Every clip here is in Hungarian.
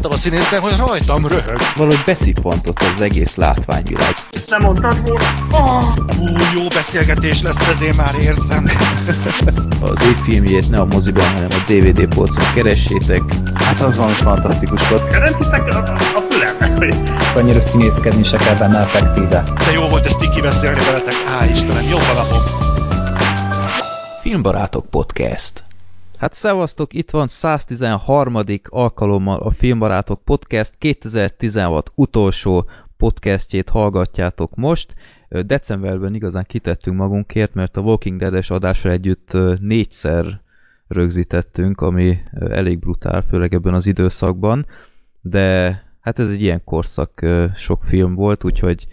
láttam a színészen, hogy rajtam röhög. Valahogy beszippantott az egész látványvilág. Ezt nem mondtad volna? Oh, hú, jó beszélgetés lesz, ezért már érzem. az év filmjét ne a moziban, hanem a DVD polcon keressétek. Hát az valami fantasztikus volt. Nem hiszek a, a fülemnek, hogy... Annyira színészkedni se kell benne effektíve. De jó volt ezt tiki beszélni veletek. Á, Istenem, jó a napom. Filmbarátok Podcast. Hát szevasztok, itt van 113. alkalommal a Filmbarátok Podcast, 2016 utolsó podcastjét hallgatjátok most. Decemberben igazán kitettünk magunkért, mert a Walking Dead-es adásra együtt négyszer rögzítettünk, ami elég brutál, főleg ebben az időszakban, de hát ez egy ilyen korszak sok film volt, úgyhogy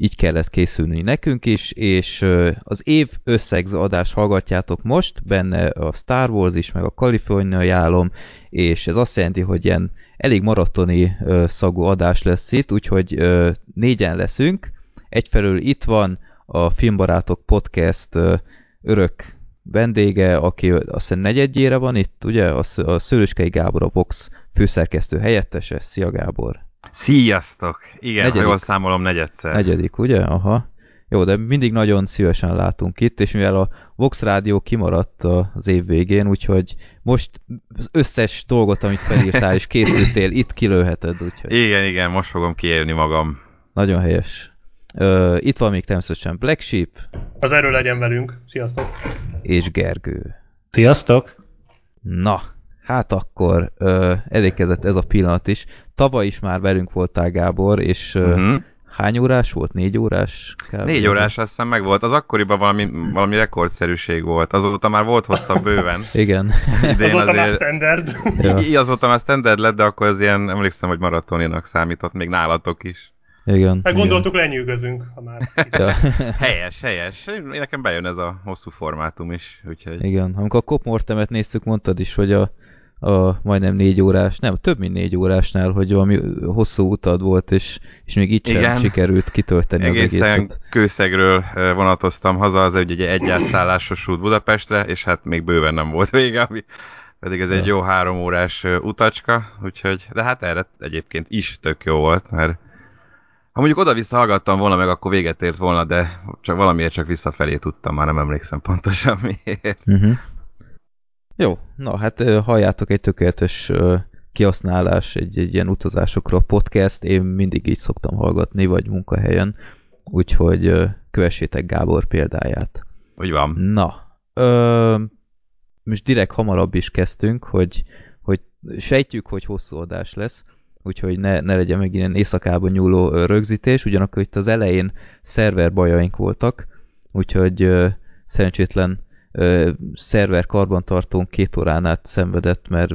így kellett készülni nekünk is, és az év összegző adást hallgatjátok most, benne a Star Wars is, meg a Kaliforniai álom, és ez azt jelenti, hogy ilyen elég maratoni szagú adás lesz itt, úgyhogy négyen leszünk. Egyfelől itt van a Filmbarátok Podcast örök vendége, aki azt hiszem negyedjére van itt, ugye? A Szőlőskei Gábor, a Vox főszerkesztő helyettese. Szia Gábor! Sziasztok! Igen, negyedik. ha jól számolom, negyedszer. Negyedik, ugye? Aha. Jó, de mindig nagyon szívesen látunk itt, és mivel a Vox Rádió kimaradt az év végén, úgyhogy most az összes dolgot, amit felírtál és készültél, itt kilőheted, úgyhogy... Igen, igen, most fogom kiélni magam. Nagyon helyes. Uh, itt van még természetesen Black Sheep. Az erő legyen velünk. Sziasztok! És Gergő. Sziasztok! Na, hát akkor uh, elékezett ez a pillanat is. Tavaly is már velünk voltál, Gábor, és uh, uh-huh. hány órás volt? Négy órás? Kb. Négy órás azt hiszem meg volt. Az akkoriban valami, valami rekordszerűség volt. Azóta már volt hosszabb bőven. Igen. Idén azóta azért... már standard. ja. Azóta már standard lett, de akkor az ilyen, emlékszem, hogy maratoninak számított, még nálatok is. Igen. Meg gondoltuk, lenyűgözünk, ha már. ja. helyes, helyes. Én nekem bejön ez a hosszú formátum is, úgyhogy... Igen. Amikor a Kopmortemet néztük, mondtad is, hogy a a majdnem négy órás, nem, több mint négy órásnál, hogy valami hosszú utad volt, és, és még így sem sikerült kitölteni Egészen az egészet. kőszegről vonatoztam haza, az egy, egy egyátszállásos út Budapestre, és hát még bőven nem volt vége, ami pedig ez egy jó három órás utacska, úgyhogy, de hát erre egyébként is tök jó volt, mert ha mondjuk oda-vissza hallgattam volna meg, akkor véget ért volna, de csak valamiért csak visszafelé tudtam, már nem emlékszem pontosan miért. Uh-huh. Jó, na hát halljátok egy tökéletes kihasználás egy, egy ilyen utazásokra podcast, én mindig így szoktam hallgatni, vagy munkahelyen, úgyhogy kövessétek Gábor példáját. Úgy van. Na, ö, most direkt hamarabb is kezdtünk, hogy, hogy sejtjük, hogy hosszú adás lesz, úgyhogy ne, ne legyen meg ilyen éjszakában nyúló rögzítés, ugyanakkor itt az elején szerver bajaink voltak, úgyhogy ö, szerencsétlen szerver karbantartón két órán át szenvedett, mert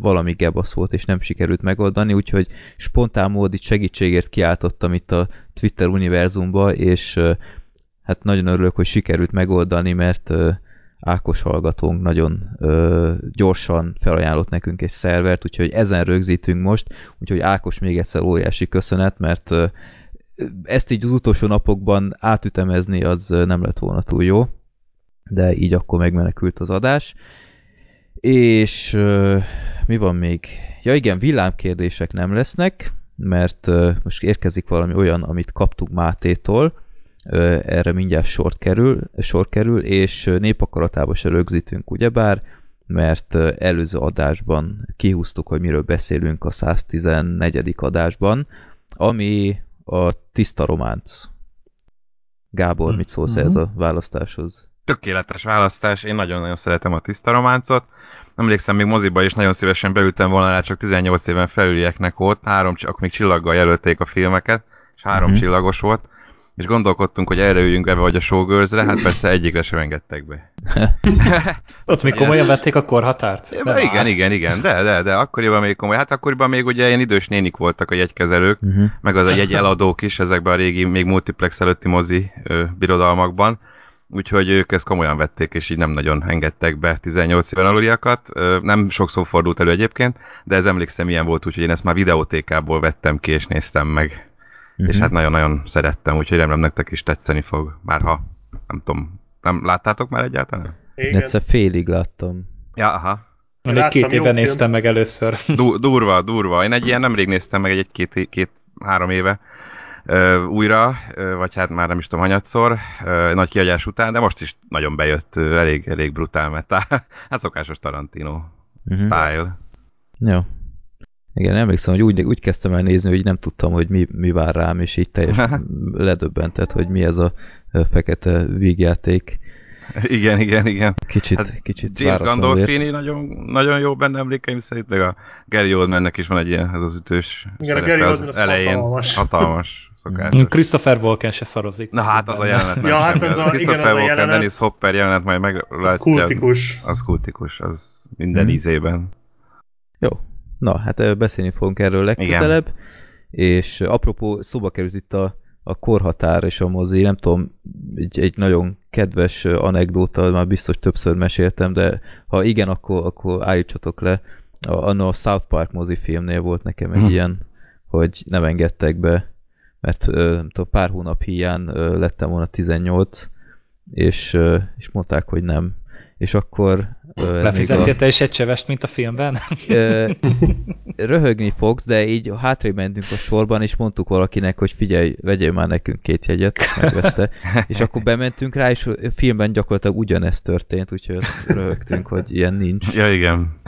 valami gebasz volt, és nem sikerült megoldani, úgyhogy spontán mód itt segítségért kiáltottam itt a Twitter univerzumba, és hát nagyon örülök, hogy sikerült megoldani, mert Ákos hallgatónk nagyon ö, gyorsan felajánlott nekünk egy szervert, úgyhogy ezen rögzítünk most, úgyhogy Ákos még egyszer óriási köszönet, mert ö, ezt így az utolsó napokban átütemezni az nem lett volna túl jó de így akkor megmenekült az adás. És mi van még? Ja igen, villámkérdések nem lesznek, mert most érkezik valami olyan, amit kaptuk Mátétól, erre mindjárt sor kerül, sor kerül, és népakaratába se rögzítünk, ugyebár, mert előző adásban kihúztuk, hogy miről beszélünk a 114. adásban, ami a tiszta románc. Gábor, mit szólsz uh-huh. ez a választáshoz? Tökéletes választás, én nagyon-nagyon szeretem a tiszta románcot. Emlékszem, még moziba is nagyon szívesen beültem volna rá, csak 18 éven felülieknek volt, három, akkor még csillaggal jelölték a filmeket, és három uh-huh. csillagos volt, és gondolkodtunk, hogy erre üljünk be, vagy a showgirls hát persze egyikre sem engedtek be. Ott még komolyan vették a korhatárt? Ja, igen, igen, igen, de, de, de akkoriban még komoly. Hát akkoriban még ugye ilyen idős nénik voltak a jegykezelők, uh-huh. meg az a jegyeladók is ezekben a régi, még multiplex előtti mozi ö, birodalmakban úgyhogy ők ezt komolyan vették, és így nem nagyon engedtek be 18 éven aluliakat. Nem sokszor fordult elő egyébként, de ez emlékszem ilyen volt, úgyhogy én ezt már videótékából vettem ki, és néztem meg. Uh-huh. És hát nagyon-nagyon szerettem, úgyhogy remélem nektek is tetszeni fog, már ha nem tudom, nem láttátok már egyáltalán? Igen. Egyszer félig láttam. Ja, aha. Még két éve néztem meg először. Du- durva, durva. Én egy ilyen nemrég néztem meg egy-két két, három éve újra, vagy hát már nem is tudom, hanyatszor, nagy kiadás után, de most is nagyon bejött, uh, elég, elég brutál metá. hát szokásos Tarantino uh-huh. style. Jó. Igen, emlékszem, hogy úgy, úgy kezdtem el nézni, hogy nem tudtam, hogy mi, mi vár rám, és így teljesen ledöbbentett, hogy mi ez a fekete vígjáték. Igen, igen, igen. Kicsit, hát kicsit James Gandolfini nagyon, nagyon jó benne emlékeim szerint, meg a Gary Oldmannek is van egy ilyen, ez az ütős Igen, a Gary Oldman az elején. Hatalmas. hatalmas szokásos. Christopher Walken se szarozik. Na hát az a jelenet. ja, hát az a, Christopher igen, az Walken, a jelenet. Dennis Hopper jelenet majd meg Az kultikus. Az kultikus, az minden hmm. ízében. Jó. Na, hát beszélni fogunk erről legközelebb. Igen. És apropó, szóba került itt a a korhatár és a mozi, nem tudom, egy, egy nagyon kedves anekdóta, már biztos többször meséltem, de ha igen, akkor, akkor állítsatok le. A, anno a South Park mozifilmnél volt nekem egy hm. ilyen, hogy nem engedtek be, mert nem tudom, pár hónap hiány lettem volna 18, és, és mondták, hogy nem. És akkor Befizettél te is egy csevest, mint a filmben? Röhögni fogsz, de így hátrébb mentünk a sorban, és mondtuk valakinek, hogy figyelj, vegyél már nekünk két jegyet, megvette. És akkor bementünk rá, és a filmben gyakorlatilag ugyanezt történt, úgyhogy röhögtünk, hogy ilyen nincs. Ja, igen.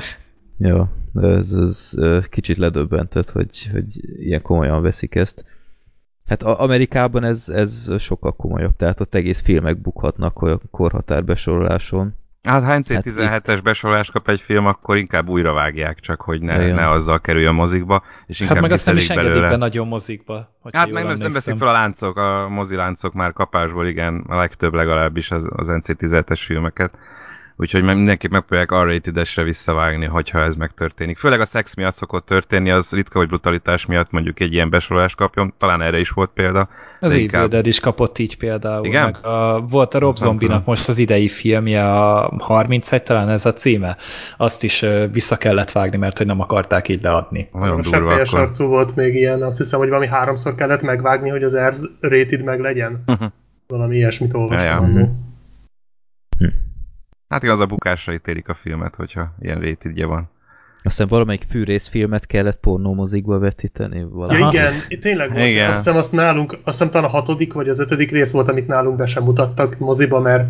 Ja, ez, ez kicsit ledöbbentett, hogy, hogy ilyen komolyan veszik ezt. Hát Amerikában ez, ez sokkal komolyabb, tehát ott egész filmek bukhatnak a korhatárbesoroláson. Hát ha NC-17-es hát besorolást kap egy film, akkor inkább újra vágják, csak hogy ne, ne azzal kerüljön mozikba, és inkább Hát meg azt nem is engedik be nagyon mozikba. Hát meg nem, nem veszik fel a láncok, a moziláncok már kapásból, igen, a legtöbb legalábbis az, az NC-17-es filmeket úgyhogy mindenképp megpróbálják R-rated-esre visszavágni, hogyha ez megtörténik. Főleg a szex miatt szokott történni, az ritka, hogy brutalitás miatt mondjuk egy ilyen besorolást kapjon, talán erre is volt példa. Az inkább... Evil is kapott így például. Igen? Meg a, volt a Rob Zombie-nak most az idei filmje, a 31 talán ez a címe, azt is vissza kellett vágni, mert hogy nem akarták így leadni. Nagyon a durva akkor. arcú volt még ilyen, azt hiszem, hogy valami háromszor kellett megvágni, hogy az R-rated meg legyen. Uh-huh. Valami ilyesmit olvastam. Ja, ja. Hm. Hát igaz, a bukásra ítélik a filmet, hogyha ilyen rétidje van. Aztán valamelyik fűrészfilmet kellett pornómozikba vetíteni? Valami. Ja, igen, tényleg volt. Igen. Azt hiszem, azt nálunk, azt hiszem talán a hatodik vagy az ötödik rész volt, amit nálunk be sem mutattak moziba, mert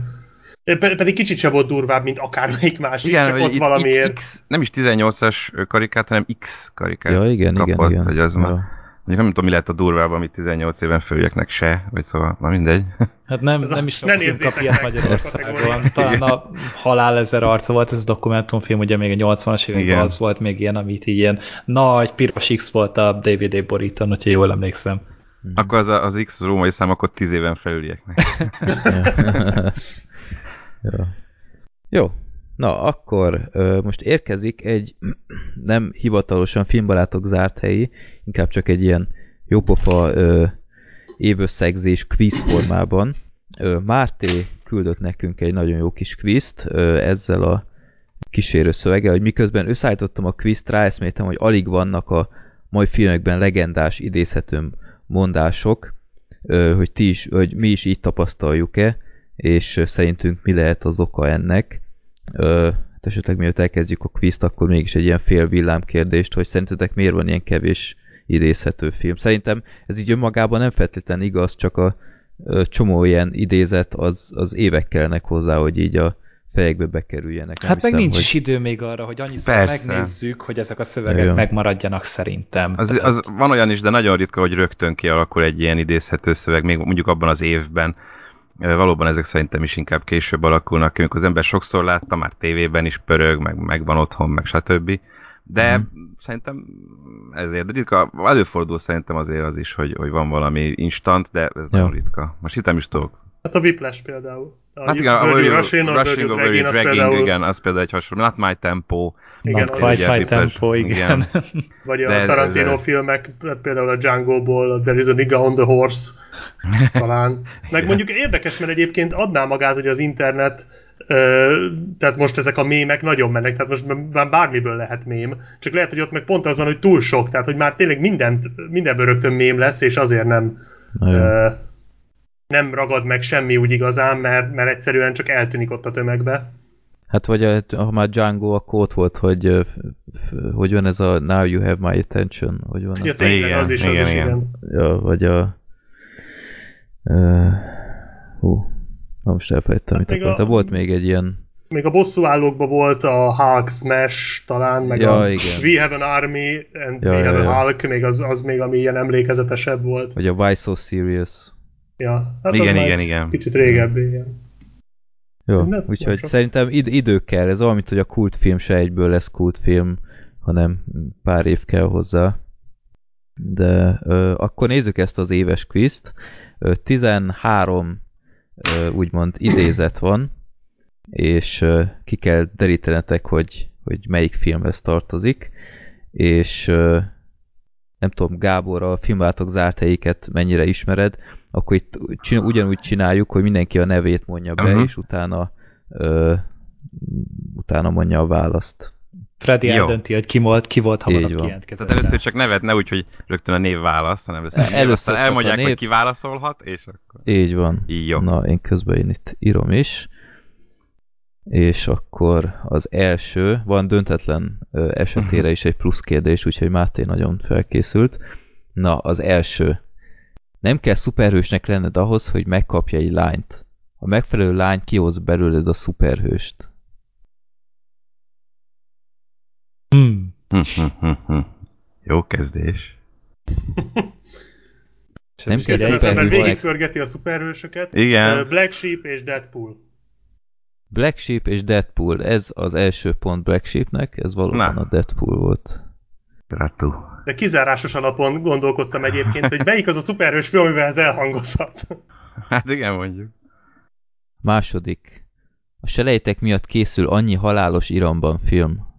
pedig kicsit se volt durvább, mint akármelyik másik, igen, csak ott valamiért. X, nem is 18-as karikát, hanem X karikát ja, igen, kapott, igen, igen. hogy az ja. már Mondjuk nem tudom, mi lehet a durvább, amit 18 éven följöknek se, vagy szóval, na mindegy. Hát nem, nem is sok film kap ilyet Magyarországon. Talán a Halál ezer arca volt ez a dokumentumfilm, ugye még a 80-as években az volt még ilyen, amit ilyen nagy piros X volt a DVD borítón, hogyha jól emlékszem. Hmm. Akkor az, az X az római szám, akkor 10 éven felülieknek. Jó. Jó, Na, akkor most érkezik egy nem hivatalosan filmbarátok zárt helyi, inkább csak egy ilyen jópofa évösszegzés quiz formában. Márté küldött nekünk egy nagyon jó kis ö, ezzel a kísérő szövege, hogy miközben összeállítottam a quizt, ráeszméltem, hogy alig vannak a mai filmekben legendás idézhető mondások, hogy, ti is, hogy mi is így tapasztaljuk-e, és szerintünk mi lehet az oka ennek ö, hát esetleg mielőtt elkezdjük a quizt, akkor mégis egy ilyen fél villám kérdést, hogy szerintetek miért van ilyen kevés idézhető film. Szerintem ez így önmagában nem feltétlenül igaz, csak a ö, csomó ilyen idézet az, az évek kellnek hozzá, hogy így a fejekbe bekerüljenek. Nem hát hiszem, meg nincs hogy... is idő még arra, hogy annyiszor Persze. megnézzük, hogy ezek a szövegek Jön. megmaradjanak szerintem. Az, az van olyan is, de nagyon ritka, hogy rögtön kialakul egy ilyen idézhető szöveg, még mondjuk abban az évben, valóban ezek szerintem is inkább később alakulnak, amikor az ember sokszor látta, már tévében is pörög, meg, meg van otthon, meg stb. De mm. szerintem ezért de ritka, előfordul szerintem azért az is, hogy, hogy van valami instant, de ez nagyon ritka. Most itt nem is tudok. Hát a Whiplash például. A hát igen, a Rushing, or Rushing or Dragging, dragging például... igen, az például egy hasonló. Not My Tempo. Igen, Not Quite My Tempo, igen. igen. Vagy a de Tarantino ez, filmek, például a Django-ból, There is a nigga on the horse, talán. Meg mondjuk érdekes, mert egyébként adná magát, hogy az internet tehát most ezek a mémek nagyon mennek, tehát most már bármiből lehet mém, csak lehet, hogy ott meg pont az van, hogy túl sok, tehát hogy már tényleg mindent, mindenből rögtön mém lesz, és azért nem nem ragad meg semmi úgy igazán, mert, mert egyszerűen csak eltűnik ott a tömegbe. Hát vagy a, ha már Django, akkor ott volt, hogy hogy van ez a Now You Have My Attention, hogy van ja, az? Tényleg, igen, az is, igen, az is, igen. Ja, vagy a uh, hú, na most elfelejtettem, hát mit akartam. A... Volt még egy ilyen még a bosszúállókban volt a Hulk Smash talán, meg ja, a igen. We Have an Army and ja, We ja, Have ja. a Hulk, még az, az még ami ilyen emlékezetesebb volt. Vagy a Why So Serious. Ja, hát igen, igen, igen. Kicsit régebbi, igen. Jó, nem, úgyhogy nem szerintem id idő kell, ez olyan, mint hogy a kultfilm se egyből lesz kultfilm, hanem pár év kell hozzá. De ö, akkor nézzük ezt az éves quizt. 13 ö, úgymond idézet van, és ki kell derítenetek, hogy, hogy melyik filmhez tartozik, és nem tudom, Gábor, a filmvátok zárt helyiket mennyire ismered, akkor itt csin- ugyanúgy csináljuk, hogy mindenki a nevét mondja be, uh-huh. és utána ö, utána mondja a választ. Freddy Jó. eldönti, hogy ki volt, ki volt hamarabb kijelentkezett. Tehát először csak nevet, ne úgy, hogy rögtön a név választ, hanem először, először elmondják, név... hogy ki válaszolhat, és akkor... Így van. Jó. Na, én közben én itt írom is. És akkor az első, van döntetlen esetére is egy plusz kérdés, úgyhogy Máté nagyon felkészült. Na, az első. Nem kell szuperhősnek lenned ahhoz, hogy megkapja egy lányt. A megfelelő lány kihoz belőled a szuperhőst. Hmm. Jó kezdés. nem kell szuperhős. Végigszörgeti a szuperhősöket. Igen. Black Sheep és Deadpool. Black Sheep és Deadpool. Ez az első pont Black Sheepnek, ez valóban Na. a Deadpool volt. Gratul. De kizárásos alapon gondolkodtam egyébként, hogy melyik az a szuperhős film, amivel ez elhangozhat. Hát igen, mondjuk. Második. A selejtek miatt készül annyi halálos iramban film.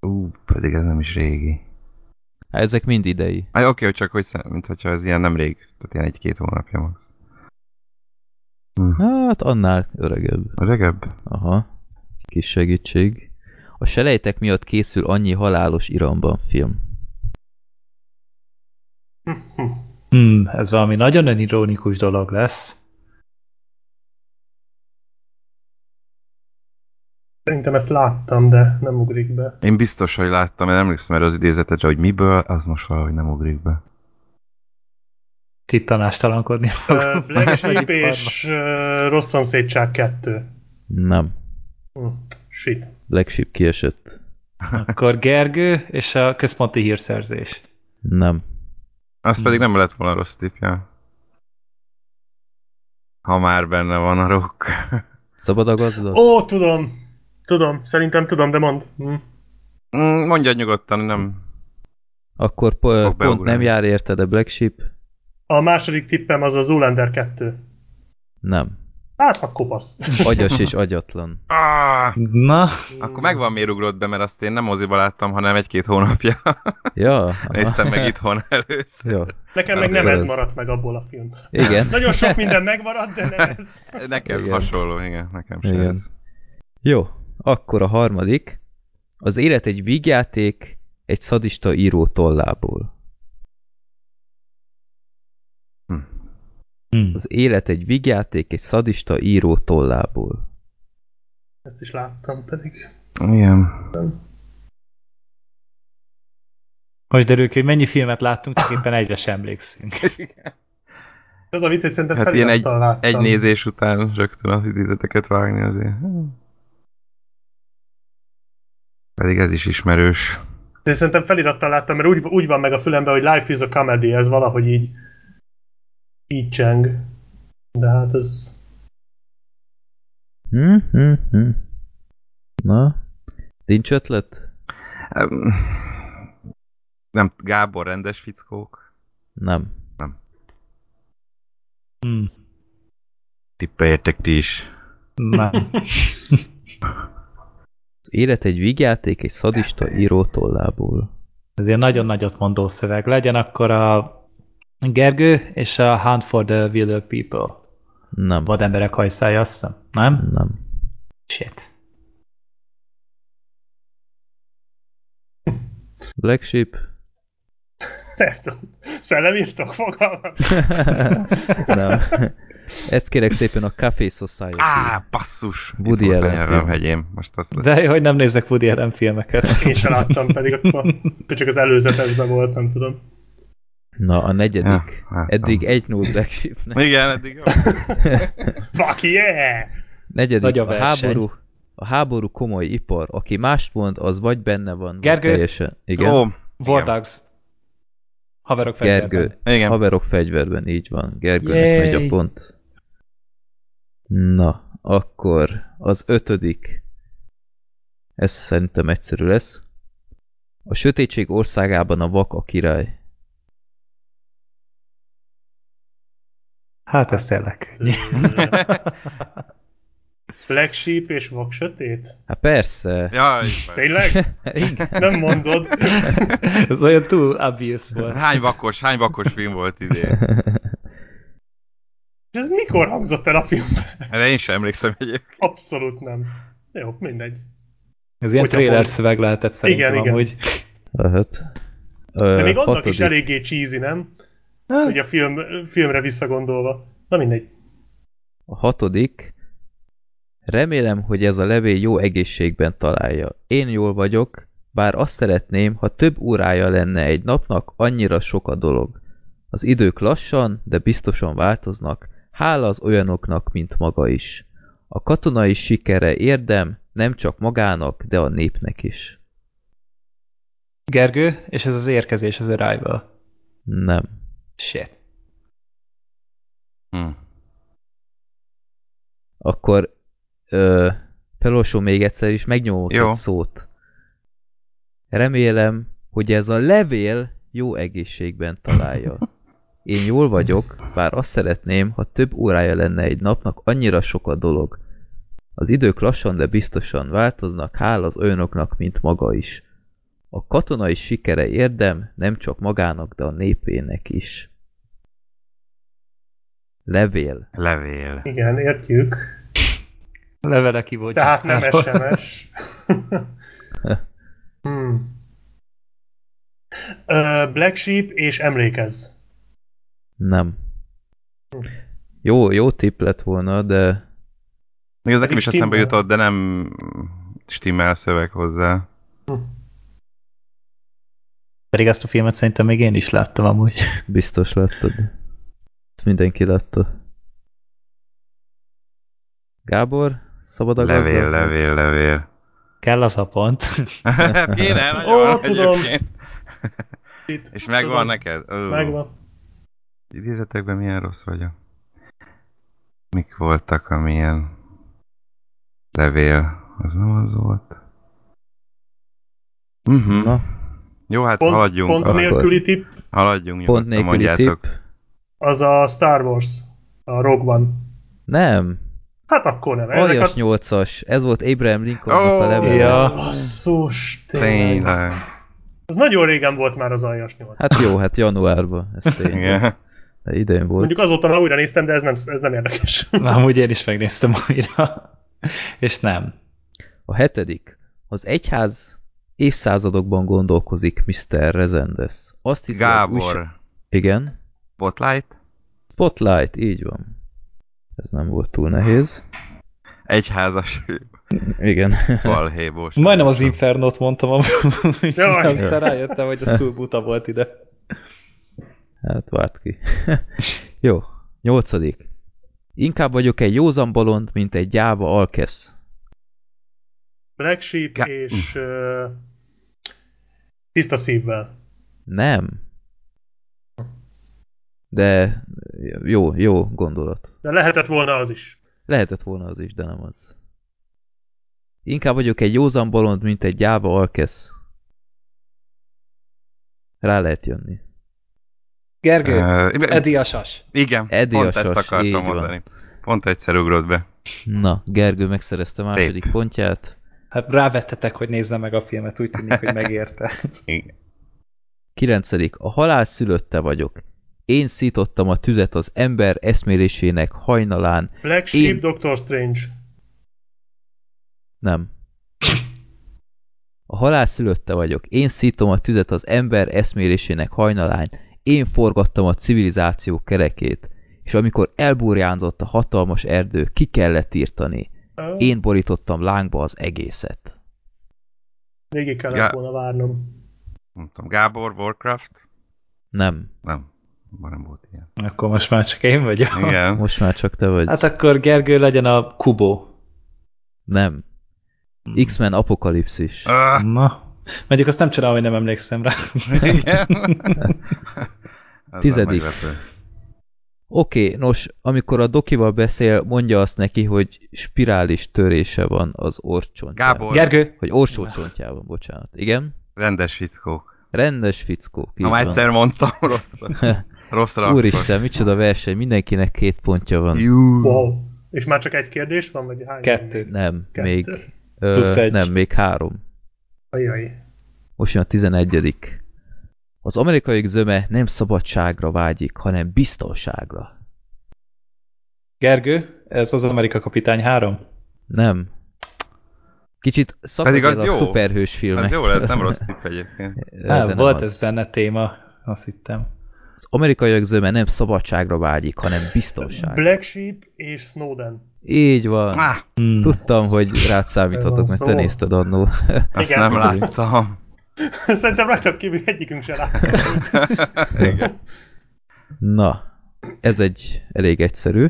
Ú, pedig ez nem is régi. Hát ezek mind idei. Hát oké, okay, csak hogy, mint hogyha ez ilyen nem rég, tehát ilyen egy-két hónapja most. Hm. Hát annál öregebb. Öregebb? Aha. Kis segítség. A selejtek miatt készül annyi halálos iramban film. Hmm, ez valami nagyon önironikus dolog lesz. Szerintem ezt láttam, de nem ugrik be. Én biztos, hogy láttam, mert emlékszem erre az idézetre, hogy miből, az most valahogy nem ugrik be. Itt tanástalankodni uh, Black Sheep és uh, Rossz szomszédság 2. Nem. Hm, shit. Black Sheep kiesett. Akkor Gergő és a központi hírszerzés. Nem. Az pedig nem lett volna rossz tipja. Ha már benne van a rock. Szabad a gazda? Ó, tudom. Tudom, szerintem tudom, de mond. Hm. Mm, mondja nyugodtan, nem... Akkor po- pont nem jár érted a Black Sheep? A második tippem az a Zoolander 2. Nem. Hát, a kopasz. Agyas és agyatlan. Ah, Na? Akkor megvan miért ugrott be, mert azt én nem moziba láttam, hanem egy-két hónapja. Ja. Néztem meg itthon először. Jó. Nekem meg nem ez maradt meg abból a film. Igen. Nagyon sok minden megmaradt, de nem ez. Nekem igen. hasonló, igen, nekem sem igen. ez. Jó, akkor a harmadik. Az élet egy vígjáték egy szadista író tollából. Hm. hm. Az élet egy vígjáték egy szadista író tollából. Ezt is láttam pedig. Igen. Most derül ki, hogy mennyi filmet láttunk, csak éppen egyre sem emlékszünk. Ez a vicc, hogy szerintem hát ilyen egy, egy nézés után rögtön az idézeteket vágni azért. Pedig ez is ismerős. De szerintem felirattal láttam, mert úgy, úgy van meg a fülemben, hogy Life is a comedy, ez valahogy így így cseng. De hát ez... Hmm, hmm, hmm. Na, nincs ötlet? Um, nem, Gábor rendes fickók? Nem. Nem. Hmm. Tippeljetek ti is. Nem. Az élet egy vígjáték egy szadista író tollából. Ez ilyen nagyon nagyot mondó szöveg. Legyen akkor a Gergő és a Hunt for the Wilder People. Nem. Vad emberek hajszája, azt hiszem. Nem? Nem. Shit. Black Sheep. Szellemírtok fogalmat? nem. Ezt kérek szépen a Café Society. Á, basszus! Woody Allen film. hegyém. Most azt De hogy nem nézek Woody Allen filmeket. Én sem láttam, pedig akkor csak az előzetesben volt, nem tudom. Na, a negyedik. Ja, eddig egy 0 Black sheep Igen, eddig jó. Fuck yeah! Negyedik, a, a háború, a háború komoly ipar. Aki mást mond, az vagy benne van, Gergő. Vagy teljesen. Igen. Ó, War Dogs. Haverok fegyverben. Gergő. Igen. Haverok fegyverben, így van. Gergőnek megy a pont. Na, akkor az ötödik. Ez szerintem egyszerű lesz. A sötétség országában a vak a király. Hát ez tényleg. Black Sheep és Vak Sötét? Hát persze. Ja, Tényleg? Nem mondod. Ez olyan túl obvious volt. Hány vakos, hány vakos film volt idén? ez mikor hangzott el a filmben? Erre én sem emlékszem egyébként. Abszolút nem. Jó, mindegy. Ez ilyen trailer szöveg lehetett szerintem igen, amúgy. Igen. Lehet. De még annak is eléggé cheesy, nem? Hogy a film, filmre visszagondolva. Na mindegy. A hatodik. Remélem, hogy ez a levél jó egészségben találja. Én jól vagyok, bár azt szeretném, ha több órája lenne egy napnak, annyira sok a dolog. Az idők lassan, de biztosan változnak, hála az olyanoknak, mint maga is. A katonai sikere érdem nem csak magának, de a népnek is. Gergő, és ez az érkezés az Arrival? Nem. Shit. Hm. Akkor ö, felolsom még egyszer is, megnyomok egy szót. Remélem, hogy ez a levél jó egészségben találja. Én jól vagyok, bár azt szeretném, ha több órája lenne egy napnak, annyira sok a dolog. Az idők lassan, de biztosan változnak, hál az olyanoknak, mint maga is. A katonai sikere érdem nem csak magának, de a népének is. Levél. Levél. Igen, értjük. Levele ki volt. Tehát nem SMS. hmm. Black Sheep és emlékez. Nem. Jó, jó tipp lett volna, de... Igaz, nekem is eszembe jutott, de nem stimmel szöveg hozzá. Hm. Pedig ezt a filmet szerintem még én is láttam amúgy. Biztos láttad. Ezt mindenki látta. Gábor, szabad a Levél, gazdag? levél, levél. Kell az a pont. Kéne, nagyon Ó, tudom. És megvan tudom. neked? Ó. Megvan. Idézetekben milyen rossz vagyok. Mik voltak, amilyen levél? Az nem az volt. Uh-huh. Na. Jó, hát pont, haladjunk. Pont nélküli tipp. Haladjunk, pont nélküli tipp. Az a Star Wars. A Rogue One. Nem. Hát akkor nem. Aljas a... 8-as. Ez volt Abraham Lincoln oh, a levél. Ja. Basszus, tényleg. Ez nagyon régen volt már az Aljas 8. Hát jó, hát januárban. Ez tényleg. De idején volt. Mondjuk azóta már újra néztem, de ez nem, ez nem érdekes. Amúgy én is megnéztem újra. És nem. A hetedik. Az egyház évszázadokban gondolkozik Mr. Rezendes. Azt hiszi, Gábor. Újság... Igen? Spotlight? Spotlight, így van. Ez nem volt túl nehéz. Egyházas. Igen. Balhébós. Majdnem az Infernot mondtam, amit aztán rájöttem, hogy ez túl buta volt ide. Hát várt ki. Jó, nyolcadik. Inkább vagyok egy józan bolond, mint egy gyáva alkesz. Black Sheep Ga és uh, tiszta szívvel. Nem. De jó, jó gondolat. De lehetett volna az is. Lehetett volna az is, de nem az. Inkább vagyok egy józan bolond, mint egy gyáva alkesz. Rá lehet jönni. Gergő, uh, Edi a sas. Igen, Edi pont a ezt akartam mondani. Van. Pont egyszer ugrott be. Na, Gergő megszerezte második Szép. pontját. Hát rávettetek, hogy nézze meg a filmet, úgy tűnik, hogy megérte. Igen. Kilencedik. A halál szülötte vagyok. Én szítottam a tüzet az ember eszmélésének hajnalán. Black Sheep, Én... Doctor Strange. Nem. A halál szülötte vagyok. Én szítom a tüzet az ember eszmélésének hajnalán. Én forgattam a civilizáció kerekét és amikor elburjánzott a hatalmas erdő, ki kellett írtani. Én borítottam lángba az egészet. Végig kellett Gá... volna várnom. Tudom, Gábor, Warcraft? Nem. Nem. Már nem volt ilyen. Akkor most már csak én vagyok. Igen. Most már csak te vagy. Hát akkor Gergő legyen a Kubo. Nem. Hmm. X-Men Apokalipszis. Ah. Na. Mondjuk azt nem csinálom, hogy nem emlékszem rá. Igen. Tizedik. Oké, okay, nos, amikor a dokival beszél, mondja azt neki, hogy spirális törése van az orcsontjában. Gábor. Gergő. Hogy orsócsontjában, bocsánat. Igen? Rendes fickó. Rendes fickó. Ha már egyszer mondtam, rossz. Rosszra Úristen, micsoda verseny, mindenkinek két pontja van. Jú. Wow. És már csak egy kérdés van, vagy hány? Kettő. Nem, Kettő. még... Ö, nem, még három. Ajaj. Most jön a tizenegyedik. Az amerikai zöme nem szabadságra vágyik, hanem biztonságra. Gergő, ez az Amerika Kapitány 3? Nem. Kicsit szakad ez a jó. szuperhős filmek. Ez jó lett, nem rossz tipp egyébként. Nem, nem volt az. ez benne téma, azt hittem. Az amerikai zöme nem szabadságra vágyik, hanem biztonság. Black Sheep és Snowden. Így van. Ah, hmm. Tudtam, hogy rád számíthatok, mert te nézted annól. Azt nem láttam. Szerintem rajtam kívül egyikünk se Igen. Na, ez egy elég egyszerű.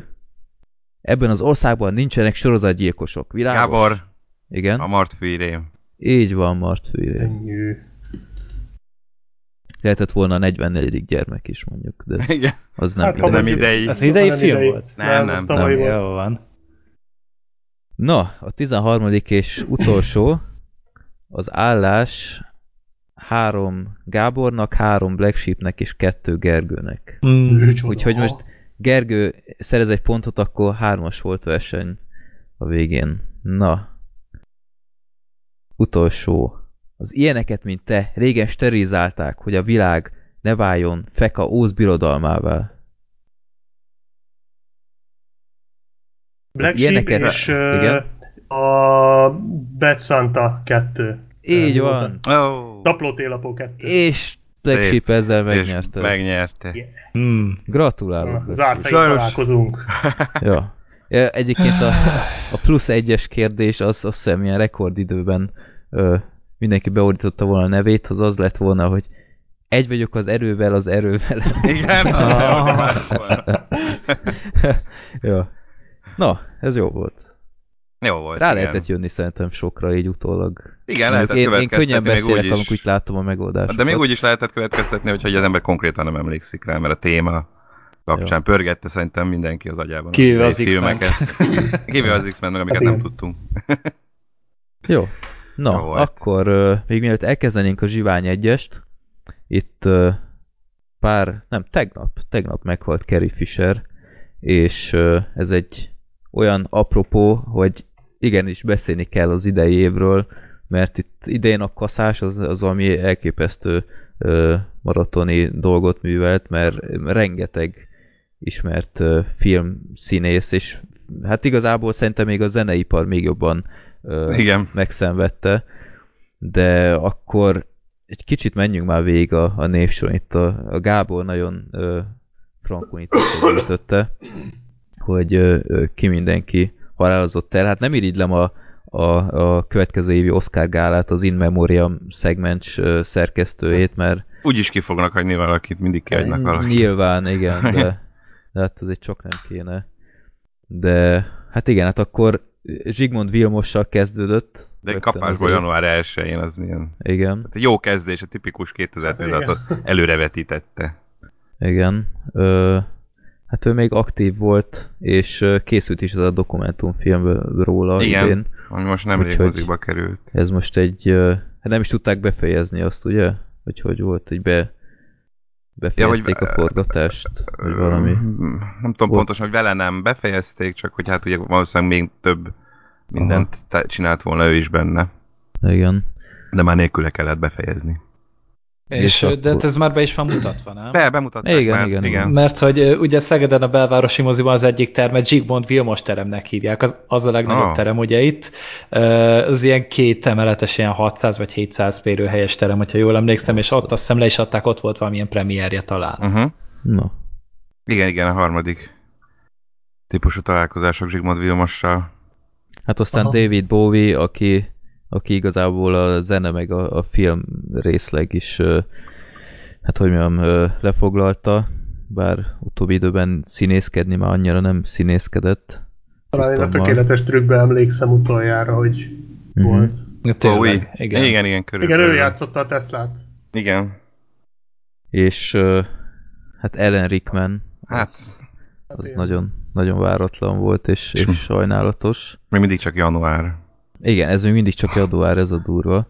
Ebben az országban nincsenek sorozatgyilkosok. Világos? Gábor. Igen? A Martfűrém. Így van, Martfűrém. Lehetett volna a 44. gyermek is mondjuk, de Igen. az nem Hát, idei. Nem idei. Az idei nem film idei. volt? Nem, nem, tavalyi volt. Jó van. Na, a 13. és utolsó az állás három Gábornak, három Black Sheepnek és kettő Gergőnek. Mm. Úgyhogy most Gergő szerez egy pontot, akkor hármas volt verseny a végén. Na. Utolsó. Az ilyeneket, mint te, régen sterilizálták, hogy a világ ne váljon feka óz birodalmává. Black Sheep ilyeneket- és uh, Igen. a Bad Santa 2. Így Nem van. Oh. Taplótélapó 2. És Black Szép. Sheep ezzel És megnyerte. Megnyerte. Mm. Gratulálok. Zárt találkozunk. Ja. ja. Egyébként a, a plusz egyes kérdés az azt hiszem ilyen rekordidőben ö, mindenki beordította volna a nevét, az az lett volna, hogy egy vagyok az erővel, az erővel. Igen. Ah. ja. Na, ez jó volt. Jó volt. Rá igen. lehetett jönni szerintem sokra így utólag. Igen, lehetett én, én könnyen beszélek, is. amikor úgy látom a megoldásokat. De még úgy is lehetett következtetni, hogy, az ember konkrétan nem emlékszik rá, mert a téma kapcsán Jó. pörgette szerintem mindenki az agyában. Kivéve az filmeket. Kivéve az X-Men, meg amiket Hát nem tudtunk. Jó. Na, Jó akkor uh, még mielőtt elkezdenénk a Zsivány egyest, itt uh, pár, nem, tegnap, tegnap meghalt Carrie Fisher, és uh, ez egy olyan apropó, hogy igenis beszélni kell az idei évről, mert itt idén a kaszás az, az ami elképesztő uh, maratoni dolgot művelt, mert rengeteg ismert uh, filmszínész, és hát igazából szerintem még a zeneipar még jobban uh, Igen. megszenvedte, de akkor egy kicsit menjünk már végig a, a névsoron. Itt a, a Gábor nagyon ö, frankon itt összegyűjtötte, hogy ö, ö, ki mindenki halálozott el. Hát nem irigylem a, a, a következő évi Oscar gálát, az In Memoriam szegmens szerkesztőjét, mert Úgy is ki fognak hagyni valakit, mindig kiadnak valakit. Nyilván, igen, de, de hát azért csak nem kéne. De hát igen, hát akkor Zsigmond Vilmossal kezdődött. De kapásból az év. január 1-én az milyen... Igen, Hát jó kezdés, a tipikus 2016-ot előrevetítette. igen. Ö, hát ő még aktív volt, és készült is az a dokumentumfilm róla Igen. idén. Ami most nemrég Úgyhogy- moziba került. Ez most egy... Hát nem is tudták befejezni azt, ugye? Hogy hogy volt, hogy be, befejezték Ja, hogy- a forgatást, vagy valami. Nem tudom Volt. pontosan, hogy vele nem befejezték, csak hogy hát ugye valószínűleg még több mindent te- csinált volna ő is benne. Igen. De már nélküle kellett befejezni. És, És de akkor- hát ez már be is van mutatva, nem? Be, bemutatták Igen, már. igen, igen. Mert hogy ugye Szegeden a belvárosi moziban az egyik termet Zsigmond Vilmos teremnek hívják, az, az a legnagyobb Ah. terem ugye itt. Az ilyen két emeletes, ilyen 600 vagy 700 férőhelyes terem, hogyha jól emlékszem, és ott azt hiszem le is adták, ott volt valamilyen premierje talán. Uh-huh. Na. Igen, igen, a harmadik. típusú találkozások Zsigmond Vilmossal. Hát aztán Aha. David Bowie, aki, aki igazából a zene meg a, a film részleg is, hát hogy mondjam, lefoglalta, bár utóbbi időben színészkedni már annyira nem színészkedett. Talán én a tökéletes trükkbe emlékszem utoljára, hogy mm-hmm. volt. Ja, tényleg, igen. Igen, igen, körülbelül. Igen, ő játszotta a Teslát. Igen. És hát Ellen Rickman. Hát. Az, az nagyon, nagyon váratlan volt, és, és sajnálatos. Még mindig csak január. Igen, ez még mindig csak január, ez a durva.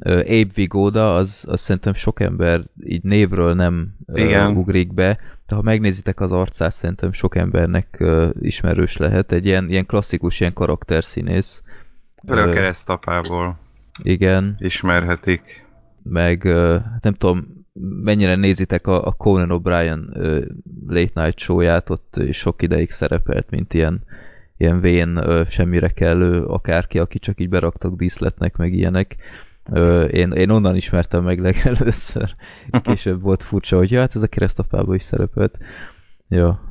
Abe Vigoda, az, az szerintem sok ember így névről nem Igen. ugrik be, de ha megnézitek az arcát, szerintem sok embernek uh, ismerős lehet. Egy ilyen, ilyen klasszikus, ilyen karakterszínész. Például uh, keresztapából. Igen. Ismerhetik. Meg uh, nem tudom, mennyire nézitek a, a Conan O'Brien uh, Late Night show-ját, ott sok ideig szerepelt, mint ilyen, ilyen vén, semmire kellő akárki, aki csak így beraktak díszletnek, meg ilyenek. Én, én onnan ismertem meg legelőször. Később volt furcsa, hogy ja, hát ez a keresztapában is szerepelt. Ja,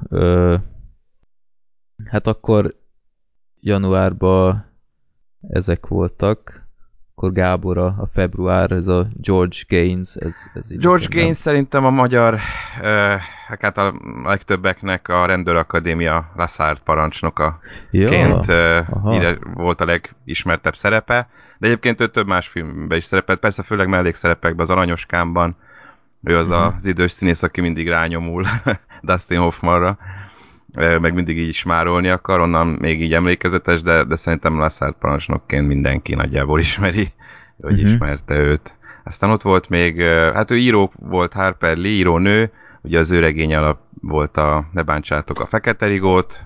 hát akkor januárban ezek voltak akkor Gábor a, a február, ez a George Gaines. Ez, ez George Gaines nem. szerintem a magyar, uh, hát a legtöbbeknek a rendőrakadémia Lassard parancsnoka ja, ként uh, ide volt a legismertebb szerepe, de egyébként ő több más filmben is szerepelt, persze főleg mellékszerepekben, az Aranyoskámban, ő az uh-huh. az idős színész, aki mindig rányomul Dustin Hoffmanra meg mindig így ismárolni akar, onnan még így emlékezetes, de, de szerintem Lassard parancsnokként mindenki nagyjából ismeri, hogy uh-huh. ismerte őt. Aztán ott volt még, hát ő író volt, Harper Lee, írónő, ugye az ő regény alap volt a Ne bántsátok a Fekete Rigót,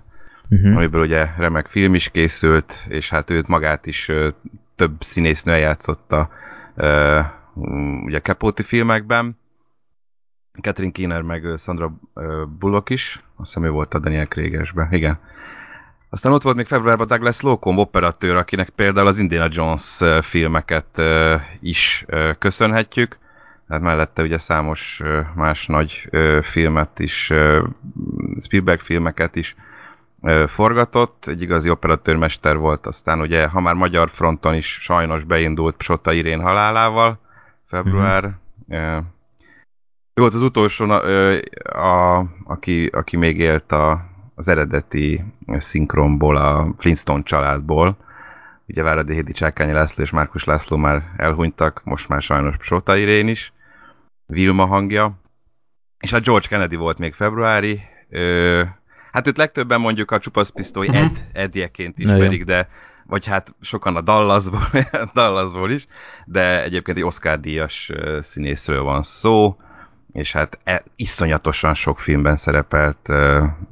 uh-huh. amiből ugye remek film is készült, és hát őt magát is több színésznő eljátszotta ugye Capote filmekben, Catherine Keener meg Sandra Bullock is, azt hiszem ő volt a Daniel Krégesben, igen. Aztán ott volt még februárban Douglas Locomb operatőr, akinek például az Indiana Jones filmeket is köszönhetjük. Hát mellette ugye számos más nagy filmet is, Spielberg filmeket is forgatott, egy igazi operatőrmester volt, aztán ugye, ha már magyar fronton is sajnos beindult Psota Irén halálával, február mm-hmm. Ő volt az utolsó, a, a, aki, aki még élt a, az eredeti szinkronból, a Flintstone családból. Ugye Váradi Hédi Csákányi László és Márkus László már elhunytak, most már sajnos Sota Irén is, Vilma hangja. És hát George Kennedy volt még februári. Ö, hát őt legtöbben mondjuk a Csupasz Pisztoly mhm. Ed, Edjeként ismerik, de vagy hát sokan a Dallasból, Dallasból is, de egyébként egy Oscar-díjas színészről van szó és hát e, iszonyatosan sok filmben szerepelt,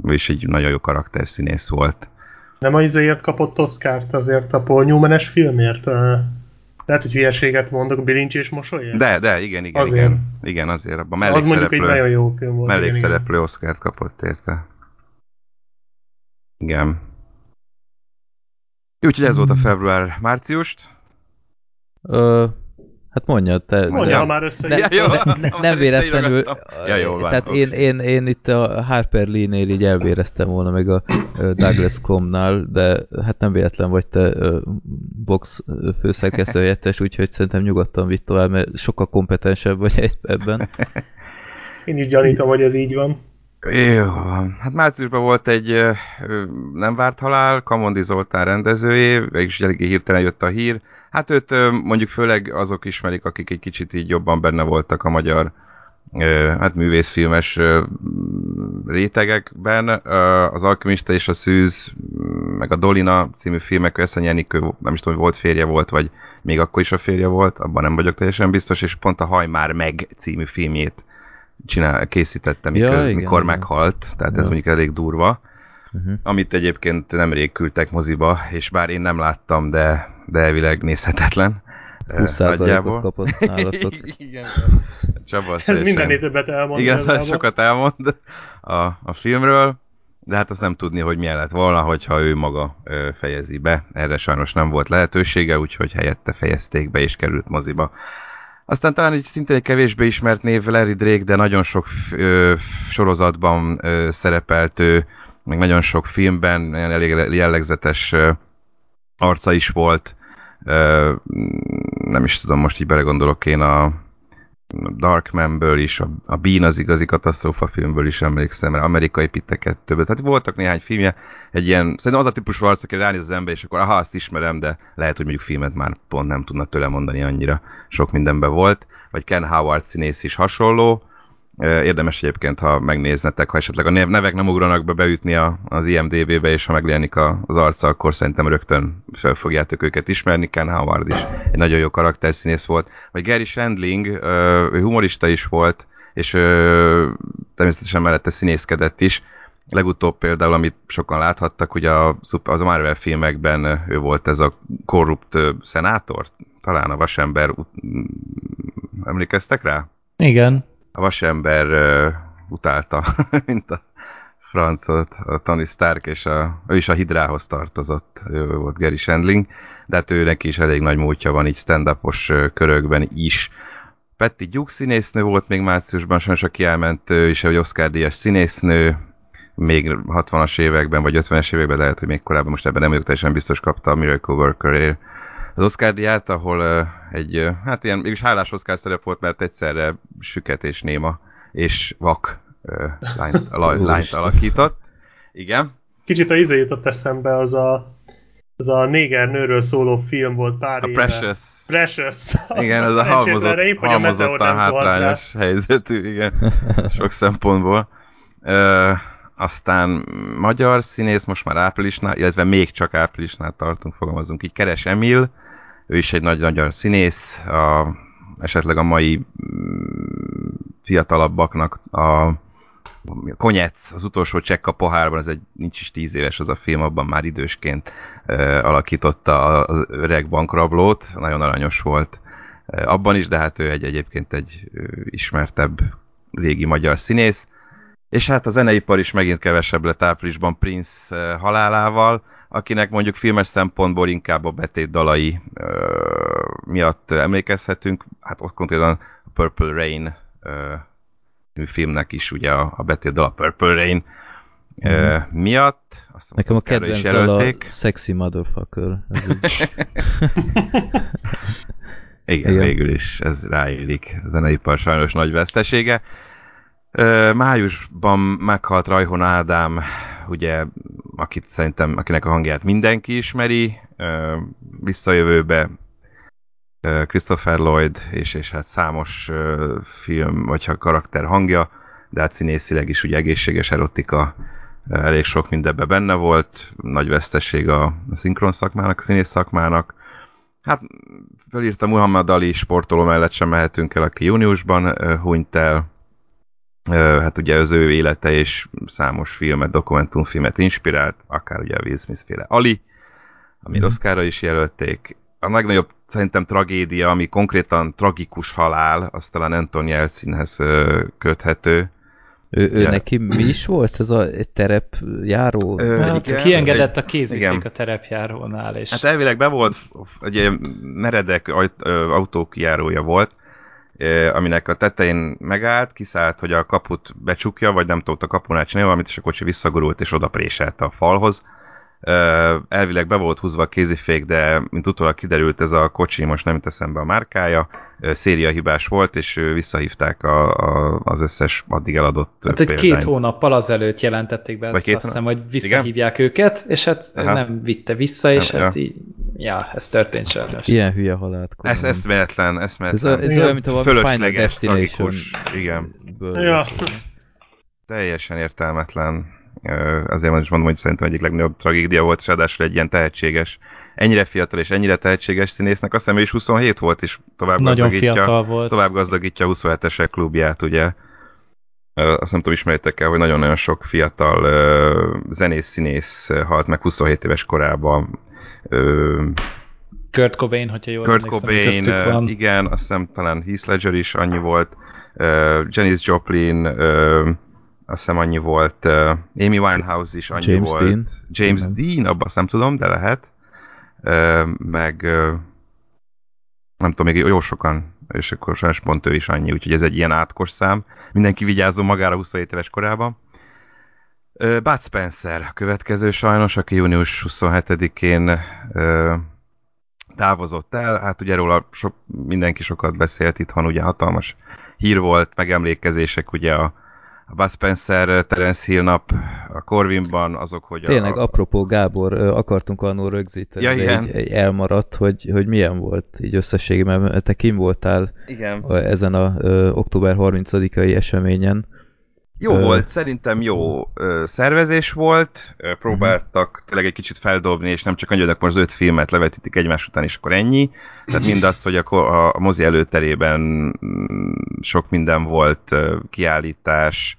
és egy nagyon jó karakterszínész volt. Nem azért kapott Oscárt, azért a Paul Newman-es filmért? Lehet, hogy hülyeséget mondok, bilincs és mosolyért? De, de, igen, igen, azért. igen. Igen, azért abban Az mondjuk egy nagyon jó film volt. Mellékszereplő Oscárt kapott érte. Igen. Úgyhogy ez volt a február-márciust. Ö, Hát mondja, te... Mondja, ha már össze... Ne, ja, ne, ne, nem véletlenül... Ja, jó, van, tehát én, én, én itt a Harper Lee-nél így elvéreztem volna meg a Douglas Comnál, de hát nem véletlen vagy te box főszerkesztő helyettes, úgyhogy szerintem nyugodtan vitt tovább, mert sokkal kompetensebb vagy ebben. Én is gyanítom, hogy ez így van. Jó. Hát márciusban volt egy nem várt halál, Kamondi Zoltán rendezőjé, és eléggé hirtelen jött a hír, Hát őt mondjuk főleg azok ismerik, akik egy kicsit így jobban benne voltak a magyar hát művészfilmes rétegekben. Az Alkimista és a Szűz, meg a Dolina című filmek, Eszeny Enikő, nem is tudom, hogy volt férje volt, vagy még akkor is a férje volt, abban nem vagyok teljesen biztos, és pont a Haj már meg című filmjét csinál, készítette, mikor, ja, igen, mikor igen. meghalt, tehát ja. ez mondjuk elég durva. Uh-huh. Amit egyébként nemrég küldtek moziba, és bár én nem láttam, de de elvileg nézhetetlen. 20%-ot kapott nálatok. Igen. Csaba, Ez mindennél többet elmond. Igen, sokat elmond a, a filmről, de hát azt nem tudni, hogy milyen lett volna, hogyha ő maga ö, fejezi be. Erre sajnos nem volt lehetősége, úgyhogy helyette fejezték be és került moziba. Aztán talán egy szintén egy kevésbé ismert név Larry Drake, de nagyon sok ö, sorozatban ö, szerepelt ő, meg nagyon sok filmben elég jellegzetes arca is volt. Nem is tudom, most így belegondolok én a Darkmanből is, a, a Bean az igazi katasztrófa filmből is emlékszem, mert amerikai pitteket többet. Tehát voltak néhány filmje, egy ilyen, szerintem az a típusú arc, aki ránéz az ember, és akkor aha, azt ismerem, de lehet, hogy mondjuk filmet már pont nem tudna tőle mondani annyira. Sok mindenben volt. Vagy Ken Howard színész is hasonló. Érdemes egyébként, ha megnéznetek, ha esetleg a nevek nem ugranak be beütni az IMDB-be, és ha megjelenik az arca, akkor szerintem rögtön fel fogjátok őket ismerni. Ken Howard is egy nagyon jó karakterszínész volt. Vagy Gary Shandling, ő humorista is volt, és természetesen mellette színészkedett is. Legutóbb például, amit sokan láthattak, ugye a, az a Marvel filmekben ő volt ez a korrupt szenátor, talán a vasember, emlékeztek rá? Igen a vasember uh, utálta, mint a francot, a Tony Stark, és a, ő is a Hidrához tartozott, ő volt Gary Shandling, de hát őnek is elég nagy múltja van így stand körökben is. Petty Gyuk színésznő volt még márciusban, sajnos aki elment, ő is egy Oscar-díjas színésznő, még 60-as években, vagy 50-es években, lehet, hogy még korábban, most ebben nem vagyok teljesen biztos, kapta a Miracle Worker-ért az Oscar díját, ahol uh, egy, uh, hát ilyen, mégis hálás Oscar szerep volt, mert egyszerre süket és néma és vak uh, lányt, lányt alakított. Igen. Kicsit a izé jutott eszembe, az a az a néger nőről szóló film volt pár a éve. Precious. Precious. Igen, ez a halmozott, épp, halmozottan hátrányos helyzetű, igen, sok szempontból. Ö, aztán magyar színész, most már áprilisnál, illetve még csak áprilisnál tartunk, fogalmazunk így, Keres Emil, ő is egy nagy magyar színész, a, esetleg a mai mm, fiatalabbaknak a Konyec, az utolsó csekk a pohárban, ez egy nincs is tíz éves az a film, abban már idősként uh, alakította az öreg bankrablót, nagyon aranyos volt uh, abban is, de hát ő egy egyébként egy uh, ismertebb régi magyar színész. És hát a zeneipar is megint kevesebb lett áprilisban Prince halálával, akinek mondjuk filmes szempontból inkább a betét dalai uh, miatt emlékezhetünk, hát ott konkrétan a Purple Rain uh, filmnek is ugye a, a betét dal a Purple Rain mm. miatt. Azt Nekem a kedvenc dal a Sexy Motherfucker. Igen, Igen, végül is ez ráélik a zeneipar sajnos nagy vesztesége. Májusban meghalt Rajhon Ádám, ugye, akit szerintem, akinek a hangját mindenki ismeri, visszajövőbe Christopher Lloyd, és, és hát számos film, vagy ha karakter hangja, de hát színészileg is ugye egészséges erotika, elég sok mindenben benne volt, nagy veszteség a, a szinkron szakmának, a színész szakmának. Hát felírta Muhammad Ali sportoló mellett sem mehetünk el, aki júniusban hunyt el, hát ugye az ő élete és számos filmet, dokumentumfilmet inspirált, akár ugye a Will Smith féle Ali, ami mm. Oscarra is jelölték. A legnagyobb szerintem tragédia, ami konkrétan tragikus halál, az talán Anton Jelcinhez köthető. Ő, ő neki mi is volt ez a terepjáró? Ö, hát igen, kiengedett egy, a kézíték a terepjárónál. És... Hát elvileg be volt, ugye meredek autókijárója volt, aminek a tetején megállt, kiszállt, hogy a kaput becsukja, vagy nem tudott a kapunál csinálni valamit, és a kocsi visszagurult és oda préselte a falhoz. Elvileg be volt húzva a kézifék, de mint utólag kiderült, ez a kocsi most nem teszem be a márkája, széria hibás volt, és visszahívták a, a, az összes addig eladott Hát egy két hónappal azelőtt jelentették be ezt, azt hiszem, hogy visszahívják Igen? őket, és hát Aha. nem vitte vissza, és nem, hát ja. így, ja, ez történt sajnos. Ilyen hülye halált. Ez eszméletlen, eszméletlen. Ez, ez olyan, mint a Fölösleges, tragikus, igen. Ja. Teljesen értelmetlen azért is mondom, hogy szerintem egyik legnagyobb tragédia volt, és ráadásul egy ilyen tehetséges, ennyire fiatal és ennyire tehetséges színésznek, azt hiszem ő is 27 volt, és tovább Nagyon gazdagítja, volt. tovább gazdagítja a 27-esek klubját, ugye. Azt nem tudom, ismeritek el, hogy nagyon-nagyon sok fiatal zenész-színész halt meg 27 éves korában. Kurt Cobain, hogyha jól Kurt Cobain, van. igen, azt hiszem talán Heath Ledger is annyi volt, Janis Joplin, azt hiszem annyi volt, uh, Amy Winehouse is annyi James volt. Dean. James Igen. Dean, abban azt nem tudom, de lehet. Meg nem tudom, még jó sokan, és akkor sajnos pont ő is annyi, úgyhogy ez egy ilyen átkos szám. Mindenki vigyázzon magára 27 éves korában. Bud Spencer a következő sajnos, aki június 27-én távozott el. Hát ugye róla so, mindenki sokat beszélt itthon, ugye hatalmas hír volt, megemlékezések ugye a, a Bud Spencer, Terence Hill nap a Corvinban, azok, hogy Tényleg, a... apropó Gábor, akartunk annól rögzíteni, ja, egy, egy elmaradt, hogy, hogy milyen volt így összességében, mert te kim voltál igen. ezen a ö, október 30-ai eseményen. Jó ö... volt, szerintem jó ö, szervezés volt, ö, próbáltak uh-huh. tényleg egy kicsit feldobni, és nem csak annyi, hogy akkor az öt filmet levetítik egymás után, és akkor ennyi. Tehát mindazt, hogy a, a, a mozi előterében mm, sok minden volt, ö, kiállítás,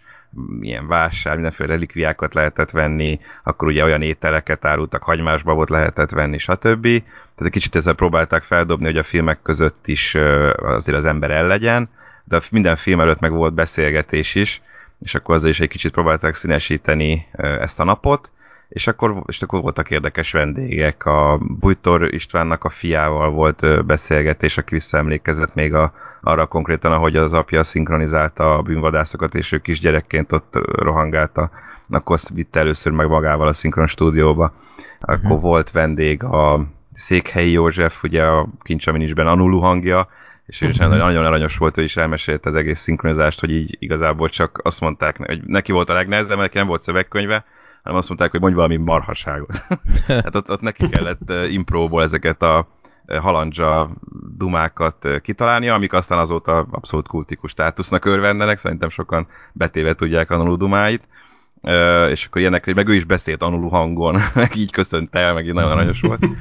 ilyen vásár, mindenféle relikviákat lehetett venni, akkor ugye olyan ételeket árultak, hagymás babot lehetett venni, stb. Tehát egy kicsit ezzel próbálták feldobni, hogy a filmek között is azért az ember el legyen, de minden film előtt meg volt beszélgetés is, és akkor azzal is egy kicsit próbálták színesíteni ezt a napot, és akkor, és akkor voltak érdekes vendégek. A Bújtor Istvánnak a fiával volt beszélgetés, aki visszaemlékezett még a, arra konkrétan, ahogy az apja szinkronizálta a bűnvadászokat, és ő kisgyerekként ott rohangálta. Akkor azt vitte először meg magával a szinkron stúdióba. Akkor uh-huh. volt vendég a Székhelyi József, ugye a Kincsaminisben Anulu hangja, és ő is nagyon aranyos volt, ő is elmesélte az egész szinkronizást, hogy így igazából csak azt mondták, hogy neki volt a legnehezebb, mert neki nem volt szövegkönyve, hanem azt mondták, hogy mondj valami marhaságot. hát ott, ott neki kellett impróból ezeket a halandzsa dumákat kitalálnia, amik aztán azóta abszolút kultikus státusznak örvendenek, szerintem sokan betéve tudják Anulu dumáit. És akkor ilyenek, meg ő is beszélt Anulu hangon, meg így köszönt el, meg így nagyon aranyos volt.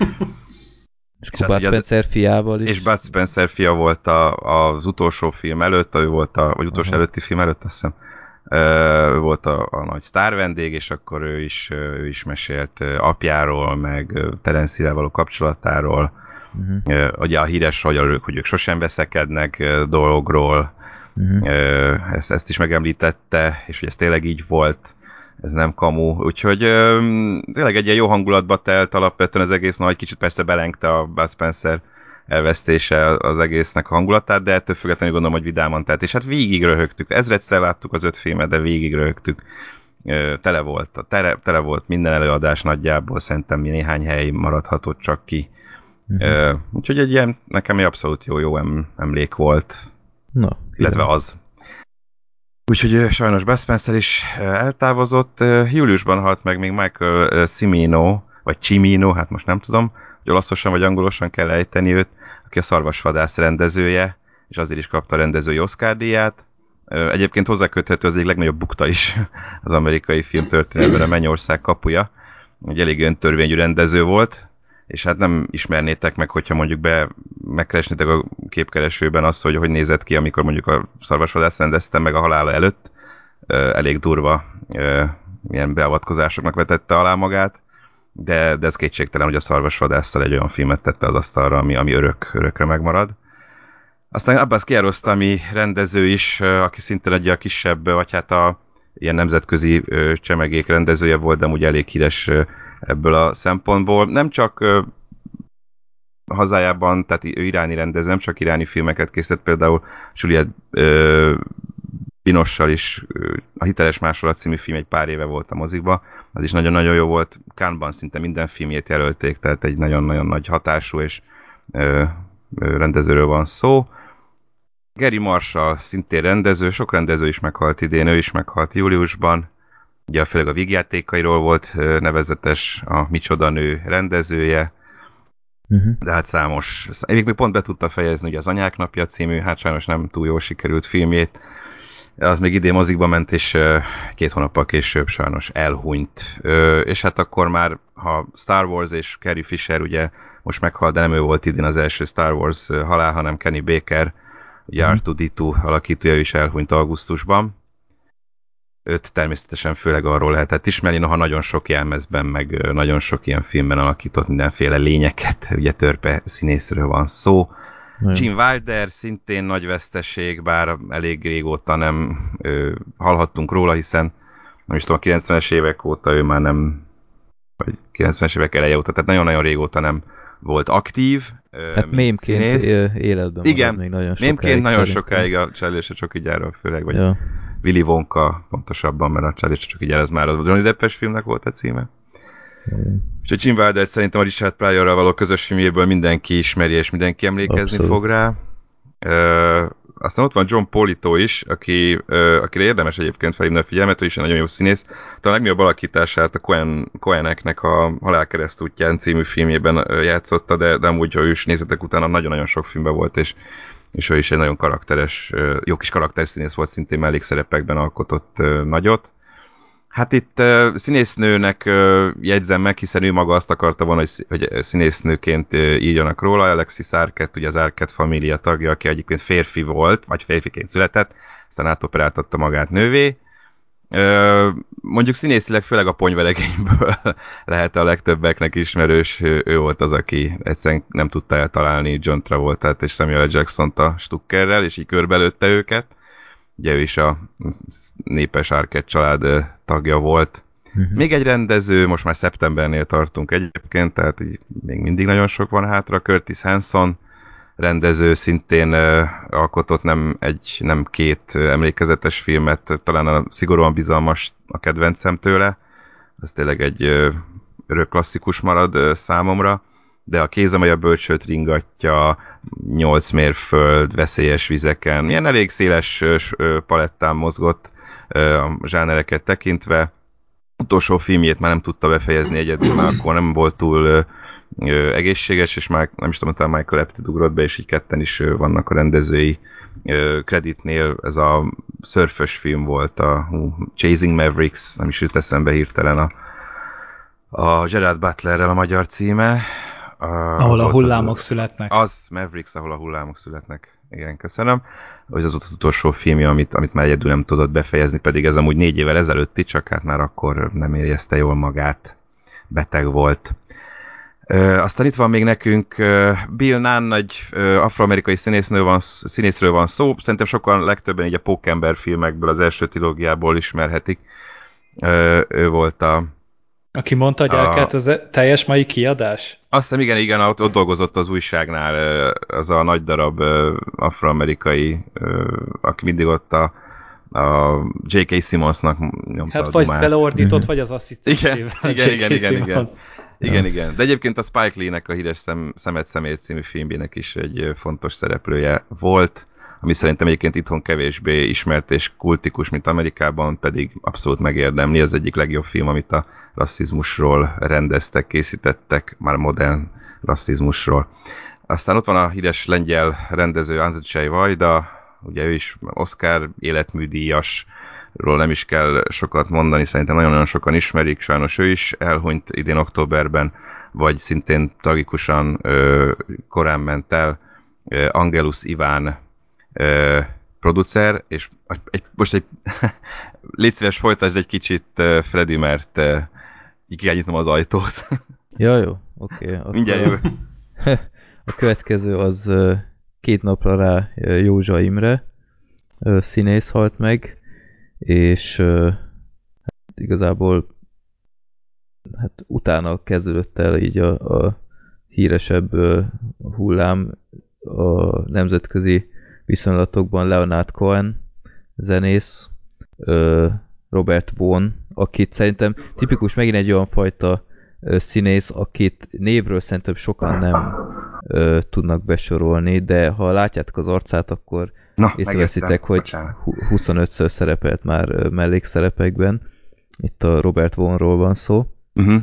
És, és Bud Spencer az, fiával is. És Bud Spencer fia volt a, az utolsó film előtt, ő volt a, vagy utolsó Aha. előtti film előtt, azt hiszem, ő volt a, a nagy sztár vendég, és akkor ő is, ő is mesélt apjáról, meg Terence való kapcsolatáról, uh-huh. ugye a híres, hogy, a, hogy ők sosem veszekednek dolgokról, uh-huh. ezt, ezt is megemlítette, és hogy ez tényleg így volt, ez nem kamu, úgyhogy tényleg egy ilyen jó hangulatba telt alapvetően az egész nagy, kicsit persze belengte a Bud Spencer elvesztése az egésznek a hangulatát, de ettől függetlenül gondolom, hogy vidáman telt. És hát végig röhögtük. Ezredszer láttuk az öt filmet, de végig röhögtük. Tele volt, a tele, tele volt minden előadás nagyjából, szerintem néhány hely maradhatott csak ki. Uh-huh. Úgyhogy egy ilyen, nekem egy abszolút jó, jó emlék volt. Na, illetve az. Úgyhogy sajnos Bud is eltávozott. Júliusban halt meg még Michael Cimino, vagy Cimino, hát most nem tudom, hogy olaszosan vagy angolosan kell ejteni őt, aki a Szarvasvadász rendezője, és azért is kapta a rendezői Oscar díját. Egyébként hozzáköthető az egyik legnagyobb bukta is az amerikai film történetben, a Mennyország kapuja. Egy elég öntörvényű rendező volt, és hát nem ismernétek meg, hogyha mondjuk be megkeresnétek a képkeresőben azt, hogy hogy nézett ki, amikor mondjuk a szarvasvadász rendezte meg a halála előtt. Elég durva ilyen beavatkozásoknak vetette alá magát de, de ez kétségtelen, hogy a szarvasvadásszal egy olyan filmet tette az asztalra, ami, ami örök, örökre megmarad. Aztán Abbas Kiarostami rendező is, aki szintén egy a kisebb, vagy hát a ilyen nemzetközi csemegék rendezője volt, de úgy elég híres ebből a szempontból. Nem csak hazájában, tehát ő iráni rendező, nem csak iráni filmeket készített, például Juliette Pinossal is a Hiteles Másolat című film egy pár éve volt a mozikba, az is nagyon-nagyon jó volt. Kánban szinte minden filmjét jelölték, tehát egy nagyon-nagyon nagy hatású és ö, rendezőről van szó. Gary Marshall szintén rendező, sok rendező is meghalt idén, ő is meghalt júliusban. Ugye főleg a vígjátékairól volt nevezetes a Micsoda Nő rendezője, uh-huh. de hát számos, még pont be tudta fejezni ugye az Anyák napja című, hát sajnos nem túl jól sikerült filmjét, az még idén mozikba ment, és két hónappal később sajnos elhunyt. És hát akkor már, ha Star Wars és Carrie Fisher ugye most meghalt, de nem ő volt idén az első Star Wars halál, hanem Kenny Baker, ugye mm. R2-D2 alakítója is elhunyt augusztusban. Őt természetesen főleg arról lehetett ismerni, noha nagyon sok jelmezben, meg nagyon sok ilyen filmben alakított mindenféle lényeket, ugye törpe színészről van szó, Jim Wilder szintén nagy veszteség, bár elég régóta nem ö, hallhattunk róla, hiszen nem is tudom, a 90-es évek óta ő már nem, vagy 90-es évek eleje óta, tehát nagyon-nagyon régóta nem volt aktív. Hát mémként életben Igen, még nagyon sokáig. Mémként nagyon sokáig a cselése csak így erről főleg, vagy ja. Willy Wonka, pontosabban, mert a Charlie csak így jelez már, az Johnny Deppes filmnek volt a címe. Mm. A Jim Wilder szerintem a Richard Pryorral való közös filmjéből mindenki ismeri, és mindenki emlékezni Abszolút. fog rá. Uh, aztán ott van John Polito is, aki, uh, akire érdemes egyébként felhívni a figyelmet, ő is egy nagyon jó színész. Talán a legnagyobb alakítását a Coen, Coeneknek a Halál útján című filmjében játszotta, de, de amúgy, ha ő is nézetek utána nagyon-nagyon sok filmben volt, és és ő is egy nagyon karakteres, jó kis karakterszínész volt, szintén mellékszerepekben alkotott nagyot. Hát itt színésznőnek jegyzem meg, hiszen ő maga azt akarta volna, hogy, színésznőként írjanak róla. Alexis Arquette, ugye az Arquette família tagja, aki egyébként férfi volt, vagy férfiként született, aztán átoperáltatta magát nővé. Mondjuk színészileg főleg a ponyveregényből lehet a legtöbbeknek ismerős. Ő, volt az, aki egyszerűen nem tudta eltalálni John Travolta-t és Samuel Jackson-t a Stuckerrel, és így körbelőtte őket ugye ő is a népes Arquette család tagja volt. Uh-huh. Még egy rendező, most már szeptembernél tartunk egyébként, tehát így még mindig nagyon sok van hátra, Curtis Hanson rendező szintén alkotott nem egy, nem két emlékezetes filmet, talán a szigorúan bizalmas a kedvencem tőle, ez tényleg egy örök klasszikus marad számomra. De a kézemely a bölcsőt ringatja, nyolc mérföld, veszélyes vizeken, ilyen elég széles palettán mozgott a zsánereket tekintve. Utolsó filmjét már nem tudta befejezni egyedül, mert akkor nem volt túl egészséges, és már nem is tudom, talán Michael Apted ugrott be, és így ketten is vannak a rendezői kreditnél. Ez a szörfös film volt, a Chasing Mavericks, nem is jut eszembe hirtelen a, a Gerard Butlerrel a magyar címe, ahol a hullámok az, születnek. Az Mavericks, ahol a hullámok születnek. Igen, köszönöm. Hogy az volt az utolsó filmje, amit, amit már egyedül nem tudott befejezni, pedig ez amúgy négy évvel ezelőtti, csak hát már akkor nem érezte jól magát. Beteg volt. Ö, aztán itt van még nekünk Bill Nunn, egy afroamerikai színésznő van, színészről van szó. Szerintem sokan legtöbben így a Pókember filmekből, az első trilógiából ismerhetik. Ö, ő volt a aki mondta, hogy el kellett az e- teljes mai kiadás? Azt hiszem, igen, igen, ott, ott dolgozott az újságnál az a nagy darab afroamerikai, aki mindig ott a, a J.K. Simmonsnak nyomta Hát vagy beleordított, mm-hmm. vagy az asszisztens. Igen, igen, igen, igen, igen. Igen, igen. De egyébként a Spike Lee-nek a híres szem, Szemet Szemért című filmjének is egy fontos szereplője volt ami szerintem egyébként itthon kevésbé ismert és kultikus, mint Amerikában, pedig abszolút megérdemli. Az egyik legjobb film, amit a rasszizmusról rendeztek, készítettek, már modern rasszizmusról. Aztán ott van a híres lengyel rendező Andrzej Vajda, ugye ő is Oscar életműdíjas, ról nem is kell sokat mondani, szerintem nagyon-nagyon sokan ismerik, sajnos ő is elhunyt idén októberben, vagy szintén tragikusan ö, korán ment el, Angelus Iván ö, producer, és egy, most egy légy szíves, folytasd egy kicsit Freddy, mert uh, így kell nyitnom az ajtót. ja, jó, oké. Okay, Mindjárt jó. A következő az két napra rá Józsa Imre színész halt meg, és hát igazából hát utána kezdődött el így a, a híresebb hullám a nemzetközi viszonylatokban Leonard Cohen, zenész, Robert Vaughn, akit szerintem tipikus megint egy olyan fajta színész, akit névről szerintem sokan nem ö, tudnak besorolni, de ha látjátok az arcát, akkor Na, észreveszitek, hogy 25-ször szerepelt már mellékszerepekben. Itt a Robert Vaughnról van szó. Uh-huh.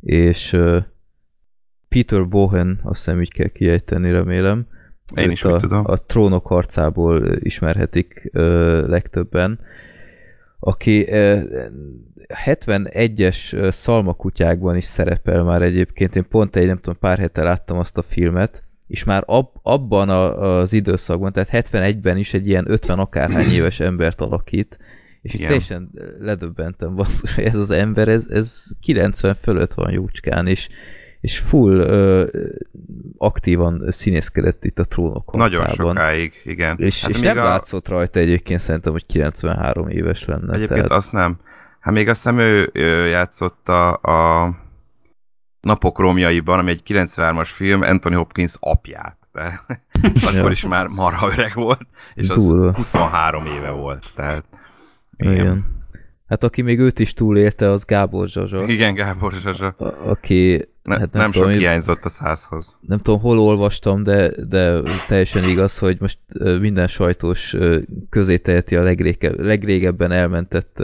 És Peter Bohen, azt hiszem így kell kiejteni, remélem, én is a, tudom. A trónok harcából ismerhetik ö, legtöbben, aki ö, 71-es szalmakutyákban is szerepel már egyébként. Én pont egy, nem tudom, pár hete láttam azt a filmet, és már ab, abban a, az időszakban, tehát 71-ben is egy ilyen 50 akárhány éves embert alakít, és itt teljesen ledöbbentem, basszus, hogy ez az ember, ez, ez 90 fölött van jócskán, és és full ö, aktívan színészkedett itt a trónok Nagyon sokáig, igen. És, hát és nem a... látszott rajta egyébként szerintem, hogy 93 éves lenne. Egyébként tehát... azt nem. Hát még azt hiszem ő, ő játszott a, a Napok romjaiban, ami egy 93-as film, Anthony Hopkins apját. De akkor is már marha öreg volt, és az Túl. 23 éve volt. Tehát Igen. Igen. Hát aki még őt is túlélte, az Gábor Zsazsa. Igen, Gábor Zsazsa. A, aki... Ne, hát nem, nem tudom, sok hiányzott a százhoz. Nem tudom, hol olvastam, de, de teljesen igaz, hogy most minden sajtós közé teheti a legrége, legrégebben elmentett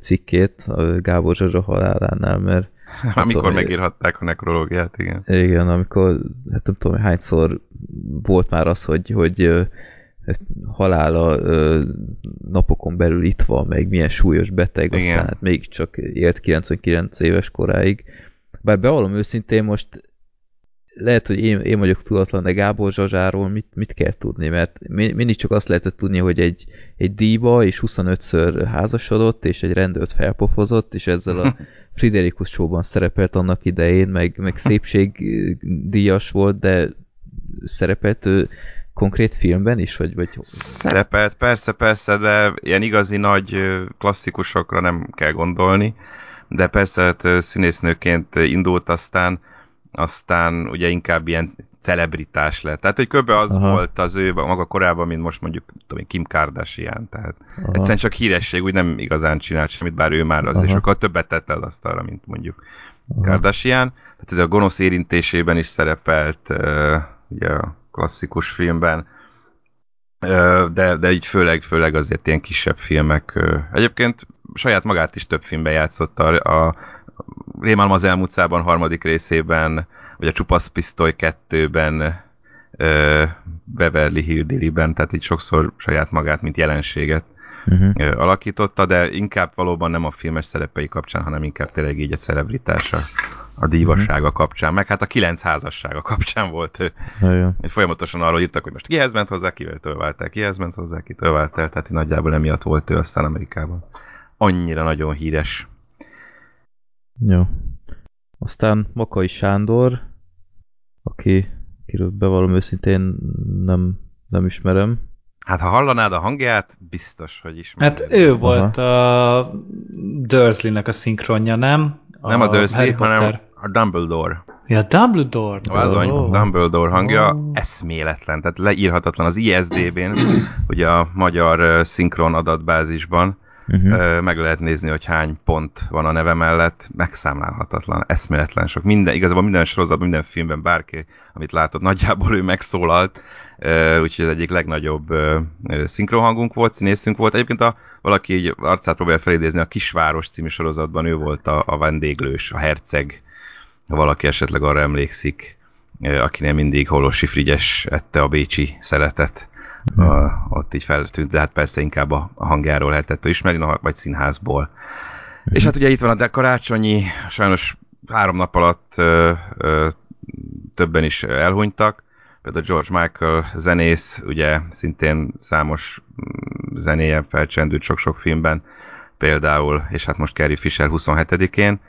cikkét a Gábor Zsazsa halálánál, mert amikor tudom, megírhatták a nekrológiát, igen. Igen, amikor, hát nem tudom, hányszor volt már az, hogy, hogy halála napokon belül itt van, meg milyen súlyos beteg, Igen. aztán hát mégiscsak élt 99 éves koráig. Bár bevallom őszintén most lehet, hogy én, én vagyok tudatlan, de Gábor Zsazsáról mit, mit kell tudni, mert mindig csak azt lehetett tudni, hogy egy, egy díva és 25-ször házasodott, és egy rendőrt felpofozott, és ezzel a Friderikus showban szerepelt annak idején, meg, meg szépségdíjas volt, de szerepelt ő konkrét filmben is, vagy, vagy... Szerepelt, persze, persze, de ilyen igazi nagy klasszikusokra nem kell gondolni, de persze hát színésznőként indult aztán, aztán ugye inkább ilyen celebritás lett. Tehát, hogy kb. az Aha. volt az ő maga korábban, mint most mondjuk tudom, Kim Kardashian. Tehát Aha. egyszerűen csak híresség, úgy nem igazán csinált semmit, bár ő már az, és sokkal többet tette az asztalra, mint mondjuk Aha. Kardashian. Tehát ez a gonosz érintésében is szerepelt uh, ugye a klasszikus filmben, de, de így főleg, főleg azért ilyen kisebb filmek. Egyébként saját magát is több filmben játszott a, a Rémálom az elmúcában harmadik részében, vagy a Csupasz Pisztoly kettőben, Beverly Hill tehát így sokszor saját magát, mint jelenséget uh-huh. alakította, de inkább valóban nem a filmes szerepei kapcsán, hanem inkább tényleg így a celebritása a dívasága kapcsán, meg hát a kilenc házassága kapcsán volt ő. Ja, Folyamatosan arról írtak, hogy most kihez ment hozzá, kivel tölvált kihez ment hozzá, ki tölvált el, tehát nagyjából emiatt volt ő aztán Amerikában. Annyira nagyon híres. Jó. Aztán Makai Sándor, aki, akiről bevallom őszintén nem, nem ismerem. Hát ha hallanád a hangját, biztos, hogy ismered. Hát ő Aha. volt a Dursley-nek a szinkronja, nem? A nem a Dursley, hanem a Dumbledore. Ja, Dumbledore. Az oh. Dumbledore hangja oh. eszméletlen, tehát leírhatatlan az ISDB-n, ugye a magyar szinkron adatbázisban, uh-huh. meg lehet nézni, hogy hány pont van a neve mellett, megszámlálhatatlan, eszméletlen sok. Minden, igazából minden sorozatban, minden filmben bárki, amit látott, nagyjából ő megszólalt, úgyhogy ez egyik legnagyobb szinkronhangunk volt, színészünk volt. Egyébként a, valaki így arcát próbálja felidézni, a Kisváros című sorozatban ő volt a, a vendéglős, a herceg, ha valaki esetleg arra emlékszik, akinél mindig Holosi Frigyes ette a bécsi szeretet, uh, ott így feltűnt, de hát persze inkább a, hangjáról lehetett ismerni, vagy színházból. És hát ugye itt van a karácsonyi, sajnos három nap alatt ö, ö, többen is elhunytak, például George Michael zenész, ugye szintén számos mm, zenéje felcsendült sok-sok filmben, például, és hát most Carrie Fisher 27-én,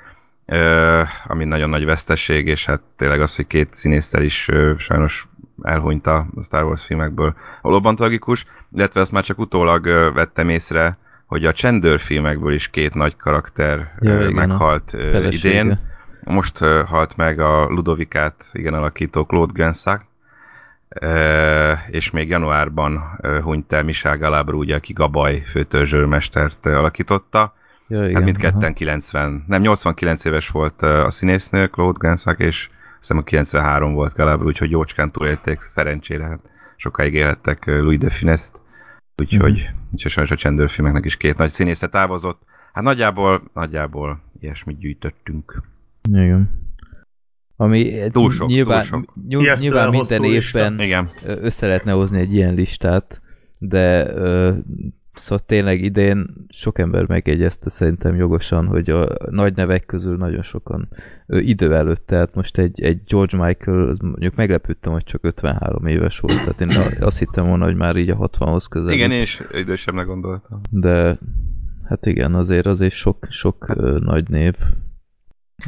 ami nagyon nagy veszteség, és hát tényleg az, hogy két színésztel is sajnos elhunyt a Star Wars filmekből, valóban tragikus, illetve azt már csak utólag vettem észre, hogy a Csendőr filmekből is két nagy karakter ja, igen, meghalt idén. Most halt meg a Ludovikát igen alakító Claude Gensack, és még januárban hunyt el Michel Galabru, ugye, aki Gabaj főtörzsőrmestert alakította. Ja, igen, hát mindketten aha. 90, nem 89 éves volt a színésznő, Claude Gensack, és hiszem a 93 volt Galabru, úgyhogy jócskán túlélték, szerencsére, hát sokáig élhettek Louis de Finest, úgyhogy, mm. úgyhogy sajnos a csendőrfilmeknek is két nagy színésze távozott. Hát nagyjából, nagyjából ilyesmit gyűjtöttünk. Igen. Ami túl sok, nyilván, túl sok. Nyilván, nyilván minden évben Igen. össze lehetne hozni egy ilyen listát, de Szóval tényleg idén sok ember megjegyezte szerintem jogosan, hogy a nagy nevek közül nagyon sokan ő, idő előtt, tehát most egy, egy George Michael, mondjuk meglepődtem, hogy csak 53 éves volt, tehát én azt hittem volna, hogy már így a 60-hoz közel. Igen, én is idősebbnek gondoltam. De hát igen, azért azért sok, sok hát, nagy név.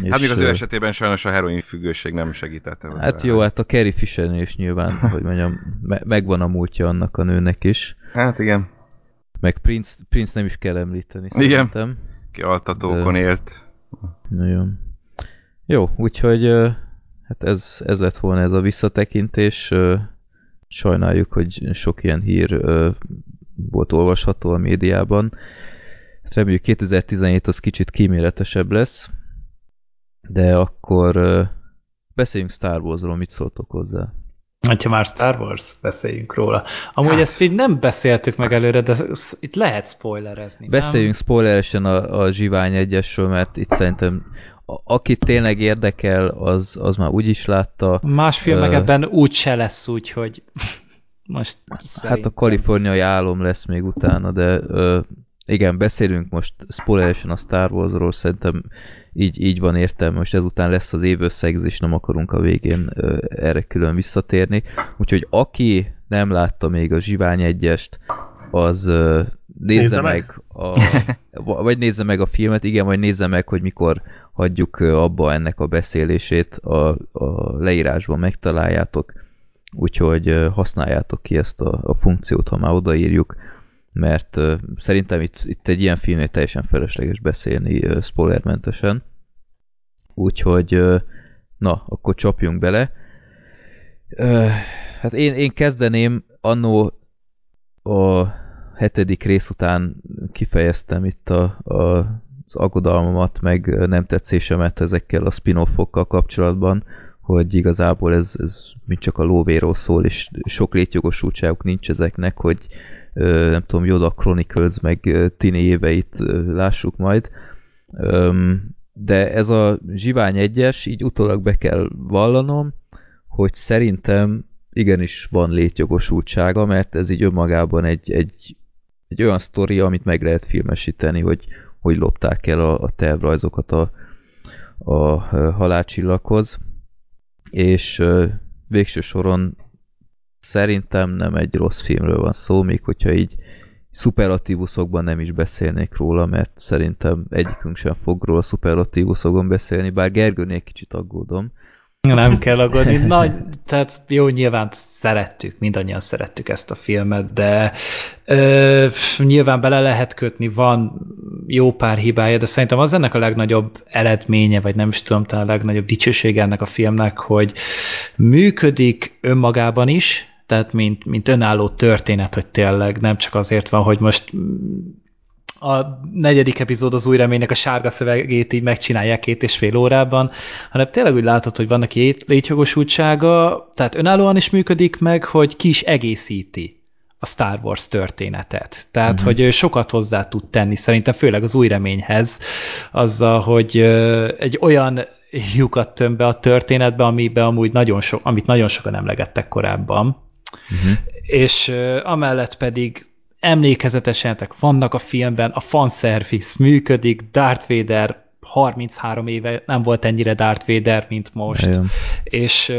Hát még az ő esetében sajnos a heroin függőség nem segítette. Hozzá. Hát jó, hát a Carrie fisher is nyilván, hogy mondjam, me megvan a múltja annak a nőnek is. Hát igen. Meg Prince, Prince nem is kell említeni, szerintem. Igen, ki altatókon De... élt. Nagyon. Jó, úgyhogy hát ez, ez lett volna ez a visszatekintés. Sajnáljuk, hogy sok ilyen hír volt olvasható a médiában. reméljük 2017 az kicsit kíméletesebb lesz, de akkor beszéljünk Star Warsról, mit szóltok hozzá? Ha már Star Wars, beszéljünk róla. Amúgy hát. ezt így nem beszéltük meg előre, de itt lehet spoilerezni. Beszéljünk nem? spoileresen a, a Zsivány egyesről, mert itt szerintem akit tényleg érdekel, az, az már úgy is látta. Más filmek uh, úgy se lesz úgy, hogy most Hát szerintem. a kaliforniai álom lesz még utána, de uh, igen, beszélünk most spoileresen a Star Warsról, szerintem így, így van értelme, most ezután lesz az évösszegzés, nem akarunk a végén erre külön visszatérni. Úgyhogy aki nem látta még a Zsivány egyest, az nézze, nézze meg, meg a, vagy nézze meg a filmet, igen, vagy nézze meg, hogy mikor hagyjuk abba ennek a beszélését, a, a leírásban megtaláljátok, úgyhogy használjátok ki ezt a, a funkciót, ha már odaírjuk, mert szerintem itt, itt egy ilyen filmnél teljesen felesleges beszélni spoilermentesen. Úgyhogy, na, akkor csapjunk bele. Hát én, én kezdeném, annó a hetedik rész után kifejeztem itt a, a az aggodalmamat, meg nem tetszésemet ezekkel a spin-offokkal kapcsolatban, hogy igazából ez, ez mint csak a lóvéról szól, és sok létjogosultságuk nincs ezeknek, hogy nem tudom, Yoda Chronicles meg tini éveit lássuk majd. De ez a Zsivány egyes, így utólag be kell vallanom, hogy szerintem igenis van létjogosultsága, mert ez így önmagában egy, egy, egy olyan sztori, amit meg lehet filmesíteni, hogy hogy lopták el a, a tervrajzokat a, a halálcsillaghoz, és végső soron szerintem nem egy rossz filmről van szó, még hogyha így szuperlatívuszokban nem is beszélnék róla, mert szerintem egyikünk sem fog róla szuperlatívuszokon beszélni, bár Gergőnél kicsit aggódom, nem kell aggódni. Nagy, tehát jó, nyilván szerettük, mindannyian szerettük ezt a filmet, de ö, nyilván bele lehet kötni, van jó pár hibája, de szerintem az ennek a legnagyobb eredménye, vagy nem is tudom, talán a legnagyobb dicsősége ennek a filmnek, hogy működik önmagában is, tehát mint, mint önálló történet, hogy tényleg nem csak azért van, hogy most a negyedik epizód az új reménynek a sárga szövegét így megcsinálják két és fél órában, hanem tényleg úgy látod, hogy vannak létjogosultsága, tehát önállóan is működik meg, hogy ki is egészíti a Star Wars történetet. Tehát, uh-huh. hogy sokat hozzá tud tenni, szerintem főleg az új reményhez, azzal, hogy egy olyan lyukat töm be a történetbe, amiben amúgy nagyon so, amit nagyon sokan emlegettek korábban. Uh-huh. És amellett pedig emlékezetesen vannak a filmben, a fanservice működik, Darth Vader 33 éve nem volt ennyire Darth Vader, mint most. Igen. És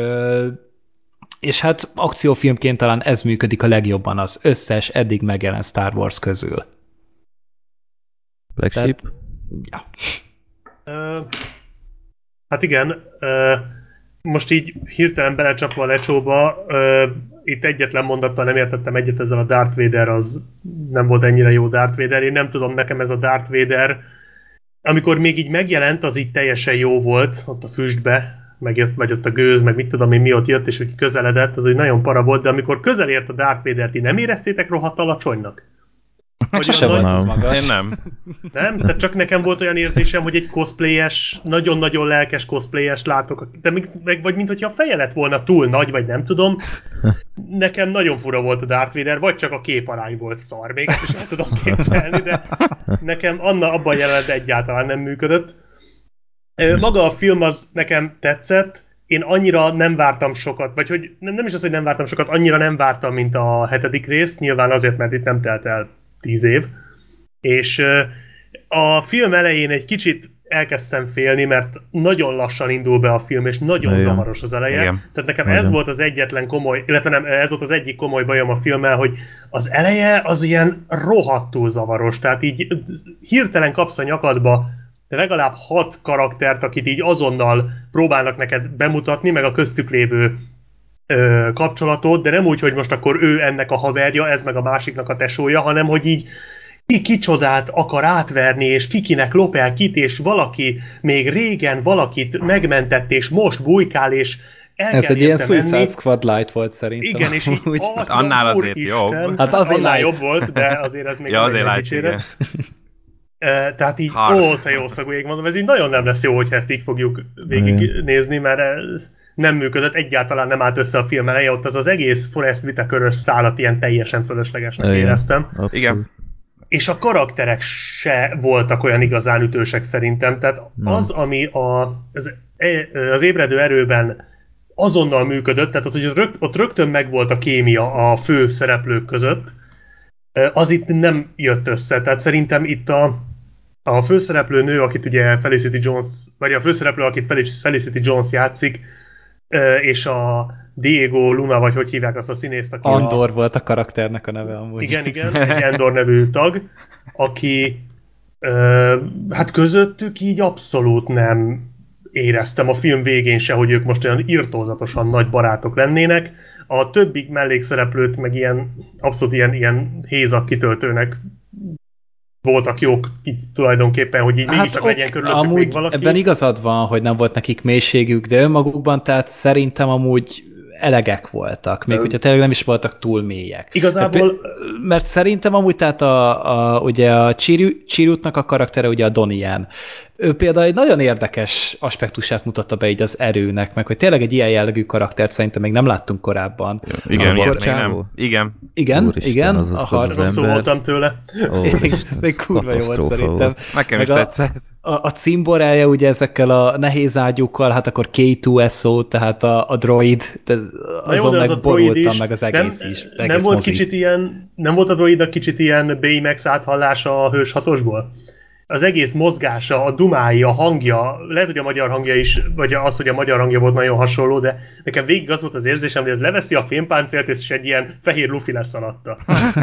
és hát akciófilmként talán ez működik a legjobban az összes eddig megjelent Star Wars közül. Black Sheep? Ja. Uh, hát igen, uh, most így hirtelen belecsapva a lecsóba, uh, itt egyetlen mondattal nem értettem egyet ezzel a Darth Vader, az nem volt ennyire jó Darth Vader. Én nem tudom, nekem ez a Darth Vader, amikor még így megjelent, az így teljesen jó volt, ott a füstbe, meg jött, vagy ott a gőz, meg mit tudom én, mi ott jött, és hogy közeledett, az egy nagyon para volt, de amikor közelért a Darth Vader, ti nem éreztétek rohadt alacsonynak? Hogy Sose volt az magas. Én nem. Nem? Tehát csak nekem volt olyan érzésem, hogy egy cosplayes, nagyon-nagyon lelkes cosplayes látok, de még, meg, vagy mintha a feje lett volna túl nagy, vagy nem tudom. Nekem nagyon fura volt a Darth Vader, vagy csak a képarány volt szar, még és nem tudom képzelni, de nekem Anna abban jelent egyáltalán nem működött. Maga a film az nekem tetszett, én annyira nem vártam sokat, vagy hogy nem, nem is az, hogy nem vártam sokat, annyira nem vártam, mint a hetedik részt, nyilván azért, mert itt nem telt el tíz év, és a film elején egy kicsit elkezdtem félni, mert nagyon lassan indul be a film, és nagyon Igen. zavaros az eleje. Igen. Tehát nekem Igen. ez volt az egyetlen komoly, illetve nem, ez volt az egyik komoly bajom a filmmel, hogy az eleje az ilyen rohadtul zavaros, tehát így hirtelen kapsz a nyakadba legalább hat karaktert, akit így azonnal próbálnak neked bemutatni, meg a köztük lévő ö, kapcsolatot, de nem úgy, hogy most akkor ő ennek a haverja, ez meg a másiknak a tesója, hanem hogy így ki kicsodát akar átverni, és kikinek lop el kit, és valaki még régen valakit megmentett, és most bujkál, és el Ez egy ilyen Suicide menni. Squad light volt szerintem. Igen, és így, úgy, hát annál azért Isten, jobb. Hát azért annál jobb volt, de azért ez még ja, azért light, Tehát így, Hard. ó, te jó szagú ég, mondom, ez így nagyon nem lesz jó, hogyha ezt így fogjuk végignézni, mert ez nem működött, egyáltalán nem állt össze a film eleje, ott az az egész Forest Whitakörös szállat ilyen teljesen fölöslegesnek Igen. éreztem. Abszolút. Igen. És a karakterek se voltak olyan igazán ütősek szerintem, tehát no. az, ami a, az, e, az ébredő erőben azonnal működött, tehát ott, hogy rög, ott rögtön megvolt a kémia a fő szereplők között, az itt nem jött össze. Tehát szerintem itt a, a főszereplő nő, akit ugye Felicity Jones, vagy a főszereplő, akit Felicity Jones játszik, és a Diego Luna, vagy hogy hívják azt a színészt, aki Andor a... volt a karakternek a neve amúgy. Igen, igen, egy Andor nevű tag, aki hát közöttük így abszolút nem éreztem a film végén se, hogy ők most olyan irtózatosan nagy barátok lennének. A többi mellékszereplőt meg ilyen abszolút ilyen, ilyen hézak kitöltőnek voltak jók így tulajdonképpen, hogy így hát mégiscsak legyen körülöttük amúgy még valaki. Ebben igazad van, hogy nem volt nekik mélységük, de önmagukban, tehát szerintem amúgy elegek voltak, még Ö... hogyha tényleg nem is voltak túl mélyek. Igazából... Mert, mert szerintem amúgy tehát a, a, ugye a Csirutnak a karaktere ugye a Donian ő például egy nagyon érdekes aspektusát mutatta be így az erőnek, meg hogy tényleg egy ilyen jellegű karaktert szerintem még nem láttunk korábban. Igen, igen, még nem. Igen. Igen, Úristen, igen. Az az a harc. Az szó voltam tőle. Ó, még kurva jó volt szerintem. Nekem is tetszett. A, a cimborája ugye ezekkel a nehéz ágyúkkal, hát akkor K2SO, tehát a, a droid, de azon meg az borultam meg az egész nem, is. Egész nem volt mozi. kicsit ilyen, nem volt a droidnak kicsit ilyen Baymax áthallása a hős hatosból? Az egész mozgása, a dumái, a hangja, lehet, hogy a magyar hangja is, vagy az, hogy a magyar hangja volt nagyon hasonló, de nekem végig az volt az érzésem, hogy ez leveszi a fémpáncélt, és egy ilyen fehér lufi lesz alatta.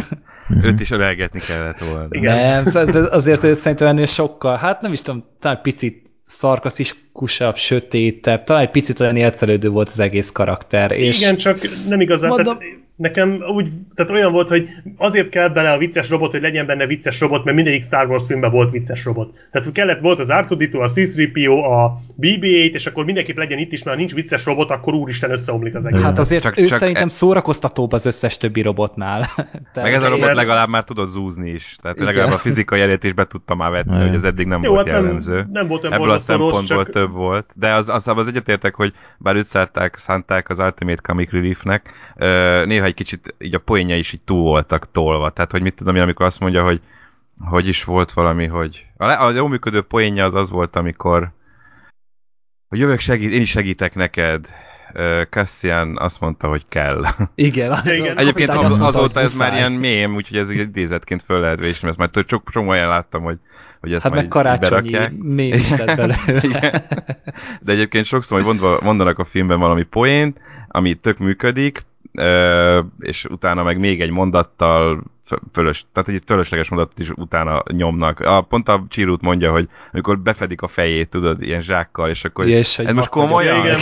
Őt is ölelgetni kellett volna. Igen. Nem, de azért hogy szerintem ennél sokkal, hát nem is tudom, talán picit szarkasztikusabb, sötétebb, talán egy picit olyan élcelődő volt az egész karakter. És Igen, csak nem igazán. Mondom, tehát nekem úgy, tehát olyan volt, hogy azért kell bele a vicces robot, hogy legyen benne vicces robot, mert mindegyik Star Wars filmben volt vicces robot. Tehát kellett, volt az r a C-3PO, a BB-8, és akkor mindenképp legyen itt is, mert ha nincs vicces robot, akkor úristen összeomlik az egész. Hát azért csak, ő csak szerintem e... szórakoztatóbb az összes többi robotnál. Meg ez a robot legalább már tudott zúzni is. Tehát Igen. legalább a fizikai erét is be tudta már vetni, Igen. hogy az eddig nem Jó, volt hát jellemző. Nem, nem volt Ebből a szempontból csak... több volt. De az, az, az egyetértek, hogy bár őt szánták az Ultimate Comic Reliefnek, néha egy kicsit így a poénja is így túl voltak tolva. Tehát, hogy mit tudom én, amikor azt mondja, hogy hogy is volt valami, hogy a, a jó működő poénja az az volt, amikor hogy jövök segít, én is segítek neked. Cassian azt mondta, hogy kell. Igen. Igen Egyébként az, az azóta ez már ilyen mém, úgyhogy ez egy idézetként föl lehet vésni, ezt már sok, sok olyan láttam, hogy, hogy ezt hát meg karácsonyi mém is De egyébként sokszor, hogy mondanak a filmben valami poént, ami tök működik, és utána meg még egy mondattal fölös, tehát egy fölösleges mondatot is utána nyomnak. A, pont a Csirút mondja, hogy amikor befedik a fejét, tudod, ilyen zsákkal, és akkor és ez most komolyan? Igen.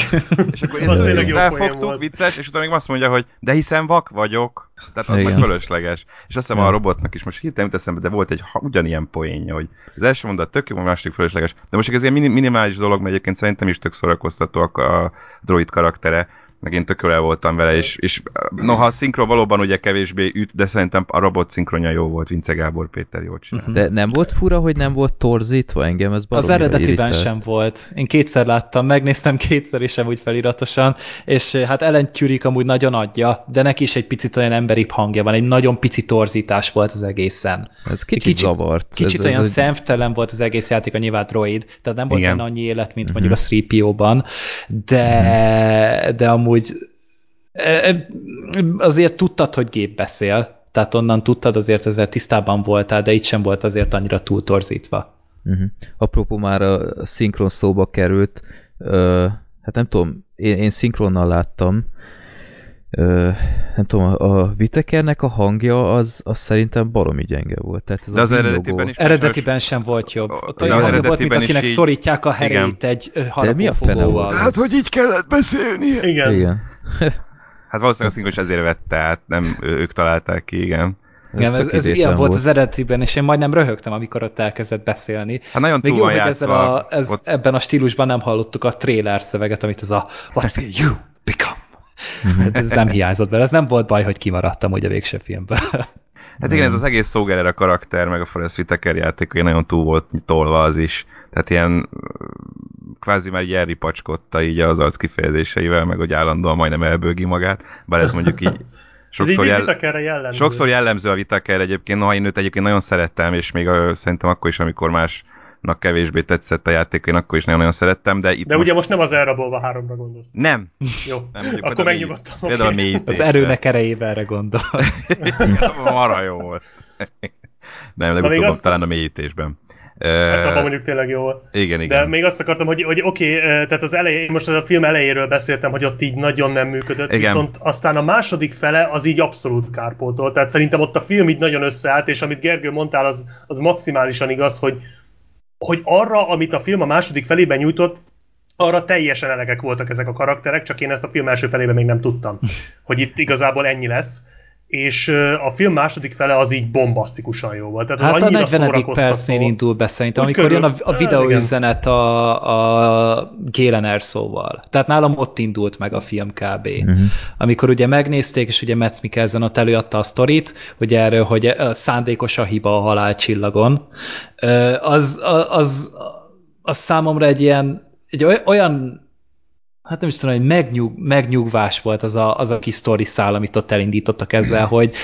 és akkor ez felfogtuk, vicces, és utána még azt mondja, hogy de hiszen vak vagyok. Tehát az Igen. meg fölösleges. És azt hiszem a robotnak is most hirtelen eszembe, de volt egy ugyanilyen poénja, hogy az első mondat tök jó, a második fölösleges. De most ez ilyen minimális dolog, mert egyébként szerintem is tök szórakoztató a droid karaktere, meg én tökül voltam vele, és, és noha a szinkron valóban ugye kevésbé üt, de szerintem a robot szinkronja jó volt, Vince Gábor Péter jól csinál. De nem volt fura, hogy nem volt torzítva engem, ez Az eredetiben irritál. sem volt. Én kétszer láttam, megnéztem kétszer is úgy feliratosan, és hát Ellen Turing amúgy nagyon adja, de neki is egy picit olyan emberi hangja van, egy nagyon pici torzítás volt az egészen. Ez kicsit, kicsit zavart. Kicsit ez, olyan ez szemtelen egy... volt az egész játék, a nyilván droid, tehát nem volt benne annyi élet, mint uh-huh. mondjuk a 3PO-ban, de, uh-huh. de amúgy amúgy e, e, azért tudtad, hogy gép beszél, tehát onnan tudtad, azért ezzel tisztában voltál, de itt sem volt azért annyira túltorzítva. Uh-huh. Apropó már a szinkron szóba került, uh, hát nem tudom, én, én szinkronnal láttam, uh, nem tudom, a Vitekernek a hangja az, az szerintem baromi gyenge volt. Tehát ez De az eredetiben is. Eredetiben sem volt jobb. Ott olyan hangja volt, mint akinek így... szorítják a herét egy De mi a fene volt? Hát, hogy így kellett beszélni. Igen. igen. hát valószínűleg a szinkron is ezért vette át, nem ők találták ki, igen. Igen, ez, ez ilyen volt, volt az eredetiben, és én majdnem röhögtem, amikor ott elkezdett beszélni. Hát nagyon Még túl jó, hogy ezzel a, ez, ott... ebben a stílusban nem hallottuk a trailer szöveget, amit az a What will you become? Uh-huh. Ez nem hiányzott bele, ez nem volt baj, hogy kimaradtam ugye a végső filmből. Hát igen, ez az egész Szógerer a karakter, meg a Forrest Whitaker játék, hogy nagyon túl volt tolva az is. Tehát ilyen kvázi már Jerry pacskotta így az arc kifejezéseivel, meg hogy állandóan majdnem elbőgi magát, bár ez mondjuk így sokszor, jel... jellemző. sokszor jellemző a Vitaker egyébként, noha én őt egyébként nagyon szerettem, és még a, szerintem akkor is, amikor más nak kevésbé tetszett a játék, én akkor is nagyon-nagyon szerettem, de itt De most... ugye most nem az elrabolva háromra gondolsz. Nem. Jó, nem, akkor megnyugodtam. Például okay. a Az erőnek erejével erre gondol. Marha jó volt. Nem, legutóbb azt... talán a mélyítésben. Hát abban mondjuk tényleg jó volt. Igen, igen. De még azt akartam, hogy, hogy oké, okay, tehát az elején, most a film elejéről beszéltem, hogy ott így nagyon nem működött, igen. viszont aztán a második fele az így abszolút kárpótol. Tehát szerintem ott a film így nagyon összeállt, és amit Gergő mondtál, az, az maximálisan igaz, hogy, hogy arra, amit a film a második felében nyújtott, arra teljesen elegek voltak ezek a karakterek, csak én ezt a film első felében még nem tudtam, hogy itt igazából ennyi lesz és a film második fele az így bombasztikusan jó volt. Tehát hát a 40. percnél indul be szerintem, amikor körül, jön a, a videóüzenet a, a Gélen szóval. Tehát nálam ott indult meg a film kb. Uh-huh. Amikor ugye megnézték, és ugye Metz Mikkelsen ott előadta a sztorit, hogy erről, hogy szándékos a hiba a halálcsillagon, az, az, az, az számomra egy ilyen egy olyan hát nem is tudom, hogy megnyug, megnyugvás volt az a, az a kis sztori szál, amit ott elindítottak ezzel, hogy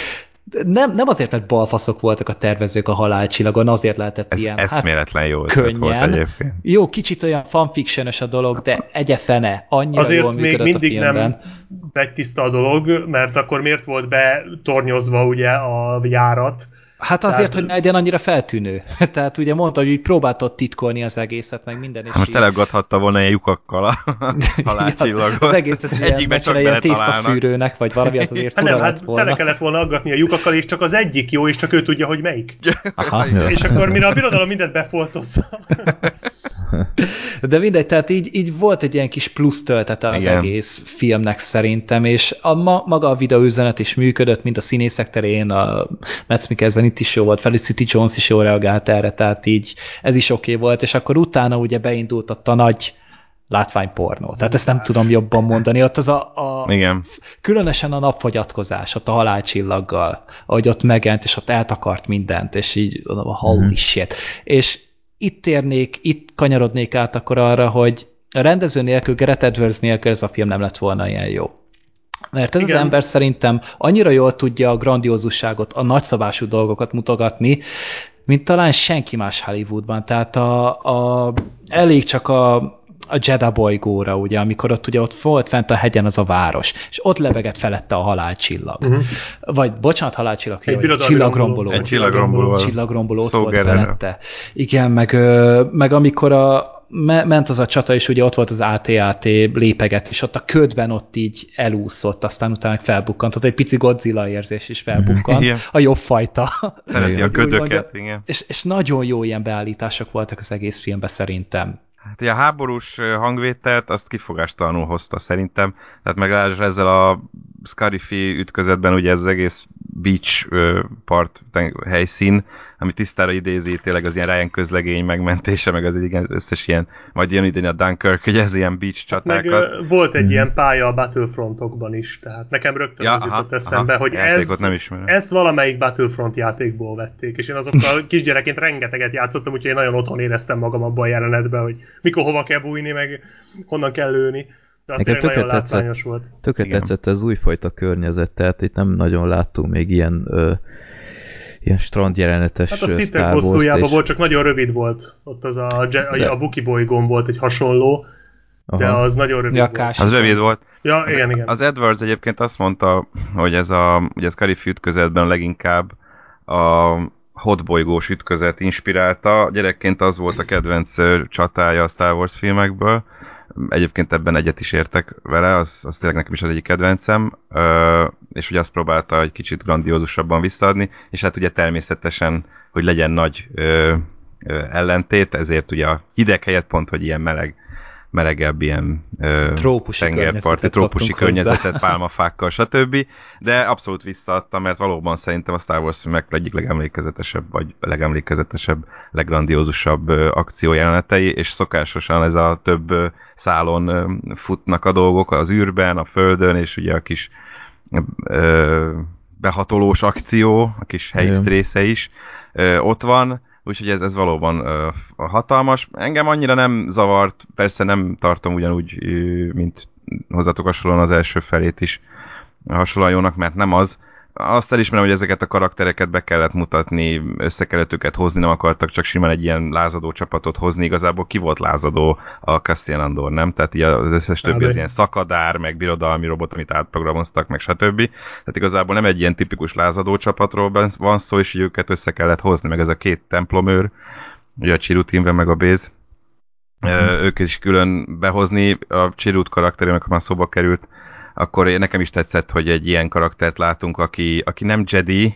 nem, nem azért, mert balfaszok voltak a tervezők a halálcsillagon, azért lehetett Ez hát ilyen. eszméletlen hát, jó könnyen. volt egyébként. Jó, kicsit olyan fanfiction a dolog, de egye fene, annyira azért jól még mindig a nem megtiszta a dolog, mert akkor miért volt betornyozva ugye a járat, Hát azért, Tehát... hogy ne legyen annyira feltűnő. Tehát ugye mondta, hogy úgy próbáltott titkolni az egészet, meg minden. És most telegadhatta volna ilyen lyukakkal a halálcsillagon. az egészet Egyikben csak ilyen tésztaszűrőnek, vagy valami az azért hát nem, hát volna. tele kellett volna aggatni a lyukakkal, és csak az egyik jó, és csak ő tudja, hogy melyik. Aha, és akkor mire a birodalom mindent befoltozza. De mindegy, tehát így, így volt egy ilyen kis plusz töltete az Igen. egész filmnek szerintem, és a, ma, maga a videóüzenet is működött, mint a színészek terén, a Metz Mikkelsen itt is jó volt, Felicity Jones is jól reagált erre, tehát így ez is oké okay volt, és akkor utána ugye beindult ott a nagy látványpornó. Tehát ezt nem tudom jobban mondani. Ott az a, a Igen. különösen a napfogyatkozás, ott a halálcsillaggal, ahogy ott megjelent, és ott eltakart mindent, és így a holy mm. shit. És itt térnék, itt kanyarodnék át akkor arra, hogy a rendező nélkül, Gerett Edwards nélkül ez a film nem lett volna ilyen jó. Mert ez Igen. az ember szerintem annyira jól tudja a grandiózusságot, a nagyszabású dolgokat mutogatni, mint talán senki más Hollywoodban. Tehát a, a, elég csak a, a Jeddah bolygóra, ugye, amikor ott ugye ott volt fent a hegyen az a város, és ott lebegett felette a halálcsillag. Uh-huh. Vagy, bocsánat, halálcsillag, egy csillagromboló. Egy csillagromboló. Csillagromboló ott volt felette. Igen, meg, meg amikor a, ment az a csata, és ugye ott volt az AT-AT lépeget, és ott a ködben ott így elúszott, aztán utána felbukkant, ott egy pici Godzilla érzés is felbukkant, igen. a jobb fajta. Szereti a ködöket, igen. És, és nagyon jó ilyen beállítások voltak az egész filmben szerintem. Hát ugye a háborús hangvételt azt kifogástalanul hozta szerintem, tehát meg ezzel a Scarifi ütközetben ugye ez az egész beach part helyszín, ami tisztára idézi tényleg az ilyen Ryan közlegény megmentése, meg az igen, összes ilyen, majd jön idén a Dunkirk, hogy ez ilyen beach csatákat. Hát meg volt egy mm. ilyen pálya a Battlefrontokban is, tehát nekem rögtön ja, az aha, jutott eszembe, aha, hogy ez, nem ezt valamelyik Battlefront játékból vették, és én azokkal kisgyerekként rengeteget játszottam, úgyhogy én nagyon otthon éreztem magam abban a jelenetben, hogy mikor hova kell bújni, meg honnan kell lőni. De Nekem tökre tetszett, volt. Tökre tetszett az újfajta környezet, tehát itt nem nagyon láttunk még ilyen ö, ilyen strand jelenetes Hát a szitek bosszújában és... volt, csak nagyon rövid volt. Ott az a, a, de... a Buki bolygón volt egy hasonló, Aha. de az nagyon rövid ja, volt. Az rövid volt. Ja, igen, az, igen. Az Edwards egyébként azt mondta, hogy ez a, ugye ez Carifi ütközetben leginkább a hotbolygós ütközet inspirálta. Gyerekként az volt a kedvenc csatája a Star Wars filmekből, Egyébként ebben egyet is értek vele, az, az tényleg nekem is az egyik kedvencem, és ugye azt próbálta egy kicsit grandiózusabban visszaadni, és hát ugye természetesen, hogy legyen nagy ellentét, ezért ugye a hideg helyett pont, hogy ilyen meleg melegebb ilyen trópusi tengerparti, trópusi környezetet, pálmafákkal, stb. De abszolút visszaadta, mert valóban szerintem a Star Wars filmek egyik legemlékezetesebb, vagy legemlékezetesebb, legrandiózusabb akciójelenetei, és szokásosan ez a több szálon futnak a dolgok az űrben, a földön, és ugye a kis behatolós akció, a kis helyi része is ö, ott van, úgyhogy ez, ez valóban ö, hatalmas. Engem annyira nem zavart, persze nem tartom ugyanúgy, ö, mint hozzátok hasonlóan az első felét is hasonlóan jónak, mert nem az, azt elismerem, hogy ezeket a karaktereket be kellett mutatni, össze kellett őket hozni, nem akartak csak simán egy ilyen lázadó csapatot hozni, igazából ki volt lázadó a Cassian Andor, nem? Tehát így az összes többi az ilyen szakadár, meg birodalmi robot, amit átprogramoztak, meg stb. Tehát igazából nem egy ilyen tipikus lázadó csapatról van szó, és így őket össze kellett hozni, meg ez a két templomőr, ugye a Chirutinve, meg a Béz, mm-hmm. ők is külön behozni, a Chirut karakterének már szóba került, akkor nekem is tetszett, hogy egy ilyen karaktert látunk, aki, aki nem Jedi,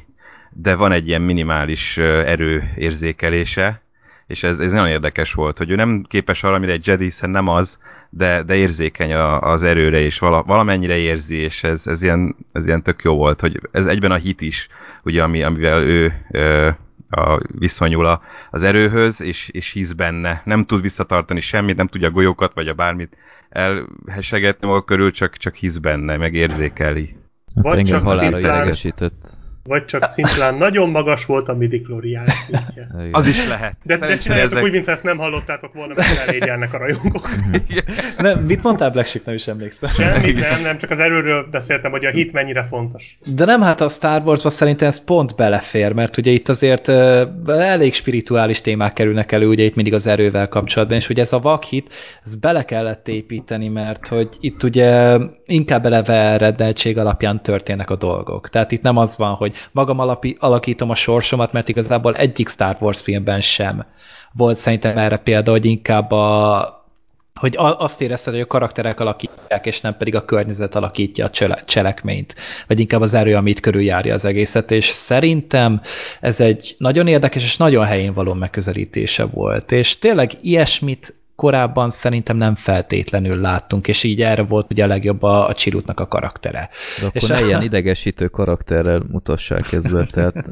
de van egy ilyen minimális erőérzékelése, és ez, ez nagyon érdekes volt, hogy ő nem képes arra, amire egy Jedi, hiszen nem az, de, de érzékeny a, az erőre, és vala, valamennyire érzi, és ez, ez, ilyen, ez ilyen tök jó volt, hogy ez egyben a hit is, ugye, ami, amivel ő ö, a, viszonyul a, az erőhöz, és, és hisz benne. Nem tud visszatartani semmit, nem tudja a golyókat, vagy a bármit elhesegetni maga körül, csak, csak hisz benne, meg érzékeli. Hát Vagy csak halára idegesített. Vagy csak szimplán nagyon magas volt a midichlorian szintje. Az is lehet. De, de csináljátok ezek... úgy, mintha ezt nem hallottátok volna, mert elégyelnek a rajongók. nem, mit mondtál Black Sheep, nem is emlékszem. Semmit nem, nem, csak az erőről beszéltem, hogy a hit mennyire fontos. De nem, hát a Star Wars-ba szerintem ez pont belefér, mert ugye itt azért uh, elég spirituális témák kerülnek elő, ugye itt mindig az erővel kapcsolatban, és ugye ez a vakhit, ez bele kellett építeni, mert hogy itt ugye inkább eleve eredeltség alapján történnek a dolgok. Tehát itt nem az van, hogy magam alapi, alakítom a sorsomat, mert igazából egyik Star Wars filmben sem volt szerintem erre példa, hogy inkább a, hogy azt érezted, hogy a karakterek alakítják, és nem pedig a környezet alakítja a csele cselekményt, vagy inkább az erő, amit körüljárja az egészet, és szerintem ez egy nagyon érdekes és nagyon helyén való megközelítése volt, és tényleg ilyesmit korábban szerintem nem feltétlenül láttunk, és így erre volt ugye a legjobb a, a Csirutnak a karaktere. De akkor és ne a... ilyen idegesítő karakterrel mutassák ezzel, tehát...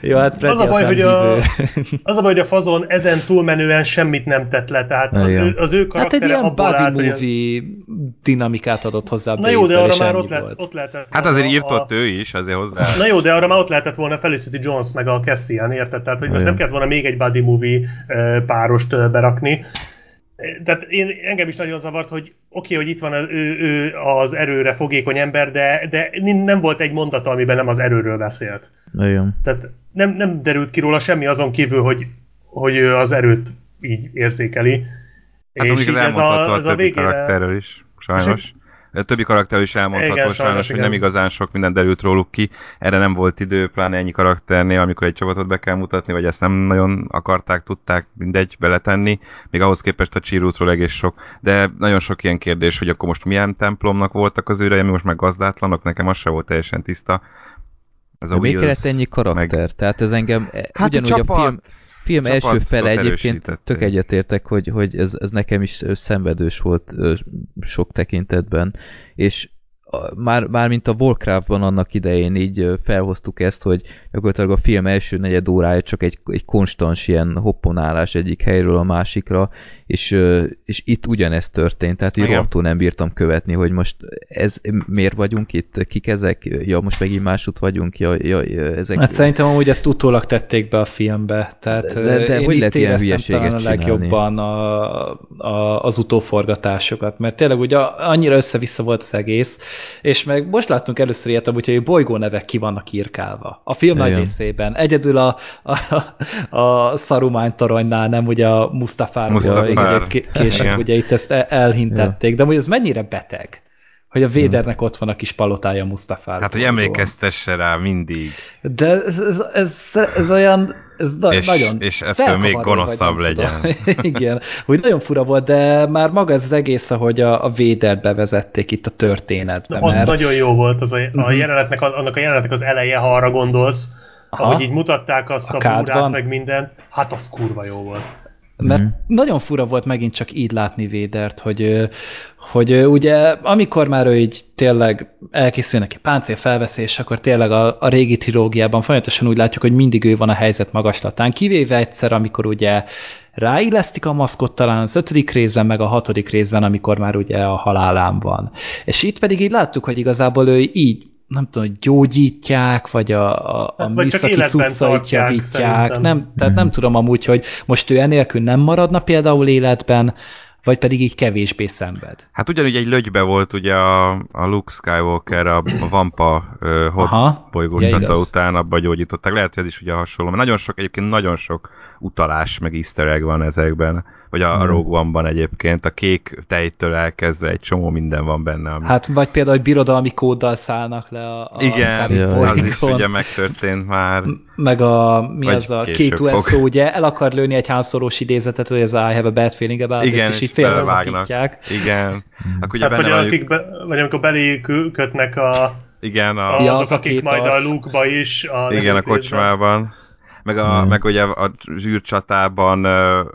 Jó, hát Freddy az, a baj, hogy a, az a baj, hogy a fazon ezen túlmenően semmit nem tett le, tehát az, ő, az ő karaktere Hát egy ilyen buddy movie dinamikát adott hozzá Na jó, de arra már ott, lehet, ott lehetett Hát azért írtott a... ő is, azért hozzá. Na jó, de arra már ott lehetett volna Felicity Jones meg a Cassian, érted? Tehát, hogy most nem kellett volna még egy buddy movie párost berakni tehát én, engem is nagyon zavart, hogy oké, okay, hogy itt van az, ő, ő az erőre fogékony ember, de, de nem volt egy mondata, amiben nem az erőről beszélt. Igen. Tehát nem, nem derült ki róla semmi azon kívül, hogy, hogy ő az erőt így érzékeli. Hát és így ez a, ez a végére... karakterről is, sajnos. A többi karakter is elmondható, igen, sajnos, hogy nem igazán sok minden derült róluk ki. Erre nem volt idő, pláne ennyi karakternél, amikor egy csapatot be kell mutatni, vagy ezt nem nagyon akarták, tudták mindegy beletenni. Még ahhoz képest a Csirútról egész sok. De nagyon sok ilyen kérdés, hogy akkor most milyen templomnak voltak az őrei, mi most meg gazdátlanok, nekem az se volt teljesen tiszta. Ez a miért kellett ennyi karakter? Meg... Tehát ez engem hát ugyanúgy a, csapat... a film film első fele egyébként tök egyetértek, hogy, hogy ez, ez nekem is szenvedős volt sok tekintetben, és már, már mint a Warcraftban annak idején így felhoztuk ezt, hogy gyakorlatilag a film első negyed órája csak egy, egy konstans ilyen hopponálás egyik helyről a másikra, és, és itt ugyanezt történt, tehát így nem bírtam követni, hogy most ez, miért vagyunk itt, kik ezek, ja most megint másút vagyunk, ja, ja, ezek... Hát szerintem amúgy ezt utólag tették be a filmbe, tehát de, de, de hogy lehet ilyen hülyeséget a legjobban a, a, az utóforgatásokat, mert tényleg ugye annyira össze-vissza volt az egész, és meg most láttunk először ilyet, hogy a bolygó nevek ki vannak írkálva. A film Igen. nagy részében. Egyedül a, a, a Saruman toronynál, nem ugye a Mustafáról Mustafár. később, ugye itt ezt elhintették, de hogy ez mennyire beteg hogy a Védernek ott van a kis palotája Mustafára. Hát, hogy emlékeztesse rá mindig. De ez, ez, ez, ez olyan, ez na, és, nagyon És ettől még gonoszabb legyen. Igen, hogy nagyon fura volt, de már maga ez az egész, ahogy a, a Védert bevezették itt a történetbe. Na, az mert... nagyon jó volt, az a, a mhm. jelenetnek, annak a jelenetnek az eleje, ha arra gondolsz, Aha. ahogy így mutatták azt a, a búrát, meg minden, hát az kurva jó volt. Mert mm. nagyon fura volt megint csak így látni Védert, hogy, hogy ugye amikor már ő így tényleg elkészül neki páncél felveszés, akkor tényleg a, a régi trilógiában folyamatosan úgy látjuk, hogy mindig ő van a helyzet magaslatán, kivéve egyszer, amikor ugye ráillesztik a maszkot talán az ötödik részben, meg a hatodik részben, amikor már ugye a halálán van. És itt pedig így láttuk, hogy igazából ő így nem tudom, gyógyítják, vagy a, a, hát, a vagy műszaki cuccait javítják. Nem, tehát nem tudom amúgy, hogy most ő enélkül nem maradna például életben, vagy pedig így kevésbé szenved. Hát ugyanúgy egy lögybe volt ugye a, a Luke Skywalker a, a Vampa uh, hot bolygós ja, után, abba gyógyították. Lehet, hogy ez is ugye hasonló, mert nagyon sok, egyébként nagyon sok utalás, meg easter egg van ezekben vagy a, a Rogue One-ban egyébként, a kék tejtől elkezdve egy csomó minden van benne. Ami... Hát vagy például, hogy birodalmi kóddal szállnak le a, a Igen, ja, az is ugye megtörtént már. Meg a, mi az a K2SO, fog. ugye, el akar lőni egy hánszorós idézetet, hogy ez I have a bad feeling about Igen, this, és így félrezakítják. Igen. Akkor ugye hát, vagy, mondjuk... akik be, vagy amikor belé kötnek a igen, a, ja, azok, az akik majd a Luke-ba is. A igen, a kocsmában meg, a, hmm. meg ugye a zsűrcsatában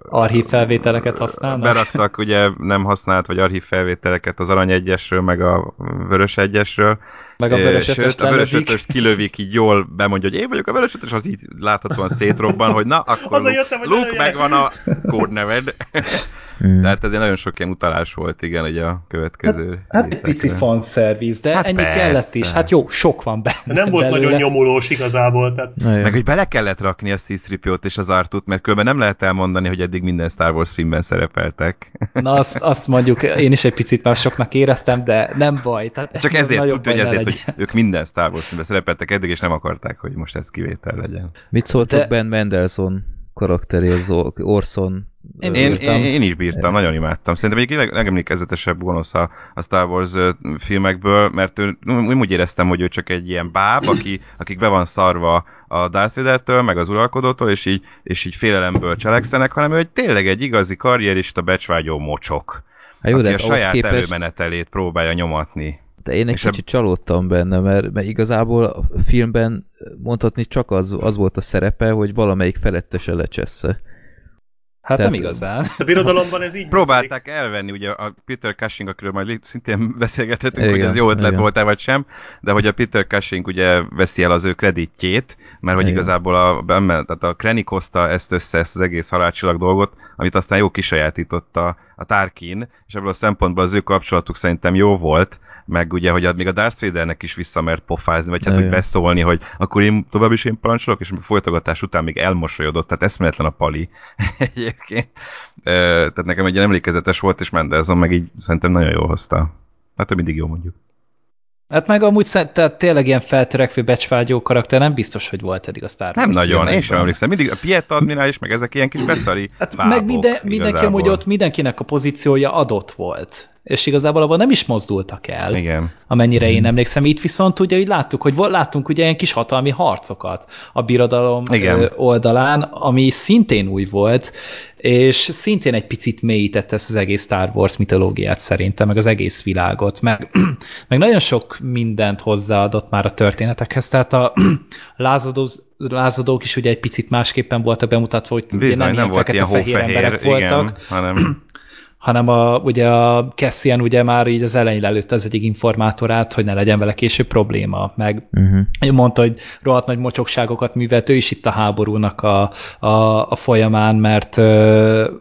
archív felvételeket használnak? Beraktak ugye nem használt, vagy archív felvételeket az arany egyesről, meg a vörös egyesről. Meg a vörös Sőt, a vörös ötöst kilövik, így jól bemondja, hogy én vagyok a vörös ötös, az így láthatóan szétrobban, hogy na, akkor Luke, jöttem, Luke megvan a kódneved. Hmm. Tehát ezért nagyon sok ilyen utalás volt, igen, ugye a következő Hát, hát egy pici fanszerviz, de hát ennyi persze. kellett is. Hát jó, sok van benne. Nem volt belőle. nagyon nyomulós igazából. Tehát... Meg hogy bele kellett rakni a c és az Artut, mert különben nem lehet elmondani, hogy eddig minden Star Wars filmben szerepeltek. Na azt, azt mondjuk én is egy picit már soknak éreztem, de nem baj. Tehát Csak ezért, tudja, hogy ezért, legyen. hogy ők minden Star Wars filmben szerepeltek eddig, és nem akarták, hogy most ez kivétel legyen. Mit szóltok de... Ben Mendelssohn karakteréhez, Orson én, én, én, én is bírtam, nagyon imádtam. Szerintem egyik leg, legemlékezetesebb gonosz a, a Star Wars filmekből, mert ő, úgy éreztem, hogy ő csak egy ilyen báb, aki, akik be van szarva a Darth Vader-től, meg az uralkodótól, és így, és így félelemből cselekszenek, hanem ő egy, tényleg egy igazi karrierista, becsvágyó mocsok. Hát jó, de a saját képest... előmenetelét próbálja nyomatni. De én egy és kicsit eb... csalódtam benne, mert, mert igazából a filmben mondhatni csak az, az volt a szerepe, hogy valamelyik felettese lecsessze. Hát Tehát, nem igazán. A birodalomban ez így Próbálták működik. elvenni, ugye a Peter Cushing, akiről majd szintén beszélgethetünk, igen, hogy ez jó ötlet volt-e vagy sem, de hogy a Peter Cushing ugye veszi el az ő kreditjét, mert hogy igen. igazából a, tehát a Krennic hozta ezt össze, ezt az egész halálcsillag dolgot, amit aztán jó kisajátította a Tarkin, és ebből a szempontból az ő kapcsolatuk szerintem jó volt, meg ugye, hogy még a Darth Vadernek is visszamert pofázni, vagy hát, hogy beszólni, hogy akkor én tovább is én parancsolok, és folytogatás után még elmosolyodott, tehát eszméletlen a pali egyébként. Tehát nekem egy emlékezetes volt, és Mendelzon meg így szerintem nagyon jól hozta. Hát ő mindig jó mondjuk. Hát meg amúgy tehát tényleg ilyen feltörekvő becsvágyó karakter nem biztos, hogy volt eddig a Star Wars Nem nagyon, én sem emlékszem. Mindig a Piet admirális, meg ezek ilyen kis beszari hát bábok, Meg minden, mindenki amúgy ott mindenkinek a pozíciója adott volt és igazából abban nem is mozdultak el, Igen. amennyire én emlékszem. Itt viszont ugye így láttuk, hogy láttunk ugye ilyen kis hatalmi harcokat a birodalom Igen. oldalán, ami szintén új volt, és szintén egy picit mélyítette ezt az egész Star Wars mitológiát szerintem, meg az egész világot, meg, meg nagyon sok mindent hozzáadott már a történetekhez, tehát a lázadó, lázadók is ugye egy picit másképpen voltak bemutatva, hogy Bizony, nem, nem volt ilyen fehér emberek voltak, igen, hanem hanem a, ugye a Cassian ugye már így az elején előtt az egyik informátorát, hogy ne legyen vele később probléma, meg uh-huh. mondta, hogy rohadt nagy mocsokságokat művelt ő is itt a háborúnak a, a, a folyamán, mert ö,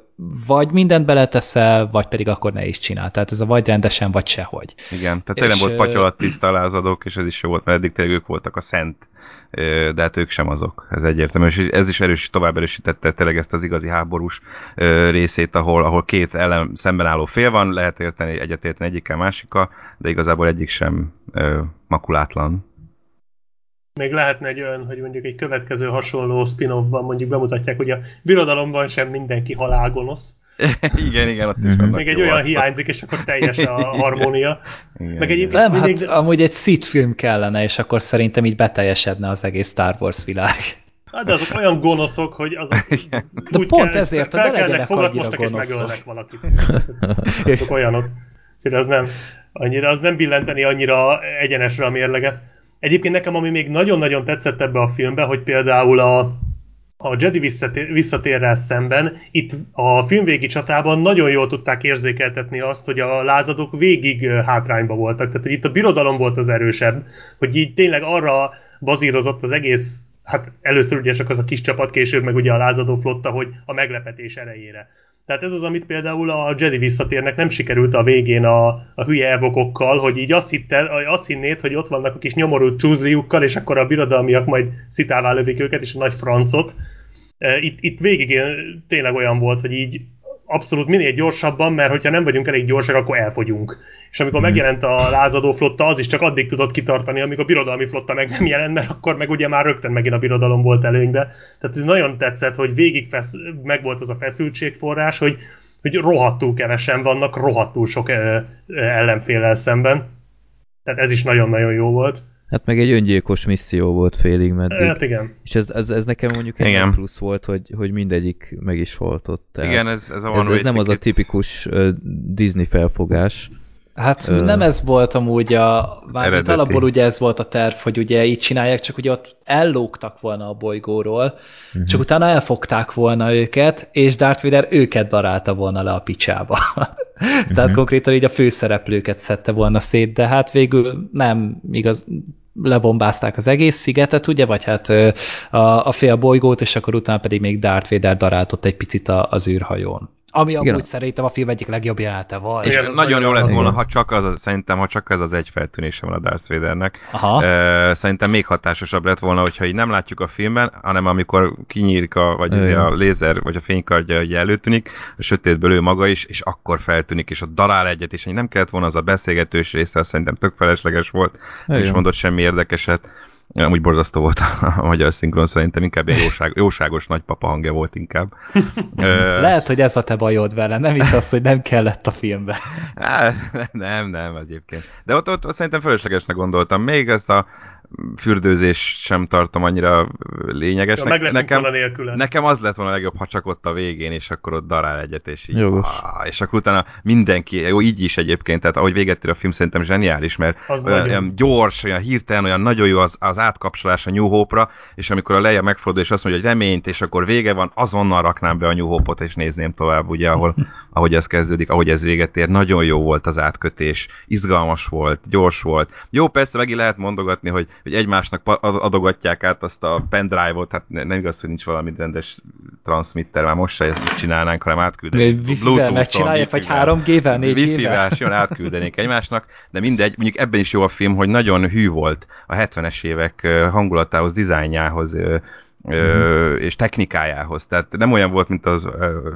vagy mindent beleteszel, vagy pedig akkor ne is csinál. Tehát ez a vagy rendesen, vagy sehogy. Igen, tehát tényleg volt patyolat tiszta lázadók, és ez is jó volt, mert eddig tényleg ők voltak a szent de hát ők sem azok, ez egyértelmű, és ez is erős, tovább erősítette tényleg ezt az igazi háborús részét, ahol, ahol két ellen szemben álló fél van, lehet érteni, egyetérteni egyikkel másika, de igazából egyik sem makulátlan. Még lehetne egy olyan, hogy mondjuk egy következő hasonló spin-offban mondjuk bemutatják, hogy a birodalomban sem mindenki halálgonosz, igen, igen, ott is mm-hmm. Még egy olyan hiányzik, és akkor teljes a harmónia. Igen, Meg egyébként nem, hát mindig... hát amúgy egy Sith film kellene, és akkor szerintem így beteljesedne az egész Star Wars világ. Hát de azok olyan gonoszok, hogy azok de úgy pont kell, ezért, fel kelnek fogadmostak, és megölnek valakit. azok olyanok. Úgyhogy az nem, annyira, az nem billenteni annyira egyenesre a mérleget. Egyébként nekem, ami még nagyon-nagyon tetszett ebbe a filmbe, hogy például a, a Jedi visszatér, visszatérrel szemben, itt a filmvégi csatában nagyon jól tudták érzékeltetni azt, hogy a lázadók végig hátrányba voltak. Tehát, itt a birodalom volt az erősebb, hogy így tényleg arra bazírozott az egész, hát először ugye csak az a kis csapat, később meg ugye a lázadó flotta, hogy a meglepetés erejére. Tehát ez az, amit például a Jedi visszatérnek nem sikerült a végén a, a hülye evokokkal, hogy így azt, hitte, azt hinnéd, hogy ott vannak a kis nyomorult csúzliukkal, és akkor a birodalmiak majd szitává lövik őket, és a nagy francot. Itt, itt végig tényleg olyan volt, hogy így abszolút minél gyorsabban, mert hogyha nem vagyunk elég gyorsak, akkor elfogyunk. És amikor mm. megjelent a lázadó flotta, az is csak addig tudott kitartani, amíg a birodalmi flotta meg nem jelent, mert akkor meg ugye már rögtön megint a birodalom volt előnybe. Tehát nagyon tetszett, hogy végig fesz, meg volt az a feszültségforrás, hogy, hogy rohadtul kevesen vannak, rohadtul sok ellenféllel szemben. Tehát ez is nagyon-nagyon jó volt. Hát meg egy öngyilkos misszió volt félig meddig. Hát igen. És ez, ez, ez nekem mondjuk egy igen. plusz volt, hogy, hogy mindegyik meg is volt ott. Tehát igen, ez, ez, a ez, ez nem az a tipikus uh, Disney felfogás. Hát uh, nem ez volt amúgy a... Mármint alapból ugye ez volt a terv, hogy ugye így csinálják, csak ugye ott ellógtak volna a bolygóról, uh-huh. csak utána elfogták volna őket, és Darth Vader őket darálta volna le a picsába. Tehát uh-huh. konkrétan így a főszereplőket szedte volna szét, de hát végül nem igaz, lebombázták az egész szigetet, ugye, vagy hát a, a fél bolygót, és akkor utána pedig még Darth Vader daráltott egy picit az űrhajón. Ami Igen. amúgy szerintem a film egyik legjobb jelenete volt. És Igen, nagyon jó lett volna, ha csak az, a, szerintem, ha csak ez az egy feltűnése van a Darth Vadernek. Aha. E, szerintem még hatásosabb lett volna, hogyha így nem látjuk a filmben, hanem amikor kinyílik a, vagy az a lézer, vagy a fénykardja ugye előtűnik, a sötétből ő maga is, és akkor feltűnik, és a darál egyet, és nem kellett volna az a beszélgetős része, szerintem tök felesleges volt, Igen. és mondott semmi érdekeset. Amúgy borzasztó volt a magyar szinkron, szerintem inkább egy jóság, jóságos nagypapa hangja volt inkább. Lehet, hogy ez a te bajod vele, nem is az, hogy nem kellett a filmbe. nem, nem, egyébként. De ott, ott, ott szerintem fölöslegesnek gondoltam. Még ezt a fürdőzés sem tartom annyira lényegesnek. Ja, nekem, nekem az lett volna a legjobb, ha csak ott a végén, és akkor ott darál egyet, és így. Jogos. Ah, és akkor utána mindenki, jó, így is egyébként, tehát ahogy véget ér a film, szerintem zseniális, mert olyan, olyan, gyors, olyan hirtelen, olyan nagyon jó az, az átkapcsolás a New Hope-ra, és amikor a Leia megfordul, és azt mondja, hogy reményt, és akkor vége van, azonnal raknám be a New Hope-ot, és nézném tovább, ugye, ahol, ahogy ez kezdődik, ahogy ez véget ér. Nagyon jó volt az átkötés, izgalmas volt, gyors volt. Jó, persze megint lehet mondogatni, hogy hogy egymásnak adogatják át azt a pendrive-ot, hát nem igaz, hogy nincs valami rendes transmitter, már most se ezt csinálnánk, hanem átküldenék. Bluetooth-on. megcsinálják, vagy 3G-vel, 4G-vel? Wi-Fi-vel, jön átküldenék egymásnak, de mindegy, mondjuk ebben is jó a film, hogy nagyon hű volt a 70-es évek hangulatához, dizájnjához, ö, mhm. és technikájához. Tehát nem olyan volt, mint az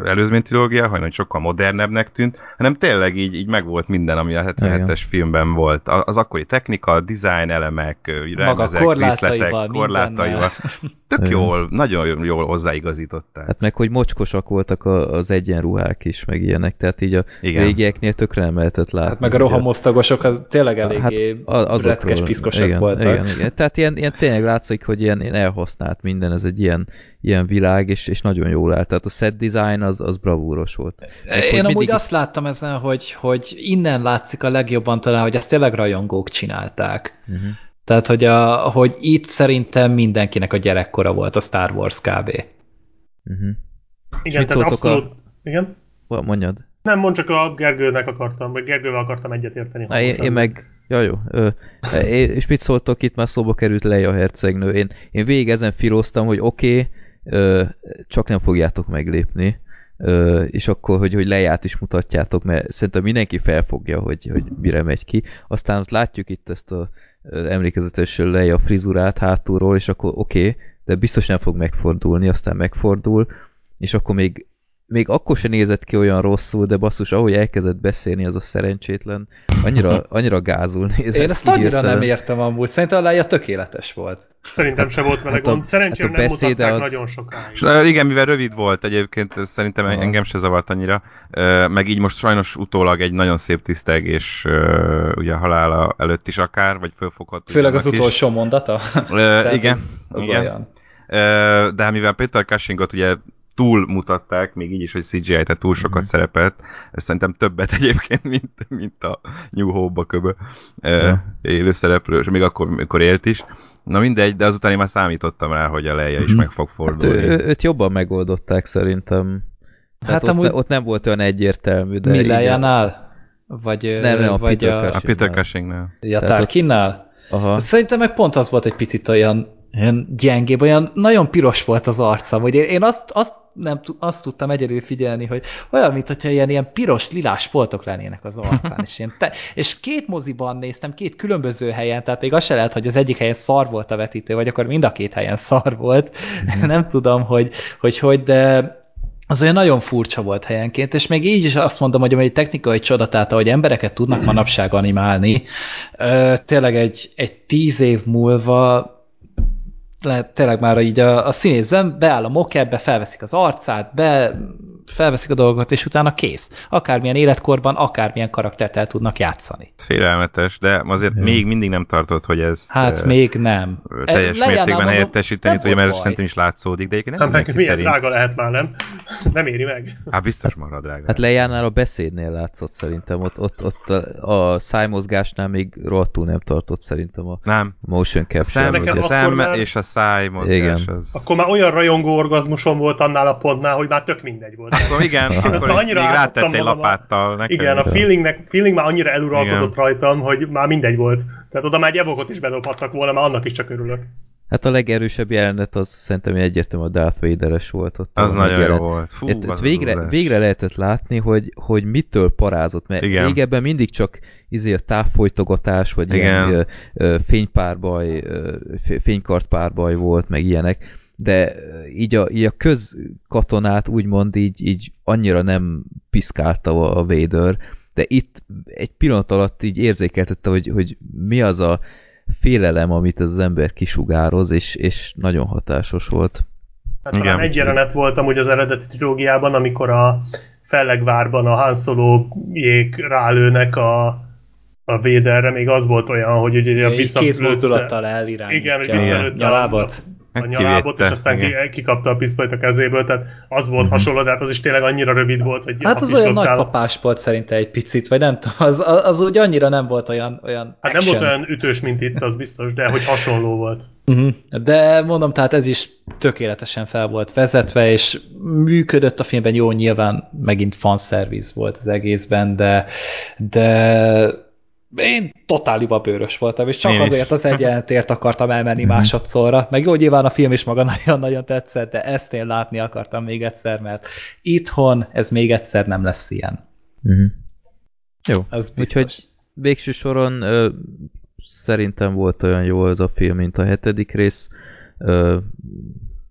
előzmény trilógia, hanem sokkal modernebbnek tűnt, hanem tényleg így, így megvolt minden, ami a 77-es filmben volt. Az akkori technika, design elemek, rendezek, díszletek, korlátaival. Tök jól, nagyon jól hozzáigazították. Hát meg, hogy mocskosak voltak az egyenruhák is, meg ilyenek, tehát így a Igen. régieknél tökre nem lehetett látni. Hát meg a rohamosztagosok az tényleg eléggé hát retkes, piszkosak igen, voltak. Igen, igen. Tehát ilyen, ilyen tényleg látszik, hogy ilyen, ilyen elhasznált minden, ez egy ilyen, ilyen világ, és, és nagyon jól állt. Tehát a set design az, az bravúros volt. Meg, Én amúgy mindig... azt láttam ezen, hogy, hogy innen látszik a legjobban talán, hogy ezt tényleg rajongók csinálták. Uh-huh. Tehát, hogy, a, hogy itt szerintem mindenkinek a gyerekkora volt a Star Wars kb. Uh-huh. Igen, tehát abszolút... A... Igen? Mondjad. Nem, mond csak a Gergőnek akartam, vagy Gergővel akartam egyetérteni. Én, én meg Ja, jó. Ö, és mit szóltok, itt már szóba került Leia hercegnő. Én, én végig ezen filóztam, hogy oké, okay, csak nem fogjátok meglépni, ö, és akkor, hogy, hogy leját is mutatjátok, mert szerintem mindenki felfogja, hogy, hogy mire megy ki. Aztán azt látjuk itt ezt a emlékezetes Leia frizurát hátulról, és akkor oké, okay, de biztos nem fog megfordulni, aztán megfordul, és akkor még még akkor se nézett ki olyan rosszul, de basszus, ahogy elkezdett beszélni, az a szerencsétlen, annyira, annyira gázul nézett Én ezt annyira értelen. nem értem amúgy, szerintem a lája tökéletes volt. Szerintem se volt vele hát gond, szerencsére hát nem mutatták az... nagyon sokáig. igen, mivel rövid volt egyébként, szerintem Aha. engem se zavart annyira, meg így most sajnos utólag egy nagyon szép tisztelgés ugye a halála előtt is akár, vagy fölfogható. Főleg az utolsó is. mondata? igen, az, az igen. Olyan. De hát mivel Peter Cushingot ugye túl mutatták, még így is, hogy CGI, tehát túl sokat mm-hmm. szerepelt. Szerintem többet egyébként, mint, mint a New Hope-ba köbö yeah. élő szereplő, még akkor, amikor élt is. Na mindegy, de azután én már számítottam rá, hogy a Leia is mm-hmm. meg fog fordulni. Hát, ő, őt jobban megoldották szerintem. Tehát hát ott, amúgy... ne, ott nem volt olyan egyértelmű. De Mi Leia-nál? Vagy, nem, nem, a vagy Peter a, a Peter Cushingnál. Ja, Tarkinnál? Aha. Szerintem meg pont az volt egy picit olyan ilyen gyengébb, olyan nagyon piros volt az arca, vagy én, én azt, azt nem azt tudtam egyedül figyelni, hogy olyan, mint hogyha ilyen, ilyen piros, lilás poltok lennének az arcán. és, én te, és két moziban néztem, két különböző helyen, tehát még az se lehet, hogy az egyik helyen szar volt a vetítő, vagy akkor mind a két helyen szar volt. Mm. nem tudom, hogy, hogy hogy, de az olyan nagyon furcsa volt helyenként, és még így is azt mondom, hogy egy technikai csoda, tehát ahogy embereket tudnak manapság animálni, tényleg egy, egy tíz év múlva lehet tényleg már így a, a színészben beáll a mokebbe, felveszik az arcát, be felveszik a dolgot, és utána kész. Akármilyen életkorban, akármilyen karaktert el tudnak játszani. Félelmetes, de azért hmm. még mindig nem tartott, hogy ez Hát e, még nem. Teljes e, mértékben helyettesíteni tudja, mert szerintem is látszódik, de egyébként nem hát meg milyen szerint. drága lehet már, nem? Nem éri meg. Hát biztos marad drága. Hát lejárnál a beszédnél látszott szerintem, ott, ott, ott a, a szájmozgásnál még rohadtul nem tartott szerintem a nem. motion capture. A szem, a szem és a szájmozgás Igen. az... Akkor már olyan rajongó orgazmusom volt annál a pontnál, hogy már tök mindegy volt. Akkor igen, akkor annyira még rátettél lapáttal nekem. Igen, a feelingnek, feeling már annyira eluralkodott igen. rajtam, hogy már mindegy volt. Tehát oda már egy evokot is bedobhattak volna, már annak is csak örülök. Hát a legerősebb jelenet az szerintem egyértelműen a Darth vader volt ott. Az nagyon jó volt. Fú, hát, az végre, az végre lehetett látni, hogy, hogy mitől parázott, mert Igen. régebben mindig csak izé a távfolytogatás, vagy Igen. ilyen ö, fénypárbaj, ö, fénykartpárbaj volt, meg ilyenek de így a, így a közkatonát úgymond így, így annyira nem piszkálta a Vader, de itt egy pillanat alatt így érzékeltette, hogy, hogy mi az a félelem, amit az ember kisugároz, és, és nagyon hatásos volt. Hát Igen. talán egy jelenet volt amúgy az eredeti trilógiában, amikor a Fellegvárban a Han solo rálőnek a, a Véderre, még az volt olyan, hogy ugye vissza... Kézmozdulattal elirányítja Igen, hogy visszalőtte a, a, a nyalábot, és aztán igen. kikapta a pisztolyt a kezéből, tehát az volt uh-huh. hasonló, de hát az is tényleg annyira rövid volt, hogy Hát az olyan nagypapás volt szerinte egy picit, vagy nem tudom, az, az, az úgy annyira nem volt olyan, olyan Hát action. nem volt olyan ütős, mint itt, az biztos, de hogy hasonló volt. Uh-huh. De mondom, tehát ez is tökéletesen fel volt vezetve, és működött a filmben jó, nyilván megint fanszerviz volt az egészben, de, de én totáliba bőrös voltam, és csak én azért az egyenletért akartam elmenni mm-hmm. másodszorra. Meg jó, nyilván a film is maga nagyon-nagyon tetszett, de ezt én látni akartam még egyszer, mert itthon ez még egyszer nem lesz ilyen. Mm-hmm. Jó, ez úgyhogy végső soron ö, szerintem volt olyan jó az a film, mint a hetedik rész. Ö,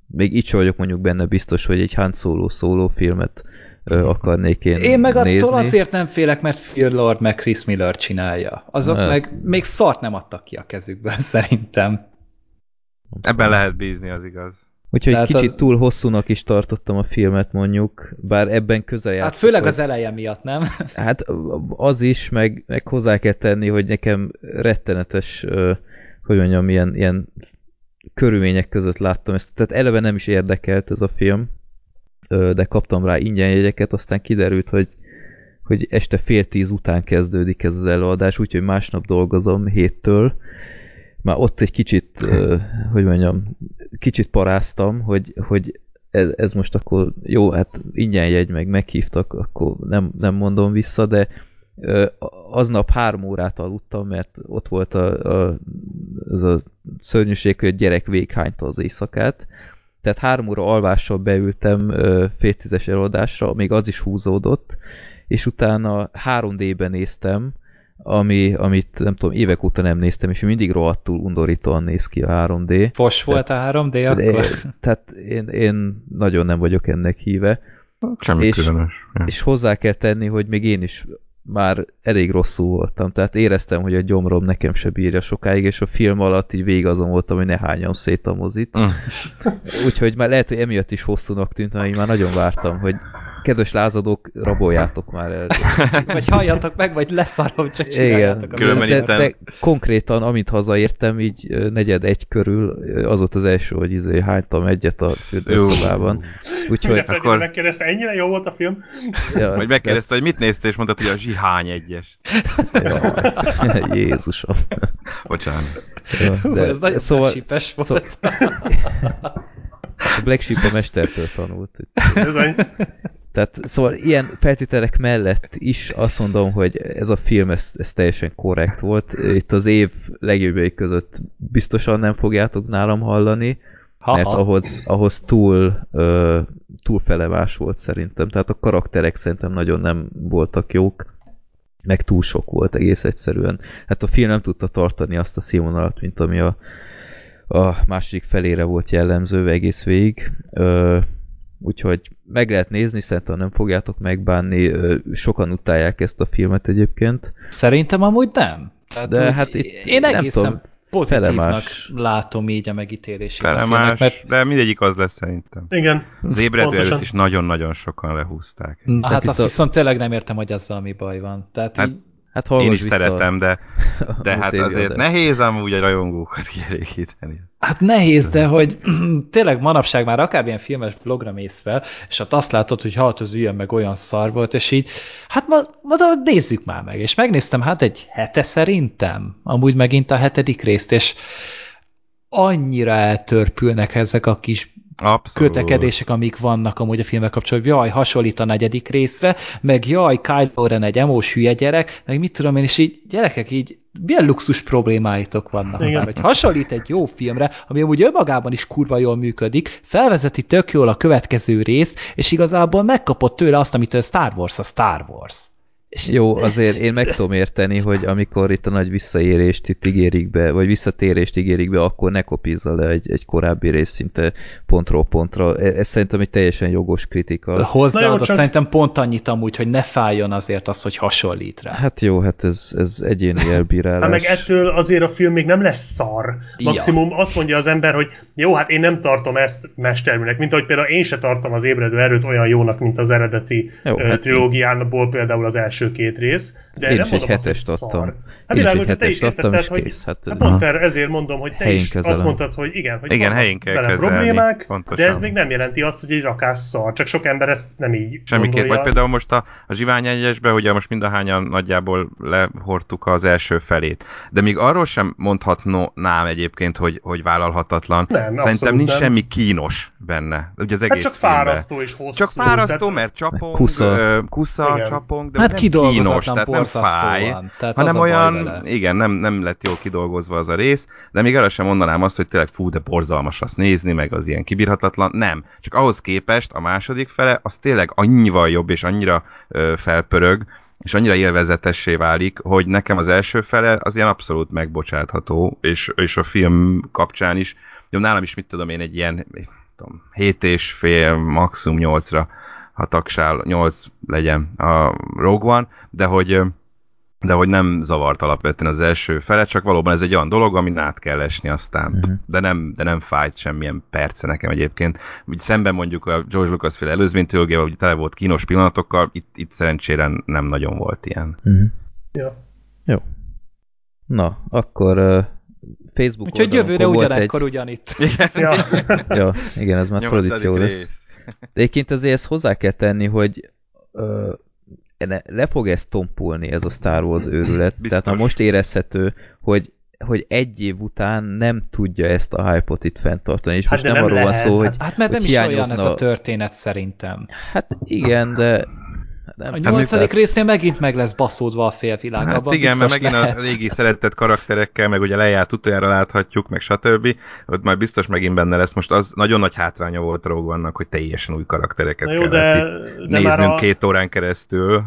még így vagyok mondjuk benne biztos, hogy egy Han Solo szóló filmet akarnék én Én meg nézni. attól azért nem félek, mert Phil Lord meg Chris Miller csinálja. Azok Na, meg ezt... még szart nem adtak ki a kezükből, szerintem. Ebben lehet bízni, az igaz. Úgyhogy Tehát kicsit az... túl hosszúnak is tartottam a filmet mondjuk, bár ebben közel játszik. Hát főleg az eleje miatt, nem? Hát az is, meg, meg hozzá kell tenni, hogy nekem rettenetes, hogy mondjam, ilyen, ilyen körülmények között láttam ezt. Tehát eleve nem is érdekelt ez a film, de kaptam rá ingyen jegyeket, aztán kiderült, hogy, hogy este fél tíz után kezdődik ez az előadás, úgyhogy másnap dolgozom héttől. Már ott egy kicsit, hogy mondjam, kicsit paráztam, hogy, hogy ez, ez most akkor jó, hát ingyen jegy, meg meghívtak, akkor nem, nem mondom vissza, de aznap három órát aludtam, mert ott volt a, a, az a szörnyűség, hogy a gyerek véghányta az éjszakát, tehát három óra alvással beültem fél tízes előadásra, még az is húzódott, és utána 3D-ben néztem, ami, amit nem tudom, évek óta nem néztem, és mindig rohadtul undorítóan néz ki a 3D. Fos volt a 3D akkor? De, tehát én, én nagyon nem vagyok ennek híve. Semmi és, különös. Ja. És hozzá kell tenni, hogy még én is már elég rosszul voltam, tehát éreztem, hogy a gyomrom nekem se bírja sokáig, és a film alatt így végig azon voltam, hogy ne hányam szét a mozit. Mm. Úgyhogy már lehet, hogy emiatt is hosszúnak tűnt, mert én már nagyon vártam, hogy kedves lázadók, raboljátok már el. vagy halljatok meg, vagy leszarom, csak. Igen, de, de, de, konkrétan, amint hazaértem, így negyed egy körül, az volt az első, hogy izé hánytam egyet a fürdőszobában. Úgyhogy... akkor... Megkérdezte, ennyire jó volt a film? Ja, vagy megkérdezte, de... hogy mit néztél, és mondtad, hogy a zsihány egyes. Jézusom. Bocsánat. Ja, de, ez nagyon szóval, volt. Szóval, a Black Sheep a mestertől tanult. Tehát szóval ilyen feltételek mellett is azt mondom, hogy ez a film, ez, ez teljesen korrekt volt. Itt az év legjobbjai között biztosan nem fogjátok nálam hallani, Ha-ha. mert ahhoz, ahhoz túl, uh, túl felevás volt szerintem. Tehát a karakterek szerintem nagyon nem voltak jók, meg túl sok volt egész egyszerűen. Hát a film nem tudta tartani azt a színvonalat, mint ami a, a második felére volt jellemző egész végig. Uh, úgyhogy meg lehet nézni, szerintem nem fogjátok megbánni, sokan utálják ezt a filmet egyébként. Szerintem amúgy nem. Tehát De hát itt én egészen tudom, pozitívnak felemás. látom így a megítélését felemás, a filmnek, mert... de mindegyik az lesz szerintem. Igen. Az ébredő előtt is nagyon-nagyon sokan lehúzták. Na, hát, hát azt a... viszont tényleg nem értem, hogy azzal mi baj van. Tehát hát, így... Hát Én is vissza szeretem, de, de hát azért nehéz amúgy a rajongókat kielégíteni. Hát nehéz, de hogy tényleg manapság már akármilyen filmes blogra mész fel, és ott azt látod, hogy halt az üljön meg olyan szar volt, és így, hát ma, ma nézzük már meg. És megnéztem, hát egy hete szerintem, amúgy megint a hetedik részt, és annyira eltörpülnek ezek a kis Abszolút. kötekedések, amik vannak amúgy a filmek kapcsolatban. Jaj, hasonlít a negyedik részre, meg jaj, Kylo Ren egy emós hülye gyerek, meg mit tudom én, és így gyerekek így milyen luxus problémáitok vannak Igen. már, hogy hasonlít egy jó filmre, ami amúgy önmagában is kurva jól működik, felvezeti tök jól a következő részt, és igazából megkapott tőle azt, amitől Star Wars a Star Wars. És Jó, azért én meg tudom érteni, hogy amikor itt a nagy visszaérést itt ígérik be, vagy visszatérést ígérik be, akkor ne kopízza le egy, egy korábbi rész szinte pontról pontra. E, ez szerintem egy teljesen jogos kritika. Hozzáadott csak... szerintem pont annyit amúgy, hogy ne fájjon azért az, hogy hasonlít rá. Hát jó, hát ez, ez egyéni elbírálás. Hát meg ettől azért a film még nem lesz szar. Maximum ja. azt mondja az ember, hogy jó, hát én nem tartom ezt mesterműnek, mint ahogy például én se tartom az ébredő erőt olyan jónak, mint az eredeti jó, hát trilógiából például az első első két rész, de én nem is egy hetest adtam. Hát én világos, is egy hetest adtam, és hogy, kész. Hát, hát pont erre, ezért mondom, hogy te helyén is kezelem. azt mondtad, hogy igen, hogy igen, helyén kell kezelni, problémák, pontosan. de ez még nem jelenti azt, hogy egy rakás szar, csak sok ember ezt nem így Semmiképp, gondolja. vagy például most a, a Zsivány egyesbe, ugye most mindahányan nagyjából lehortuk az első felét, de még arról sem mondhatnám egyébként, hogy, hogy vállalhatatlan. Nem, Szerintem nincs nem. semmi kínos benne. Ugye az hát egész hát csak fárasztó és hosszú. Csak fárasztó, mert csapong, kusza, kusza csapong, de hát nem kínos, tehát nem fáj, tehát hanem olyan, igen, nem, nem lett jól kidolgozva az a rész, de még arra sem mondanám azt, hogy tényleg fú, de borzalmas azt nézni, meg az ilyen kibírhatatlan, nem. Csak ahhoz képest a második fele, az tényleg annyival jobb, és annyira ö, felpörög, és annyira élvezetessé válik, hogy nekem az első fele az ilyen abszolút megbocsátható, és, és a film kapcsán is, jó, nálam is mit tudom én, egy ilyen tudom, 7 és fél, maximum 8-ra ha tagsál 8 legyen a Rogue One, de hogy de hogy nem zavart alapvetően az első fele, csak valóban ez egy olyan dolog, amin át kell esni aztán, uh-huh. de, nem, de nem fájt semmilyen perce nekem egyébként. Úgy szemben mondjuk a George Lucas féle előzménytrilógiával, hogy tele volt kínos pillanatokkal, itt, itt szerencsére nem nagyon volt ilyen. Uh-huh. Ja. Jó. Na, akkor uh, Facebook Úgyhogy jövőre ugyanekkor egy... ugyanitt. Igen. ja. ja, igen, ez már tradíció lesz. De egyébként azért ezt hozzá kell tenni, hogy uh, le fog ezt tompulni ez a Star Wars őrület. Biztos. Tehát ha most érezhető, hogy hogy egy év után nem tudja ezt a hype-ot itt fenntartani, és hát most nem, nem arról van szó, hogy Hát mert hogy nem hiányozna... is olyan ez a történet szerintem. Hát igen, de nem. A nyolcadik hát, résznél megint meg lesz baszódva a félvilág. Hát abban igen, mert megint lehet. a régi szeretett karakterekkel, meg ugye lejárt utoljára láthatjuk, meg stb. Ott majd biztos megint benne lesz. Most az nagyon nagy hátránya volt Rogue vannak, hogy teljesen új karaktereket Na jó, kellett de, de néznünk a... két órán keresztül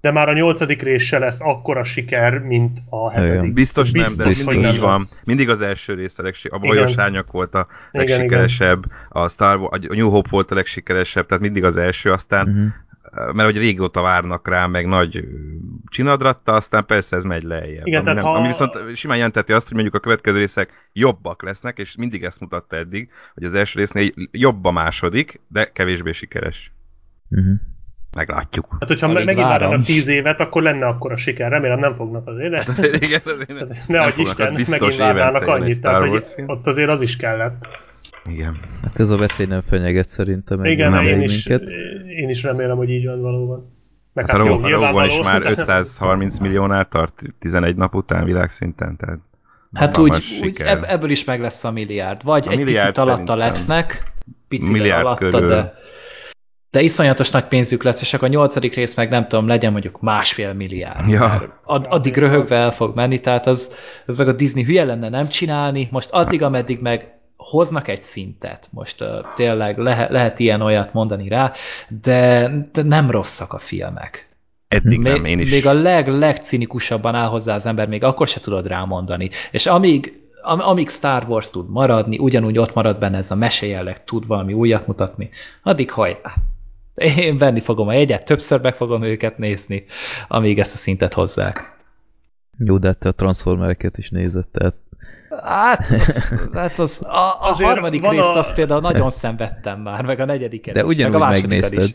de már a nyolcadik rész se lesz akkora siker, mint a hetedik. Biztos, Biztos nem, de mindig nem így van. Lesz. Mindig az első rész a legsikeresebb. A Bajos Árnyak volt a legsikeresebb, igen, a Star Wars, a New Hope volt a legsikeresebb, tehát mindig az első, aztán uh-huh mert hogy régóta várnak rá, meg nagy csinadratta, aztán persze ez megy lejjebb. Igen, ami, nem, ha... ami viszont simán jelenteti azt, hogy mondjuk a következő részek jobbak lesznek, és mindig ezt mutatta eddig, hogy az első résznél jobb a második, de kevésbé sikeres. Uh-huh. Meglátjuk. Hát, hogyha Alig megint várnak tíz évet, akkor lenne akkor a siker. Remélem nem fognak azért, de... Hát, igen, azért ne, ne adj Isten, megint várnának annyit. Tehát, hogy ott azért az is kellett. Igen. Hát ez a veszély nem fenyeget szerintem. Igen, nem én, is, minket. én is remélem, hogy így van valóban. Meg hát, hát a Rogue is már 530 milliónál tart 11 nap után világszinten, tehát Hát úgy, úgy ebből is meg lesz a milliárd. Vagy a egy milliárd picit alatta lesznek, picit alatta, körül. de de iszonyatos nagy pénzük lesz, és akkor a nyolcadik rész meg nem tudom, legyen mondjuk másfél milliárd. Ja. Ad, addig röhögve el fog menni, tehát az, az meg a Disney hülye lenne nem csinálni, most addig, ameddig meg hoznak egy szintet, most uh, tényleg lehet, lehet ilyen olyat mondani rá, de, de nem rosszak a filmek. Eddig még, nem, én is. Még a leg, legcinikusabban áll hozzá az ember, még akkor se tudod rámondani. És amíg, am, amíg Star Wars tud maradni, ugyanúgy ott marad benne ez a mesejelleg, tud valami újat mutatni, addig hajrá. Én venni fogom a jegyet, többször meg fogom őket nézni, amíg ezt a szintet hozzák. Jó, de te a Transformereket is nézett, tehát... Hát, az, hát az, a, a harmadik részt a... azt például nagyon szenvedtem már, meg a negyediket De ugyanúgy meg a megnézted. Is.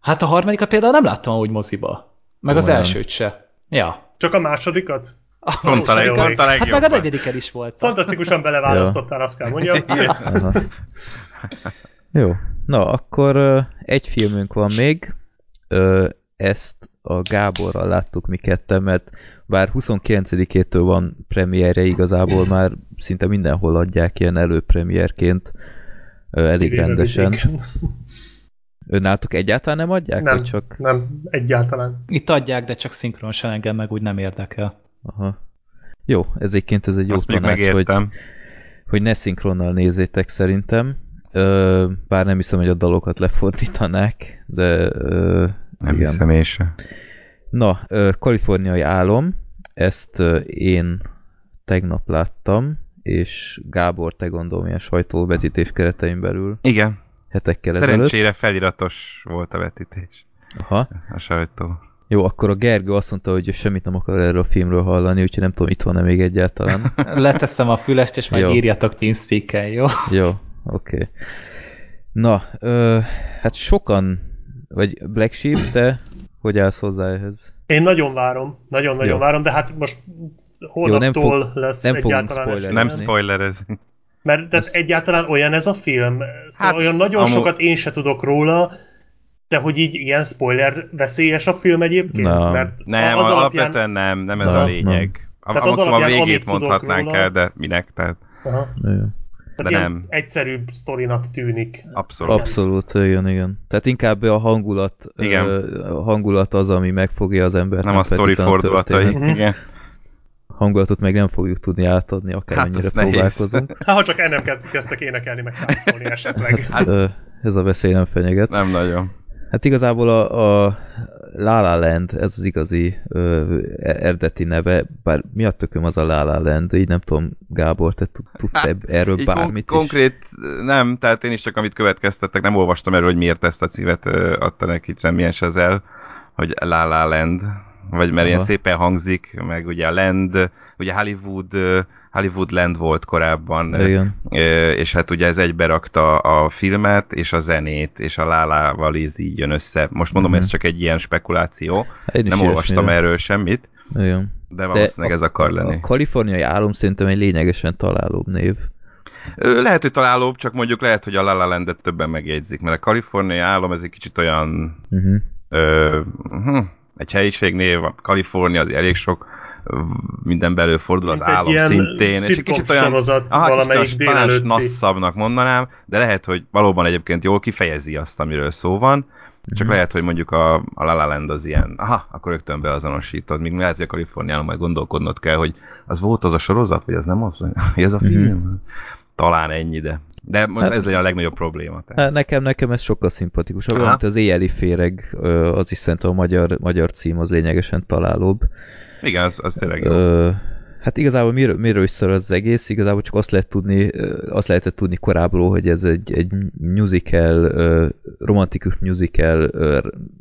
Hát a harmadikat például nem láttam úgy moziba. Meg Olyan. az elsőt se. Ja. Csak a másodikat? A pont a, leg, pont a Hát meg a negyediken is volt. Fantasztikusan beleválasztottál, azt kell mondjam. Jó. Na, akkor egy filmünk van még. Ezt a Gáborral láttuk mi ketten, mert bár 29-től van premierje igazából már szinte mindenhol adják ilyen előpremierként elég rendesen. Önnátok egyáltalán nem adják? Nem, csak... nem, egyáltalán. Itt adják, de csak szinkronosan engem meg úgy nem érdekel. Aha. Jó, ezéként ez egy jó Azt tanács, hogy, hogy ne szinkronnal nézzétek szerintem. Ö, bár nem hiszem, hogy a dalokat lefordítanák, de ö, nem igen. hiszem én sem. Na, kaliforniai álom, ezt én tegnap láttam, és Gábor, te gondolom, ilyen sajtóvetítés keretein belül. Igen. Hetekkel Szerencsére ezelőtt. feliratos volt a vetítés. Aha. A sajtó. Jó, akkor a Gergő azt mondta, hogy semmit nem akar erről a filmről hallani, úgyhogy nem tudom, itt van-e még egyáltalán. Leteszem a fülest, és majd jó. írjatok Teamspeak-en, jó? Jó, oké. Okay. Na, ö, hát sokan, vagy Black Sheep, de hogy állsz hozzá ehhez? Én nagyon várom, nagyon-nagyon várom, de hát most holnaptól Jó, nem fog, lesz nem egyáltalán spoiler Nem spoilerez. Mert tehát egyáltalán olyan ez a film. Szóval hát, olyan nagyon amú... sokat én se tudok róla, de hogy így ilyen spoiler veszélyes a film egyébként? No. Mert nem, az alapvetően alapján... nem, nem ez no, a lényeg. No. Tehát az alapján, a végét mondhatnánk el, de minek? Tehát... Aha. De nem. egyszerűbb sztorinak tűnik. Abszolút. Abszolút, igen, igen. Tehát inkább a hangulat, igen. a hangulat az, ami megfogja az embert. Nem, nem a sztori fordulatai. Igen. Hangulatot meg nem fogjuk tudni átadni, akármennyire hát próbálkozunk. Hát, ha csak ennem kezdtek énekelni, meg táncolni esetleg. Hát, ez a veszély nem fenyeget. Nem nagyon. Hát igazából a, a La La Land, ez az igazi ö, eredeti neve, bár mi a tököm az a La La Land, így nem tudom, Gábor, te tudsz hát, erről bármit kon- Konkrét nem, tehát én is csak amit következtettek, nem olvastam erről, hogy miért ezt a címet adta neki semmilyen sezel, hogy La La Land, vagy mert Aha. ilyen szépen hangzik, meg ugye a Land, ugye Hollywood Hollywood Land volt korábban, Igen. és hát ugye ez egyberakta a filmet, és a zenét, és a lálával így jön össze. Most mondom, uh-huh. ez csak egy ilyen spekuláció, Én nem olvastam mire. erről semmit, Igen. de valószínűleg de ez akar lenni. A kaliforniai álom szerintem egy lényegesen találóbb név. Lehet, hogy találóbb, csak mondjuk lehet, hogy a La La Landet többen megjegyzik, mert a kaliforniai álom ez egy kicsit olyan uh-huh. ö, hm, egy helyiségnév, a Kalifornia az elég sok minden belül fordul az álom szintén. És egy kicsit olyan, aha, kicsit talán nasszabbnak mondanám, de lehet, hogy valóban egyébként jól kifejezi azt, amiről szó van, csak mm. lehet, hogy mondjuk a, a La La Land az ilyen, aha, akkor rögtön beazonosítod, míg lehet, hogy a Kaliforniában majd gondolkodnod kell, hogy az volt az a sorozat, vagy az nem az, vagy ez a film? Mm. Talán ennyi, de de most hát, ez a legnagyobb probléma. Tehát. Hát nekem, nekem ez sokkal szimpatikusabb, mint az éjjeli féreg, az is szerintem a magyar, magyar cím az lényegesen találóbb. Igen, az, az tényleg jó. Hát igazából miről, miről is szól az egész, igazából csak azt lehet tudni, azt lehetett tudni korábbról, hogy ez egy, egy musical, romantikus musical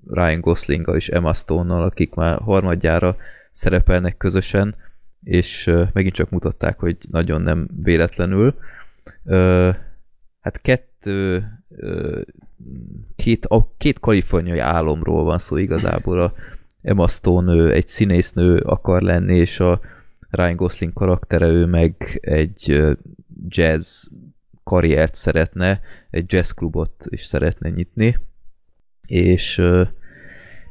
Ryan Goslinggal és Emma Stone-nal, akik már harmadjára szerepelnek közösen, és megint csak mutatták, hogy nagyon nem véletlenül. Hát kettő két, a két kaliforniai álomról van szó igazából. A Emma Stone egy színésznő akar lenni, és a Ryan Gosling karaktere ő meg egy jazz karriert szeretne, egy jazzklubot is szeretne nyitni, és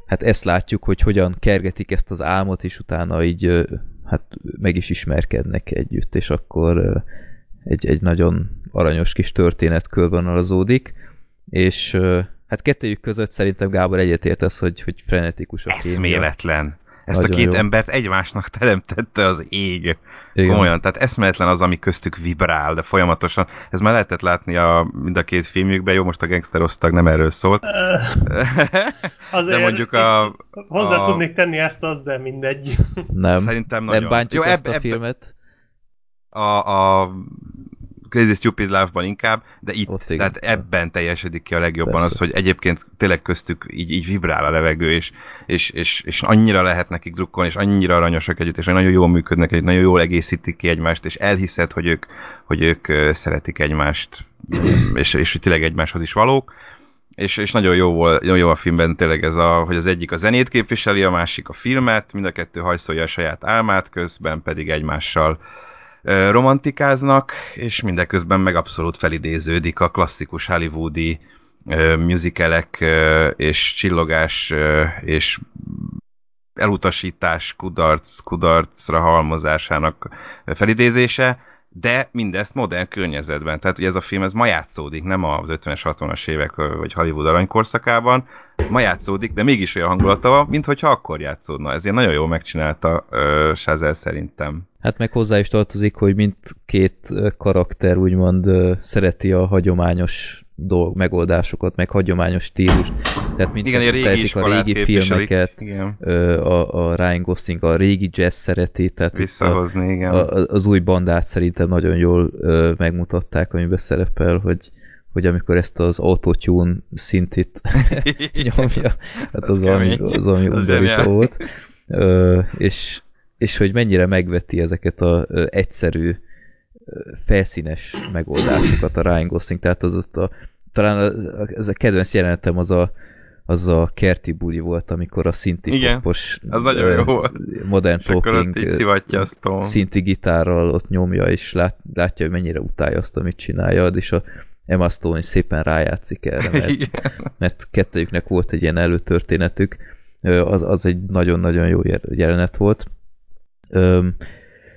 hát ezt látjuk, hogy hogyan kergetik ezt az álmot, és utána így hát meg is ismerkednek együtt, és akkor egy, egy nagyon aranyos kis történet körvonalazódik, és Hát kettőjük között szerintem Gábor egyetértesz, hogy, hogy frenetikus a Eszméletlen. Ezt Nagyon a két jó. embert egymásnak teremtette az ég. Igen. Komolyan, tehát eszméletlen az, ami köztük vibrál, de folyamatosan. Ez már lehetett látni a, mind a két filmjükben, jó, most a Gangster Osztag nem erről szólt. Azért de mondjuk a... Hozzá a... tudnék tenni ezt, az, de mindegy. Nem. Szerintem nagyon. Nem bántjuk jó, ezt eb, a filmet. A, a Crazy Stupid Love-ban inkább, de itt, Ott tehát ebben teljesedik ki a legjobban Persze. az, hogy egyébként tényleg köztük így, így vibrál a levegő, és, és, és, és annyira lehet nekik drukkolni, és annyira aranyosak együtt, és nagyon jól működnek, és nagyon jól egészítik ki egymást, és elhiszed, hogy ők, hogy ők szeretik egymást, és, és hogy tényleg egymáshoz is valók. És, és nagyon jó, volt, nagyon jó a filmben tényleg ez a, hogy az egyik a zenét képviseli, a másik a filmet, mind a kettő hajszolja a saját álmát, közben pedig egymással romantikáznak, és mindeközben meg abszolút felidéződik a klasszikus hollywoodi musicalek és csillogás és elutasítás, kudarc, kudarcra halmozásának felidézése, de mindezt modern környezetben. Tehát ugye ez a film ez ma játszódik, nem az 50-es, 60-as évek vagy Hollywood aranykorszakában, ma játszódik, de mégis olyan hangulata van, mint hogyha akkor játszódna. Ezért nagyon jól megcsinálta uh, Shazel szerintem. Hát meg hozzá is tartozik, hogy mindkét karakter úgymond uh, szereti a hagyományos dolg, megoldásokat, meg hagyományos stílust. Tehát mind igen, a szeretik a régi filmeket, igen. a, a Ryan Gosling a régi jazz szereti, tehát Visszahozni, a, igen. A, az új bandát szerintem nagyon jól uh, megmutatták, amiben szerepel, hogy hogy amikor ezt az autotune szintit nyomja, hát az valami, az valami undorító volt. Ö, és, és hogy mennyire megveti ezeket a ö, egyszerű felszínes megoldásokat a Ryan Gosling, tehát az, az a, talán ez a kedvenc jelenetem az a, az a kerti buli volt, amikor a szinti Igen, popos, az nagyon jó volt. modern és talking szinti gitárral ott nyomja, és lát, látja, hogy mennyire utálja azt, amit csinálja, és a Emma Stone is szépen rájátszik erre, mert, mert kettőjüknek volt egy ilyen előtörténetük, az, az egy nagyon-nagyon jó jelenet volt.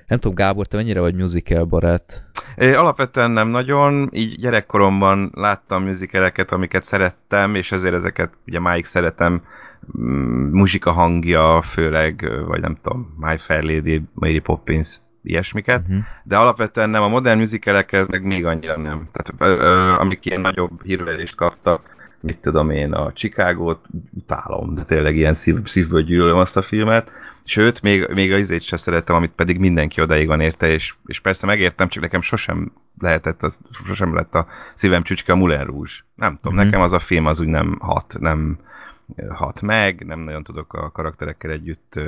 Nem tudom, Gábor, te mennyire vagy musical barát? É, alapvetően nem nagyon, így gyerekkoromban láttam musicaleket, amiket szerettem, és ezért ezeket ugye máig szeretem, mm, muzsika hangja főleg, vagy nem tudom, My Fair Lady, Mary Poppins, ilyesmiket, uh-huh. de alapvetően nem, a modern musicaleket meg még annyira nem. Tehát ö, ö, amik ilyen nagyobb hírvelést kaptak, mit tudom én, a Chicago-t utálom, de tényleg ilyen szív, szívből gyűlölöm azt a filmet, sőt, még, még az izét sem szeretem, amit pedig mindenki odaig van érte, és, és persze megértem, csak nekem sosem lehetett, az, sosem lett a szívem csücske a Moulin Rouge. Nem tudom, uh-huh. nekem az a film az úgy nem hat, nem hat meg, nem nagyon tudok a karakterekkel együtt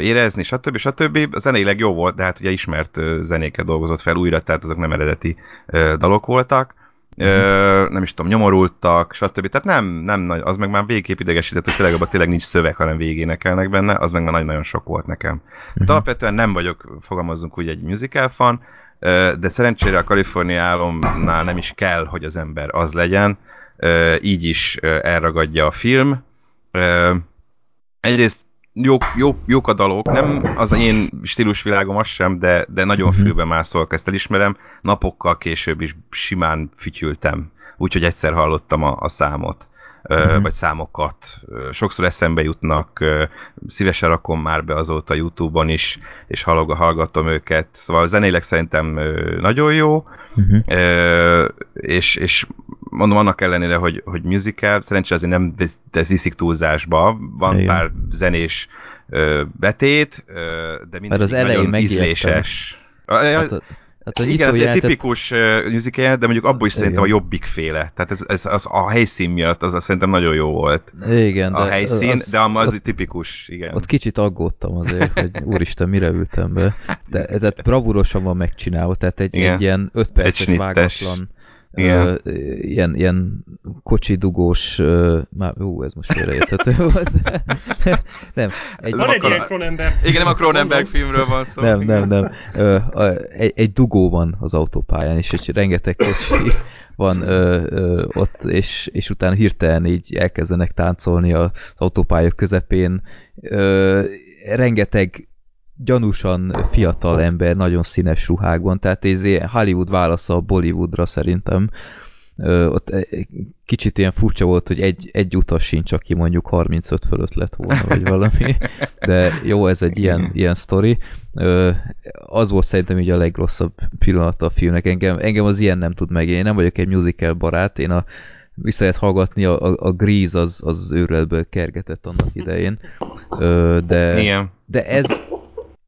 érezni, stb. stb. A zeneileg jó volt, de hát ugye ismert zenéket dolgozott fel újra, tehát azok nem eredeti dalok voltak. Uh-huh. nem is tudom, nyomorultak, stb. Tehát nem, nem nagy, az meg már végképp idegesített, hogy tényleg abban tényleg nincs szöveg, hanem végénekelnek benne, az meg már nagyon-nagyon sok volt nekem. Uh-huh. alapvetően nem vagyok, fogalmazunk úgy, egy musical fan, de szerencsére a Kalifornia álomnál nem is kell, hogy az ember az legyen, így is elragadja a film. Egyrészt jók, jók, jók a dalok, nem az én stílusvilágom az sem, de, de nagyon uh-huh. fülbe mászolok, ezt elismerem. Napokkal később is simán fütyültem, úgyhogy egyszer hallottam a, a számot. Uh-huh. vagy számokat. Sokszor eszembe jutnak, szívesen rakom már be azóta YouTube-on is, és hallgatom őket. Szóval zenéleg szerintem nagyon jó, uh-huh. és, és mondom annak ellenére, hogy, hogy musical, szerencsére azért nem viszik túlzásba, van Igen. pár zenés betét, de mindig az nagyon ízléses. Hát a, hát a Igen, ez egy tipikus musical de mondjuk abból is Igen. szerintem a jobbik féle. Tehát ez, ez az, a helyszín miatt az, az szerintem nagyon jó volt. Igen, a de helyszín, az, de az, az tipikus, igen. Ott kicsit aggódtam azért, hogy úristen, mire ültem be. De, tehát bravúrosan van megcsinálva, tehát egy, egy ilyen 5 perces vágatlan igen. Uh, ilyen, ilyen kocsi dugós, uh, már, ú, ez most félreérthető volt. nem. Egy, van egy ilyen Cronenberg. Igen, nem a Cronenberg filmről van szó. Nem, nem, nem. Uh, egy, egy dugó van az autópályán, és, és rengeteg kocsi van ö, ö, ott, és, és utána hirtelen így elkezdenek táncolni az autópálya közepén. Ö, rengeteg gyanúsan fiatal ember, nagyon színes ruhákban, tehát ez Hollywood válasza a Bollywoodra szerintem. ott kicsit ilyen furcsa volt, hogy egy, egy utas sincs, aki mondjuk 35 fölött lett volna, vagy valami. De jó, ez egy ilyen, ilyen sztori. Az volt szerintem így a legrosszabb pillanata a filmnek. Engem, engem az ilyen nem tud meg. Én nem vagyok egy musical barát, én a vissza lehet hallgatni, a, a, a Grease az, az őrületből kergetett annak idején. De, Igen. de ez,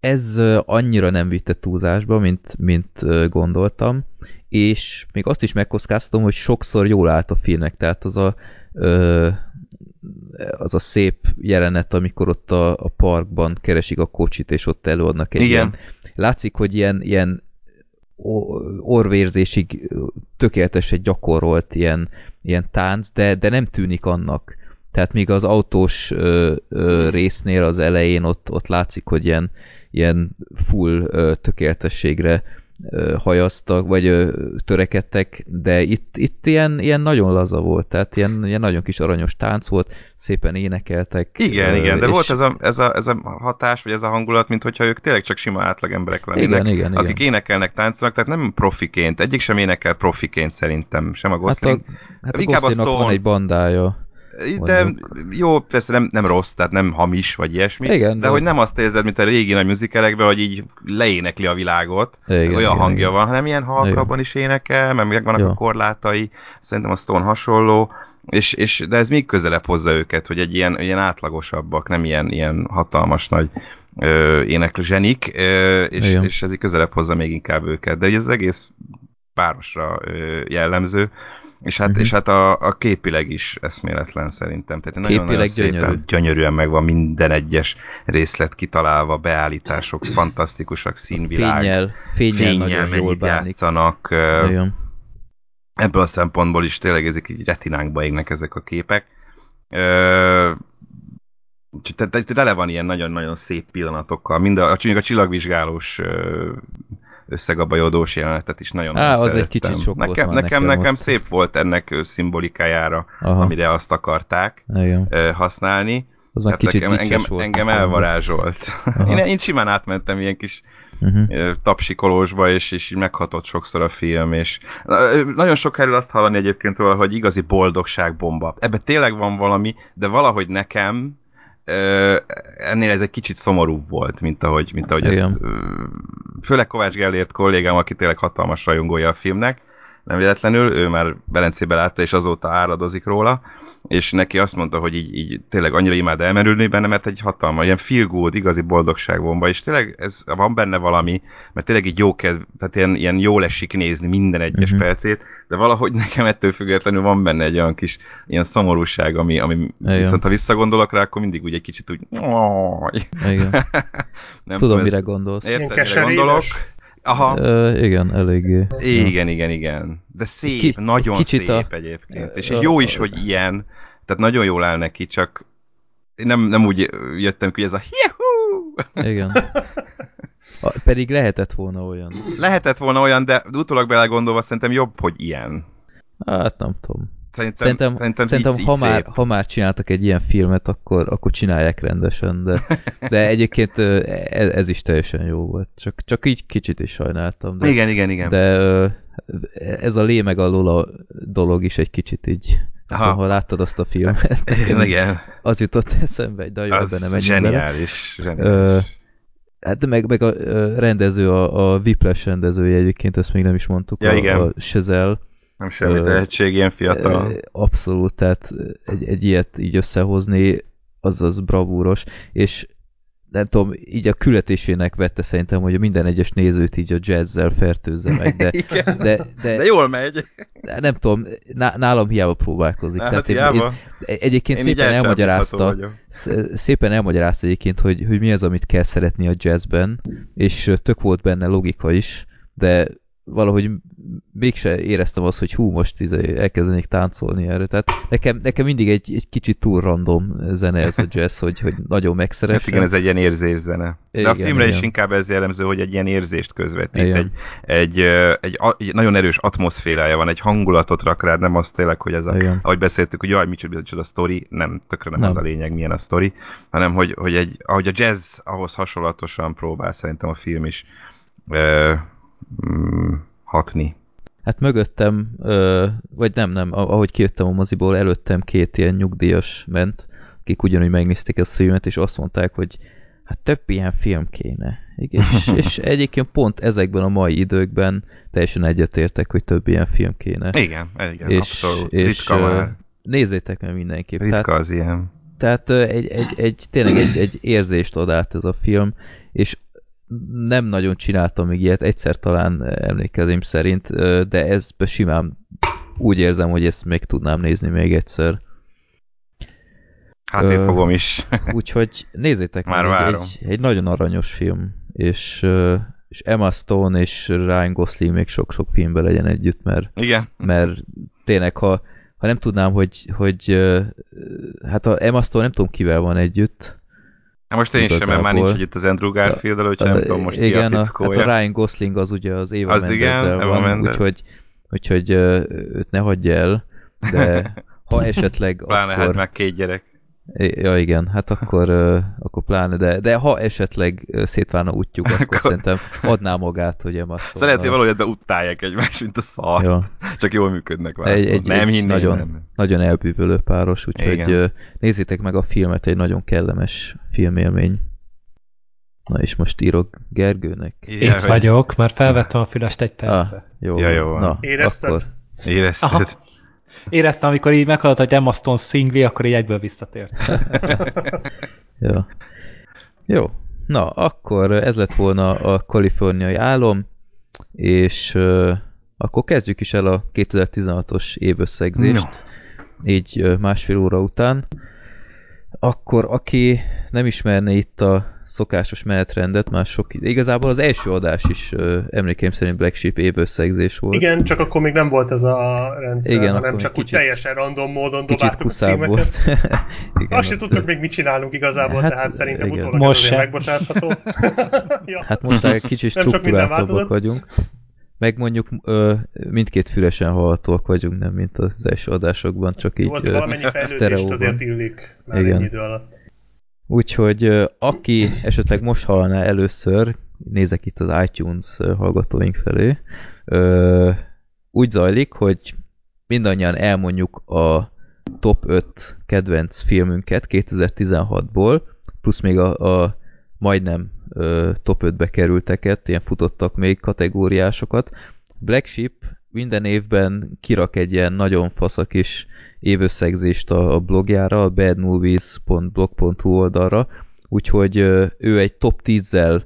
ez annyira nem vitte túlzásba, mint, mint gondoltam, és még azt is megkockáztatom, hogy sokszor jól állt a filmnek, tehát az a, az a szép jelenet, amikor ott a, a parkban keresik a kocsit, és ott előadnak egy Igen. ilyen... Látszik, hogy ilyen, ilyen orvérzésig tökéletesen gyakorolt ilyen, ilyen tánc, de, de nem tűnik annak. Tehát még az autós ö, ö, résznél az elején ott, ott látszik, hogy ilyen, ilyen full tökéletességre hajaztak, vagy törekedtek, de itt, itt ilyen, ilyen nagyon laza volt, tehát ilyen, ilyen nagyon kis aranyos tánc volt, szépen énekeltek. Igen, ö, igen, de és... volt ez a, ez, a, ez a hatás, vagy ez a hangulat, mint hogyha ők tényleg csak sima átlag emberek lennének, igen, igen, akik igen. énekelnek, táncolnak, tehát nem profiként, egyik sem énekel profiként szerintem, sem a Gosling. Hát a, hát a Inkább a Stone... van egy bandája. De jó, persze nem, nem rossz, tehát nem hamis, vagy ilyesmi, igen, de, de hogy nem azt érzed, mint a régi nagy műzikelekben, hogy így leénekli a világot, igen, olyan igen, hangja igen. van, hanem ilyen halkabban is énekel, mert megvannak ja. a korlátai, szerintem a Stone hasonló, és, és, de ez még közelebb hozza őket, hogy egy ilyen, ilyen átlagosabbak, nem ilyen, ilyen hatalmas nagy ö, éneklő zsenik, ö, és, és ez így közelebb hozza még inkább őket. De ugye az egész párosra ö, jellemző, és hát, uh-huh. és hát a, a képileg is eszméletlen szerintem. Tehát nagyon, nagyon gyönyörű. szépen, gyönyörűen megvan minden egyes részlet kitalálva, beállítások fantasztikusak, színvilág. Fényel, fényel, fényel nagyon jól bánik. játszanak. Nagyon. Ebből a szempontból is tényleg ezek így retinánkba égnek ezek a képek. Tehát tele van ilyen nagyon-nagyon szép pillanatokkal. Mind a, a, a csillagvizsgálós összegabajodós jelenetet is nagyon Á, az szerettem. egy kicsit sok nekem, volt nekem, nekem, nekem szép volt ennek szimbolikájára, Aha. amire azt akarták Igen. használni. Az már kicsit nekem, engem, volt. engem elvarázsolt. Én, én simán átmentem ilyen kis uh-huh. tapsikolósba, és, és így meghatott sokszor a film, és nagyon sok erről azt hallani egyébként róla, hogy igazi boldogságbomba. Ebben tényleg van valami, de valahogy nekem ennél ez egy kicsit szomorú volt, mint ahogy, mint ahogy ezt, főleg Kovács Gellért kollégám, aki tényleg hatalmas rajongója a filmnek, nem véletlenül, ő már Belencébe látta, és azóta áradozik róla, és neki azt mondta, hogy így, így tényleg annyira imád elmerülni benne, mert egy hatalma, ilyen feel good, igazi boldogságomba, és tényleg ez, van benne valami, mert tényleg így jó kedv, tehát ilyen, ilyen jól esik nézni minden egyes uh-huh. percét, de valahogy nekem ettől függetlenül van benne egy olyan kis ilyen szomorúság, ami, ami Igen. viszont ha visszagondolok rá, akkor mindig úgy egy kicsit úgy... Igen. Nem tudom, mire gondolsz. Érted, mire gondolok? Aha. Uh, igen, eléggé. Igen, igen, igen. De szép, Ki, nagyon szép a... egyébként. És, és jó is, hogy ilyen. Tehát nagyon jól áll neki, csak nem, nem úgy jöttem ki, hogy ez a hihu! Igen. A, pedig lehetett volna olyan. Lehetett volna olyan, de utólag belegondolva szerintem jobb, hogy ilyen. Hát nem tudom. Szerintem, szerintem, szerintem, szerintem így, ha, így már, ha már csináltak egy ilyen filmet, akkor, akkor csinálják rendesen, de, de egyébként ez, ez is teljesen jó volt. Csak, csak így kicsit is sajnáltam. De, igen, igen, igen. De ez a lé meg a Lola dolog is egy kicsit így, Aha. ha láttad azt a filmet. igen. Az jutott eszembe, egy nagyon az benne zseniális. zseniális. Ö, Hát meg, meg a rendező, a, a Whiplash rendezője egyébként, ezt még nem is mondtuk, ja, a, igen. a Chazelle, nem semmi tehetség, ilyen fiatal. Abszolút, tehát egy, egy ilyet így összehozni, az az bravúros, és nem tudom, így a küldetésének vette szerintem, hogy minden egyes nézőt így a jazzzel fertőzze meg, de, de, de, de, jól megy. De nem tudom, nálam hiába próbálkozik. Hát Tehát hiába. Én, én, egyébként én szépen elmagyarázta, szépen elmagyarázta egyébként, hogy, hogy mi az, amit kell szeretni a jazzben, és tök volt benne logika is, de valahogy mégse éreztem azt, hogy hú, most izé elkezdenék táncolni erre. Tehát nekem, nekem mindig egy, egy kicsit túl random zene ez a jazz, hogy, hogy nagyon megszeressem. Hát igen, ez egy ilyen érzészene. De igen, a filmre igen. is inkább ez jellemző, hogy egy ilyen érzést közvetít. Egy, egy, egy, egy, nagyon erős atmoszférája van, egy hangulatot rak rád, nem az tényleg, hogy ez a, igen. ahogy beszéltük, hogy jaj, micsoda, micsoda a sztori, nem, tökre nem, nem, az a lényeg, milyen a sztori, hanem hogy, hogy egy, ahogy a jazz ahhoz hasonlatosan próbál szerintem a film is mm, hatni. Hát mögöttem, ö, vagy nem, nem, ahogy kijöttem a moziból, előttem két ilyen nyugdíjas ment, akik ugyanúgy megnézték ezt a filmet, és azt mondták, hogy hát több ilyen film kéne. És, és egyébként pont ezekben a mai időkben teljesen egyetértek, hogy több ilyen film kéne. Igen, igen, és, abszolút. És, Ritka már. Nézzétek meg mindenképp. Ritka tehát, az ilyen. Tehát egy, egy, egy, tényleg egy, egy érzést ad át ez a film, és nem nagyon csináltam még ilyet, egyszer talán emlékezém szerint, de ez simán úgy érzem, hogy ezt még tudnám nézni még egyszer. Hát én Ö, fogom is. úgyhogy nézzétek Már meg, várom. Egy, egy nagyon aranyos film, és, és Emma Stone és Ryan Gosling még sok-sok filmben legyen együtt, mert, Igen. mert tényleg, ha, ha nem tudnám, hogy, hogy hát a Emma Stone nem tudom kivel van együtt, Hát most én sem, mert már nincs együtt az Andrew garfield úgyhogy nem tudom most igen, ki a fickója. Hát a Ryan Gosling az ugye az Eva az igen, van, Mendez. úgyhogy, úgyhogy őt ne hagyja el, de ha esetleg Pláne hát akkor... hát meg két gyerek. Ja igen, hát akkor, uh, akkor pláne, de, de ha esetleg szétválna útjuk, akkor, akkor szerintem adná magát, hogy Emma Stone. Lehet, hogy valahogy utálják egymást, mint a szar. Ja. Csak jól működnek vele. Egy, egy, nem egy nagyon, nem. nagyon elbűvölő páros, úgyhogy uh, nézzétek meg a filmet, egy nagyon kellemes filmélmény. Na és most írok Gergőnek. Itt hogy... vagyok, már felvettem a fülest egy perce. Ah, jó, ja, jó. Na, Érezted? Akkor... Érezted? Aha. Éreztem, amikor így meghallott, hogy Emma Stone szingli, akkor így egyből visszatért. Jó. Jó. Na, akkor ez lett volna a kaliforniai álom, és uh, akkor kezdjük is el a 2016-os évösszegzést, no. így másfél óra után. Akkor aki nem ismerné itt a szokásos menetrendet, már sok ide. Igazából az első adás is emlékeim szerint Black Sheep évösszegzés volt. Igen, csak akkor még nem volt ez a rendszer, Igen, hanem csak kicsit, úgy teljesen random módon dobáltuk a címeket. Volt. igen, Azt se tudtuk még mit csinálunk igazából, hát, tehát szerintem igen. utólag most ez megbocsátható. ja. Hát most egy kicsit struktúráltabbak vagyunk. Meg mondjuk ö, mindkét fülesen hallhatóak vagyunk, nem mint az első adásokban, csak így Jó, azért valamennyi fejlődést azért illik már Igen. idő alatt. Úgyhogy aki esetleg most hallaná először, nézek itt az iTunes hallgatóink felé, úgy zajlik, hogy mindannyian elmondjuk a top 5 kedvenc filmünket 2016-ból, plusz még a, a majdnem top 5-be kerülteket, ilyen futottak még kategóriásokat. Black Sheep minden évben kirak egy ilyen nagyon faszak is évösszegzést a, a blogjára, a badmovies.blog.hu oldalra, úgyhogy ő egy top 10-zel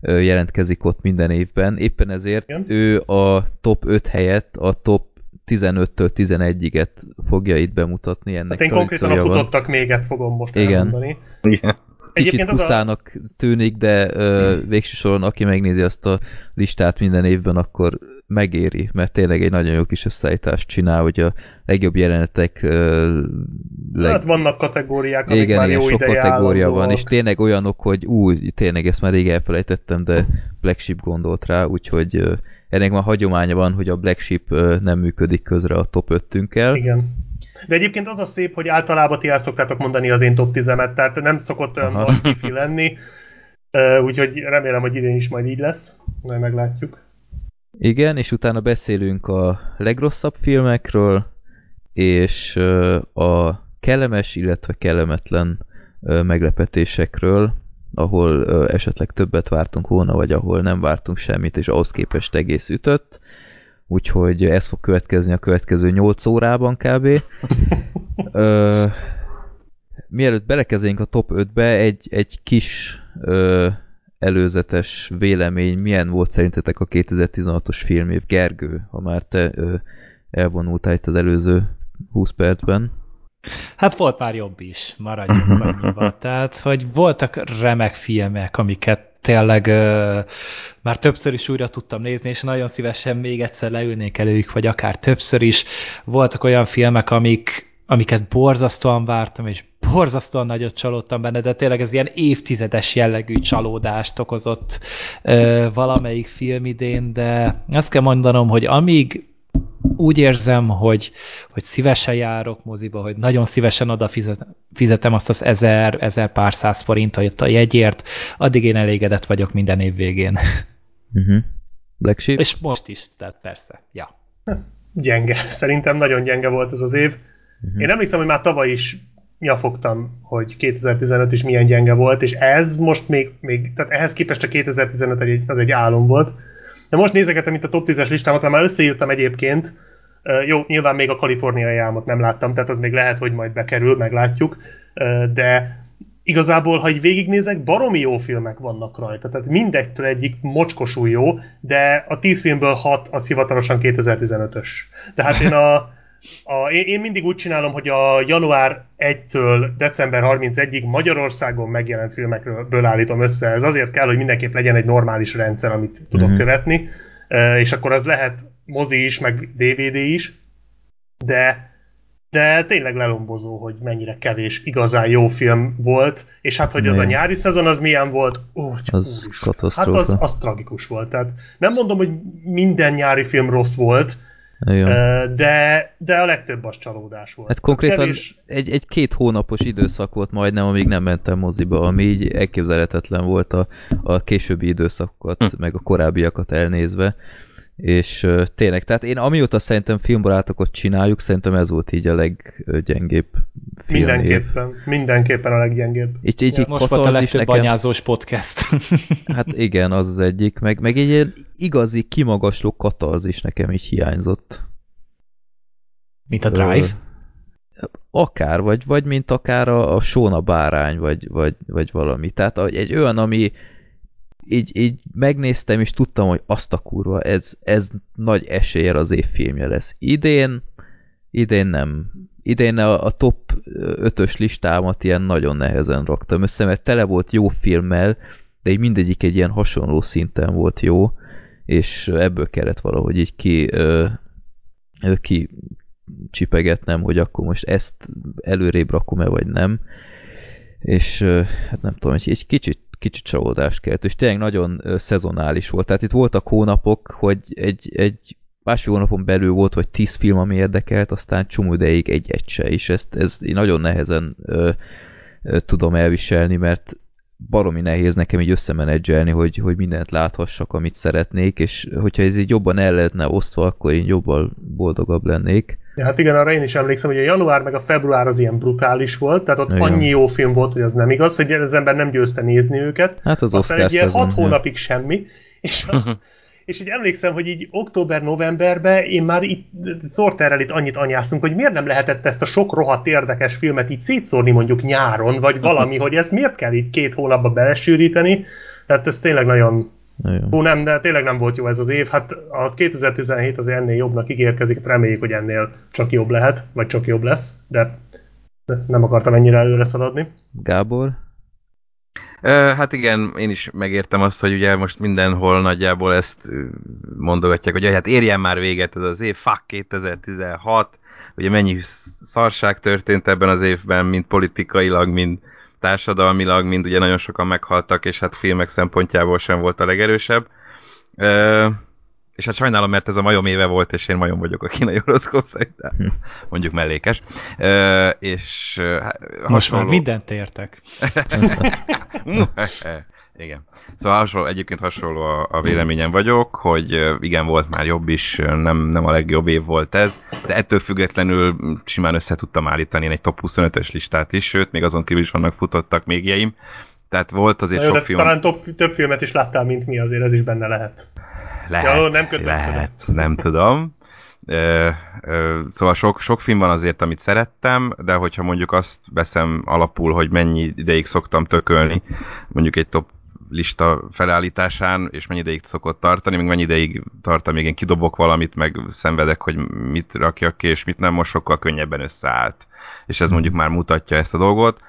jelentkezik ott minden évben, éppen ezért Igen. ő a top 5 helyett a top 15-től 11-et fogja itt bemutatni. Ennek hát én konkrétan a futottak méget fogom most Igen. elmondani. Igen. Kicsit kuszának a... tűnik, de ö, végső soron aki megnézi azt a listát minden évben, akkor megéri, mert tényleg egy nagyon jó kis összeállítást csinál, hogy a legjobb jelenetek... Uh, leg... Hát vannak kategóriák, amik igen, már igen, jó sok kategória van, és tényleg olyanok, hogy úgy, tényleg ezt már rég elfelejtettem, de Black Sheep gondolt rá, úgyhogy uh, ennek már hagyománya van, hogy a Black Sheep uh, nem működik közre a top 5-tünkkel. Igen. De egyébként az a szép, hogy általában ti el szoktátok mondani az én top 10-emet, tehát nem szokott olyan nagy kifi lenni, úgyhogy remélem, hogy idén is majd így lesz, majd meglátjuk. Igen, és utána beszélünk a legrosszabb filmekről, és a kellemes, illetve kellemetlen meglepetésekről, ahol esetleg többet vártunk volna, vagy ahol nem vártunk semmit, és ahhoz képest egész ütött. Úgyhogy ez fog következni a következő 8 órában kb. Ö, mielőtt belekezdünk a top 5-be, egy, egy kis ö, előzetes vélemény, milyen volt szerintetek a 2016-os filmév? Gergő, ha már te ö, elvonultál itt az előző 20 percben. Hát volt már jobb is, maradjunk annyiba. Tehát, hogy voltak remek filmek, amiket tényleg ö, már többször is újra tudtam nézni, és nagyon szívesen még egyszer leülnék előjük, vagy akár többször is. Voltak olyan filmek, amik, amiket borzasztóan vártam, és borzasztóan nagyot csalódtam benne, de tényleg ez ilyen évtizedes jellegű csalódást okozott ö, valamelyik film idén, de azt kell mondanom, hogy amíg úgy érzem, hogy, hogy szívesen járok moziba, hogy nagyon szívesen oda fizetem azt az ezer, ezer pár száz forintot a jegyért, addig én elégedett vagyok minden év végén. Uh-huh. Black Sheep? És most is, tehát persze, ja. Gyenge. Szerintem nagyon gyenge volt ez az év. Uh-huh. Én emlékszem, hogy már tavaly is nyafogtam, hogy 2015 is milyen gyenge volt, és ez most még, még tehát ehhez képest a 2015 egy, az egy álom volt. De most nézegetem itt a top 10-es listámat, már összeírtam egyébként, jó, nyilván még a kaliforniai álmot nem láttam, tehát az még lehet, hogy majd bekerül, meglátjuk, de igazából, ha így végignézek, baromi jó filmek vannak rajta. Tehát mindegytől egyik mocskosul jó, de a 10 filmből 6 az hivatalosan 2015-ös. Tehát én a, a, én mindig úgy csinálom, hogy a január 1-től december 31-ig Magyarországon megjelent filmekről állítom össze. Ez azért kell, hogy mindenképp legyen egy normális rendszer, amit tudok mm-hmm. követni, és akkor az lehet mozi is, meg DVD is, de de tényleg lelombozó, hogy mennyire kevés igazán jó film volt, és hát, hogy az a nyári szezon az milyen volt, ó, az katasztrófa. Hát az, az tragikus volt. Tehát nem mondom, hogy minden nyári film rossz volt, igen. De, de a legtöbb az csalódás volt. Hát konkrétan Kevés... egy, egy két hónapos időszak volt majdnem, amíg nem mentem moziba, ami így elképzelhetetlen volt a, a későbbi időszakokat, hm. meg a korábbiakat elnézve és uh, tényleg, tehát én amióta szerintem filmbarátokat csináljuk, szerintem ez volt így a leggyengébb film. Mindenképpen, mindenképpen a leggyengébb. Így, így, ja, most volt a legtöbb nekem... anyázós podcast. hát igen, az az egyik, meg, meg egy ilyen igazi, kimagasló katarzis nekem így hiányzott. Mint a Drive? akár, vagy, vagy mint akár a, a Sóna bárány, vagy, vagy, vagy valami. Tehát egy olyan, ami, így, így megnéztem, és tudtam, hogy azt a kurva, ez, ez nagy eséllyel az évfilmje lesz. Idén, idén nem. Idén a, a top 5-ös listámat ilyen nagyon nehezen raktam össze, mert tele volt jó filmmel, de így mindegyik egy ilyen hasonló szinten volt jó, és ebből kellett valahogy így ki, ö, ki csipegetnem, hogy akkor most ezt előrébb rakom-e, vagy nem. És hát nem tudom, egy kicsit kicsit csalódást kelt, és tényleg nagyon szezonális volt. Tehát itt voltak hónapok, hogy egy, egy másfél hónapon belül volt, hogy tíz film, ami érdekelt, aztán csomó ideig egy-egy se, és ezt, ezt én nagyon nehezen ö, ö, tudom elviselni, mert baromi nehéz nekem így összemenedzselni, hogy, hogy mindent láthassak, amit szeretnék, és hogyha ez így jobban el lehetne osztva, akkor én jobban boldogabb lennék. Ja, hát igen, arra én is emlékszem, hogy a január meg a február az ilyen brutális volt, tehát ott igen. annyi jó film volt, hogy az nem igaz, hogy az ember nem győzte nézni őket. Hát az Aztán egy ilyen hat hónapig semmi, és a, és így emlékszem, hogy így október-novemberben én már itt Sorterrel itt annyit anyáztunk, hogy miért nem lehetett ezt a sok rohadt érdekes filmet így szétszórni mondjuk nyáron, vagy valami, hogy ez miért kell így két hónapba belesűríteni, tehát ez tényleg nagyon Hú, nem, de tényleg nem volt jó ez az év. Hát a 2017 az ennél jobbnak ígérkezik, hát reméljük, hogy ennél csak jobb lehet, vagy csak jobb lesz, de nem akartam ennyire előre szaladni. Gábor? Hát igen, én is megértem azt, hogy ugye most mindenhol nagyjából ezt mondogatják, hogy hát érjen már véget ez az év, fuck 2016, ugye mennyi szarság történt ebben az évben, mind politikailag, mind társadalmilag, mind ugye nagyon sokan meghaltak, és hát filmek szempontjából sem volt a legerősebb. És hát sajnálom, mert ez a majom éve volt, és én majom vagyok a kínai horoszkóp szerint, hm. mondjuk mellékes. Uh, és hasonló... Most már mindent értek. igen. Szóval hasonló, egyébként hasonló a, a véleményem vagyok, hogy igen, volt már jobb is, nem, nem a legjobb év volt ez, de ettől függetlenül simán össze tudtam állítani egy top 25-ös listát is, sőt, még azon kívül is vannak futottak még jeim. Tehát volt azért jó, sok film. Talán több, több filmet is láttál, mint mi, azért ez is benne lehet. Lehet, ja, nem lehet, nem tudom. Ö, ö, szóval sok, sok film van azért, amit szerettem, de hogyha mondjuk azt veszem alapul, hogy mennyi ideig szoktam tökölni, mondjuk egy top lista felállításán, és mennyi ideig szokott tartani, még mennyi ideig tart, amíg én kidobok valamit, meg szenvedek, hogy mit rakjak ki, és mit nem, most sokkal könnyebben összeállt. És ez mondjuk már mutatja ezt a dolgot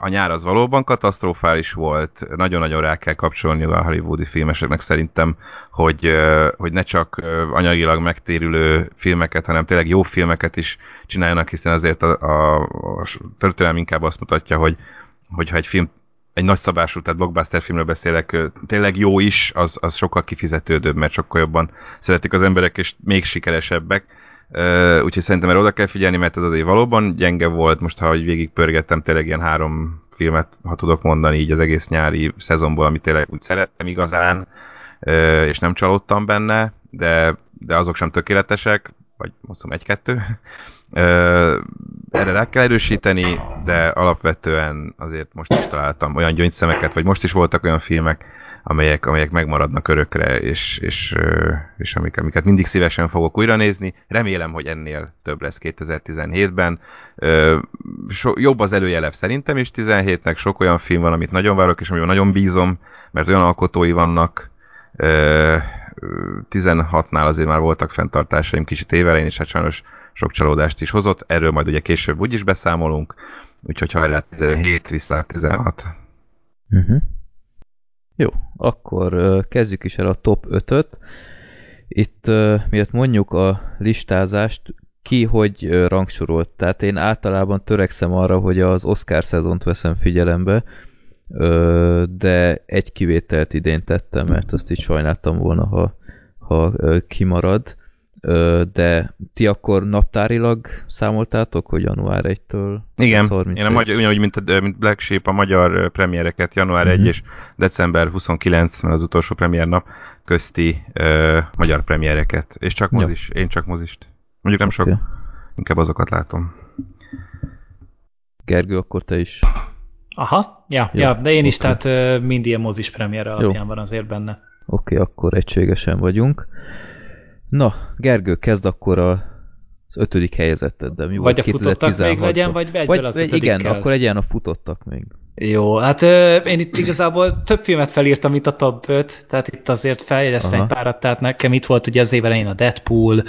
a nyár az valóban katasztrofális volt, nagyon-nagyon rá kell kapcsolni a hollywoodi filmeseknek szerintem, hogy, hogy ne csak anyagilag megtérülő filmeket, hanem tényleg jó filmeket is csináljanak, hiszen azért a, a, a történelem inkább azt mutatja, hogy hogyha egy film egy nagyszabású, tehát blockbuster filmről beszélek, tényleg jó is, az, az sokkal kifizetődőbb, mert sokkal jobban szeretik az emberek, és még sikeresebbek Uh, úgyhogy szerintem erre oda kell figyelni, mert ez azért valóban gyenge volt. Most, ha végig pörgettem, tényleg ilyen három filmet, ha tudok mondani így az egész nyári szezonból, amit tényleg úgy szerettem igazán, uh, és nem csalódtam benne. de, de azok sem tökéletesek, vagy mondom egy-kettő. Erre rá kell erősíteni, de alapvetően azért most is találtam olyan gyöngyszemeket, vagy most is voltak olyan filmek, amelyek, amelyek megmaradnak örökre, és, és, és amik, amiket mindig szívesen fogok újra nézni. Remélem, hogy ennél több lesz 2017-ben. So, jobb az előjelev szerintem is 17-nek, sok olyan film van, amit nagyon várok, és amiben nagyon bízom, mert olyan alkotói vannak, 16-nál azért már voltak fenntartásaim kicsit évelején, és hát sajnos sok csalódást is hozott. Erről majd ugye később úgyis beszámolunk, úgyhogy hajrá 17 vissza 16. Uh-huh. Jó, akkor kezdjük is el a top 5-öt. Itt miatt mondjuk a listázást, ki hogy rangsorolt. Tehát én általában törekszem arra, hogy az Oscar szezont veszem figyelembe, de egy kivételt idén tettem, mert azt is sajnáltam volna, ha, ha kimarad de ti akkor naptárilag számoltátok, hogy január 1-től Igen, én a magyar, ugyanúgy, mint, mint Black Sheep, a magyar premiereket január mm-hmm. 1 és december 29, az utolsó premier nap közti uh, magyar premiereket, és csak mozis, ja. én csak mozist. Mondjuk nem okay. sok, inkább azokat látom. Gergő, akkor te is. Aha, ja, ja, ja de én okay. is, tehát mind ilyen mozis premier alapján Jó. van azért benne. Oké, okay, akkor egységesen vagyunk. Na, Gergő, kezd akkor a, az ötödik helyezetteddel. Mi vagy a futottak még legyen, vagy egyből vagy, az Igen, akkor legyen a futottak még. Jó, hát ö, én itt igazából több filmet felírtam itt a top 5, tehát itt azért feljegyeztem egy párat, tehát nekem itt volt ugye az év elején a Deadpool,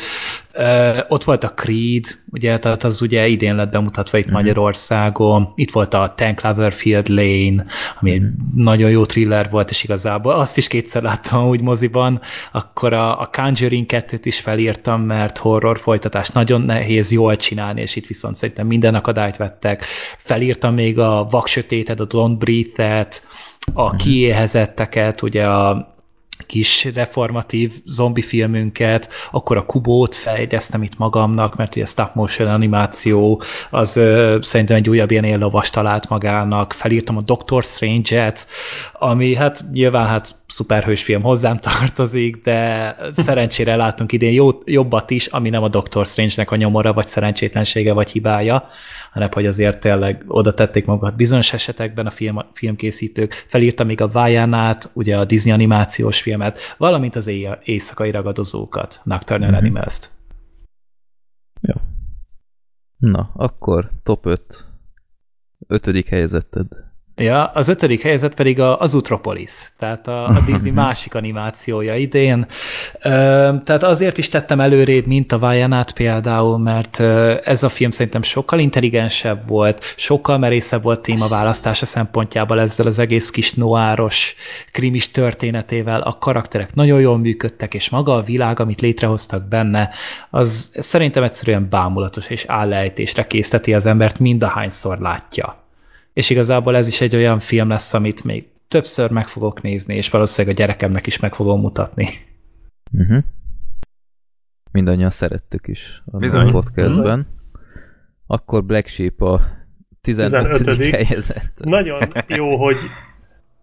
ö, ott volt a Creed, ugye, tehát az ugye idén lett bemutatva itt mm-hmm. Magyarországon, itt volt a Ten Cloverfield Lane, ami egy nagyon jó thriller volt, és igazából azt is kétszer láttam úgy moziban, akkor a, a Conjuring 2-t is felírtam, mert horror folytatás nagyon nehéz jól csinálni, és itt viszont szerintem minden akadályt vettek. Felírtam még a Vaksötétet, a Don't Breathe-et, a mhm. kiéhezetteket, ugye a kis reformatív zombi filmünket, akkor a Kubót fejlesztem itt magamnak, mert ugye stop motion animáció, az ö, szerintem egy újabb ilyen éllovas talált magának, felírtam a Doctor Strange-et, ami hát nyilván hát szuperhős film hozzám tartozik, de szerencsére látunk idén jó, jobbat is, ami nem a Doctor Strange-nek a nyomora, vagy szerencsétlensége, vagy hibája, hanem hogy azért tényleg oda tették magukat bizonyos esetekben a film, filmkészítők. Felírta még a Vájánát, ugye a Disney animációs filmet, valamint az éjszakai ragadozókat, Nocturnal mm-hmm. Animals-t. Jó. Na, akkor top 5. Ötödik helyezetted. Ja, az ötödik helyzet pedig a, az Utropolis, tehát a, a Disney másik animációja idén. Tehát azért is tettem előrébb, mint a Vajanát például, mert ez a film szerintem sokkal intelligensebb volt, sokkal merészebb volt témaválasztása szempontjából ezzel az egész kis noáros, krimis történetével. A karakterek nagyon jól működtek, és maga a világ, amit létrehoztak benne, az szerintem egyszerűen bámulatos és állejtésre készteti az embert mindahányszor látja és igazából ez is egy olyan film lesz, amit még többször meg fogok nézni, és valószínűleg a gyerekemnek is meg fogom mutatni. Uh-huh. Mindannyian szerettük is a Bizony. podcastben. Uh-huh. Akkor Black Sheep a 15. 15. helyezett. Nagyon jó, hogy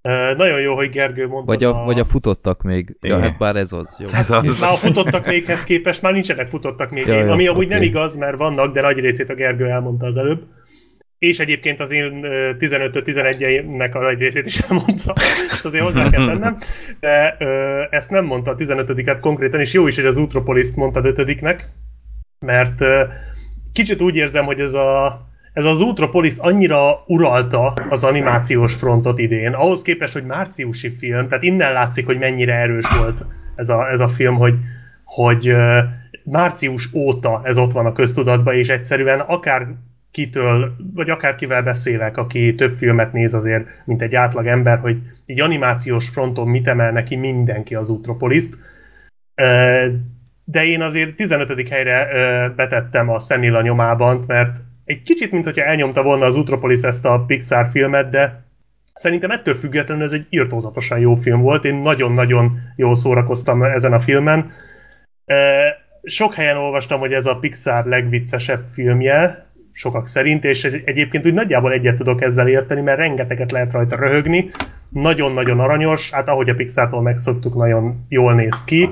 Uh, nagyon jó, hogy Gergő mondta. Vagy a, a... vagy a futottak még. Igen. Ja, hát bár ez az. Jó. Ez az. Már a futottak méghez képest már nincsenek futottak még. Ja, én, ami amúgy okay. nem igaz, mert vannak, de nagy részét a Gergő elmondta az előbb és egyébként az én 15-11-nek a egy részét is elmondta, ezt azért hozzá kell tennem, de ö, ezt nem mondta a 15-et konkrétan, és jó is, hogy az Utropolis-t mondta 5-nek, mert ö, kicsit úgy érzem, hogy ez a ez az Utropolis annyira uralta az animációs frontot idén, ahhoz képest, hogy márciusi film, tehát innen látszik, hogy mennyire erős volt ez a, ez a film, hogy, hogy március óta ez ott van a köztudatban, és egyszerűen akár kitől, vagy akár kivel beszélek, aki több filmet néz azért, mint egy átlag ember, hogy egy animációs fronton mit emel neki mindenki az Utropoliszt. De én azért 15. helyre betettem a Szemilla nyomában, mert egy kicsit, mint hogyha elnyomta volna az Utropolis ezt a Pixar filmet, de szerintem ettől függetlenül ez egy írtózatosan jó film volt. Én nagyon-nagyon jól szórakoztam ezen a filmen. Sok helyen olvastam, hogy ez a Pixar legviccesebb filmje, sokak szerint, és egyébként úgy nagyjából egyet tudok ezzel érteni, mert rengeteget lehet rajta röhögni, nagyon-nagyon aranyos, hát ahogy a Pixar-tól megszoktuk, nagyon jól néz ki,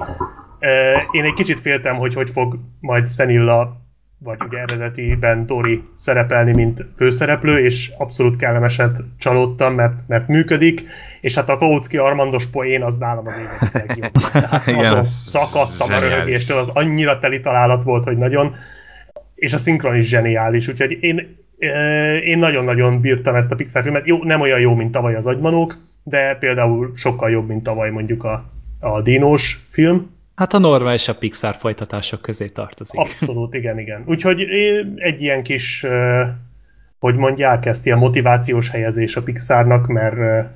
Én egy kicsit féltem, hogy hogy fog majd Szenilla vagy ugye eredetiben Tori szerepelni, mint főszereplő, és abszolút kellemeset csalódtam, mert, mert működik, és hát a Kautsky Armandos poén az nálam az évek legjobb. Tehát azon szakadtam a röhögéstől, az annyira teli találat volt, hogy nagyon, és a szinkron is zseniális, úgyhogy én, én nagyon-nagyon bírtam ezt a Pixar filmet. Jó, nem olyan jó, mint tavaly az Agymanók, de például sokkal jobb, mint tavaly mondjuk a, a Dinós film, Hát a normális a Pixar folytatások közé tartozik. Abszolút, igen, igen. Úgyhogy egy ilyen kis, hogy mondják ezt, ilyen motivációs helyezés a Pixarnak, mert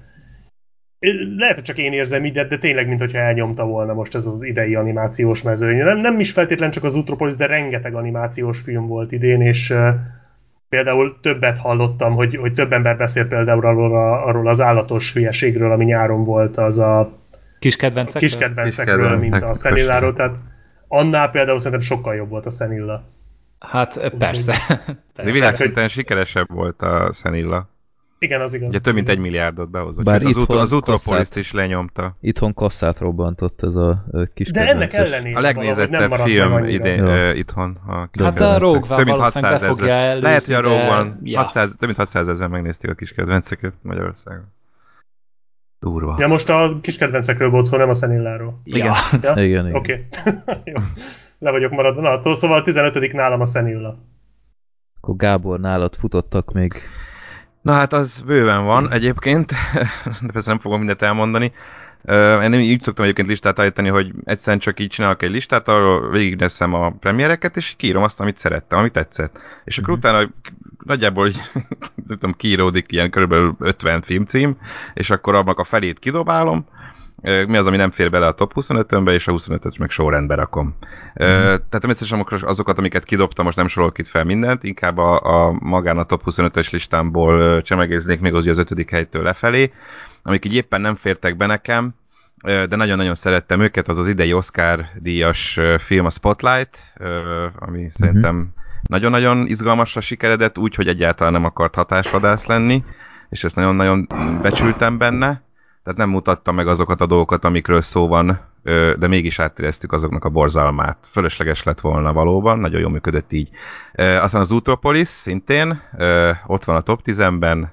lehet, hogy csak én érzem így, de tényleg, mintha elnyomta volna most ez az idei animációs mezőny. Nem, nem is feltétlen csak az Utropolis, de rengeteg animációs film volt idén, és például többet hallottam, hogy, hogy több ember beszél például arról, a, arról az állatos hülyeségről, ami nyáron volt, az a Kis kedvencekről? Kis kedvencekről, mint a Szenilláról, tehát annál például szerintem sokkal jobb volt a Szenilla. Hát persze. De világszinten sikeresebb volt a Szenilla. Igen, az igaz. Ugye több mint egy milliárdot behozott. Bár az, az Utropolis is lenyomta. Itthon kasszát robbantott ez a kis De ennek ellenére A legnézettebb film idén, uh, itthon. A hát a Rogue One valószínűleg befogja előzni, Lehet, hogy a Rogue One ja. 600, több mint 600 ezer megnézték a kis kedvenceket Magyarországon. Durva. Ja, most a kis kedvencekről volt szó, nem a Szenilláról. Igen. Ja? igen, igen. Oké. Okay. Le vagyok maradva. Na, szóval a 15 nálam a Szenilla. Akkor Gábor, nálad futottak még Na hát az bőven van egyébként, de persze nem fogom mindent elmondani. Én nem így szoktam egyébként listát állítani, hogy egyszerűen csak így csinálok egy listát, arról végigneszem a premiereket, és kiírom azt, amit szerettem, amit tetszett. És akkor uh-huh. utána nagyjából így, nem tudom, kiíródik ilyen körülbelül 50 filmcím, és akkor abnak a felét kidobálom, mi az, ami nem fér bele a top 25-önbe, és a 25-öt meg sorrendbe rakom. Mm. Tehát természetesen azokat, amiket kidobtam, most nem sorolok itt fel mindent, inkább a, a magán a top 25-ös listámból csemegéznék még az, az ötödik helytől lefelé, amik így éppen nem fértek be nekem, de nagyon-nagyon szerettem őket, az az idei Oscar díjas film a Spotlight, ami mm-hmm. szerintem nagyon-nagyon izgalmasra sikeredett, úgy, hogy egyáltalán nem akart hatásvadász lenni, és ezt nagyon-nagyon becsültem benne tehát nem mutatta meg azokat a dolgokat, amikről szó van, de mégis átéreztük azoknak a borzalmát. Fölösleges lett volna valóban, nagyon jól működött így. Aztán az Utopolis szintén, ott van a top 10-ben,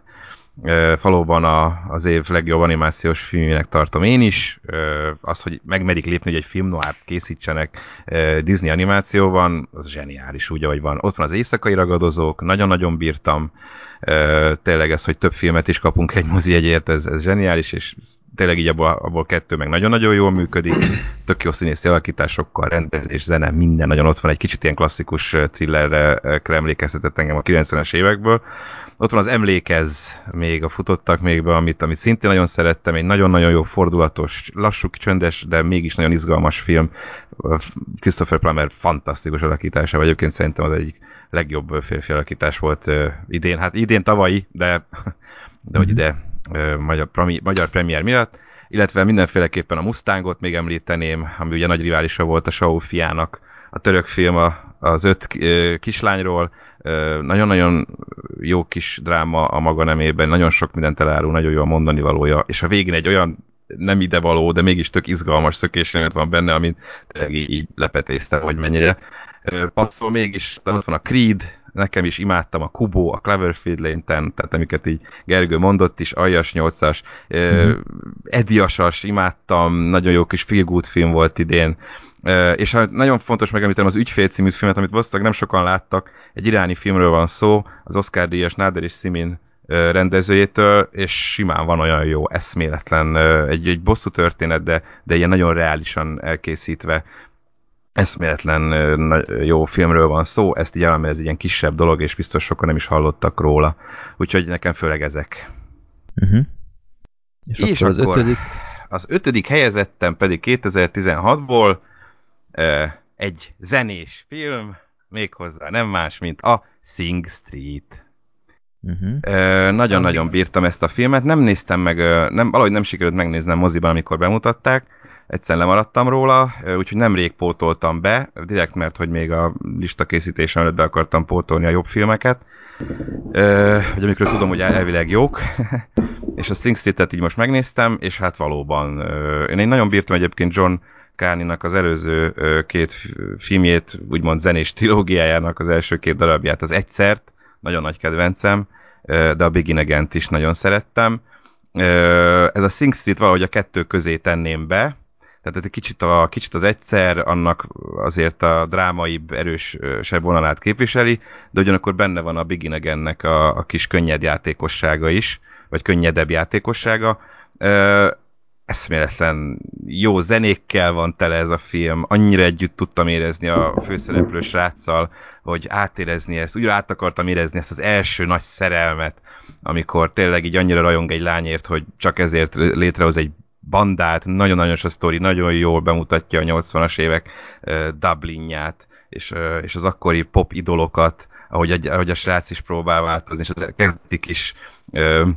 valóban a, az év legjobb animációs filmének tartom én is. Az, hogy megmerik lépni, hogy egy film noir készítsenek Disney animációban, az zseniális úgy, ahogy van. Ott van az éjszakai ragadozók, nagyon-nagyon bírtam tényleg ez, hogy több filmet is kapunk egy mozi egyért, ez, ez zseniális, és tényleg így abból, abból kettő meg nagyon-nagyon jól működik, tök jó színészi alakításokkal, rendezés, zene, minden nagyon ott van, egy kicsit ilyen klasszikus thrillerre emlékeztetett engem a 90-es évekből. Ott van az Emlékez még, a futottak még be, amit, amit szintén nagyon szerettem, egy nagyon-nagyon jó fordulatos, lassú, csöndes, de mégis nagyon izgalmas film. Christopher Plummer fantasztikus alakítása, vagy egyébként szerintem az egyik legjobb férfi alakítás volt idén. Hát idén tavalyi, de, de hogy mhm. ide magyar, magyar premier miatt. Illetve mindenféleképpen a Mustangot még említeném, ami ugye nagy riválisa volt a Shaw fiának. A török film az öt kislányról, nagyon-nagyon jó kis dráma a maga nemében, nagyon sok mindent elárul, nagyon jó a mondani valója, és a végén egy olyan nem ide való, de mégis tök izgalmas szökésjelenet van benne, amit így, lepetéztem, hogy mennyire passzol mégis, ott van a Creed, nekem is imádtam a Kubo, a Cloverfield Lane 10, tehát amiket így Gergő mondott is, Aljas 8-as, mm-hmm. Ediasas, imádtam, nagyon jó kis feel good film volt idén, és hát nagyon fontos megemlítenem az Ügyfél című filmet, amit valószínűleg nem sokan láttak, egy iráni filmről van szó, az Oscar díjas Nader és Simin rendezőjétől, és simán van olyan jó, eszméletlen, egy, egy bosszú történet, de, de ilyen nagyon reálisan elkészítve, eszméletlen jó filmről van szó, ezt így elmondom, ez egy ilyen kisebb dolog, és biztos sokan nem is hallottak róla. Úgyhogy nekem főleg ezek. Uh-huh. És, és akkor, akkor az ötödik? Az ötödik helyezettem pedig 2016-ból egy zenés film, méghozzá nem más, mint a Sing Street. Uh-huh. Nagyon-nagyon bírtam ezt a filmet, nem néztem meg, nem, valahogy nem sikerült megnéznem moziban, amikor bemutatták, egyszer lemaradtam róla, úgyhogy nemrég pótoltam be, direkt mert, hogy még a lista készítése előtt be akartam pótolni a jobb filmeket, hogy amikről tudom, hogy elvileg jók, és a Sting Street-et így most megnéztem, és hát valóban, én, én nagyon bírtam egyébként John Kárninak az előző két filmjét, úgymond zenés trilógiájának az első két darabját, az Egyszert, nagyon nagy kedvencem, de a Begin again is nagyon szerettem. Ez a Sing Street valahogy a kettő közé tenném be, tehát egy kicsit, a, kicsit az egyszer annak azért a drámaibb, erősebb vonalát képviseli, de ugyanakkor benne van a Begin Again-nek a, a kis könnyed játékossága is, vagy könnyedebb játékossága. Eszméletlen jó zenékkel van tele ez a film, annyira együtt tudtam érezni a főszereplő sráccal, hogy átérezni ezt, úgy át akartam érezni ezt az első nagy szerelmet, amikor tényleg így annyira rajong egy lányért, hogy csak ezért létrehoz egy bandát, nagyon-nagyon a sztori, nagyon jól bemutatja a 80-as évek Dublinját, és, és az akkori pop idolokat, ahogy a, ahogy a srác is próbál változni, és az kezdik is uh,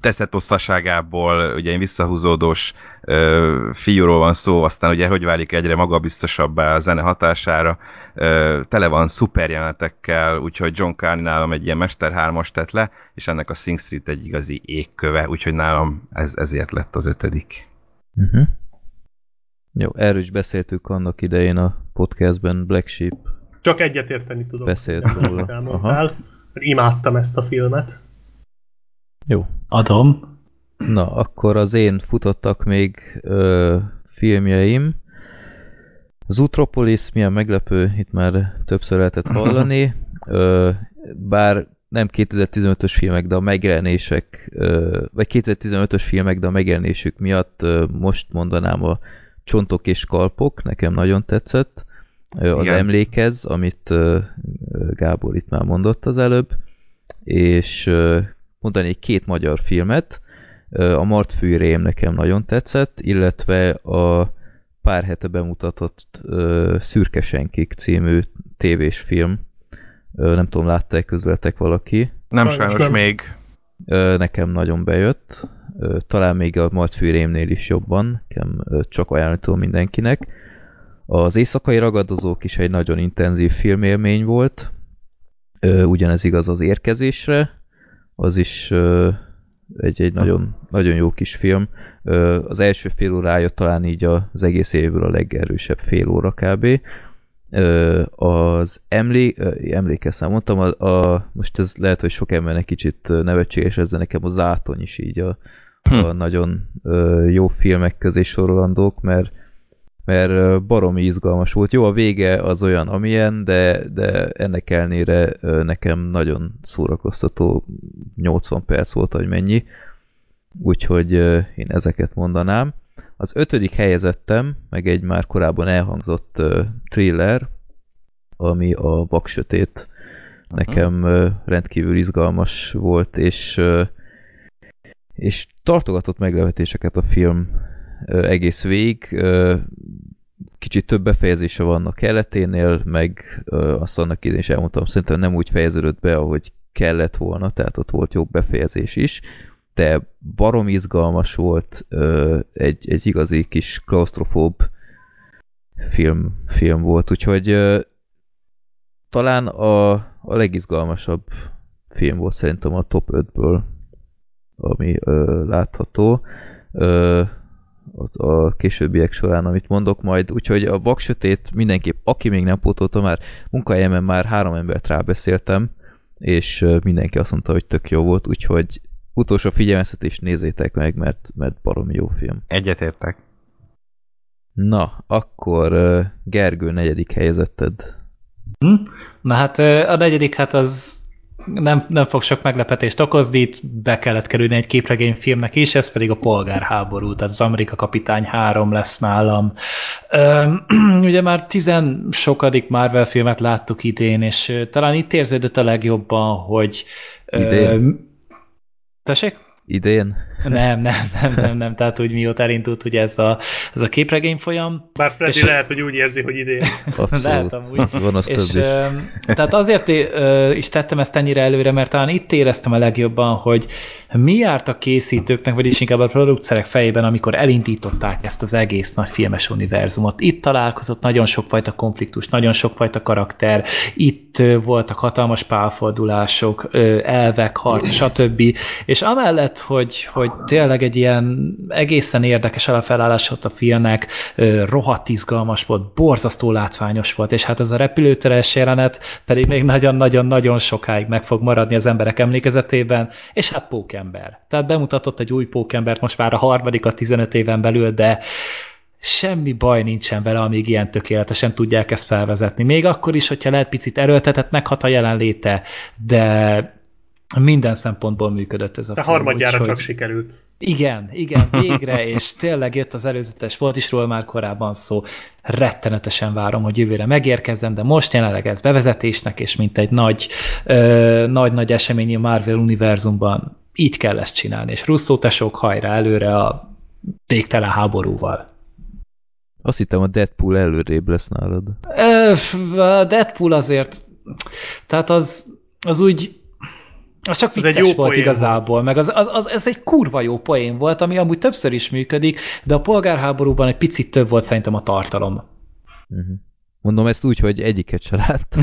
teszetosszaságából, ugye egy visszahúzódós ö, fiúról van szó, aztán ugye hogy válik egyre magabiztosabbá a zene hatására, ö, tele van szuperjelenetekkel, úgyhogy John Carney nálam egy ilyen Mester 3 tett le, és ennek a Sing Street egy igazi égköve, úgyhogy nálam ez, ezért lett az ötödik. Uh-huh. Jó, erről is beszéltük annak idején a podcastben Black Sheep. Csak egyetérteni tudok. Beszélt róla. Imádtam ezt a filmet. Jó. Adom. Na, akkor az én futottak még ö, filmjeim. Zootropolis, milyen meglepő, itt már többször lehetett hallani. Bár nem 2015-ös filmek, de a megjelenések, vagy 2015-ös filmek, de a megjelenésük miatt most mondanám a Csontok és Kalpok, nekem nagyon tetszett. Az Igen. Emlékez, amit Gábor itt már mondott az előbb, és mondani két magyar filmet. A Martfűrém nekem nagyon tetszett, illetve a pár hete bemutatott Szürkesenkik című tévés film. Nem tudom, látta-e közletek valaki? Nem sajnos nem. még. Nekem nagyon bejött. Talán még a Martfűrémnél is jobban. Nekem csak ajánlani tudom mindenkinek. Az éjszakai ragadozók is egy nagyon intenzív filmélmény volt. Ugyanez igaz az érkezésre az is egy, egy nagyon, nagyon jó kis film. Az első fél órája talán így az egész évből a legerősebb fél óra kb. Az emlé, emlékeztem, mondtam, a, a, most ez lehet, hogy sok embernek kicsit nevetséges, ez nekem az Átony is így a, a hm. nagyon jó filmek közé sorolandók, mert mert baromi izgalmas volt. Jó, a vége az olyan, amilyen, de, de ennek elnére nekem nagyon szórakoztató 80 perc volt, hogy mennyi. Úgyhogy én ezeket mondanám. Az ötödik helyezettem, meg egy már korábban elhangzott thriller, ami a Vaksötét nekem rendkívül izgalmas volt, és és tartogatott meglehetéseket a film egész végig. Kicsit több befejezése van a keleténél, meg azt annak idén is elmondtam, szerintem nem úgy fejeződött be, ahogy kellett volna, tehát ott volt jobb befejezés is, de barom izgalmas volt, egy, egy igazi kis klaustrofób film, film volt, úgyhogy talán a, a legizgalmasabb film volt szerintem a top 5-ből, ami ö, látható. Ö, a későbbiek során, amit mondok majd, úgyhogy a vaksötét mindenképp, aki még nem pótolta már, munkahelyemen már három embert rábeszéltem, és mindenki azt mondta, hogy tök jó volt, úgyhogy utolsó figyelmeztetés nézzétek meg, mert, mert baromi jó film. Egyetértek. Na, akkor Gergő negyedik helyezetted. Hm? Na hát a negyedik, hát az nem, nem fog sok meglepetést okozni, itt be kellett kerülni egy képregényfilmnek is, ez pedig a polgárháború, tehát az Amerika Kapitány 3 lesz nálam. Üm, ugye már tizen sokadik Marvel filmet láttuk idén, és talán itt érződött a legjobban, hogy... Idén? tessék? idén? Nem, nem, nem, nem, nem. Tehát úgy mióta elindult ugye ez a, ez a képregény folyam. Bár Freddy és lehet, hogy úgy érzi, hogy idén. Abszolút. lehet amúgy. Van az és, is. Tehát azért is tettem ezt ennyire előre, mert talán itt éreztem a legjobban, hogy mi járt a készítőknek, vagyis inkább a producerek fejében, amikor elindították ezt az egész nagy filmes univerzumot. Itt találkozott nagyon sokfajta konfliktus, nagyon sokfajta karakter, itt voltak hatalmas pálfordulások, elvek, harc, stb. És amellett, hogy, hogy hogy tényleg egy ilyen egészen érdekes alapfelállás volt a filmnek, rohadt izgalmas volt, borzasztó látványos volt, és hát ez a repülőteres jelenet pedig még nagyon-nagyon-nagyon sokáig meg fog maradni az emberek emlékezetében, és hát pókember. Tehát bemutatott egy új pókembert most már a harmadik a 15 éven belül, de semmi baj nincsen vele, amíg ilyen tökéletesen tudják ezt felvezetni. Még akkor is, hogyha lehet picit erőltetett, meghat a jelenléte, de minden szempontból működött ez a De film. harmadjára úgy, csak hogy... sikerült. Igen, igen, végre, és tényleg jött az előzetes, volt is róla már korábban szó, rettenetesen várom, hogy jövőre megérkezzem, de most jelenleg ez bevezetésnek, és mint egy nagy, nagy-nagy esemény a Marvel univerzumban így kell ezt csinálni, és Russo tesók hajrá előre a végtelen háborúval. Azt hittem a Deadpool előrébb lesz nálad. A Deadpool azért, tehát az, az úgy, az csak vicces egy jó volt igazából, volt. meg az, az, az, ez egy kurva jó poén volt, ami amúgy többször is működik, de a polgárháborúban egy picit több volt szerintem a tartalom. Mhm. Mondom ezt úgy, hogy egyiket se láttam.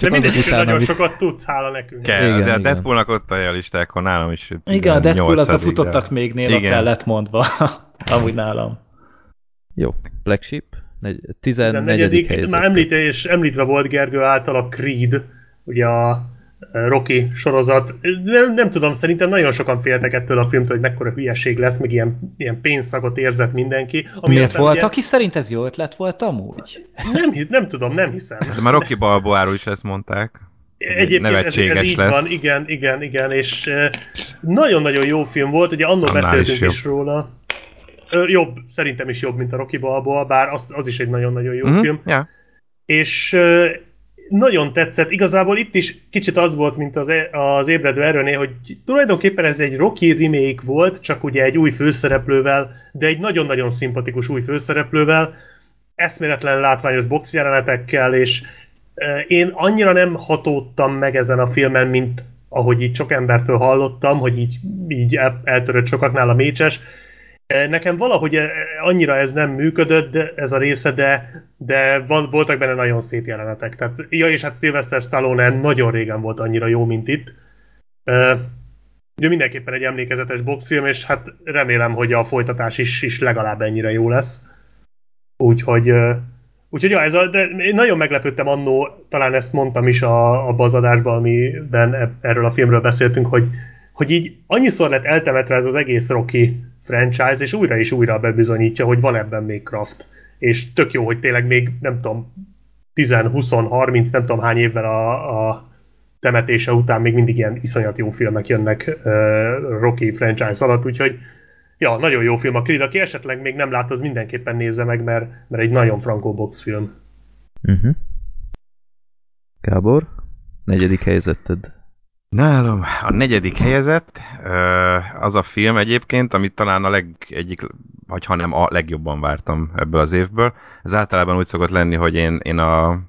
De mindegy, nagyon amit... sokat tudsz, hála nekünk. Kell, igen, azért igen. a Deadpoolnak ott a listákon nálam is. Igen, a Deadpool az a futottak de... még nél ott el lett mondva. Amúgy nálam. Jó, Black Sheep, 14. helyzet. Már említés, említve volt Gergő által a Creed, ugye a Rocky sorozat. Nem, nem tudom, szerintem nagyon sokan féltek ettől a filmtől, hogy mekkora hülyeség lesz, meg ilyen, ilyen pénzszagot érzett mindenki. Ami Miért volt, ugye... aki szerint ez jó ötlet volt amúgy? Nem, nem tudom, nem hiszem. De már Rocky Balboáról is ezt mondták. Egyébként Nevetséges ez, ez így lesz. van, igen, igen, igen, és nagyon-nagyon jó film volt, ugye annól beszéltünk is, is róla. Jobb, szerintem is jobb, mint a Rocky Balboa, bár az, az is egy nagyon-nagyon jó mm-hmm, film. Yeah. És nagyon tetszett. Igazából itt is kicsit az volt, mint az, e, az ébredő erőné, hogy tulajdonképpen ez egy Rocky remake volt, csak ugye egy új főszereplővel, de egy nagyon-nagyon szimpatikus új főszereplővel, eszméletlen látványos boxjelenetekkel, és e, én annyira nem hatódtam meg ezen a filmen, mint ahogy így sok embertől hallottam, hogy így, így eltörött sokaknál a mécses, Nekem valahogy annyira ez nem működött, ez a része, de, de voltak benne nagyon szép jelenetek. Tehát, ja, és hát Sylvester Stallone nagyon régen volt annyira jó, mint itt. Ugye mindenképpen egy emlékezetes boxfilm, és hát remélem, hogy a folytatás is, is legalább ennyire jó lesz. Úgyhogy, úgyhogy ja, ez a, de én nagyon meglepődtem annó, talán ezt mondtam is a, a az adásban, amiben erről a filmről beszéltünk, hogy, hogy így annyiszor lett eltemetve ez az egész Rocky franchise, és újra és újra bebizonyítja, hogy van ebben még craft. És tök jó, hogy tényleg még, nem tudom, 10, 20, 30, nem tudom hány évvel a, a temetése után még mindig ilyen iszonyat jó filmek jönnek uh, Rocky franchise alatt, úgyhogy ja, nagyon jó film a Creed, aki esetleg még nem lát, az mindenképpen nézze meg, mert, mert egy nagyon frankó box film. Uh-huh. Gábor, negyedik helyzeted. Nálam a negyedik helyezett az a film egyébként, amit talán a leg, egyik, vagy ha nem a legjobban vártam ebből az évből. Ez általában úgy szokott lenni, hogy én, én a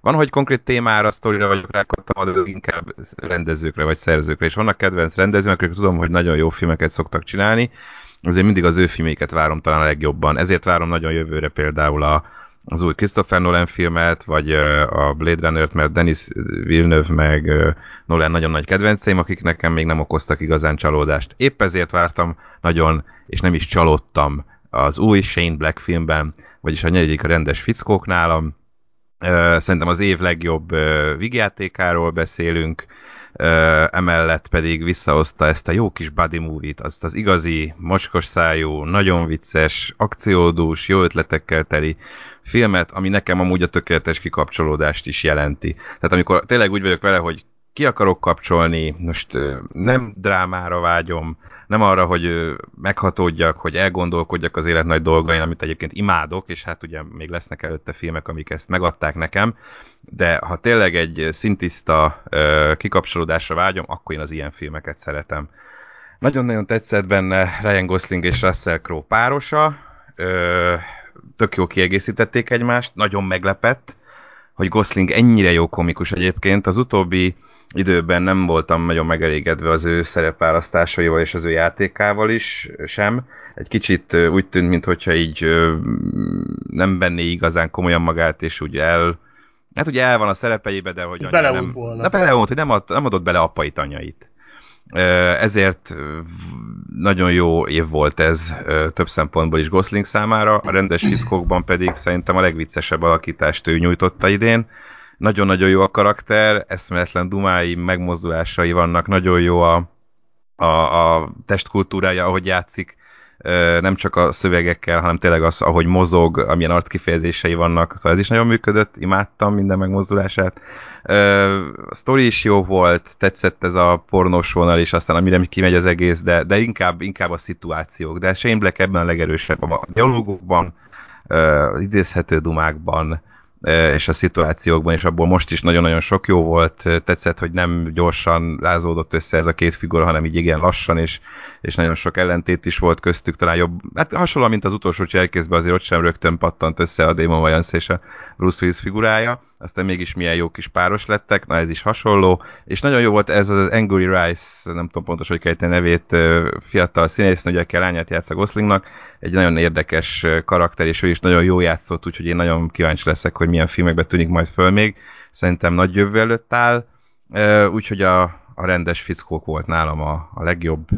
van, hogy konkrét témára, sztorira vagyok rákottam, de inkább rendezőkre vagy szerzőkre, és vannak kedvenc rendezők, akik tudom, hogy nagyon jó filmeket szoktak csinálni, azért mindig az ő filméket várom talán a legjobban. Ezért várom nagyon jövőre például a, az új Christopher Nolan filmet, vagy a Blade Runner-t, mert Denis Villeneuve meg Nolan nagyon nagy kedvenceim, akik nekem még nem okoztak igazán csalódást. Épp ezért vártam nagyon, és nem is csalódtam az új Shane Black filmben, vagyis a negyedik a rendes fickók nálam. Szerintem az év legjobb vigjátékáról beszélünk, emellett pedig visszahozta ezt a jó kis buddy movie-t, azt az igazi, mocskos szájú, nagyon vicces, akciódús, jó ötletekkel teli filmet, ami nekem amúgy a tökéletes kikapcsolódást is jelenti. Tehát amikor tényleg úgy vagyok vele, hogy ki akarok kapcsolni, most nem drámára vágyom, nem arra, hogy meghatódjak, hogy elgondolkodjak az élet nagy dolgain, amit egyébként imádok, és hát ugye még lesznek előtte filmek, amik ezt megadták nekem, de ha tényleg egy szintiszta kikapcsolódásra vágyom, akkor én az ilyen filmeket szeretem. Nagyon-nagyon tetszett benne Ryan Gosling és Russell Crowe párosa, tök jó kiegészítették egymást, nagyon meglepett, hogy Gosling ennyire jó komikus egyébként. Az utóbbi időben nem voltam nagyon megelégedve az ő szerepválasztásaival és az ő játékával is sem. Egy kicsit úgy tűnt, mintha így nem benné igazán komolyan magát, és úgy el... Hát ugye el van a szerepeibe, de hogy... Beleút nem, volna. De beleút, hogy nem, ad, nem adott bele apait, anyait. ezért nagyon jó év volt ez több szempontból is Gosling számára, a rendes fiszkókban pedig szerintem a legviccesebb alakítást ő nyújtotta idén. Nagyon-nagyon jó a karakter, eszméletlen dumái, megmozdulásai vannak, nagyon jó a, a, a testkultúrája, ahogy játszik, nem csak a szövegekkel, hanem tényleg az, ahogy mozog, amilyen arckifejezései vannak, szóval ez is nagyon működött, imádtam minden megmozdulását. A sztori is jó volt, tetszett ez a pornós vonal is, aztán amire kimegy az egész, de, de inkább, inkább a szituációk. De Shane Black ebben a legerősebb a dialógokban, az idézhető dumákban, és a szituációkban, és abból most is nagyon-nagyon sok jó volt. Tetszett, hogy nem gyorsan rázódott össze ez a két figura, hanem így igen lassan, és, és nagyon sok ellentét is volt köztük, talán jobb. Hát hasonlóan, mint az utolsó cserkészben, azért ott sem rögtön pattant össze a Damon Wayans és a Bruce Willis figurája, aztán mégis milyen jó kis páros lettek, na ez is hasonló, és nagyon jó volt ez az Angry Rice, nem tudom pontosan, hogy kell nevét, fiatal színésznő, ugye a lányát játsz a Goslingnak, egy nagyon érdekes karakter, és ő is nagyon jó játszott, úgyhogy én nagyon kíváncsi leszek, hogy milyen filmekbe tűnik majd föl még. Szerintem nagy jövő előtt áll, úgyhogy a, a rendes fickók volt nálam a, a legjobb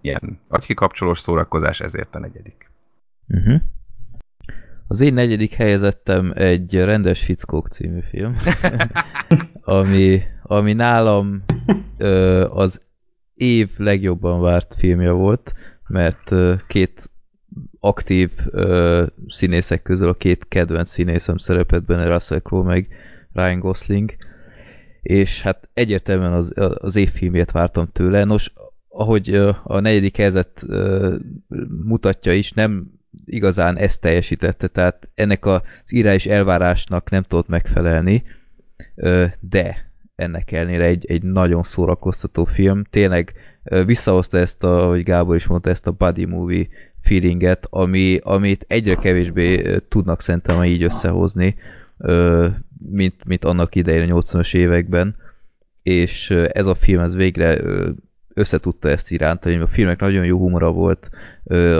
ilyen agykikapcsolós szórakozás, ezért a negyedik. Uh-huh. Az én negyedik helyezettem egy rendes fickók című film, ami, ami nálam ö, az év legjobban várt filmje volt, mert ö, két aktív ö, színészek közül a két kedvenc színészem szerepet benne, Russell Crowe meg Ryan Gosling, és hát egyértelműen az, az évfilmét vártam tőle. Nos, ahogy a negyedik helyzet mutatja is, nem igazán ezt teljesítette, tehát ennek az írás elvárásnak nem tudott megfelelni, de ennek ellenére egy, egy nagyon szórakoztató film. Tényleg visszahozta ezt, a, ahogy Gábor is mondta, ezt a buddy movie feelinget, ami, amit egyre kevésbé tudnak szerintem így összehozni, mint, mint annak idején a 80-as években, és ez a film ez végre összetudta ezt irántani, a filmek nagyon jó humora volt,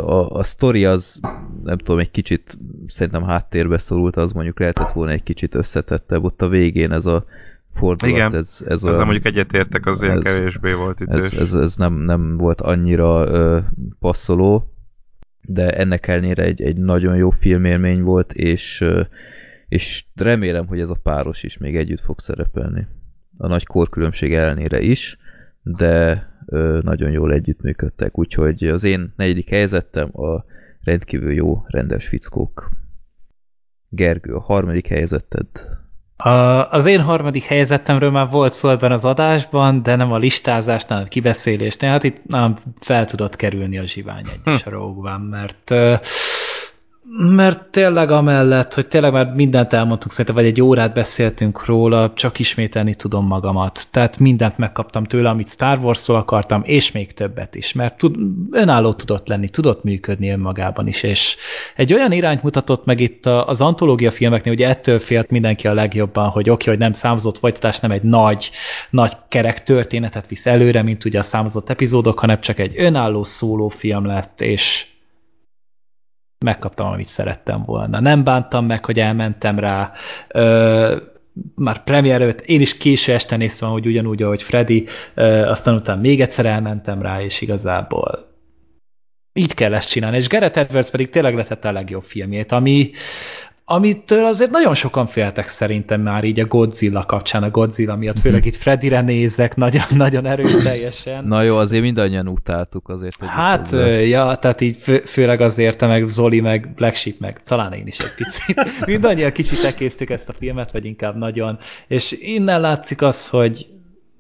a, a sztori az nem tudom, egy kicsit szerintem háttérbe szorult, az mondjuk lehetett volna egy kicsit összetettebb, ott a végén ez a fordulat, Igen, ez, ez olyan, mondjuk egyetértek, az olyan kevésbé volt idős. Ez, ez, ez nem, nem volt annyira ö, passzoló, de ennek ellenére egy, egy nagyon jó filmélmény volt, és, és remélem, hogy ez a páros is még együtt fog szerepelni. A nagy korkülönbség ellenére is, de nagyon jól együttműködtek, úgyhogy az én negyedik helyzetem a rendkívül jó rendes fickók. Gergő, a harmadik helyzeted a, az én harmadik helyzetemről már volt szó ebben az adásban, de nem a listázásnál, a kibeszélésnél, hát itt nem fel tudott kerülni a zsivány egyes hm. a Rogue mert mert tényleg amellett, hogy tényleg már mindent elmondtunk, szerintem vagy egy órát beszéltünk róla, csak ismételni tudom magamat. Tehát mindent megkaptam tőle, amit Star Wars-szól akartam, és még többet is, mert tud, önálló tudott lenni, tudott működni önmagában is, és egy olyan irányt mutatott meg itt az antológia filmeknél, ugye ettől félt mindenki a legjobban, hogy oké, okay, hogy nem számozott folytatás, nem egy nagy, nagy kerek történetet visz előre, mint ugye a számozott epizódok, hanem csak egy önálló szólófilm lett, és megkaptam, amit szerettem volna. Nem bántam meg, hogy elmentem rá, ö, már premier előtt, én is késő este néztem, hogy ugyanúgy, ahogy Freddy, ö, aztán utána még egyszer elmentem rá, és igazából így kell ezt csinálni, és Gareth Edwards pedig tényleg letette a legjobb filmjét, ami, amitől azért nagyon sokan féltek szerintem már így a Godzilla kapcsán, a Godzilla miatt, főleg itt Freddyre nézek nagyon, nagyon erőteljesen. Na jó, azért mindannyian utáltuk azért. Hogy hát, ja, tehát így fő, főleg azért te meg Zoli, meg Black Sheep, meg talán én is egy picit. mindannyian kicsit ekésztük ezt a filmet, vagy inkább nagyon, és innen látszik az, hogy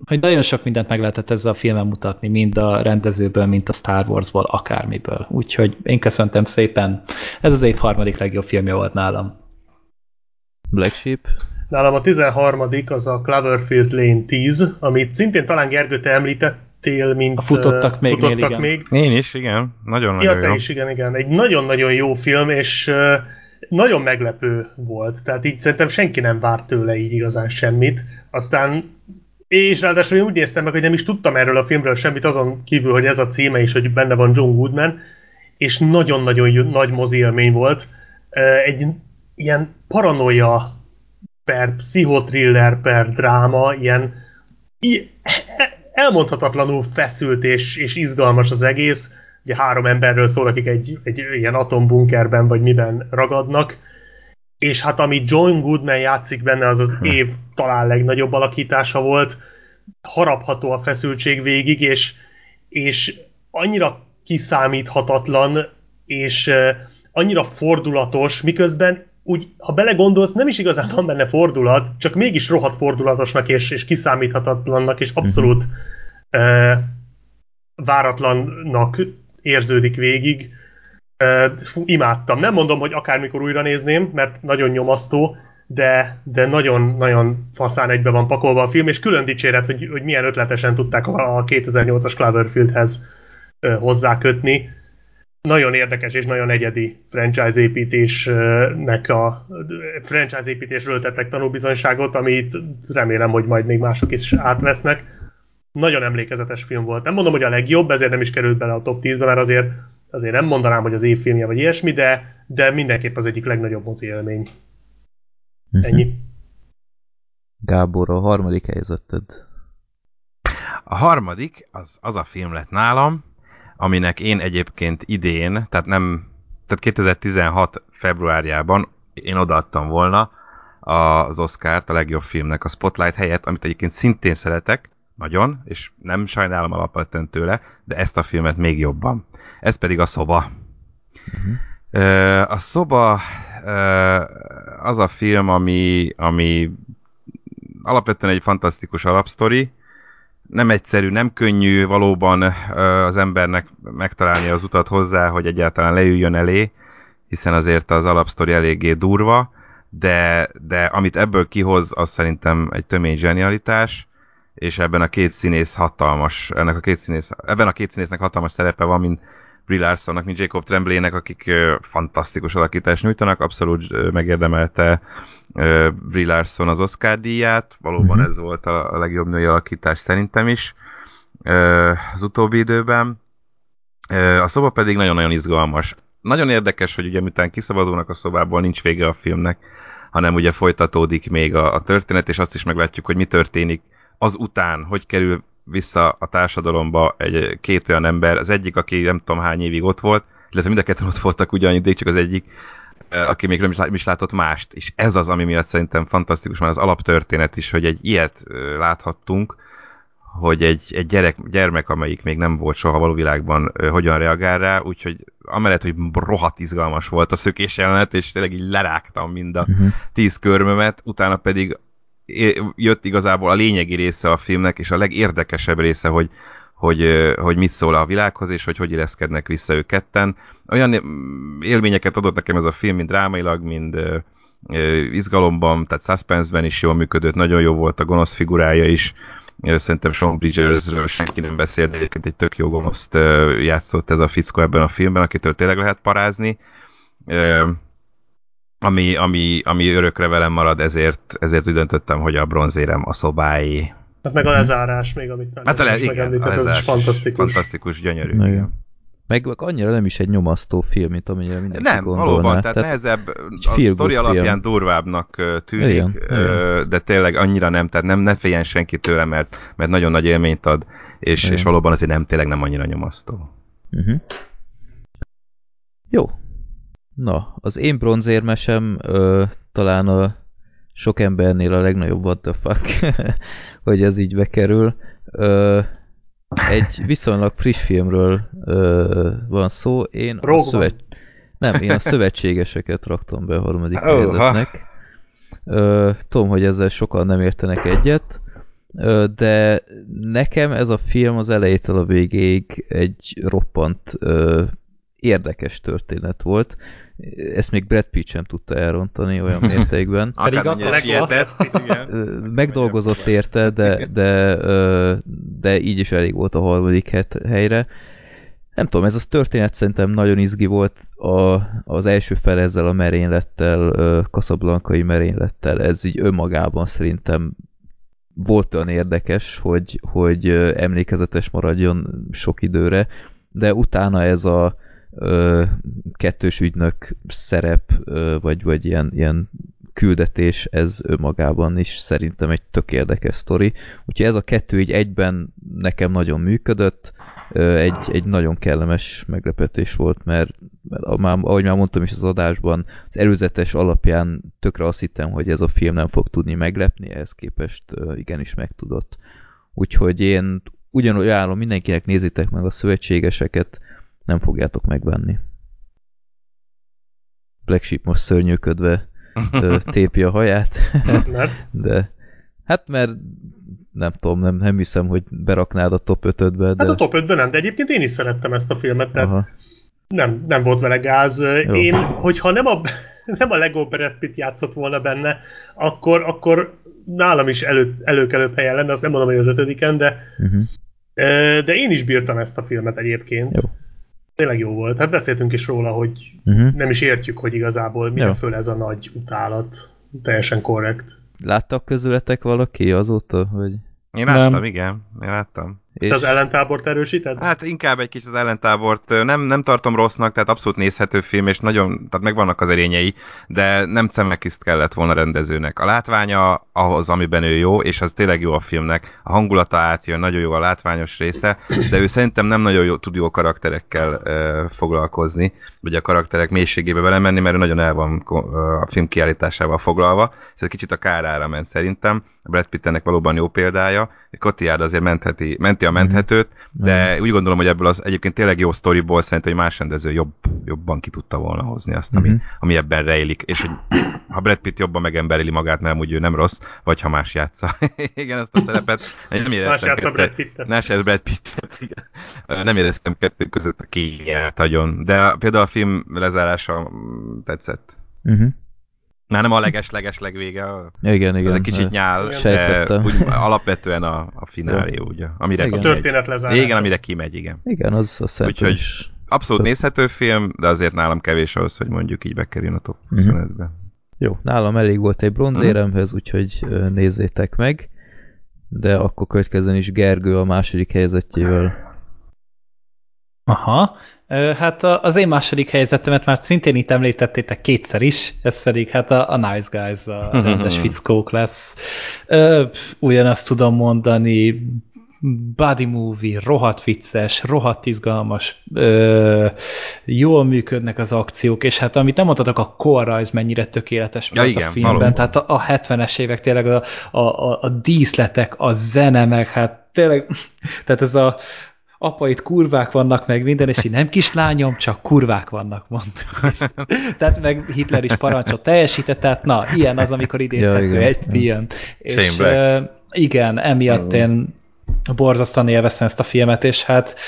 hogy nagyon sok mindent meg lehetett ezzel a filmen mutatni, mind a rendezőből, mint a Star Warsból, akármiből. Úgyhogy én köszöntem szépen. Ez az év harmadik legjobb filmje volt nálam. Black Sheep? Nálam a 13. az a Cloverfield Lane 10, amit szintén talán Gergő te említettél, mint... A futottak még. Futottak igen. még. Én is, igen. Nagyon-nagyon ja, jó. is, igen, igen. Egy nagyon-nagyon jó film, és nagyon meglepő volt. Tehát így szerintem senki nem várt tőle így igazán semmit. Aztán és ráadásul én úgy néztem meg, hogy nem is tudtam erről a filmről semmit, azon kívül, hogy ez a címe is, hogy benne van John Goodman, és nagyon-nagyon nagy mozi élmény volt. Egy ilyen paranoia per pszichotriller per dráma, ilyen elmondhatatlanul feszült és, és izgalmas az egész. Ugye három emberről szól, akik egy, egy ilyen atombunkerben vagy miben ragadnak, és hát ami John Goodman játszik benne, az az hm. év talán legnagyobb alakítása volt, harapható a feszültség végig, és, és annyira kiszámíthatatlan, és annyira fordulatos, miközben úgy, ha belegondolsz, nem is igazán van benne fordulat, csak mégis rohadt fordulatosnak és, és kiszámíthatatlannak, és abszolút uh-huh. uh, váratlannak érződik végig. Fú, imádtam. Nem mondom, hogy akármikor újra nézném, mert nagyon nyomasztó, de, de nagyon-nagyon faszán egybe van pakolva a film, és külön dicséret, hogy, hogy milyen ötletesen tudták a 2008-as Cloverfieldhez hozzákötni nagyon érdekes és nagyon egyedi franchise építésnek a franchise építésről tettek tanúbizonyságot, amit remélem, hogy majd még mások is átvesznek. Nagyon emlékezetes film volt. Nem mondom, hogy a legjobb, ezért nem is került bele a top 10-be, mert azért, azért nem mondanám, hogy az évfilmje vagy ilyesmi, de, de mindenképp az egyik legnagyobb mozi élmény. Mhm. Ennyi. Gábor, a harmadik helyzeted. A harmadik, az, az a film lett nálam, aminek én egyébként idén, tehát nem, tehát 2016 februárjában én odaadtam volna az Oscar-t a legjobb filmnek a Spotlight helyett, amit egyébként szintén szeretek, nagyon, és nem sajnálom alapvetően tőle, de ezt a filmet még jobban. Ez pedig a szoba. Uh-huh. A szoba az a film, ami, ami alapvetően egy fantasztikus alapsztori, nem egyszerű, nem könnyű valóban az embernek megtalálni az utat hozzá, hogy egyáltalán leüljön elé, hiszen azért az alapsztori eléggé durva, de, de amit ebből kihoz, az szerintem egy tömény zsenialitás, és ebben a két színész hatalmas, ennek a két színész, ebben a két színésznek hatalmas szerepe van, mint Brie Larsonnak, mint Jacob Tremblaynek, akik fantasztikus alakítást nyújtanak, abszolút megérdemelte Brie Larson az Oscar díját, valóban mm-hmm. ez volt a, legjobb női alakítás szerintem is az utóbbi időben. A szoba pedig nagyon-nagyon izgalmas. Nagyon érdekes, hogy ugye miután kiszabadulnak a szobából, nincs vége a filmnek, hanem ugye folytatódik még a, a történet, és azt is meglátjuk, hogy mi történik az után, hogy kerül vissza a társadalomba egy, két olyan ember, az egyik, aki nem tudom hány évig ott volt, illetve mind a ketten ott voltak ugyaniddig, csak az egyik, aki még nem is, is látott mást. És ez az, ami miatt szerintem fantasztikus, mert az alaptörténet is, hogy egy ilyet láthattunk, hogy egy, egy gyerek, gyermek, amelyik még nem volt soha való világban, hogyan reagál rá, úgyhogy amellett, hogy rohadt izgalmas volt a szökés jelenet, és tényleg így lerágtam mind a uh-huh. tíz körmömet, utána pedig jött igazából a lényegi része a filmnek, és a legérdekesebb része, hogy, hogy, hogy mit szól a világhoz, és hogy hogy illeszkednek vissza ők ketten. Olyan élményeket adott nekem ez a film, mind drámailag, mind izgalomban, tehát suspense-ben is jól működött, nagyon jó volt a gonosz figurája is, szerintem Sean Bridgersről senki nem beszél, de egyébként egy tök jó gonoszt játszott ez a fickó ebben a filmben, akitől tényleg lehet parázni ami, ami, ami örökre velem marad, ezért, ezért úgy döntöttem, hogy a bronzérem a szobái. Hát meg a lezárás még, amit hát a le, igen, a ez is fantasztikus. Fantasztikus, gyönyörű. Igen. Meg, meg annyira nem is egy nyomasztó film, mint amennyire mindenki Nem, gondolná. valóban, tehát, tehát nehezebb, a sztori alapján film. durvábbnak tűnik, igen, igen. de tényleg annyira nem, tehát nem, ne féljen senki tőle, mert, mert nagyon nagy élményt ad, és, és valóban azért nem, tényleg nem annyira nyomasztó. Uh-huh. Jó, Na, az én bronzérmesem ö, talán a sok embernél a legnagyobb what the fuck, hogy ez így bekerül. Ö, egy viszonylag friss filmről ö, van szó. Én a szövet... Nem, én a szövetségeseket raktam be a harmadik oh, helyzetnek. Ö, tudom, hogy ezzel sokan nem értenek egyet, ö, de nekem ez a film az elejétől a végéig egy roppant ö, érdekes történet volt ezt még Brad Pitt sem tudta elrontani olyan mértékben. Pedig Megdolgozott érte, de, de, de így is elég volt a harmadik helyre. Nem tudom, ez az történet szerintem nagyon izgi volt a, az első fel ezzel a merénylettel, kaszablankai merénylettel, ez így önmagában szerintem volt olyan érdekes, hogy, hogy emlékezetes maradjon sok időre, de utána ez a ö, kettős ügynök szerep, ö, vagy, vagy ilyen, ilyen küldetés, ez önmagában is szerintem egy tök érdekes sztori. Úgyhogy ez a kettő így egyben nekem nagyon működött, egy, egy nagyon kellemes meglepetés volt, mert, mert már, ahogy már mondtam is az adásban, az előzetes alapján tökre azt hittem, hogy ez a film nem fog tudni meglepni, ehhez képest igenis megtudott. Úgyhogy én ugyanúgy ajánlom mindenkinek nézzétek meg a szövetségeseket, nem fogjátok megvenni. Black Sheep most szörnyűködve tépi a haját. de hát mert nem tudom, nem, nem hiszem, hogy beraknád a top 5-be. De... Hát a top 5-ben nem, de egyébként én is szerettem ezt a filmet, tehát nem, nem volt vele gáz. Jó. Én, hogyha nem a, nem a Lego Brad Pitt játszott volna benne, akkor, akkor nálam is elő, előkelőbb helyen lenne, azt nem mondom, hogy az ötödiken, de uh-huh. de én is bírtam ezt a filmet egyébként. Jó. Tényleg jó volt. Hát beszéltünk is róla, hogy uh-huh. nem is értjük, hogy igazából mire föl ez a nagy utálat. Teljesen korrekt. Láttak közületek valaki azóta, hogy... Én láttam, nem. igen. Én láttam. És... az ellentábort erősíted? Hát inkább egy kicsit az ellentábort. Nem, nem tartom rossznak, tehát abszolút nézhető film, és nagyon, tehát megvannak az erényei, de nem Cemekiszt kellett volna rendezőnek. A látványa ahhoz, amiben ő jó, és az tényleg jó a filmnek. A hangulata átjön, nagyon jó a látványos része, de ő szerintem nem nagyon jó, tud jó karakterekkel uh, foglalkozni, vagy a karakterek mélységébe belemenni, mert ő nagyon el van a film kiállításával foglalva. Ez egy kicsit a kárára ment szerintem. A Brad Pitt ennek valóban jó példája. Cotillard azért mentheti, menti a menthetőt, de úgy gondolom, hogy ebből az egyébként tényleg jó sztoriból szerintem, hogy más rendező jobb, jobban ki tudta volna hozni azt, ami, uh-huh. ami ebben rejlik, és hogy ha Brad Pitt jobban megembereli magát, mert úgy ő nem rossz, vagy ha más játsza. igen, ezt a szerepet. Nem más játsza Brad Pitt. Más játsza Brad Pitt. Nem éreztem kettő között a kényelt nagyon. De például a film lezárása tetszett. Uh-huh. Már nem a leges-leges legvége. Igen, igen. Ez egy kicsit nyál, de úgy, alapvetően a, a finálé, ugye. Amire igen. A történet lezárása. Igen, amire kimegy, igen. Igen, az, az Úgyhogy is. abszolút nézhető film, de azért nálam kevés ahhoz, hogy mondjuk így bekerüljön a top 25-be. Uh-huh. Jó, nálam elég volt egy bronzéremhez, uh-huh. úgyhogy nézzétek meg. De akkor következzen is Gergő a második helyzetjével. Aha, Hát az én második helyzetemet már szintén itt említettétek kétszer is, ez pedig hát a, a Nice Guys, a rendes fickók lesz. Ugyanazt tudom mondani, body movie, rohadt vicces, rohadt izgalmas, ö, jól működnek az akciók, és hát amit nem mondhatok, a korrajz mennyire tökéletes ja, igen, a filmben, valóban. tehát a, a 70-es évek tényleg a, a, a, a díszletek, a zene, meg hát tényleg, tehát ez a, apa, itt kurvák vannak meg minden, és így nem kislányom, csak kurvák vannak, mondta. tehát meg Hitler is parancsot teljesített, tehát na, ilyen az, amikor idézhető ja, egy film. És uh, igen, emiatt mm. én borzasztóan élveztem ezt a filmet, és hát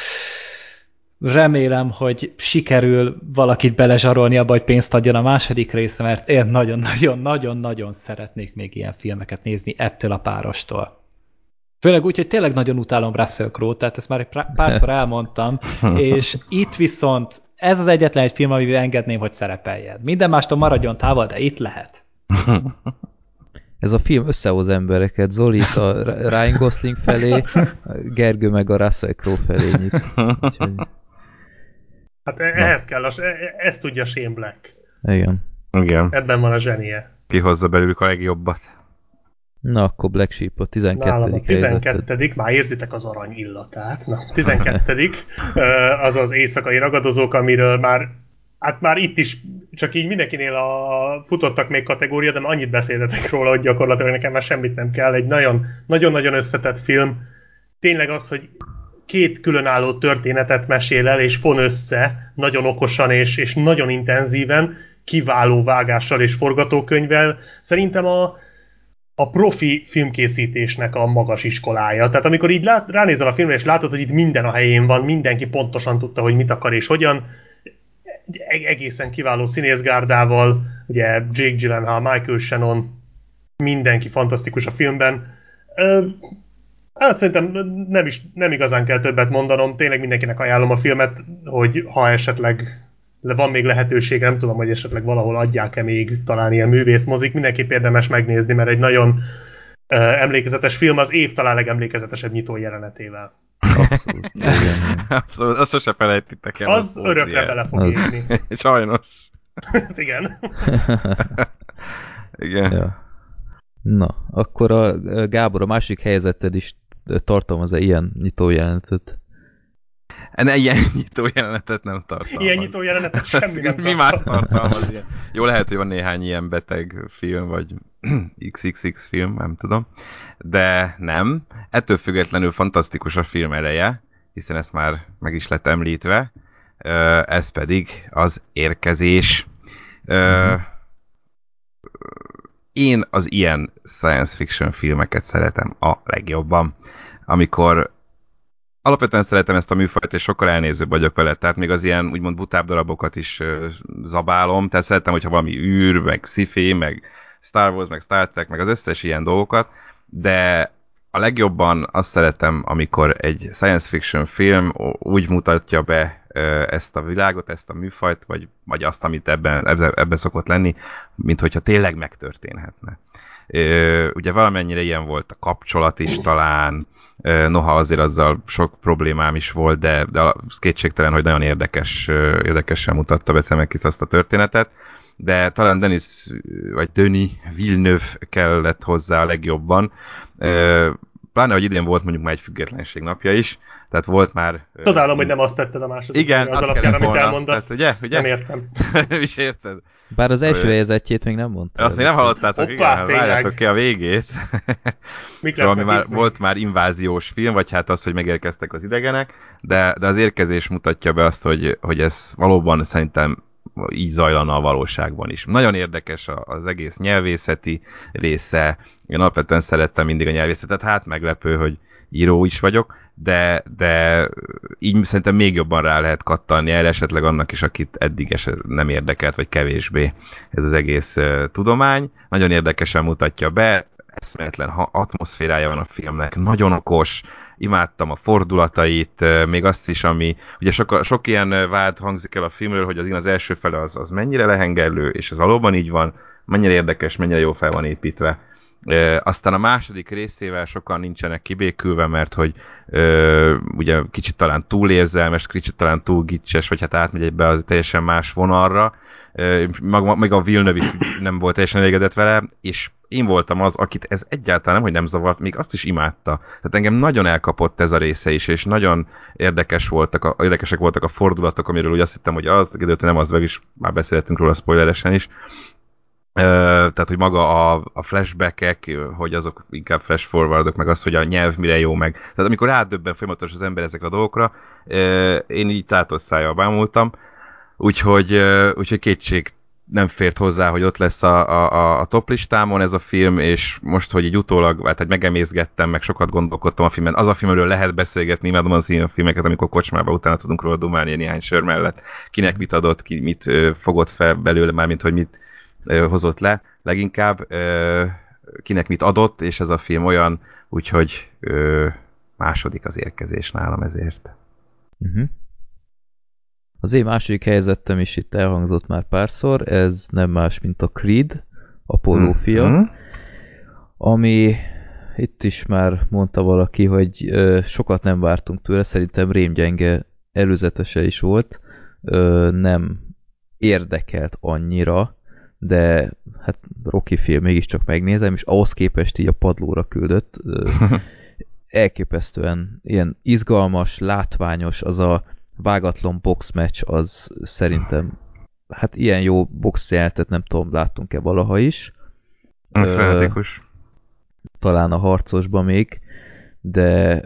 remélem, hogy sikerül valakit belezsarolni abba, hogy pénzt adjon a második része, mert én nagyon-nagyon-nagyon-nagyon szeretnék még ilyen filmeket nézni ettől a párostól. Főleg úgy, hogy tényleg nagyon utálom Russell Crowe, tehát ezt már egy párszor elmondtam, és itt viszont ez az egyetlen egy film, amivel engedném, hogy szerepeljen. Minden mástól maradjon távol, de itt lehet. Ez a film összehoz embereket, Zoli a Ryan Gosling felé, Gergő meg a Russell Crowe felé nyit. Úgyhogy... Hát ehhez Na. kell, a, e- ezt tudja Shane Black. Igen. Igen. Ebben van a zsenie. hozza belőlük a legjobbat. Na, akkor Black Sheep a 12. Nálam a 12. Már érzitek az arany illatát. Na, 12. az az éjszakai ragadozók, amiről már Hát már itt is csak így mindenkinél a futottak még kategória, de már annyit beszéltetek róla, hogy gyakorlatilag nekem már semmit nem kell. Egy nagyon-nagyon összetett film. Tényleg az, hogy két különálló történetet mesél el, és fon össze nagyon okosan és, és nagyon intenzíven, kiváló vágással és forgatókönyvvel. Szerintem a, a profi filmkészítésnek a magas iskolája. Tehát amikor így lát, ránézel a filmre, és látod, hogy itt minden a helyén van, mindenki pontosan tudta, hogy mit akar és hogyan, egészen kiváló színészgárdával, ugye Jake Gyllenhaal, Michael Shannon, mindenki fantasztikus a filmben. Hát szerintem nem, is, nem igazán kell többet mondanom, tényleg mindenkinek ajánlom a filmet, hogy ha esetleg van még lehetőség, nem tudom, hogy esetleg valahol adják-e még talán ilyen művészmozik, mindenképp érdemes megnézni, mert egy nagyon uh, emlékezetes film, az év talán legemlékezetesebb nyitó jelenetével. Abszolút. Abszolút, azt sose felejtitek el. Az, az örökre bele fog az... Sajnos. igen. Igen. Ja. Na, akkor a Gábor, a másik helyzeted is tartalmaz-e ilyen nyitójelenetet? Ne, ilyen nyitó jelenetet nem tartalmaz. Ilyen nyitó jelenetet semmi nem Mi más tartalmaz ilyen. Jó, lehet, hogy van néhány ilyen beteg film, vagy XXX film, nem tudom. De nem. Ettől függetlenül fantasztikus a film eleje, hiszen ezt már meg is lett említve. Ez pedig az érkezés. Én az ilyen science fiction filmeket szeretem a legjobban, amikor alapvetően szeretem ezt a műfajt, és sokkal elnézőbb vagyok vele, tehát még az ilyen úgymond butább darabokat is zabálom, tehát szeretem, hogyha valami űr, meg sci meg Star Wars, meg Star Trek, meg az összes ilyen dolgokat, de a legjobban azt szeretem, amikor egy science fiction film úgy mutatja be ezt a világot, ezt a műfajt, vagy, vagy azt, amit ebben, ebben szokott lenni, mint hogyha tényleg megtörténhetne. Ugye valamennyire ilyen volt a kapcsolat is talán, noha azért azzal sok problémám is volt, de, de kétségtelen, hogy nagyon érdekes, érdekesen mutatta be Szemekis azt a történetet, de talán Denis, vagy Döni Villeneuve kellett hozzá a legjobban. Pláne, hogy idén volt mondjuk már egy függetlenség napja is, tehát volt már... Tudálom, hogy nem azt tetted a második. Igen, az alapján, amit volna. elmondasz. Tehát, ugye, ugye? Nem értem. is érted? Bár az első helyezettjét még nem mondta. Azt még nem hallottátok, Oppá, igen, várjátok ki a végét. Mik szóval ami már, volt már inváziós film, vagy hát az, hogy megérkeztek az idegenek, de, de az érkezés mutatja be azt, hogy, hogy ez valóban szerintem így zajlana a valóságban is. Nagyon érdekes az egész nyelvészeti része. Én alapvetően szerettem mindig a nyelvészetet, hát meglepő, hogy író is vagyok, de, de így szerintem még jobban rá lehet kattanni el esetleg annak is, akit eddig nem érdekelt, vagy kevésbé ez az egész tudomány. Nagyon érdekesen mutatja be, eszméletlen atmoszférája van a filmnek, nagyon okos, imádtam a fordulatait, még azt is, ami, ugye sok, sok ilyen vád hangzik el a filmről, hogy az, az első fele az, az mennyire lehengerlő, és ez valóban így van, mennyire érdekes, mennyire jó fel van építve. E, aztán a második részével sokan nincsenek kibékülve, mert hogy e, ugye kicsit talán túlérzelmes, kicsit talán túl gicses, vagy hát átmegy egybe a teljesen más vonalra, e, meg a Villeneuve is nem volt teljesen elégedett vele, és én voltam az, akit ez egyáltalán nem, hogy nem zavart, még azt is imádta. Tehát engem nagyon elkapott ez a része is, és nagyon érdekes voltak a, érdekesek voltak a fordulatok, amiről úgy azt hittem, hogy az, de nem az, meg is már beszéltünk róla spoileresen is, tehát, hogy maga a, a flashbackek, hogy azok inkább flash forwardok, meg az, hogy a nyelv mire jó meg. Tehát amikor rádöbben folyamatos az ember ezekre a dolgokra, én így tátott szájjal bámultam, úgyhogy, úgyhogy kétség nem fért hozzá, hogy ott lesz a, a, a top listámon ez a film, és most, hogy így utólag, hát hogy megemészgettem, meg sokat gondolkodtam a filmen, az a filmről lehet beszélgetni, imádom az ilyen filmeket, amikor kocsmába utána tudunk róla dumálni néhány sör mellett, kinek mit adott, ki mit fogott fel belőle, mármint hogy mit hozott le, leginkább kinek mit adott, és ez a film olyan, úgyhogy második az érkezés nálam ezért. Uh-huh. Az én második helyzetem is itt elhangzott már párszor, ez nem más, mint a Creed, Apollo hmm. fia, hmm. ami itt is már mondta valaki, hogy ö, sokat nem vártunk tőle, szerintem rémgyenge előzetese is volt, ö, nem érdekelt annyira, de hát Rocky film mégiscsak megnézem, és ahhoz képest így a padlóra küldött, elképesztően ilyen izgalmas, látványos, az a vágatlan boxmatch az szerintem hát ilyen jó box jelentet nem tudom, láttunk-e valaha is. Fenetikus. Talán a harcosban még, de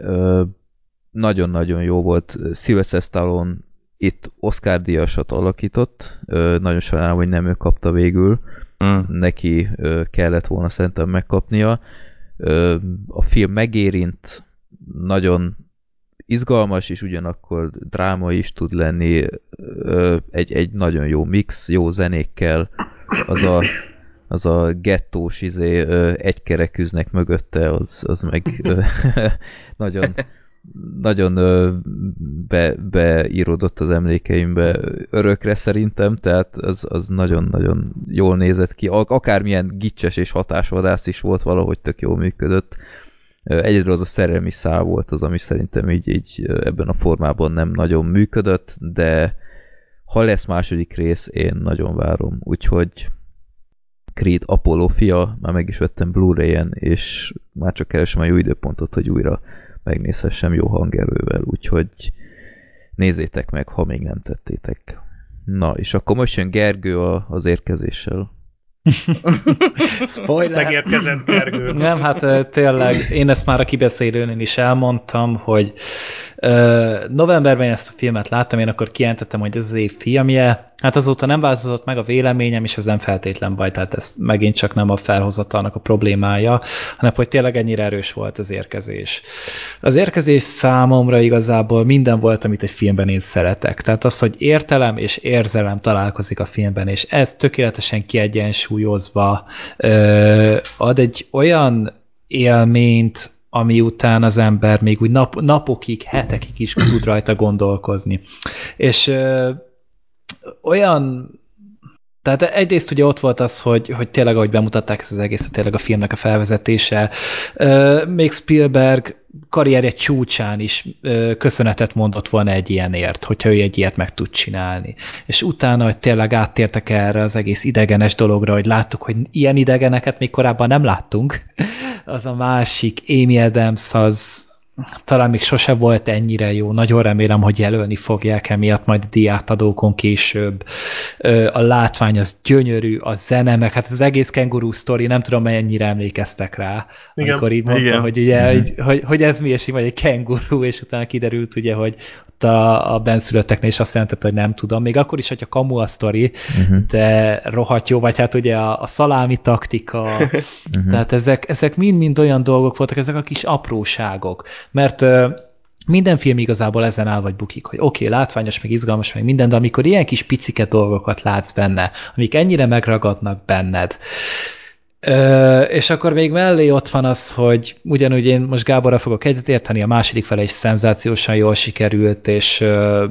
nagyon-nagyon jó volt. Sylvester Stallone itt Oscar díjasat alakított, nagyon sajnálom, hogy nem ő kapta végül, mm. neki kellett volna szerintem megkapnia. A film megérint, nagyon izgalmas, és ugyanakkor dráma is tud lenni, egy, egy nagyon jó mix, jó zenékkel, az a, az a gettós izé, egykerekűznek mögötte, az, az meg nagyon, nagyon be, az emlékeimbe örökre szerintem, tehát az, az nagyon-nagyon jól nézett ki. Akármilyen gicses és hatásvadász is volt, valahogy tök jól működött. Egyedül az a szerelmi szál volt az, ami szerintem így, így ebben a formában nem nagyon működött, de ha lesz második rész, én nagyon várom, úgyhogy Creed Apollo fia, már meg is vettem Blu-ray-en, és már csak keresem a jó időpontot, hogy újra megnézhessem jó hangerővel, úgyhogy nézzétek meg, ha még nem tettétek. Na, és akkor most jön Gergő a, az érkezéssel. Spoiler! Megérkezett Gergő. Nem, hát tényleg, én ezt már a kibeszélőn is elmondtam, hogy uh, novemberben ezt a filmet láttam, én akkor kijelentettem, hogy ez az év filmje, Hát azóta nem változott meg a véleményem, és ez nem feltétlen baj, tehát ez megint csak nem a felhozatalnak a problémája, hanem hogy tényleg ennyire erős volt az érkezés. Az érkezés számomra igazából minden volt, amit egy filmben én szeretek. Tehát az, hogy értelem és érzelem találkozik a filmben, és ez tökéletesen kiegyensúlyozva ö, ad egy olyan élményt, ami után az ember még úgy nap, napokig, hetekig is tud rajta gondolkozni. És ö, olyan tehát egyrészt ugye ott volt az, hogy, hogy tényleg, ahogy bemutatták ezt az egészet, tényleg a filmnek a felvezetése. Még Spielberg karrierje csúcsán is köszönetet mondott volna egy ilyenért, hogyha ő egy ilyet meg tud csinálni. És utána, hogy tényleg áttértek erre az egész idegenes dologra, hogy láttuk, hogy ilyen idegeneket még korábban nem láttunk, az a másik, Amy Adams, az, talán még sose volt ennyire jó. Nagyon remélem, hogy jelölni fogják emiatt majd a diátadókon később. A látvány az gyönyörű, a zene, meg hát az egész kenguru sztori, nem tudom, mennyire emlékeztek rá, igen, amikor így mondta, igen. hogy, ugye, mm-hmm. hogy, hogy, hogy, ez mi, és így vagy egy kenguru, és utána kiderült ugye, hogy a, a benszülötteknél is azt jelentette, hogy nem tudom. Még akkor is, hogyha kamu a sztori, uh-huh. de rohadt jó, vagy hát ugye a, a szalámi taktika, uh-huh. tehát ezek, ezek mind-mind olyan dolgok voltak, ezek a kis apróságok. Mert minden film igazából ezen áll vagy bukik, hogy oké, okay, látványos, meg izgalmas, meg minden, de amikor ilyen kis picike dolgokat látsz benne, amik ennyire megragadnak benned, Ö, és akkor még mellé ott van az, hogy ugyanúgy én most Gáborra fogok egyet érteni, a második fele is szenzációsan jól sikerült, és ö,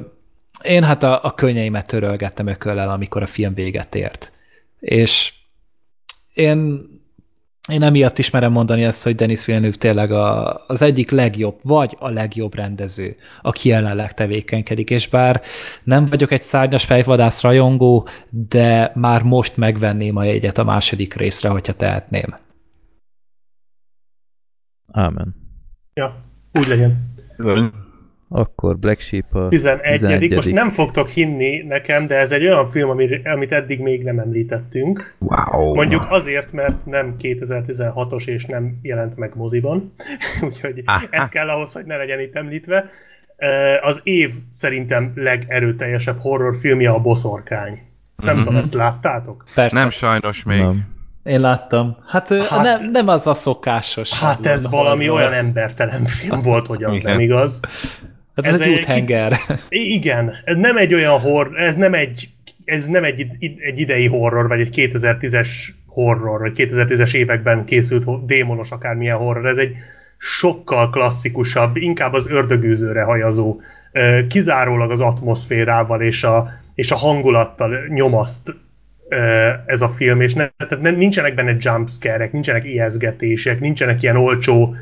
én hát a, a könnyeimet törölgettem ököllel, amikor a film véget ért. És én én emiatt is merem mondani ezt, hogy Denis Villeneuve tényleg a, az egyik legjobb, vagy a legjobb rendező, aki jelenleg tevékenykedik, és bár nem vagyok egy szárnyas fejvadász rajongó, de már most megvenném a jegyet a második részre, hogyha tehetném. Ámen. Ja, úgy legyen. Akkor Black Sheep a 11. 11. Most nem fogtok hinni nekem, de ez egy olyan film, amit eddig még nem említettünk. Wow. Mondjuk azért, mert nem 2016-os és nem jelent meg moziban. Úgyhogy Aha. ez kell ahhoz, hogy ne legyen itt említve. Az év szerintem legerőteljesebb horrorfilmje a Boszorkány. Nem mm-hmm. tudom, ezt láttátok? Persze. Nem sajnos még. Nem. Én láttam. Hát, hát nem, nem az a szokásos. Hát ez valami olyan embertelen film volt, hogy az Igen. nem igaz. Hát ez, ez egy úthenger. Igen, ez nem egy olyan horror, ez nem egy, ez nem egy, egy idei horror, vagy egy 2010-es horror, vagy 2010-es években készült démonos akármilyen horror, ez egy sokkal klasszikusabb, inkább az ördögűzőre hajazó, kizárólag az atmoszférával és a, és a hangulattal nyomaszt ez a film, és ne, tehát nem, nincsenek benne jumpscare-ek, nincsenek ijeszgetések, nincsenek ilyen olcsó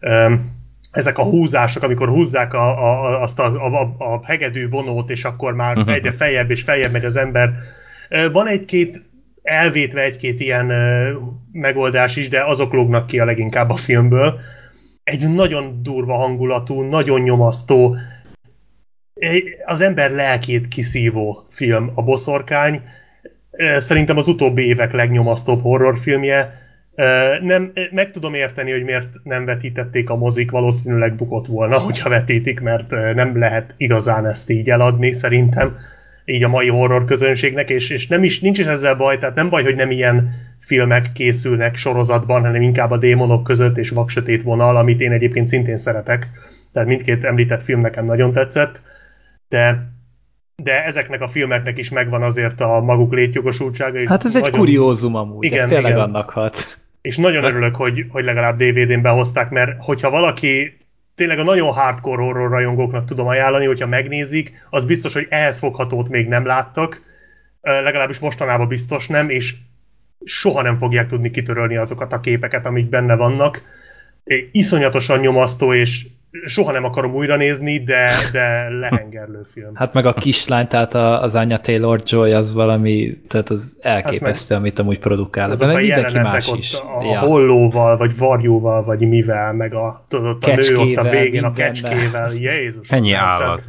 um, ezek a húzások, amikor húzzák a, a, azt a, a, a hegedű vonót, és akkor már uh-huh. egyre feljebb és feljebb megy az ember. Van egy-két elvétve egy-két ilyen megoldás is, de azok lógnak ki a leginkább a filmből. Egy nagyon durva hangulatú, nagyon nyomasztó, az ember lelkét kiszívó film a Boszorkány. Szerintem az utóbbi évek legnyomasztóbb horrorfilmje nem, meg tudom érteni, hogy miért nem vetítették a mozik, valószínűleg bukott volna, hogyha vetítik, mert nem lehet igazán ezt így eladni, szerintem így a mai horror közönségnek, és, és nem is, nincs is ezzel baj, tehát nem baj, hogy nem ilyen filmek készülnek sorozatban, hanem inkább a démonok között és vaksötét vonal, amit én egyébként szintén szeretek, tehát mindkét említett film nekem nagyon tetszett, de de ezeknek a filmeknek is megvan azért a maguk létjogosultsága. Hát ez nagyon... egy kuriózum amúgy, igen, ez tényleg igen. annak hat. És nagyon örülök, hogy, hogy legalább DVD-n behozták, mert hogyha valaki tényleg a nagyon hardcore horror rajongóknak tudom ajánlani, hogyha megnézik, az biztos, hogy ehhez foghatót még nem láttak, legalábbis mostanában biztos nem, és soha nem fogják tudni kitörölni azokat a képeket, amik benne vannak. Iszonyatosan nyomasztó, és soha nem akarom újra nézni, de, de lehengerlő film. Hát meg a kislány, tehát az Anya Taylor-Joy az valami, tehát az elképesztő, hát amit amúgy produkál. Azok a mindenki más ott is. A, ja. hollóval, vagy varjóval, vagy mivel, meg a, tudod, a nő ott a végén a kecskével. Jézus. Ennyi állat.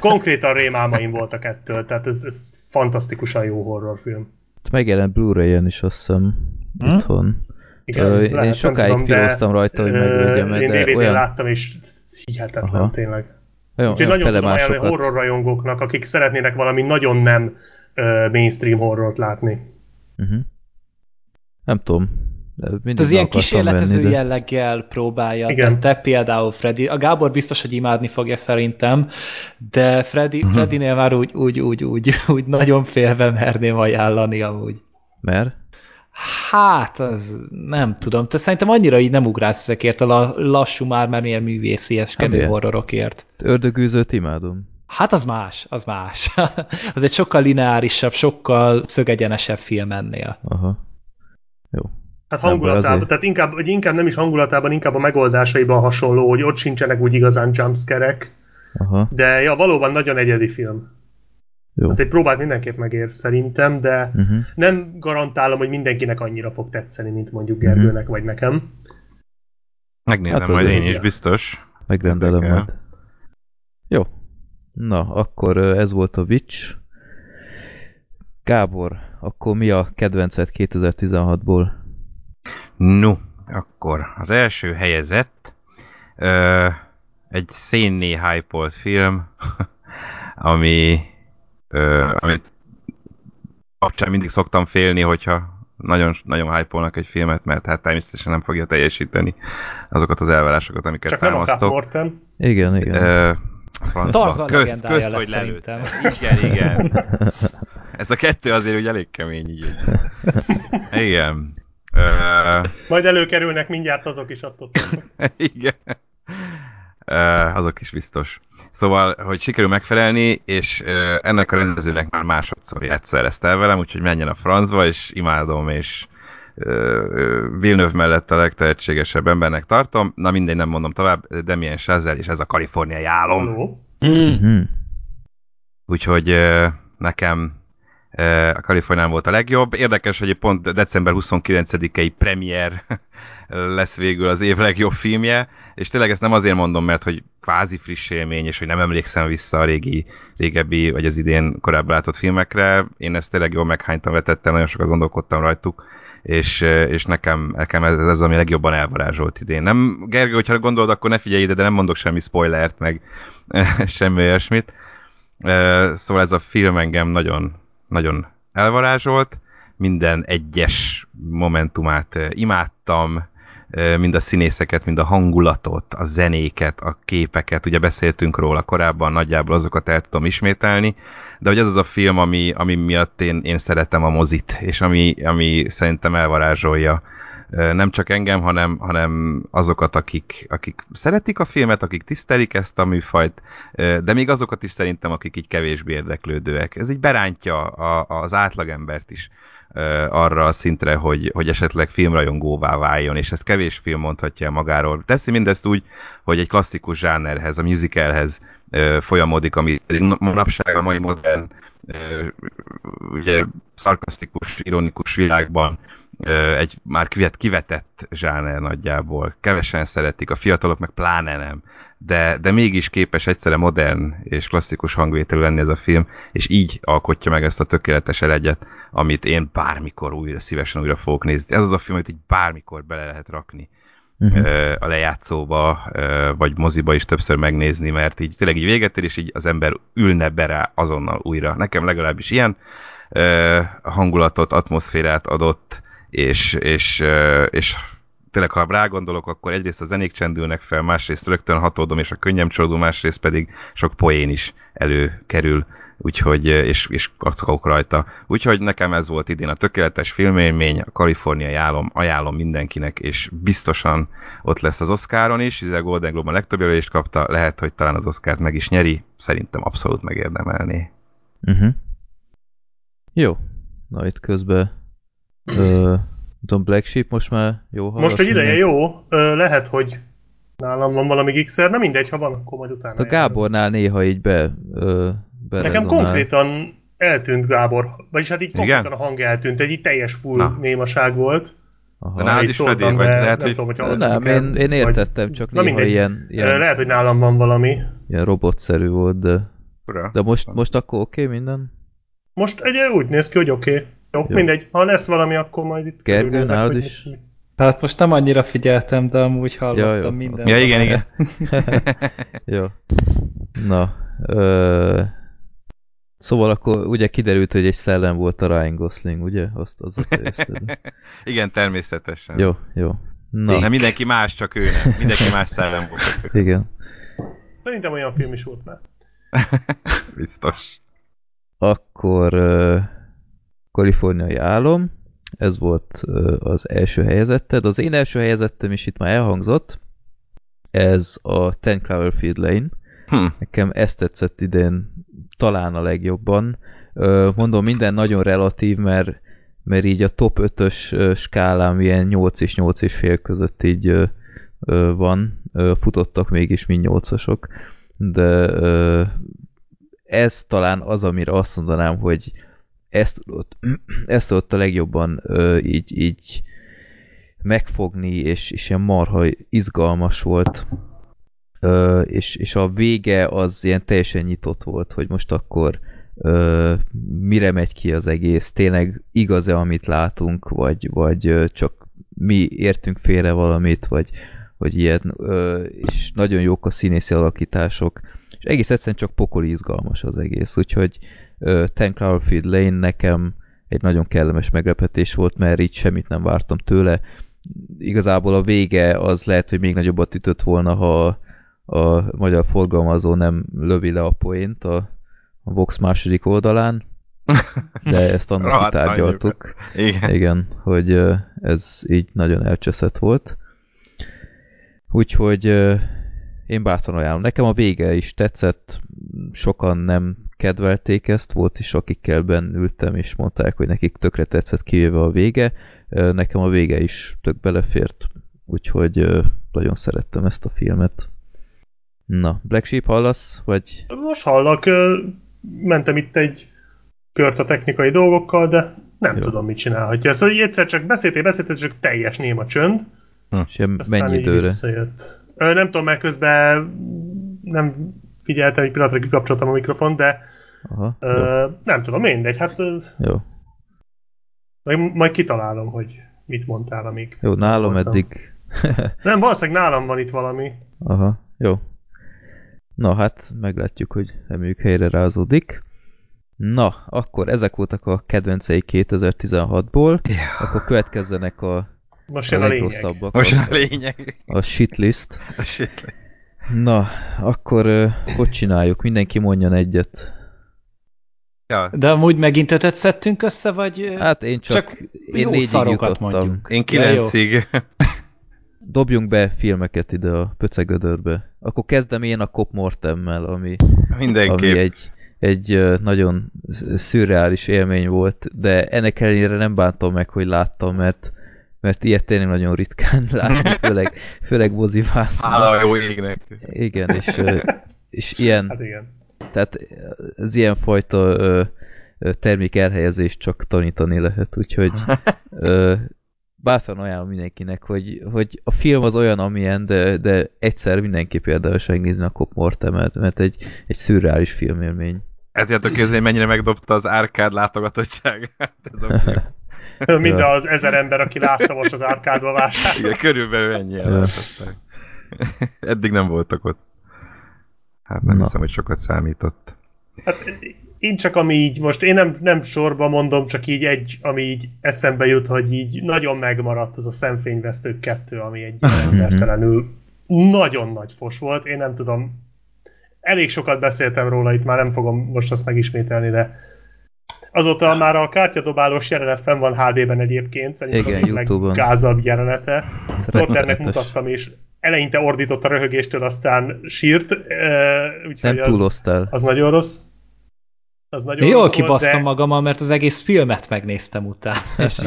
Konkrétan rémálmaim voltak ettől, tehát ez, ez fantasztikusan jó horrorfilm. Megjelent Blu-ray-en is, azt hiszem, hm? otthon. Igen, Ö, lehet, én sokáig filóztam rajta, hogy megvegyem. Én DVD-n olyan... láttam, és hihetetlen Aha. tényleg. Jó, Úgyhogy nagyon tudom ajánlani horror rajongóknak, akik szeretnének valami nagyon nem mainstream horrort látni. Uh-huh. Nem tudom. Ez ilyen kísérletező venni, de... jelleggel próbálja. Igen. Te például Freddy, a Gábor biztos, hogy imádni fogja szerintem, de Freddy, uh-huh. Freddynél már úgy, úgy, úgy, úgy, úgy nagyon félve merném ajánlani amúgy. Mert? Hát, az nem tudom. Te szerintem annyira így nem ugrálsz ezekért a lassú már már ilyen művészieskedő hát horrorokért. Ördögűzőt imádom. Hát az más, az más. az egy sokkal lineárisabb, sokkal szögegyenesebb film ennél. Aha. Jó. Hát hangulatában, tehát inkább, vagy inkább nem is hangulatában, inkább a megoldásaiban hasonló, hogy ott sincsenek úgy igazán jumpscare-ek. Aha. De ja, valóban nagyon egyedi film. Jó. Hát egy próbát mindenképp megér szerintem, de uh-huh. nem garantálom, hogy mindenkinek annyira fog tetszeni, mint mondjuk mhm. Gergőnek uh-huh. vagy nekem. Megnézem hát, majd én is, biztos. Megrendelem majd. Jó. Na, akkor ez volt a Witch. Gábor, akkor mi a kedvenced 2016-ból? No, akkor az első helyezett ö, egy szénné hype film, ami ö, amit kapcsán mindig szoktam félni, hogyha nagyon, nagyon hype egy filmet, mert hát természetesen nem fogja teljesíteni azokat az elvárásokat, amiket Csak támasztok. nem a Igen, igen. Ö, Tarzan kösz, kösz, hogy lelőttem. Igen, igen. Ez a kettő azért hogy elég kemény így. Igen. Uh, Majd előkerülnek mindjárt azok is attól. igen. Uh, azok is biztos. Szóval, hogy sikerül megfelelni, és uh, ennek a rendezőnek már másodszor egyszer ezt el velem, úgyhogy menjen a francba, és imádom, és uh, Villeneuve mellett a legtehetségesebb embernek tartom. Na mindegy, nem mondom tovább, Demien Chazelle, és ez a kaliforniai álom. Mm-hmm. Úgyhogy uh, nekem a Kalifornián volt a legjobb. Érdekes, hogy pont december 29-i premier lesz végül az év legjobb filmje, és tényleg ezt nem azért mondom, mert hogy kvázi friss élmény, és hogy nem emlékszem vissza a régi, régebbi, vagy az idén korábban látott filmekre. Én ezt tényleg jól meghánytam, vetettem, nagyon sokat gondolkodtam rajtuk, és, és nekem, nekem ez, ez az, ami legjobban elvarázsolt idén. Nem, Gergő, hogyha gondolod, akkor ne figyelj ide, de nem mondok semmi spoilert, meg semmi olyasmit. Szóval ez a film engem nagyon, nagyon elvarázsolt, minden egyes momentumát imádtam, mind a színészeket, mind a hangulatot, a zenéket, a képeket, ugye beszéltünk róla korábban, nagyjából azokat el tudom ismételni, de hogy ez az a film, ami, ami miatt én, én szeretem a mozit, és ami, ami szerintem elvarázsolja nem csak engem, hanem, hanem azokat, akik, akik szeretik a filmet, akik tisztelik ezt a műfajt, de még azokat is szerintem, akik így kevésbé érdeklődőek. Ez így berántja a, az átlagembert is arra a szintre, hogy, hogy esetleg filmrajongóvá váljon, és ezt kevés film mondhatja magáról. Teszi mindezt úgy, hogy egy klasszikus zsánerhez, a musicalhez folyamodik, ami manapság a mai modern ugye szarkasztikus, ironikus világban egy már kivetett zsáner nagyjából. Kevesen szeretik, a fiatalok meg pláne nem. De, de mégis képes egyszerre modern és klasszikus hangvételű lenni ez a film, és így alkotja meg ezt a tökéletes elegyet, amit én bármikor újra, szívesen újra fogok nézni. Ez az a film, amit így bármikor bele lehet rakni uh-huh. a lejátszóba, vagy moziba is többször megnézni, mert így tényleg így véget ér, és így az ember ülne be rá azonnal újra. Nekem legalábbis ilyen hangulatot, atmoszférát adott, és, és, és tényleg, ha rá gondolok, akkor egyrészt a zenék csendülnek fel, másrészt rögtön hatódom, és a könnyem csodó, másrészt pedig sok poén is előkerül, úgyhogy, és, és kacagok rajta. Úgyhogy nekem ez volt idén a tökéletes filmélmény, a kaliforniai álom, ajánlom mindenkinek, és biztosan ott lesz az Oscaron is, hiszen a Golden Globe a legtöbb jelölést kapta, lehet, hogy talán az Oscárt meg is nyeri, szerintem abszolút megérdemelné. Uh-huh. Jó, na itt közben tudom, Black Sheep most már jó Most egy ideje jó, ö, lehet, hogy Nálam van valami gigszer, na mindegy, ha van, akkor majd utána. A Gábornál néha így be, ö, Nekem konkrétan eltűnt Gábor, vagyis hát így konkrétan Igen? a hang eltűnt, egy így teljes full Na. némaság volt. Aha. De nálad is Freddy, vagy lehet, nem hogy... Tudom, hogy nem, én, én értettem, vagy... csak Na néha ilyen, ilyen... Lehet, hogy nálam van valami. Ilyen robotszerű volt, de... De most, most akkor oké okay, minden? Most egy úgy néz ki, hogy oké. Okay. Jó, Jó, mindegy. Ha lesz valami, akkor majd itt Gergő, nálad is? Mi... Tehát most nem annyira figyeltem, de amúgy hallottam ja, mindent. Ja, igen, igen. jó. Na, ö... Szóval akkor ugye kiderült, hogy egy szellem volt a Ryan Gosling, ugye? Azt az Igen, természetesen. Jó, jó. Na. Nem mindenki más, csak ő nem. Mindenki más szellem volt. Igen. Szerintem olyan film is volt már. Biztos. Akkor uh, kaliforniai álom, ez volt az első helyezetted. Az én első helyezettem is itt már elhangzott, ez a Ten Cloverfield Lane. Hm. Nekem ezt tetszett idén talán a legjobban. Mondom, minden nagyon relatív, mert, mert így a top 5-ös skálám ilyen 8 és 8 és fél között így van. Futottak mégis mind 8-asok. De ez talán az, amire azt mondanám, hogy ezt tudott, ezt tudott a legjobban így, így megfogni, és, és ilyen marha izgalmas volt. Ö, és, és a vége az ilyen teljesen nyitott volt, hogy most akkor ö, mire megy ki az egész, tényleg igaz-e, amit látunk, vagy, vagy ö, csak mi értünk félre valamit, vagy, vagy ilyen, ö, és nagyon jók a színészi alakítások, és egész egyszerűen csak pokoli izgalmas az egész, úgyhogy ö, Ten Cloverfield Lane nekem egy nagyon kellemes meglepetés volt, mert így semmit nem vártam tőle. Igazából a vége az lehet, hogy még nagyobbat ütött volna, ha a magyar forgalmazó nem lövi le a poént a, a Vox második oldalán, de ezt annak kitárgyaltuk. Igen. Igen, hogy ez így nagyon elcseszett volt. Úgyhogy én bátran ajánlom. Nekem a vége is tetszett, sokan nem kedvelték ezt, volt is akikkel ültem, és mondták, hogy nekik tökre tetszett kivéve a vége. Nekem a vége is tök belefért, úgyhogy nagyon szerettem ezt a filmet. Na, Black Sheep hallasz, vagy? Most hallak, mentem itt egy kört a technikai dolgokkal, de nem Jó. tudom, mit csinálhatja. Szóval így egyszer csak beszéltél, beszéltél, csak teljes néma csönd. Hm. És mennyi időre? Nem tudom, mert közben nem figyeltem, egy pillanatra kikapcsoltam a mikrofon, de Aha, ö, nem tudom, mindegy, hát jó. Majd, majd kitalálom, hogy mit mondtál, amíg Jó, nálam voltam. eddig nem, valószínűleg nálam van itt valami. Aha, jó. Na hát, meglátjuk, hogy reméljük helyre rázódik. Na, akkor ezek voltak a kedvencei 2016-ból. Ja. Akkor következzenek a, Most a legrosszabbak. Most a lényeg. A shitlist. A shitlist. Na, akkor uh, hogy csináljuk? Mindenki mondjon egyet. Ja. De amúgy megint ötöt szedtünk össze, vagy Hát én csak, csak én négyig jutottam. Mondjuk. Én kilencig. Dobjunk be filmeket ide a pöcegödörbe. Akkor kezdem én a Cop Mortemmel, ami, ami egy, egy nagyon szürreális élmény volt, de ennek ellenére nem bántam meg, hogy láttam, mert mert ilyet tényleg nagyon ritkán látni, főleg, főleg mozivászon. Hála jó égnek. Igen, és, és ilyen, hát igen. tehát az ilyen fajta termék elhelyezést csak tanítani lehet, úgyhogy bátran ajánlom mindenkinek, hogy, hogy a film az olyan, amilyen, de, de egyszer mindenképp érdemes megnézni a Cop Mortemet, mert egy, egy szürreális filmélmény. Hát játok közé, mennyire megdobta az árkád látogatottság. Ez a Mind az ezer ember, aki látta most az árkádba vásárolni. Igen, körülbelül ennyi. Eddig nem voltak ott. Hát nem Na. hiszem, hogy sokat számított. Hát én csak ami így, most én nem, nem sorba mondom, csak így egy, ami így eszembe jut, hogy így nagyon megmaradt az a Szemfényvesztők 2, ami egy embertelenül nagyon nagy fos volt. Én nem tudom, elég sokat beszéltem róla, itt már nem fogom most azt megismételni, de azóta már a kártyadobálós jelenet fenn van HD-ben egyébként, szerintem Igen, a leggázabb jelenete. Flotternek mutattam, és eleinte ordított a röhögéstől, aztán sírt, úgyhogy nem az, az nagyon rossz. Az nagyon Jól kibasztam de... magammal, mert az egész filmet megnéztem utána. És,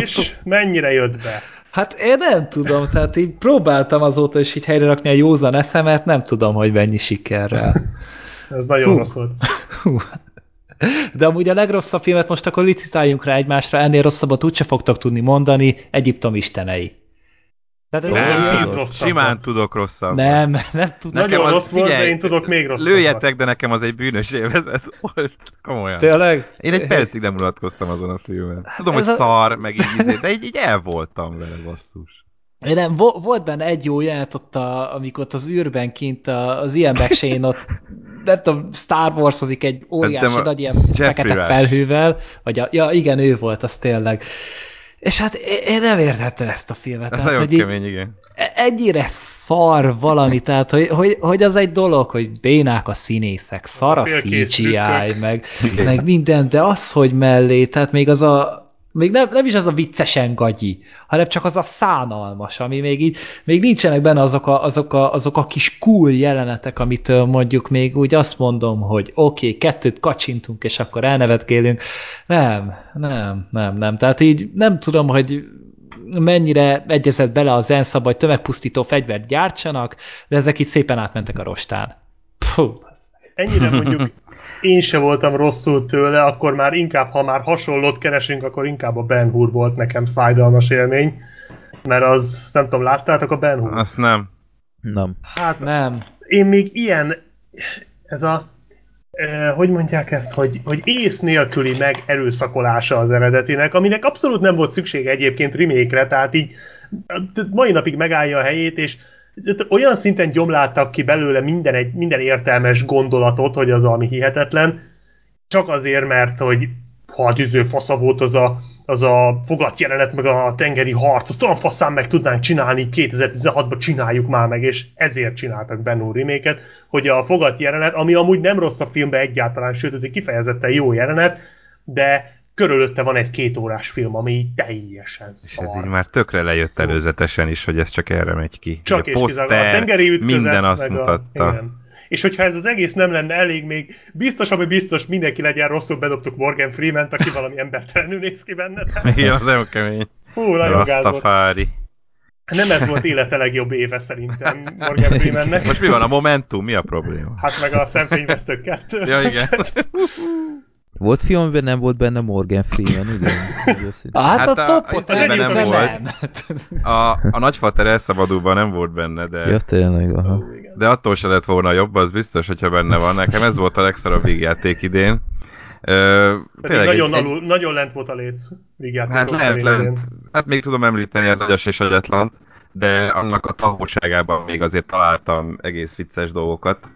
és mennyire jött be? Hát én nem tudom, tehát így próbáltam azóta is így helyre rakni a józan eszemet, nem tudom, hogy mennyi sikerrel. Ez nagyon Hú. rossz volt. Hú. De amúgy a legrosszabb filmet most akkor licitáljunk rá egymásra, ennél rosszabbat úgyse fogtok tudni mondani, Egyiptom istenei. Tehát ez nem, tíz simán tudok rosszabb. Nem, nem tudom. Nagyon az, rossz volt, figyelj, de én tudok még rosszabb. Lőjetek, de nekem az egy bűnös évezet volt. Komolyan. Tényleg? Én egy percig nem mulatkoztam azon a filmen. Tudom, Ez hogy a... szar, meg így, izé, de így, így el voltam vele, basszus. Nem, volt benne egy jó jelent ott, a, amikor ott az űrben kint az ilyen megsén ott, nem tudom, Star Wars-ozik egy óriási nagy ilyen fekete felhővel, vagy a, ja igen, ő volt, az tényleg. És hát én nem értettem ezt a filmet. Ez tehát, nagyon hogy kemény, igen. E- ennyire szar valami, tehát hogy, hogy, hogy az egy dolog, hogy bénák a színészek, szar a CGI, meg, meg minden, de az, hogy mellé, tehát még az a még nem, nem is az a viccesen gagyi, hanem csak az a szánalmas, ami még így, még nincsenek benne azok a, azok a, azok a kis cool jelenetek, amitől mondjuk még úgy azt mondom, hogy oké, okay, kettőt kacsintunk, és akkor elnevetkélünk. Nem, nem, nem, nem. Tehát így nem tudom, hogy mennyire egyezett bele az enszab, hogy tömegpusztító fegyvert gyártsanak, de ezek itt szépen átmentek a rostán. Puh. Ennyire mondjuk én se voltam rosszul tőle, akkor már inkább, ha már hasonlót keresünk, akkor inkább a Ben Hur volt nekem fájdalmas élmény, mert az, nem tudom, láttátok a Ben Hur? Azt nem. Nem. Hát nem. Én még ilyen, ez a, eh, hogy mondják ezt, hogy, hogy ész nélküli meg erőszakolása az eredetinek, aminek abszolút nem volt szükség egyébként remake tehát így mai napig megállja a helyét, és olyan szinten gyomláltak ki belőle minden, egy, minden értelmes gondolatot, hogy az valami hihetetlen, csak azért, mert hogy hát iző fasza volt az a, az a fogat jelenet, meg a tengeri harc, azt olyan faszán meg tudnánk csinálni, 2016-ban csináljuk már meg, és ezért csináltak Ben Hur hogy a fogat jelenet, ami amúgy nem rossz a filmben egyáltalán, sőt, ez egy kifejezetten jó jelenet, de körülötte van egy két órás film, ami így teljesen szar. És ez így már tökre lejött előzetesen is, hogy ez csak erre megy ki. Csak és poszter, a tengeri ütközet, minden azt mutatta. A, igen. És hogyha ez az egész nem lenne elég, még biztos, ami biztos mindenki legyen rosszul, bedobtuk Morgan Freeman-t, aki valami embertelenül néz ki benne. Igen, az nem kemény. Fú, nagyon volt. Nem ez volt élete legjobb éve szerintem Morgan Freemannek. Most mi van a Momentum? Mi a probléma? Hát meg a Szemfényvesztők 2. ja, igen. Volt film, amiben nem volt benne Morgan Freeman, ugye? hát, hát a topot nem, nem volt. A, a nagyfater elszabadulban nem volt benne, de... Ja, tényleg, aha. De attól se lett volna jobb, az biztos, hogyha benne van. Nekem ez volt a legszarabb vígjáték idén. Uh, tényleg nagyon, egy, alul, egy... nagyon lent volt a léc vígjáték. Hát lent, lent. Hát még tudom említeni az agyas és agyatlan, de annak a tahóságában még azért találtam egész vicces dolgokat.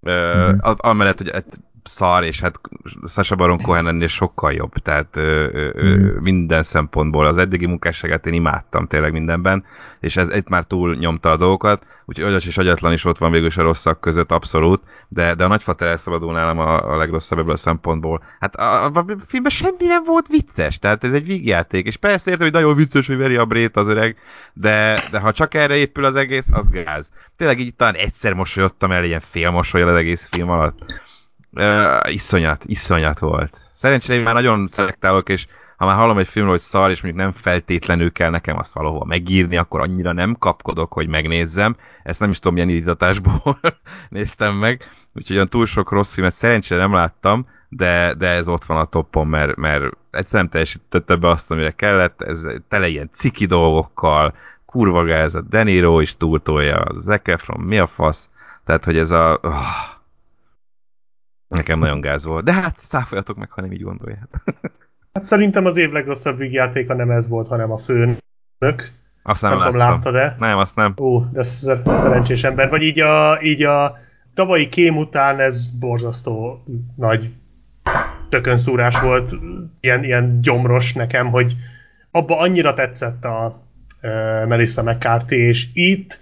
Uh, mm-hmm. amellett, hogy szar, és hát Sasha Baron Cohen ennél sokkal jobb, tehát ö, ö, mm. minden szempontból az eddigi munkásságát én imádtam tényleg mindenben, és ez itt már túl nyomta a dolgokat, úgyhogy agyas és agyatlan is ott van végül a rosszak között, abszolút, de, de a nagyfater elszabadul nálam a, a legrosszabb ebből a szempontból. Hát a, a, a filmben semmi nem volt vicces, tehát ez egy vígjáték, és persze értem, hogy nagyon vicces, hogy veri a brét az öreg, de, de ha csak erre épül az egész, az gáz. Tényleg így talán egyszer mosolyodtam el, ilyen fél mosolyal az egész film alatt. Uh, iszonyat, iszonyat volt. Szerencsére én már nagyon szelektálok, és ha már hallom egy filmről, hogy szar, és mondjuk nem feltétlenül kell nekem azt valahol megírni, akkor annyira nem kapkodok, hogy megnézzem. Ezt nem is tudom, milyen indítatásból néztem meg. Úgyhogy olyan túl sok rossz filmet szerencsére nem láttam, de, de ez ott van a toppon, mert, mert egyszer nem teljesítette be azt, amire kellett. Ez tele ilyen ciki dolgokkal, kurva gáz, a Deniro is túltolja, Zac Efron, mi a fasz? Tehát, hogy ez a... Oh, Nekem nagyon gáz volt. De hát száfoljatok meg, ha nem így gondoljátok. Hát szerintem az év legrosszabb vígjátéka nem ez volt, hanem a főnök. Azt nem, nem tudom, láttad-e? Nem, azt nem. Ó, de szerencsés ember. Vagy így a, így a tavalyi kém után ez borzasztó nagy tökönszúrás volt, ilyen, ilyen gyomros nekem, hogy abba annyira tetszett a uh, Melissa McCarthy, és itt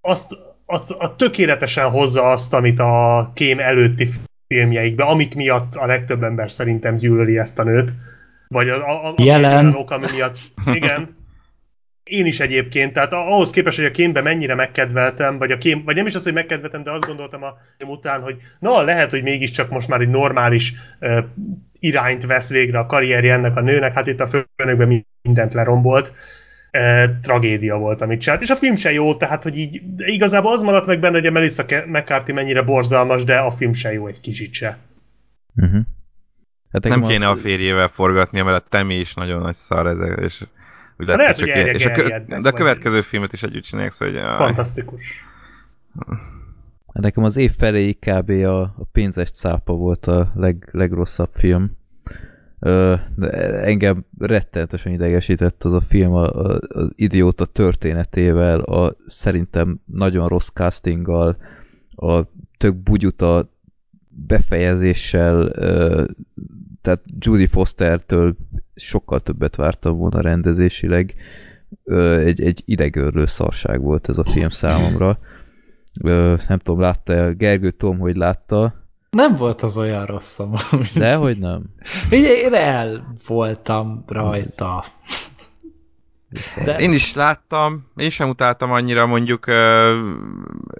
azt a, a tökéletesen hozza azt, amit a kém előtti filmjeikbe, amik miatt a legtöbb ember szerintem gyűlöli ezt a nőt. Vagy a, a, a Jelen. ok, ami miatt. Igen. Én is egyébként, tehát ahhoz képest, hogy a kémbe mennyire megkedveltem, vagy, a kém, vagy nem is az, hogy megkedveltem, de azt gondoltam a kém után, hogy na, lehet, hogy mégiscsak most már egy normális uh, irányt vesz végre a karrierje ennek a nőnek, hát itt a főnökben mindent lerombolt e, tragédia volt, amit csinált. És a film se jó, tehát hogy így igazából az maradt meg benne, hogy a Melissa McCarthy mennyire borzalmas, de a film se jó egy kicsit se. Uh-huh. Hát nem kéne a férjével forgatnia, mert a Temi is nagyon nagy szar ez, és úgy lehet, lehet, csak hogy és a, De a következő filmet is együtt csinálják, szóval hogy... Fantasztikus. Nekem az év felé kb. a, a pénzes cápa volt a leg, legrosszabb film. Ö, engem rettenetesen idegesített az a film a, az idióta történetével, a szerintem nagyon rossz castinggal, a tök bugyuta befejezéssel, tehát Judy Foster-től sokkal többet vártam volna rendezésileg. Egy, egy idegörlő szarság volt ez a film számomra. Nem tudom, látta-e? Gergő Tom, hogy látta? Nem volt az olyan rossz amúgy. Dehogy nem. Én el voltam rajta. De... Én is láttam, én sem utáltam annyira, mondjuk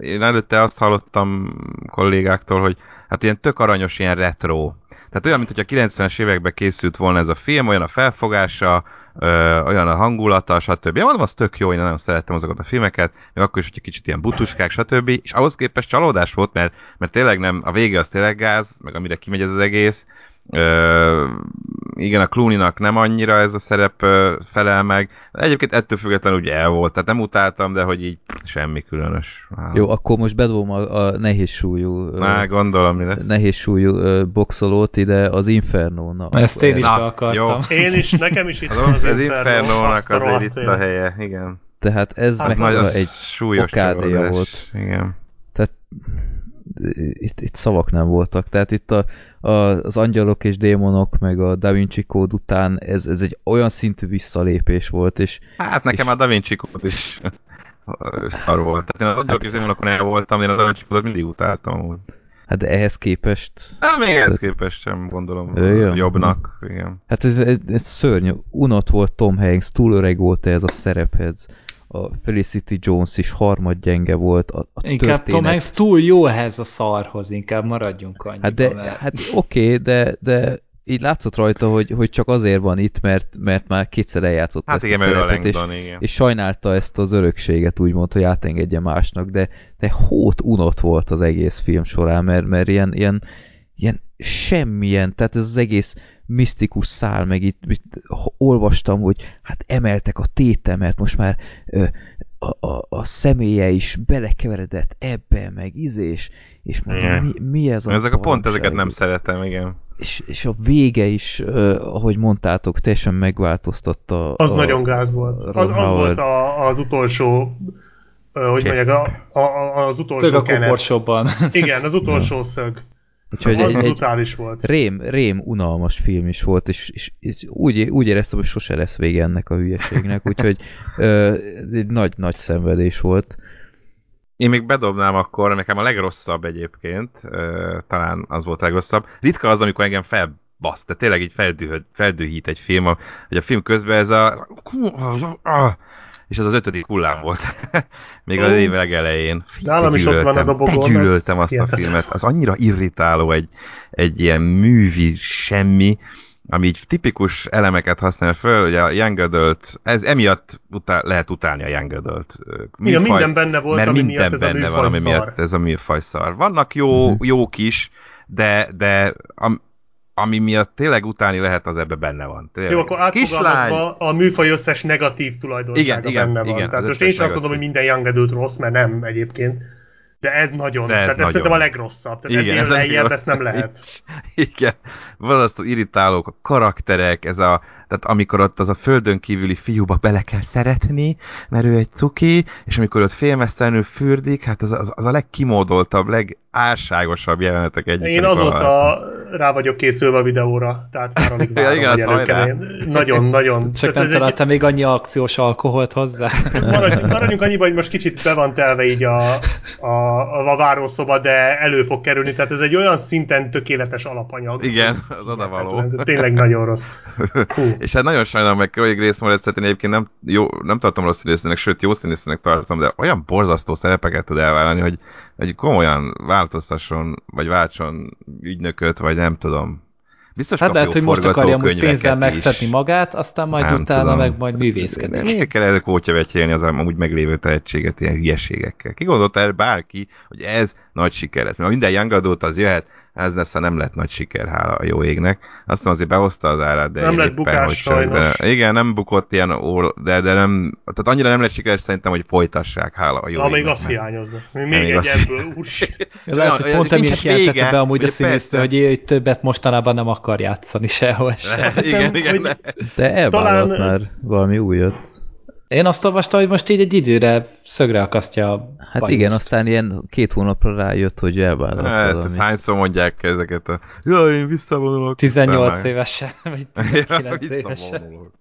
én előtte azt hallottam kollégáktól, hogy hát ilyen tök aranyos, ilyen retro. Tehát olyan, mint hogy a 90-es években készült volna ez a film, olyan a felfogása, ö, olyan a hangulata, stb. Én mondom, az tök jó, én nagyon szerettem azokat a filmeket, még akkor is, hogy kicsit ilyen butuskák, stb. És ahhoz képest csalódás volt, mert, mert tényleg nem, a vége az tényleg gáz, meg amire kimegy ez az egész, Ö, igen, a Clooney-nak nem annyira ez a szerep ö, felel meg. Egyébként ettől függetlenül ugye el volt, tehát nem utáltam, de hogy így semmi különös. Wow. Jó, akkor most bedobom a, a nehéz súlyú Na, gondolom, mi lesz. nehéz súlyú ö, boxolót ide az Inferno. Na, Ezt én is Na, akartam. Jó. Én is, nekem is itt az, az, az Inferno-nak azért itt a helye, igen. Tehát ez hát meg az egy súlyos volt. Igen. Tehát itt, itt szavak nem voltak. Tehát itt a, a, az angyalok és démonok, meg a Da Vinci kód után ez, ez egy olyan szintű visszalépés volt, és... Hát nekem és... a Da Vinci kód is szar volt. Tehát én az angyalok hát... és démonokon el voltam, én a Da Vinci kódot mindig utáltam. Hát de ehhez képest... Hát még ehhez képest sem gondolom Jön. jobbnak. Igen. Hát ez, ez, ez szörnyű. Unott volt Tom Hanks, túl öreg volt ez a szerephez a Felicity Jones is harmad gyenge volt. A, a inkább történet... Tom Hanks túl jó ehhez a szarhoz, inkább maradjunk annyiban. Hát, de, mert... hát oké, okay, de, de így látszott rajta, hogy, hogy csak azért van itt, mert, mert már kétszer eljátszott hát ezt igen, a szerepet, és, igen. és sajnálta ezt az örökséget, úgymond, hogy átengedje másnak, de, de hót unott volt az egész film során, mert, mert ilyen, ilyen, ilyen semmilyen, tehát ez az egész misztikus szál, meg itt, itt olvastam, hogy hát emeltek a tétemet, most már ö, a, a, a személye is belekeveredett ebbe, meg izés, és mondom, mi, mi ez a Ezek a pont ezeket nem szeretem, igen. És, és a vége is, ö, ahogy mondtátok, teljesen megváltoztatta. Az a, nagyon gáz volt. Az, az volt a, az utolsó hogy mondják, a, a, az utolsó Szög a koporsóban. Igen, az utolsó ja. szög. Úgyhogy az egy, brutális volt. Rém, rém unalmas film is volt, és, és, és úgy, úgy éreztem, hogy sose lesz vége ennek a hülyeségnek, úgyhogy egy nagy-nagy szenvedés volt. Én még bedobnám akkor, nekem a legrosszabb egyébként, ö, talán az volt a legrosszabb. Ritka az, amikor engem felbasz, tehát tényleg így feldühöd, feldühít egy film, hogy a film közben ez a és az az ötödik hullám volt. Még az év legelején. Nálam is ott van a dobogon. Gyűlöltem azt a filmet. Az annyira irritáló egy, egy ilyen művi semmi, ami így tipikus elemeket használ föl, hogy a Young Adult, ez emiatt utál, lehet utálni a Young Adult műfaj, Igen, minden benne volt, mert ami minden miatt benne ez a van, ami miatt ez a műfaj szar. Vannak jó, uh-huh. jók is, de, de ami miatt tényleg utáni lehet, az ebbe benne van. Tényleg. Jó, akkor átfogalmazva a műfaj összes negatív tulajdonsága igen, benne igen, van. Igen, Tehát most én sem azt mondom, hogy minden Young Adult rossz, mert nem egyébként. De ez nagyon, de ez tehát nagyon. ez szerintem a legrosszabb. Tehát igen, ez lejjebb ezt nem lehet. Igen, választó irritálók, a karakterek, ez a, tehát amikor ott az a földön kívüli fiúba bele kell szeretni, mert ő egy cuki, és amikor ott félmeztelenül fürdik, hát az, az, az a legkimódoltabb, legárságosabb jelenetek egyik. Én azóta rá vagyok készülve a videóra, tehát már alig várom, ja, igen, hogy Nagyon, nagyon. Csak nem találtam egy... még annyi akciós alkoholt hozzá. Maradjunk, maradjunk annyiba, hogy most kicsit be van telve így a, a, a várószoba, de elő fog kerülni, tehát ez egy olyan szinten tökéletes alapanyag. Igen, az odavaló. Tényleg nagyon rossz. Hú. És hát nagyon sajnálom meg hogy Grace Moretz-et én egyébként nem, jó, nem tartom rossz színésznek, sőt jó színésznek tartom, de olyan borzasztó szerepeket tud elvállalni, hogy egy komolyan változtasson, vagy váltson ügynököt, vagy nem tudom. Biztos hát lehet, hogy most akarja amúgy pénzzel megszedni magát, aztán majd nem utána tudom. meg majd művészkedik. Miért kell ezek kótya vetjélni az amúgy meglévő tehetséget ilyen hülyeségekkel? Ki gondolta el bárki, hogy ez nagy siker lesz? Mert minden Young az jöhet, ez lesz, nem lett nagy siker, hála a jó égnek. Aztán azért behozta az árát, de nem lett bukás hogy sajnos. De, igen, nem bukott ilyen, de, de nem, tehát annyira nem lett sikeres szerintem, hogy folytassák, hála a jó égnek. még azt hiányozna. Még egy azt... ebből, Lehet, hogy pont emiatt jelentette be amúgy a színésztő, hogy többet mostanában nem akar játszani sehol se. Igen, igen, De elvállalt talán... már valami újat. Én azt olvastam, hogy most így egy időre szögre akasztja a Hát bajuszt. igen, aztán ilyen két hónapra rájött, hogy elvállalt hát, valami. hányszor mondják ezeket a... Ja, én visszavonulok. 18 évesen, vagy 19 ja, évesen.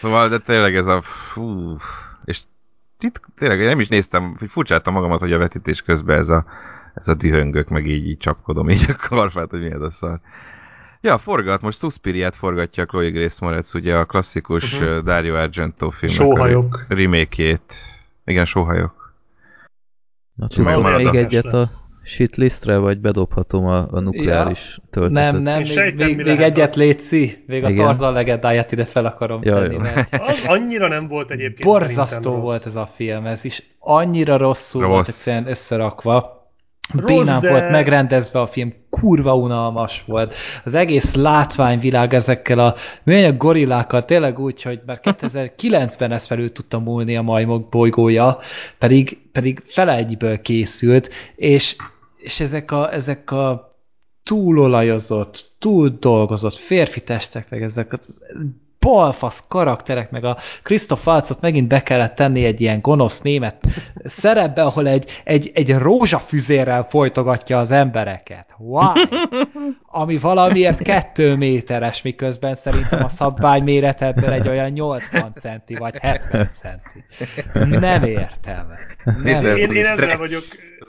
Szóval, de tényleg ez a... Fú, és itt tényleg nem is néztem, hogy furcsáltam magamat, hogy a vetítés közben ez a, ez a dühöngök, meg így, így csapkodom így a karfát, hogy mi ez a szar. Ja, forgat, most Suspiriát forgatja Chloe Grace Moretz, ugye a klasszikus uh-huh. Dario Argento filmnek Sóhajok. a remake Igen, sóhajok. Na, tudom, még egyet lesz. a shitlistre, vagy bedobhatom a, a nukleáris ja. töltetet? Nem, nem, még, sejtem, még, még egyet az... létszi. Még a Tarzan legendáját ide fel akarom ja, tenni. Mert... Az annyira nem volt egyébként Borzasztó volt ez a film, ez is annyira rosszul Rossz. volt egyszerűen összerakva. Bénán de... volt megrendezve a film, kurva unalmas volt. Az egész látványvilág ezekkel a műanyag gorillákkal tényleg úgy, hogy már 2009-ben ezt felül tudta múlni a majmok bolygója, pedig, pedig fele egyből készült, és, és ezek a, ezek a túlolajozott, túl dolgozott férfi testek, meg ezek az balfasz karakterek, meg a Christoph Waltzot megint be kellett tenni egy ilyen gonosz német szerepbe, ahol egy, egy, egy rózsafüzérrel folytogatja az embereket. Why? Ami valamiért kettő méteres, miközben szerintem a szabvány méret ebből egy olyan 80 centi, vagy 70 centi. Nem értem. Nem értem. Én, én ezzel, vagyok,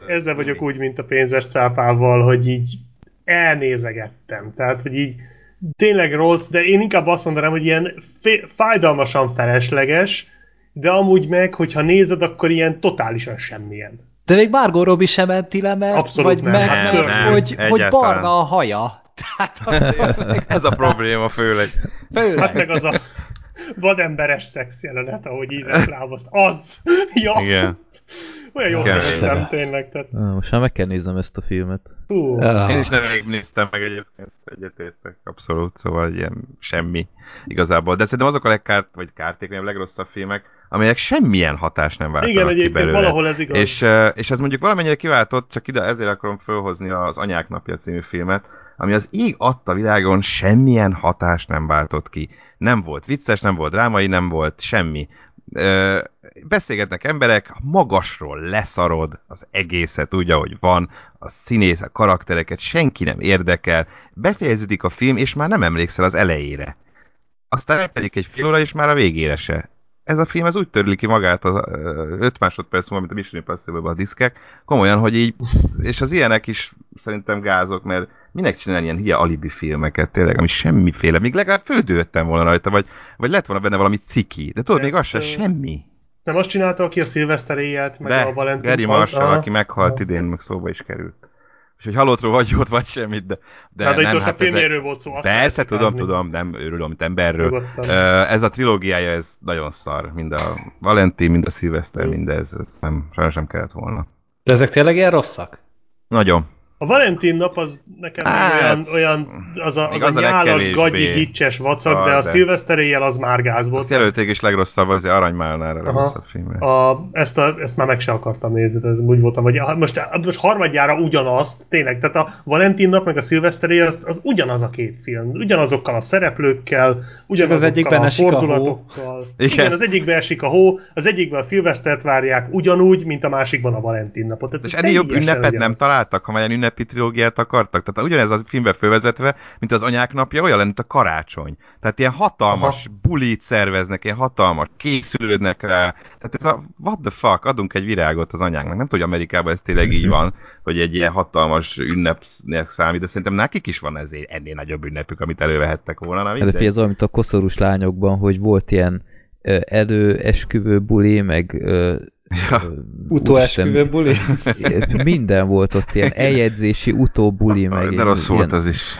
ezzel vagyok úgy, mint a pénzes cápával, hogy így elnézegettem. Tehát, hogy így tényleg rossz, de én inkább azt mondanám, hogy ilyen fájdalmasan felesleges, de amúgy meg, hogyha nézed, akkor ilyen totálisan semmilyen. De még Margot Robbie sem menti le, mert, Abszolút vagy nem. meg, hát mert, nem, hogy, hogy barna a haja. Tehát azért, Ez a probléma főleg. főleg. Hát meg az a vademberes szex jelenet, ahogy így reklámozt. Az! Ja! Igen. Olyan jó néztem tényleg. Tehát... Most már meg kell néznem ezt a filmet. Uh. Én is nem néztem meg egyébként, egyetértek, abszolút, szóval ilyen semmi igazából. De szerintem azok a legkárt, vagy kártékonyabb, legrosszabb filmek, amelyek semmilyen hatást nem váltanak Igen, egyébként belőle. valahol ez igaz. És, és ez mondjuk valamennyire kiváltott, csak ide ezért akarom fölhozni az Anyák napja című filmet, ami az ég adta világon semmilyen hatást nem váltott ki. Nem volt vicces, nem volt drámai, nem volt semmi beszélgetnek emberek, magasról leszarod az egészet úgy, ahogy van, a színész, a karaktereket senki nem érdekel, befejeződik a film, és már nem emlékszel az elejére. Aztán eltelik egy fél óra, és már a végére se. Ez a film ez úgy törli ki magát az 5 másodperc múlva, mint a Mission impossible a diszkek, komolyan, hogy így, és az ilyenek is szerintem gázok, mert minek csinálni ilyen hülye alibi filmeket, tényleg, ami semmiféle, még legalább fődőttem volna rajta, vagy, vagy lett volna benne valami ciki, de tudod, Ezt, még az se semmi. Nem azt csinálta, aki a szilveszter éjjelt, meg de, a Valentin Gary Marshall, az, aki meghalt a... idén, meg szóba is került. És hogy halottról vagy ott, vagy semmit, de, de hát, nem, hát a filmjéről ezek... volt szó. Persze, tudom, tudom, nem őrülöm, mint emberről. Uh, ez a trilógiája, ez nagyon szar. Mind a Valentin, mind a szilveszter, mindez. Ez nem, sajnos nem kellett volna. De ezek tényleg ilyen rosszak? Nagyon. A Valentin nap az nekem hát, olyan, olyan, az a, az, az a nyálas, gagyi, gicses vacak, de a de... szilveszter éjjel az már gáz volt. Azt jelölték is legrosszabb, az Aranymálnál a legrosszabb filmre. A, ezt, a, ezt már meg se akartam nézni, ez úgy voltam, hogy most, most harmadjára ugyanazt, tényleg, tehát a Valentin nap meg a szilveszter éjjel az, az ugyanaz a két film, ugyanazokkal a szereplőkkel, ugyanazokkal az egyikben a fordulatokkal. A Igen. Igen, az egyikben esik a hó, az egyikben a szilvesztert várják ugyanúgy, mint a másikban a Valentin napot. Tehát és ennél jobb ünnepet nem találtak, ha ilyen ünnepi trilógiát akartak. Tehát ugyanez a filmbe fölvezetve, mint az anyák napja, olyan lenne, mint a karácsony. Tehát ilyen hatalmas Aha. bulit szerveznek, ilyen hatalmas, készülődnek rá. Tehát ez a what the fuck, adunk egy virágot az anyáknak. Nem tudom, hogy Amerikában ez tényleg így van, hogy egy ilyen hatalmas ünnepnek számít, de szerintem nekik is van ezért ennél nagyobb ünnepük, amit elővehettek volna. Na, hát ez olyan, mint a koszorús lányokban, hogy volt ilyen előesküvő buli, meg Ja. Utóesküvő buli? Minden volt ott, ilyen eljegyzési utóbuli, meg... De rossz volt az is.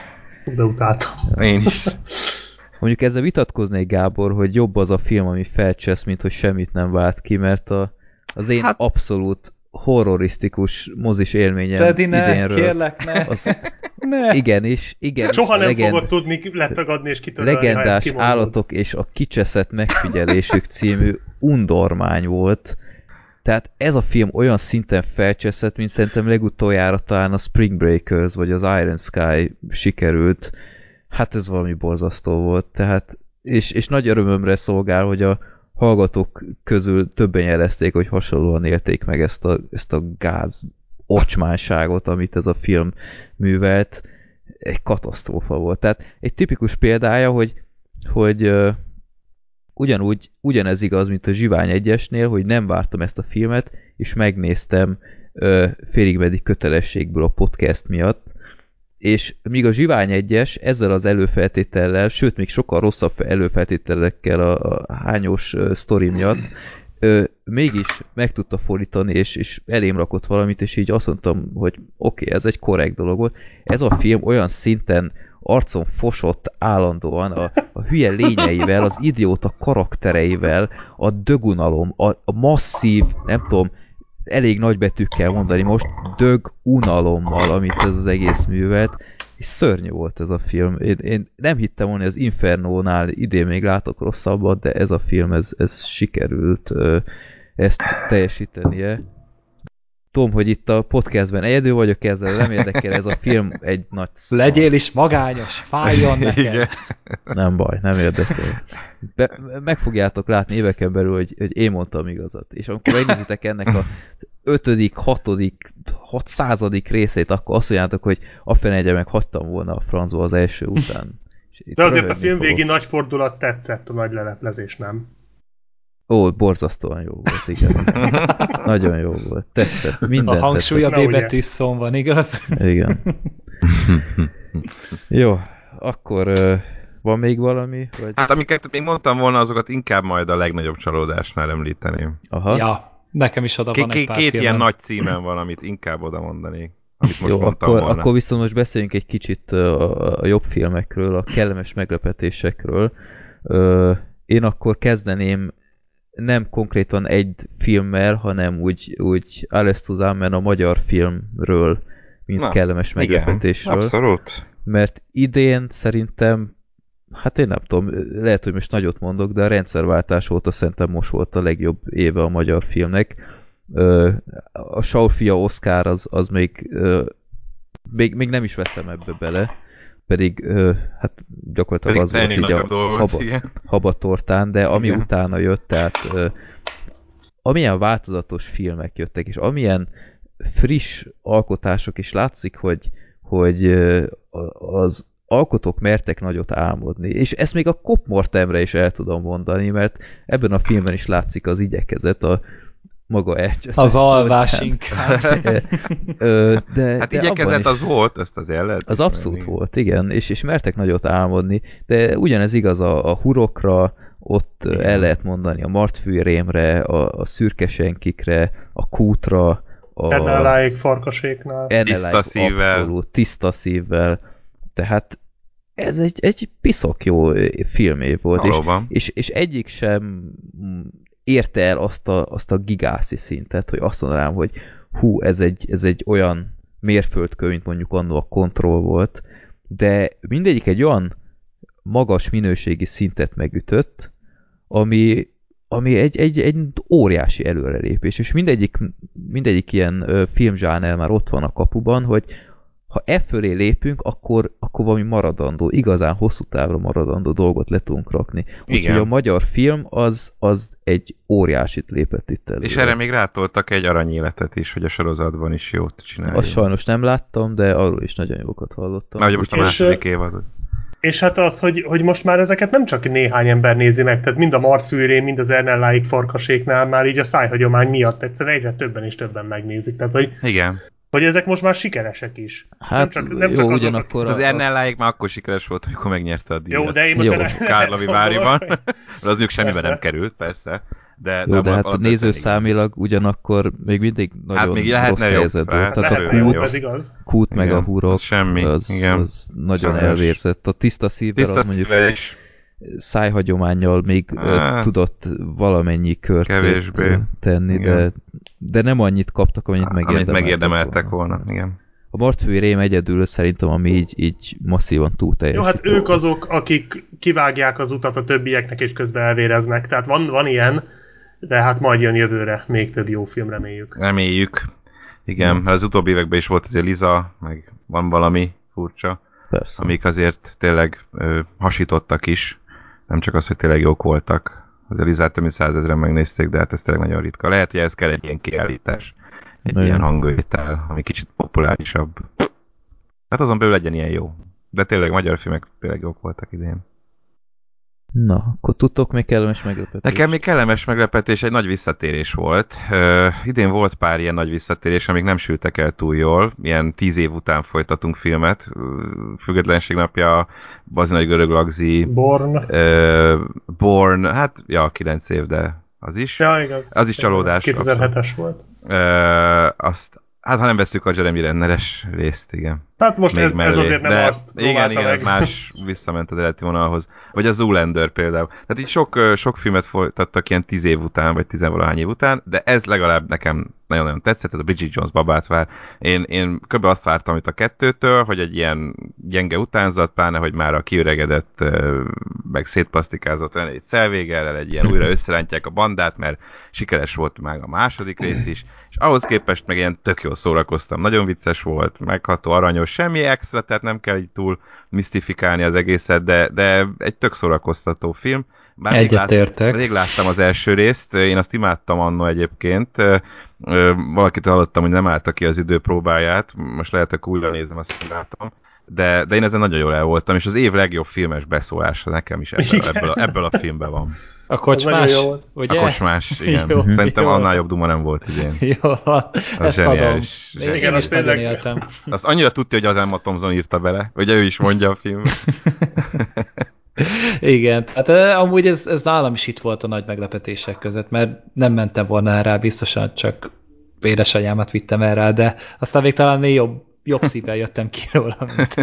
De utáltam. Én is. Mondjuk ezzel vitatkoznék, Gábor, hogy jobb az a film, ami felcsesz, mint hogy semmit nem vált ki, mert a, az én hát... abszolút horrorisztikus mozis élményem Freddy, ne, idénről. kérlek, ne. Az, ne. Igen is, igen. Soha nem legend... fogod tudni letagadni és kitörölni, Legendás állatok és a kicseszett megfigyelésük című undormány volt. Tehát ez a film olyan szinten felcseszett, mint szerintem legutoljára talán a Spring Breakers vagy az Iron Sky sikerült. Hát ez valami borzasztó volt. Tehát, és, és nagy örömömre szolgál, hogy a hallgatók közül többen jelezték, hogy hasonlóan élték meg ezt a, ezt a gáz ocsmánságot, amit ez a film művelt. Egy katasztrófa volt. Tehát egy tipikus példája, hogy, hogy ugyanúgy, ugyanez igaz, mint a Zsivány egyesnél, hogy nem vártam ezt a filmet, és megnéztem uh, félig kötelességből a podcast miatt, és míg a Zsivány egyes ezzel az előfeltétellel, sőt, még sokkal rosszabb előfeltételekkel a, a hányos uh, sztori miatt, ö, mégis meg tudta fordítani, és, és elém rakott valamit, és így azt mondtam, hogy oké, okay, ez egy korrekt dolog volt. Ez a film olyan szinten arcon fosott állandóan a, a hülye lényeivel, az idióta karaktereivel, a dögunalom, a, a masszív, nem tudom, elég nagy betűkkel mondani most, dög unalommal, amit ez az egész művet, és szörnyű volt ez a film. Én, én nem hittem volna, az Infernónál idén még látok rosszabbat, de ez a film, ez, ez sikerült ezt teljesítenie. Tudom, hogy itt a podcastben egyedül vagyok ezzel, nem érdekel, ez a film egy nagy szar. Legyél is magányos, fájjon neked. Nem baj, nem érdekel. Be, meg fogjátok látni éveken belül, hogy, hogy én mondtam igazat. És amikor megnézitek ennek a ötödik, hatodik, hat századik részét, akkor azt mondjátok, hogy a fenegye meg hattam volna a francba az első után. De azért a film végi nagy fordulat tetszett, a nagy leleplezés, nem? Ó, borzasztóan jó volt, igen. Nagyon jó volt. Tetszett. Minden A hangsúly tetszett. a B betű szón van, igaz? Igen. jó, akkor van még valami? Vagy... Hát amiket még mondtam volna, azokat inkább majd a legnagyobb csalódásnál említeném. Aha. Ja, nekem is oda van egy pár Két filmen. ilyen nagy címen van, amit inkább oda mondanék. Amit most Jó, akkor, volna. akkor viszont most beszéljünk egy kicsit a, a jobb filmekről, a kellemes meglepetésekről. Én akkor kezdeném nem konkrétan egy filmmel, hanem úgy, úgy zusammen a magyar filmről, mint Na, kellemes meglepetésről. Igen, abszolút. Mert idén szerintem, hát én nem tudom, lehet, hogy most nagyot mondok, de a rendszerváltás óta szerintem most volt a legjobb éve a magyar filmnek. A Saul Oscar az, az még, még, még nem is veszem ebbe bele, pedig hát gyakorlatilag pedig az volt így a haba, habatortán, de ami igen. utána jött, tehát amilyen változatos filmek jöttek, és amilyen friss alkotások is látszik, hogy, hogy az alkotók mertek nagyot álmodni. És ezt még a Kopmortemre is el tudom mondani, mert ebben a filmben is látszik az igyekezet, a, maga elcseszett. Az alvás inkább. de, hát de igyekezett az volt, ezt az lehet. Az abszolút volt, igen, és, és mertek nagyot álmodni, de ugyanez igaz a, a hurokra, ott igen. el lehet mondani a martfűrémre, a, a szürkesenkikre, a kútra, a... Enneláig farkaséknál. Tiszta szívvel. Abszolút, tiszta szívvel. Tehát ez egy, egy piszok jó filmé volt, és, és, és egyik sem érte el azt a, azt a gigászi szintet, hogy azt mondanám, hogy hú, ez egy, ez egy olyan mérföldkő, mint mondjuk annó a kontroll volt, de mindegyik egy olyan magas minőségi szintet megütött, ami, ami egy, egy, egy óriási előrelépés, és mindegyik, mindegyik ilyen filmzsáner már ott van a kapuban, hogy ha e fölé lépünk, akkor, akkor valami maradandó, igazán hosszú távra maradandó dolgot le tudunk rakni. Úgyhogy a magyar film az, az egy óriásit lépett itt elő. És erre még rátoltak egy aranyéletet is, hogy a sorozatban is jót csinálja. Azt sajnos nem láttam, de arról is nagyon jókat hallottam. Már most a második évad. És hát az, hogy, hogy most már ezeket nem csak néhány ember nézi meg, tehát mind a Martfűrén, mind az Ernelláig farkaséknál már így a szájhagyomány miatt egyszerűen egyre többen és többen megnézik. Tehát, hogy Igen Hogy ezek most már sikeresek is. Hát nem csak, nem jó, csak ugyanakkor... Az, a... Már akkor sikeres volt, amikor megnyerte a díjat. Jó, de én most jó. Kárlavi Váriban. az ők semmiben nem került, persze. De, Jó, de, de hát nézőszámilag ugyanakkor még mindig nagyon hát még rossz helyzetben. Hát Tehát a kút, kút meg a hurok, az, semmi. az, Igen. az nagyon Sajnos. elvérzett. A tiszta szívvel tiszta az mondjuk is. Szájhagyományjal még hát, tudott valamennyi kört kevésbé. tenni, de, de nem annyit kaptak, amennyit megérdemeltek, amit megérdemeltek volna. volna. Igen. A Martfői Rém egyedül szerintem, ami így, így masszívan túl teljesít. Jó, hát ők azok, akik kivágják az utat a többieknek, és közben elvéreznek. Tehát van, van ilyen, de hát majd jön jövőre még több jó film, reméljük. Reméljük. Igen, hmm. az utóbbi években is volt azért Liza, meg van valami furcsa, Persze. amik azért tényleg ö, hasítottak is, nem csak az, hogy tényleg jók voltak. Az Elizát több százezren megnézték, de hát ez tényleg nagyon ritka. Lehet, hogy ez kell egy ilyen kiállítás, egy Igen. ilyen hangvétel, ami kicsit populárisabb. Hát azon belül legyen ilyen jó. De tényleg magyar filmek tényleg jók voltak idén. Na, akkor tudtok még kellemes meglepetés? Nekem még kellemes meglepetés egy nagy visszatérés volt. Uh, idén volt pár ilyen nagy visszatérés, amik nem sültek el túl jól. Ilyen tíz év után folytatunk filmet. Függetlenség napja, Bazinai Görög Lagzi. Born. Uh, Born, hát ja, kilenc év, de az is. Ja, igaz. Az is csalódás. 2007-es volt. Uh, azt Hát ha nem veszük a Jeremy Renneres részt, igen. Tehát most ez, ez azért nem De azt Igen, igen, meg. ez más visszament az eredeti vonalhoz. Vagy a Zoolander például. Tehát így sok, sok filmet folytattak ilyen tíz év után, vagy tizenvalahány év után, de ez legalább nekem nagyon-nagyon tetszett, ez a Bridget Jones babát vár. Én, én kb. azt vártam itt a kettőtől, hogy egy ilyen gyenge utánzat, pláne, hogy már a kiöregedett, meg szétpasztikázott lenne egy szelvégerrel, egy ilyen újra összerántják a bandát, mert sikeres volt már a második rész is, és ahhoz képest meg ilyen tök jól szórakoztam. Nagyon vicces volt, megható, aranyos, semmi extra, tehát nem kell így túl misztifikálni az egészet, de, de egy tök szórakoztató film. Bár rég, lát, rég láttam az első részt, én azt imádtam annó egyébként. Valakit hallottam, hogy nem állta ki az időpróbáját, most lehet, hogy újra nézem, azt látom. De, de én ezen nagyon jól el voltam, és az év legjobb filmes beszólása nekem is ebből, ebből, a, ebből a filmben van. A kocsmás, ugye? A kocsmás, igen. Jó, Szerintem jó. annál jobb duma nem volt idén. Jó, az ezt zseniális, adom. Igen, azt nagyon éltem. Azt annyira tudja, hogy az Emma Thompson írta bele. Ugye ő is mondja a film. Igen, hát amúgy ez, ez nálam is itt volt a nagy meglepetések között, mert nem mentem volna rá, biztosan csak édesanyámat vittem el rá, de aztán még talán még jobb, jobb szívvel jöttem ki róla. Mint.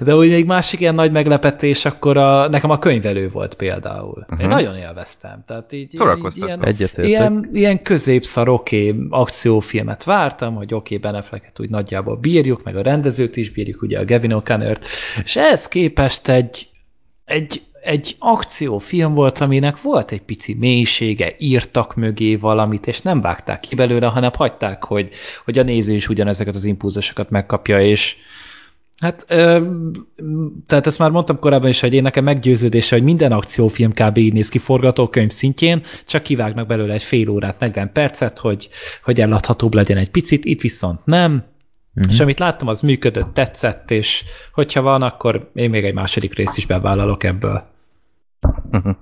De úgy egy másik ilyen nagy meglepetés, akkor a, nekem a könyvelő volt például. Uh -huh. Én mhm. nagyon élveztem. Tehát így, így ilyen, ilyen, ilyen középszar oké akciófilmet vártam, hogy oké, okay, Benefleket úgy nagyjából bírjuk, meg a rendezőt is bírjuk, ugye a Gavin O'Connor-t, és ehhez képest egy, egy, egy akciófilm volt, aminek volt egy pici mélysége, írtak mögé valamit, és nem vágták ki belőle, hanem hagyták, hogy, hogy a néző is ugyanezeket az impulzusokat megkapja, és hát ö, tehát ezt már mondtam korábban is, hogy én nekem meggyőződése, hogy minden akciófilm kb. így néz ki forgatókönyv szintjén, csak kivágnak belőle egy fél órát, 40 percet, hogy, hogy elladhatóbb legyen egy picit, itt viszont nem, Uh-huh. És amit láttam, az működött, tetszett, és hogyha van, akkor én még egy második részt is bevállalok ebből.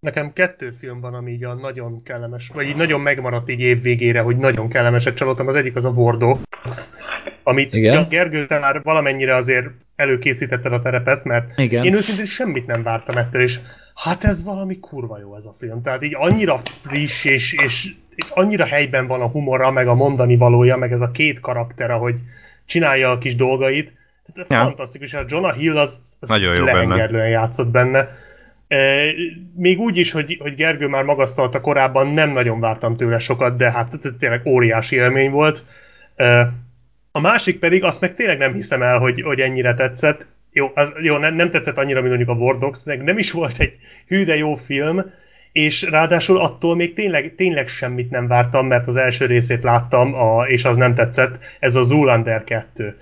Nekem kettő film van, ami így a nagyon kellemes, vagy így nagyon megmaradt így év végére, hogy nagyon kellemesek csalódtam. Az egyik az a Wardox, amit Igen? Gergő, te már valamennyire azért előkészítetted a terepet, mert Igen. én őszintén semmit nem vártam ettől, és hát ez valami kurva jó ez a film. Tehát így annyira friss, és, és, és annyira helyben van a humora, meg a mondani valója, meg ez a két karakter, ahogy csinálja a kis dolgait. Tehát ja. fantasztikus, a Jonah Hill az, az Nagyon jó benne. játszott benne. Még úgy is, hogy, hogy Gergő már magasztalta korábban, nem nagyon vártam tőle sokat, de hát tényleg óriási élmény volt. A másik pedig, azt meg tényleg nem hiszem el, hogy, hogy ennyire tetszett. Jó, az, jó nem, nem tetszett annyira, mint mondjuk a War Dogs, nem is volt egy hű de jó film, és ráadásul attól még tényleg, tényleg semmit nem vártam, mert az első részét láttam, a, és az nem tetszett, ez a Zoolander 2.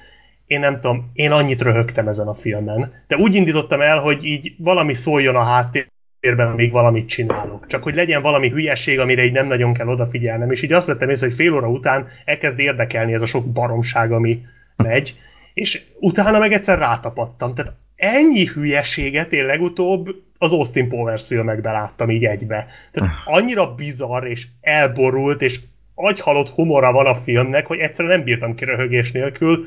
Én nem tudom, én annyit röhögtem ezen a filmen, de úgy indítottam el, hogy így valami szóljon a háttér térben még valamit csinálok. Csak hogy legyen valami hülyeség, amire így nem nagyon kell odafigyelnem. És így azt vettem észre, hogy fél óra után elkezd érdekelni ez a sok baromság, ami megy, és utána meg egyszer rátapadtam. Tehát ennyi hülyeséget én legutóbb az Austin Powers filmekben láttam így egybe. Tehát annyira bizarr és elborult, és agyhalott humora van a filmnek, hogy egyszerűen nem bírtam ki röhögés nélkül.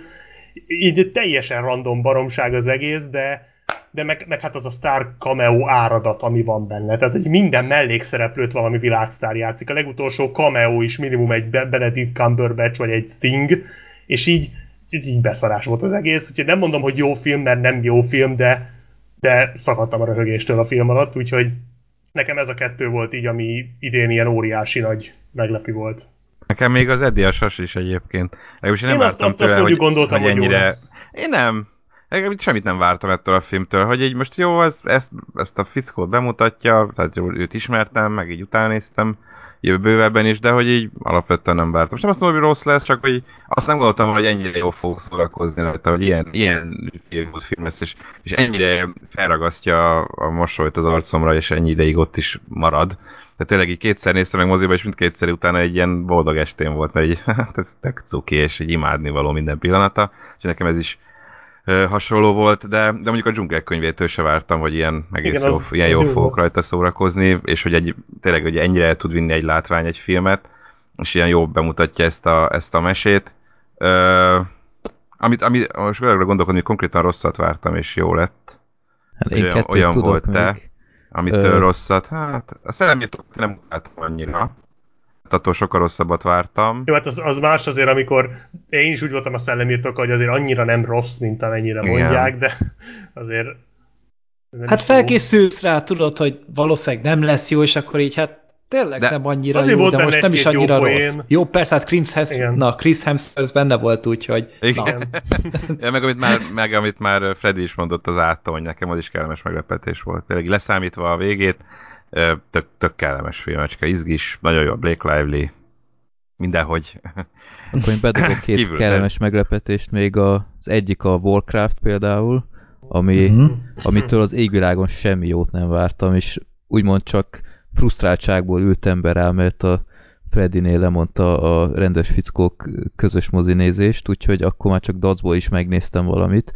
Így teljesen random baromság az egész, de, de meg, meg hát az a sztár cameo áradat, ami van benne. Tehát, hogy minden mellékszereplőt valami világsztár játszik. A legutolsó cameo is minimum egy Benedict Cumberbatch vagy egy Sting, és így, így, így beszarás volt az egész. Úgyhogy nem mondom, hogy jó film, mert nem jó film, de, de szakadtam a röhögéstől a film alatt, úgyhogy nekem ez a kettő volt így, ami idén ilyen óriási nagy meglepő volt. Nekem még az Eddie a sas is egyébként. Legalábbis én nem én azt, azt, tőle, hogy, gondoltam, hogy, hogy ennyire... Én nem. Legalábbis semmit nem vártam ettől a filmtől, hogy így most jó, ez, ezt, ezt a fickót bemutatja, tehát jó, őt ismertem, meg így utánéztem bővebben is, de hogy így alapvetően nem vártam. Most nem azt mondom, hogy rossz lesz, csak hogy azt nem gondoltam, hogy ennyire jól fogok szórakozni rajta, hogy ilyen, ilyen film lesz, és, és ennyire felragasztja a mosolyt az arcomra, és ennyi ideig ott is marad. Tehát tényleg így kétszer néztem meg moziba, és mindkétszer utána egy ilyen boldog estém volt, mert így, hát ez tök cuki, és egy imádni való minden pillanata, és nekem ez is hasonló volt, de, de mondjuk a dzsungel könyvétől se vártam, hogy ilyen egész Igen, jó, az, ilyen jó fogok volt. rajta szórakozni, és hogy egy, tényleg hogy ennyire el tud vinni egy látvány egy filmet, és ilyen jó bemutatja ezt a, ezt a mesét. Ö, amit, amit most gondolkodni, hogy konkrétan rosszat vártam, és jó lett. Hát én olyan, olyan volt te, amitől Ö... rosszat, hát a szellemírtót nem utáltam annyira attól sokkal rosszabbat vártam. Jó, hát az, az más azért, amikor én is úgy voltam a szellemírtók, hogy azért annyira nem rossz, mint amennyire Igen. mondják, de azért... Hát felkészülsz rá, tudod, hogy valószínűleg nem lesz jó, és akkor így hát tényleg de nem annyira jó, volt de most nem is annyira jó rossz. Jó, persze, hát Chris, Hems- na, Chris Hemsworth benne volt, úgyhogy... Igen. ja, meg, amit már, meg amit már Freddy is mondott az ától, hogy nekem az is kellemes meglepetés volt. Tényleg leszámítva a végét, tök, tök kellemes filmecske, izgis, nagyon jó a Blake Lively, mindenhogy. Akkor én bedobok két Kívül, kellemes de... meglepetést, még az egyik a Warcraft például, ami, uh-huh. amitől az égvilágon semmi jót nem vártam, és úgymond csak frusztráltságból ültem be rá, mert a Freddy-nél lemondta a rendes fickók közös mozinézést, úgyhogy akkor már csak dacból is megnéztem valamit,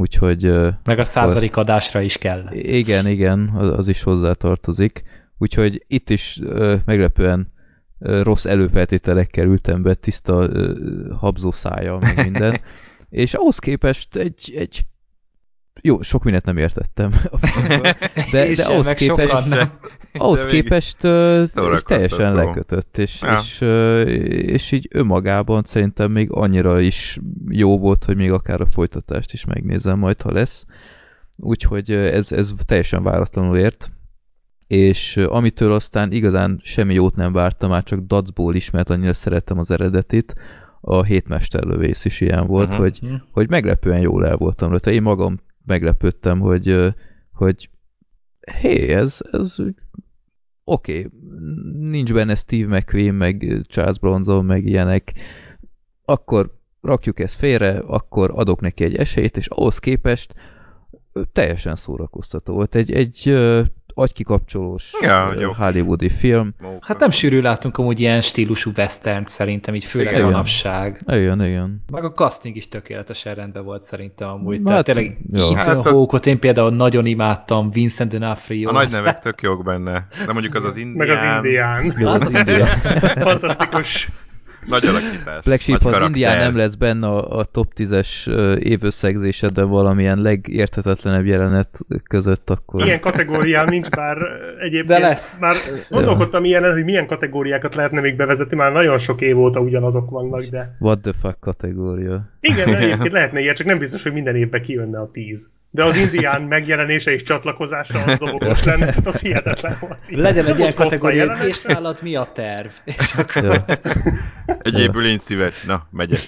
Úgyhogy... Meg a századik adásra is kell. Igen, igen, az, is hozzátartozik. Úgyhogy itt is meglepően rossz előfeltételekkel ültem be, tiszta habzó szája, meg minden. És ahhoz képest egy, egy jó, sok mindent nem értettem. De, de ahhoz képest, nem. ahhoz képest uh, teljesen lekötött, és, ja. és, uh, és így önmagában szerintem még annyira is jó volt, hogy még akár a folytatást is megnézem majd, ha lesz. Úgyhogy ez, ez teljesen váratlanul ért. És uh, amitől aztán igazán semmi jót nem vártam, már csak dacból is, mert annyira szerettem az eredetit, a hétmesterlövész is ilyen volt, uh-huh. hogy, mhm. hogy meglepően jól el voltam rajta. Én magam meglepődtem, hogy, hogy hé, ez, ez oké, okay, nincs benne Steve McQueen, meg Charles Bronson, meg ilyenek, akkor rakjuk ezt félre, akkor adok neki egy esélyt, és ahhoz képest teljesen szórakoztató volt. Egy, egy agykikapcsolós ja, jó. hollywoodi film. Hát nem sűrű látunk amúgy ilyen stílusú western szerintem, így főleg igen. manapság. Igen, igen. Meg a casting is tökéletesen rendben volt szerintem amúgy. Hát, Tehát tényleg Ethan hát, Hawke-ot én például nagyon imádtam, Vincent D'Onofrio. A nagy nevek tök jók benne. De mondjuk az az indián. Meg az indián. Jó, az indián. Fantasztikus. Nagy alakítás. Black Sheep, az Indián nem lesz benne a, a top 10-es évösszegzésedben valamilyen legérthetetlenebb jelenet között, akkor... Ilyen kategórián nincs, bár egyébként De lesz. már gondolkodtam ilyen, hogy milyen kategóriákat lehetne még bevezetni, már nagyon sok év óta ugyanazok vannak, de... What the fuck kategória. Igen, egyébként lehetne ilyen, csak nem biztos, hogy minden évben kijönne a 10. De az indián megjelenése és csatlakozása az dobogós lenne, tehát az hihetetlen volt. Legyen egy ilyen kategória, és nálad mi a terv? És akkor... Egyébül én szíves. Na, megyek.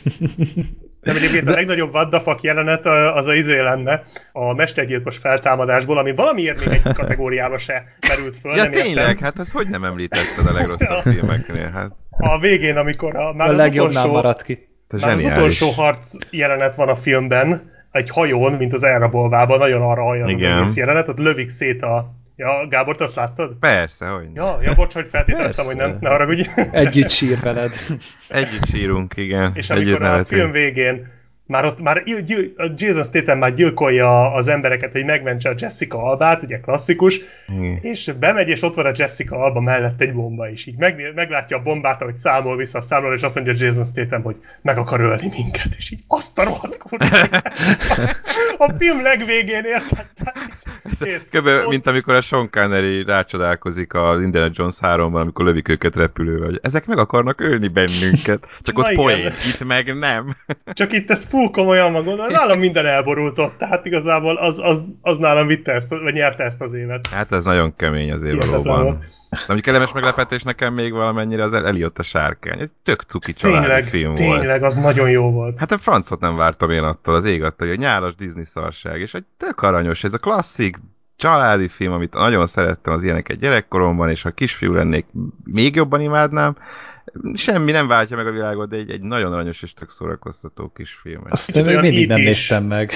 Nem, egyébként a legnagyobb what jelenet az a izé lenne a mestergyilkos feltámadásból, ami valamiért még egy kategóriába se merült föl. Ja, nem tényleg, értem. hát az hogy nem említetted a legrosszabb filmeknél? Hát. A végén, amikor a, már a az utolsó, maradt ki. Már az utolsó harc jelenet van a filmben, egy hajón, mint az elrabolvában, nagyon arra hajlan az egész jelenet, ott lövik szét a Ja, Gábor, azt láttad? Persze, hogy Ja, ja bocs, hogy feltételeztem, hogy nem, ne haragudj. Együtt sír veled. Együtt sírunk, igen. És amikor a film végén már ott már Jason Statham már gyilkolja az embereket, hogy megmentse a Jessica Albát, ugye klasszikus, mm. és bemegy, és ott van a Jessica Alba mellett egy bomba is. Így meg, meglátja a bombát, ahogy számol vissza a számol, és azt mondja Jason Statham, hogy meg akar ölni minket, és így azt a rohadt kurva. a film legvégén érted? Ott... mint amikor a Sean Connery rácsodálkozik a Indiana Jones 3-ban, amikor lövik őket repülővel, hogy ezek meg akarnak ölni bennünket. Csak ott poén, itt meg nem. Csak itt ez full komolyan van gondolom, nálam minden elborult ott, tehát igazából az, az, az nálam vitte ezt, vagy nyerte ezt az évet. Hát ez nagyon kemény az év valóban. De mondjuk kellemes meglepetés nekem még valamennyire az Eliott a sárkány. Egy tök cuki családi tényleg, film tényleg, volt. Tényleg, az nagyon jó volt. Hát a francot nem vártam én attól, az ég attól, hogy a nyálas Disney szarság, és egy tök aranyos, ez a klasszik családi film, amit nagyon szerettem az ilyeneket gyerekkoromban, és ha kisfiú lennék, még jobban imádnám, semmi nem váltja meg a világot, de egy, egy nagyon aranyos és tök szórakoztató kis film. Azt én még mindig nem is. néztem meg.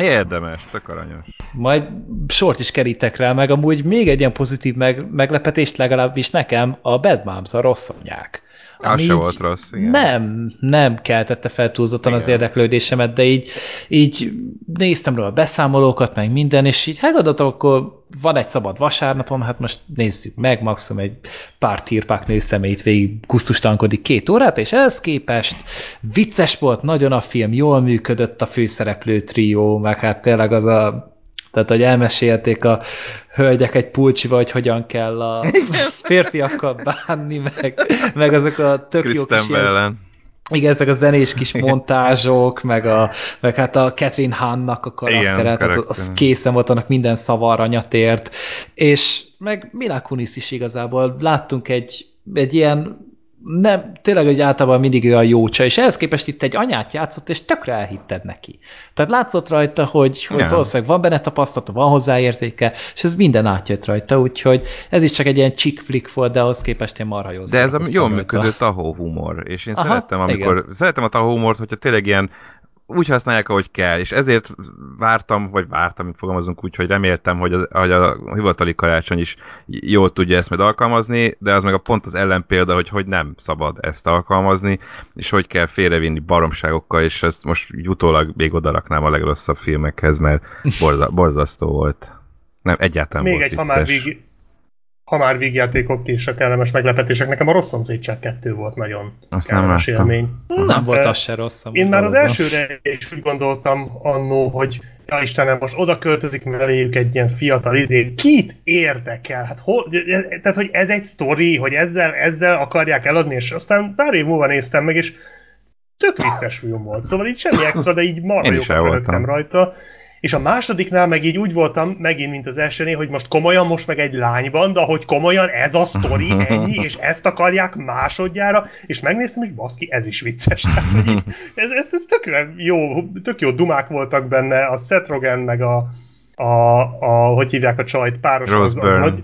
Érdemes, tök aranyos. Majd sort is kerítek rá, meg amúgy még egy ilyen pozitív meg, meglepetést legalábbis nekem a Bad Moms, a rossz anyák. Az se volt rossz, igen. Nem, nem keltette fel túlzottan igen. az érdeklődésemet, de így, így néztem róla a beszámolókat, meg minden, és így hát adatok, akkor van egy szabad vasárnapom, hát most nézzük meg, maximum egy pár tírpák néztem itt végig gusztustalankodik két órát, és ehhez képest vicces volt, nagyon a film, jól működött a főszereplő trió, meg hát tényleg az a tehát, hogy elmesélték a hölgyek egy pulcsival, hogy hogyan kell a férfiakkal bánni, meg, meg azok a tök jó kis ilyen, igen, ezek a zenés kis montázsok, meg, a, meg hát a Catherine Hahn-nak a karaktere, tehát az készen volt, annak minden szava aranyatért, és meg Mila Kunis is igazából. Láttunk egy, egy ilyen nem, tényleg, hogy általában mindig olyan jó csaj, és ehhez képest itt egy anyát játszott, és tökre elhitted neki. Tehát látszott rajta, hogy, hogy valószínűleg van benne tapasztalata, van hozzáérzéke, és ez minden átjött rajta, úgyhogy ez is csak egy ilyen chick flick volt, de ahhoz képest én marha jó De ez a jól működő tahó humor, és én Aha, szeretem, amikor, igen. szeretem a tahó humort, hogyha tényleg ilyen úgy használják, ahogy kell, és ezért vártam, vagy vártam, fogalmazunk úgy, hogy reméltem, hogy, az, hogy a hivatali karácsony is jól tudja ezt majd alkalmazni, de az meg a pont az ellenpélda, hogy hogy nem szabad ezt alkalmazni, és hogy kell félrevinni baromságokkal, és ezt most utólag még odaraknám a legrosszabb filmekhez, mert borza, borzasztó volt. Nem, egyáltalán Még volt egy, ha már, vég, ha már vígjátékok és a kellemes meglepetések, nekem a rossz szomszédság 2 volt nagyon Azt kellemes nem élmény. Nem volt az se rossz. Én már az elsőre is úgy gondoltam annó, hogy ja Istenem, most oda költözik melléjük egy ilyen fiatal izé. Kit érdekel? Hát hol, tehát, hogy ez egy sztori, hogy ezzel, ezzel akarják eladni, és aztán pár év múlva néztem meg, és tök vicces film volt. Szóval így semmi extra, de így marha jókat rajta. És a másodiknál meg így úgy voltam, megint, mint az elsőnél, hogy most komolyan, most meg egy lányban, de hogy komolyan ez a sztori, ennyi, és ezt akarják másodjára, és megnéztem, hogy baszki, ez is vicces. Tehát, hogy így, ez, ez, ez tökre jó, tök jó dumák voltak benne, a Seth Rogen, meg a, a, a hogy hívják a csajt, páros, az, az nagy,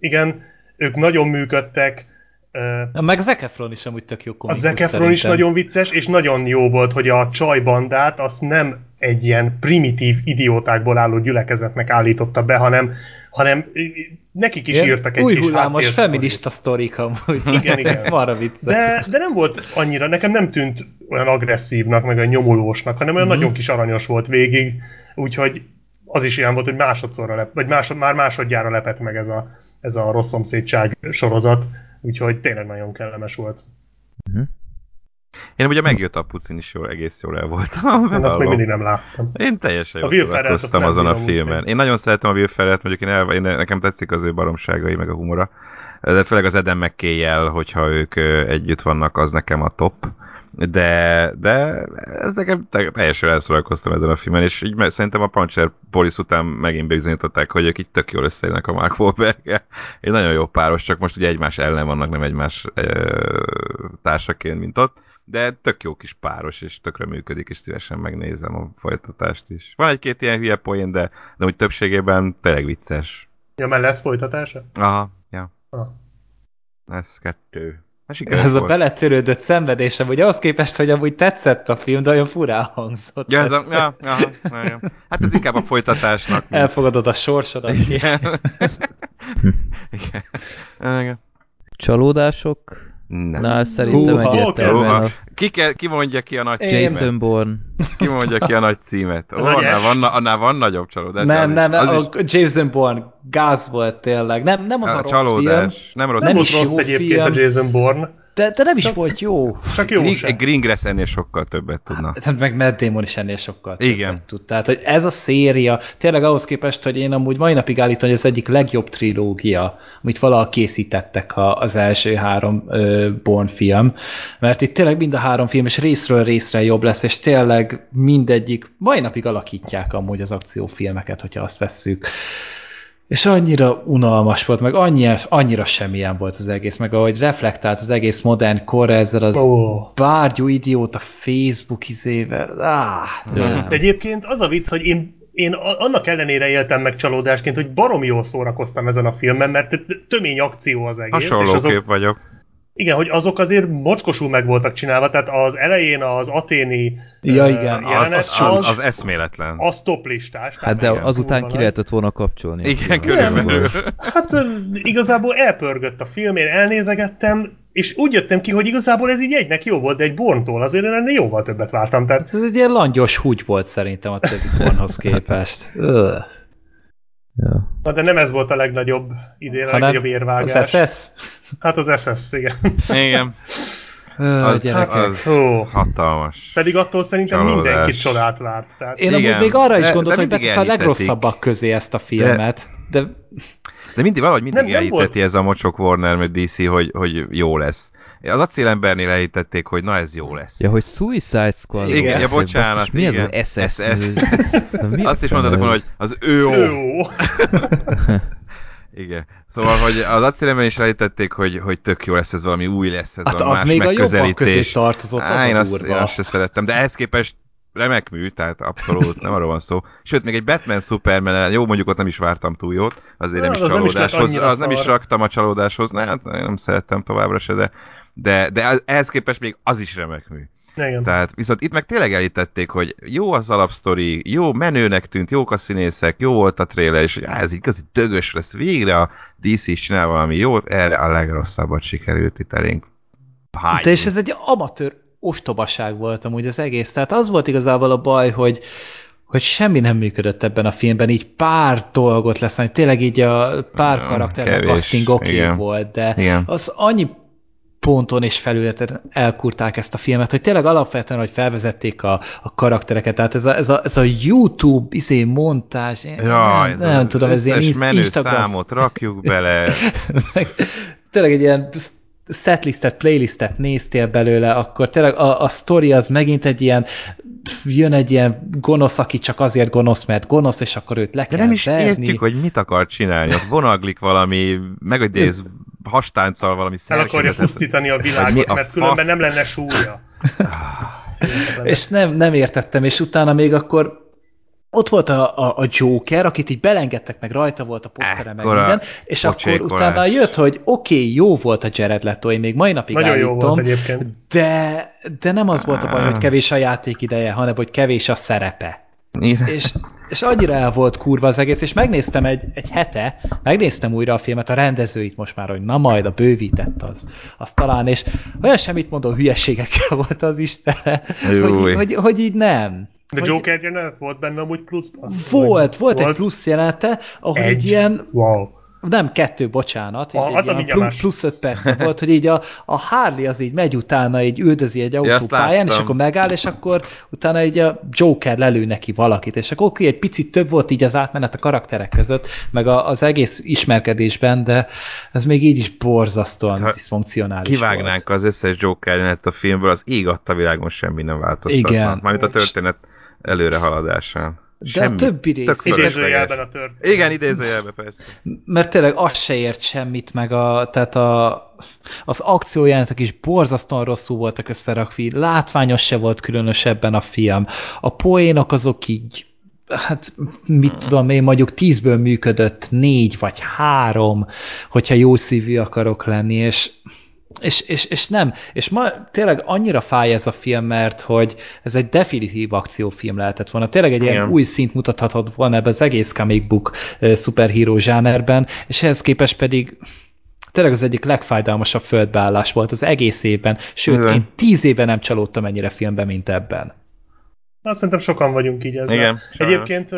igen, ők nagyon működtek, Uh, meg Zac Efron is amúgy tök jó komikus A Zac Efron is nagyon vicces, és nagyon jó volt, hogy a csajbandát azt nem egy ilyen primitív idiótákból álló gyülekezetnek állította be, hanem, hanem nekik is ilyen írtak egy új kis hullámos feminista sztorik amúgy. Igen, igen. Marra vicces. De, de nem volt annyira, nekem nem tűnt olyan agresszívnak, meg olyan nyomulósnak, hanem olyan mm-hmm. nagyon kis aranyos volt végig, úgyhogy az is ilyen volt, hogy másodszorra lep, vagy másod, már másodjára lepett meg ez a, ez a rossz szomszédság sorozat, úgyhogy tényleg nagyon kellemes volt. Mm-hmm. Én ugye megjött a pucin is jól, egész jól el voltam. Én azt még mindig nem láttam. Én teljesen jól szórakoztam azon a filmen. Én nagyon szeretem a Will Ferrell-t, mondjuk én, el, én, nekem tetszik az ő baromságai, meg a humora. De főleg az Eden mckay hogyha ők együtt vannak, az nekem a top. De, de ez nekem teljesen elszórakoztam ezen a filmen, és így szerintem a Puncher Police után megint bizonyították, hogy ők itt tök jól összejönnek a Mark wahlberg Egy nagyon jó páros, csak most ugye egymás ellen vannak, nem egymás e, társaként, mint ott de tök jó kis páros, és tökre működik, és szívesen megnézem a folytatást is. Van egy-két ilyen hülye poén, de, de úgy többségében tényleg vicces. Ja, mert lesz folytatása? Aha, ja. Ah. Ez kettő. Ez volt. a beletörődött szenvedésem, hogy ahhoz képest, hogy amúgy tetszett a film, de olyan furán hangzott. Ja, ez a, ja, ja, ja, Hát ez inkább a folytatásnak. Mint... Elfogadod a sorsodat. Igen. Igen. Igen. Csalódások Nem. Na, szerintem Húha, egyértelműen. A... Ki, ke, ki mondja ki a nagy Én. címet? Jason Bourne. Ki mondja ki a nagy címet? Ó, annál, van, annál van nagyobb csalódás. Nem, nem, nem a is... Jason Bourne gáz volt tényleg. Nem, nem az a, a rossz csalódás. film. Nem rossz. Nem, nem rossz egyébként film. a Jason Bourne. De, de nem is csak, volt jó. Csak jó Gring, Greengrass ennél sokkal többet tudna. Hát, meg Matt Damon is ennél sokkal Igen. többet tud. Tehát, hogy ez a széria, tényleg ahhoz képest, hogy én amúgy mai napig állítom, hogy az egyik legjobb trilógia, amit valaha készítettek az első három Born film, mert itt tényleg mind a három film, és részről részre jobb lesz, és tényleg mindegyik mai napig alakítják amúgy az akciófilmeket, hogyha azt vesszük és annyira unalmas volt, meg annyira, annyira semmilyen volt az egész, meg ahogy reflektált az egész modern kor ezzel az oh. bárgyú idióta Facebook izével. Ah, De egyébként az a vicc, hogy én én annak ellenére éltem meg csalódásként, hogy barom jól szórakoztam ezen a filmen, mert tömény akció az egész. Hasonló és azok, vagyok. Igen, hogy azok azért mocskosul meg voltak csinálva, tehát az elején az aténi ja, igen. Jelenet, az, az, az, az eszméletlen. Az top listás. Hát de azután ki lehetett volna kapcsolni. Igen, körülbelül. Hát igazából elpörgött a film, én elnézegettem, és úgy jöttem ki, hogy igazából ez így egynek jó volt, de egy Borntól azért ennél jóval többet vártam. Tehát... Ez egy ilyen langyos húgy volt szerintem a többi Bornhoz képest. Ja. Na de nem ez volt a legnagyobb idén, a legnagyobb érvágás. Az SS? Hát az SS, igen. Igen. Az, az hatalmas. Pedig attól szerintem Csalódás. mindenki csodát várt. Tehát... Én amúgy még arra is gondoltam, hogy betesz a legrosszabbak közé ezt a filmet, de... de... De mindig, valahogy mindig nem, nem volt... ez a mocsok Warner meg DC, hogy, hogy jó lesz. Az acélembernél elhitették, hogy na ez jó lesz. Ja, hogy Suicide Squad. Igen, ja, bocsánat. Basszus, mi igen. az az SS? SS. Azt is mondhatok volna, hogy az ő Igen. Szóval, hogy az acélemben is elítették, hogy, hogy tök jó lesz ez valami új lesz, ez hát az más még a jobbak közé tartozott, az Á, én azt, én azt se szerettem, de ehhez képest remek mű, tehát abszolút nem arról van szó. Sőt, még egy Batman Superman, jó, mondjuk ott nem is vártam túl jót, azért nem is az csalódáshoz, nem is az nem is raktam a csalódáshoz, ne, hát nem szerettem továbbra se, de, de, de ehhez képest még az is remek mű. Igen. Tehát viszont itt meg tényleg elítették, hogy jó az alapsztori, jó menőnek tűnt, jók a színészek, jó volt a trailer, és hogy á, ez igazi dögös lesz, végre a DC is csinál valami jót, erre a legrosszabbat sikerült itt elénk. Hány. De és ez egy amatőr ostobaság volt amúgy az egész. Tehát az volt igazából a baj, hogy, hogy semmi nem működött ebben a filmben, így pár dolgot lesz, hogy tényleg így a pár karakter a casting oké okay volt, de Igen. az annyi ponton és felületen elkurták ezt a filmet, hogy tényleg alapvetően, hogy felvezették a, a karaktereket, tehát ez a, ez a, ez a YouTube izé montás, ja, nem, ez nem tudom, ez ilyen menő Instagram... számot rakjuk bele. tényleg egy ilyen setlistet, playlistet néztél belőle, akkor tényleg a, a story az megint egy ilyen jön egy ilyen gonosz, aki csak azért gonosz, mert gonosz, és akkor őt le De kell nem is verni. értjük, hogy mit akar csinálni. Ott vonaglik valami, megidéz hastánccal valami El akarja pusztítani a világot, a mert különben nem lenne súlya. és nem, nem értettem, és utána még akkor ott volt a, a, a Joker, akit így belengedtek, meg rajta volt a posztere, meg minden, és akkor utána jött, hogy oké, okay, jó volt a Jared Leto, én még mai napig Nagyon állítom, jó volt egyébként. De, de nem az volt a baj, hogy kevés a játék ideje, hanem hogy kevés a szerepe. És, és annyira el volt kurva az egész, és megnéztem egy, egy hete, megnéztem újra a filmet, a rendezőit most már, hogy na majd a bővített az, az talán, és olyan semmit mondó hülyeségekkel volt az Isten, hogy, hogy, hogy így nem. De Joker jelenet volt benne amúgy pluszban? Volt, volt, volt egy plusz jelenete, ahol egy, egy ilyen... Wow nem kettő, bocsánat, így a, egy plusz, plusz öt perc volt, hogy így a, a Harley az így megy utána, így üldözi egy autópályán, és akkor megáll, és akkor utána így a Joker lelő neki valakit, és akkor oké, egy picit több volt így az átmenet a karakterek között, meg a, az egész ismerkedésben, de ez még így is borzasztóan ha diszfunkcionális Kivágnánk volt. az összes Joker a filmből, az ég adta világon semmi nem változtatna. Igen. Mármint a történet előre haladásán. De Semmi. a többi rész. Idézőjelben a történet. Igen, idézőjelben persze. Mert tényleg az se ért semmit, meg a, tehát a, az akciójánatok is borzasztóan rosszul voltak összerakvi, látványos se volt különösebben a film. A poénok azok így hát mit hmm. tudom én, mondjuk tízből működött négy vagy három, hogyha jó szívű akarok lenni, és és, és, és nem, és ma tényleg annyira fáj ez a film, mert hogy ez egy definitív akciófilm lehetett volna. Tényleg egy Igen. ilyen új szint mutathatott volna ebbe az egész comic book uh, szuperhíró zsánerben, és ehhez képest pedig tényleg az egyik legfájdalmasabb földbeállás volt az egész évben, sőt, Igen. én tíz éve nem csalódtam ennyire filmben, mint ebben. Hát szerintem sokan vagyunk így ezzel. Igen, Egyébként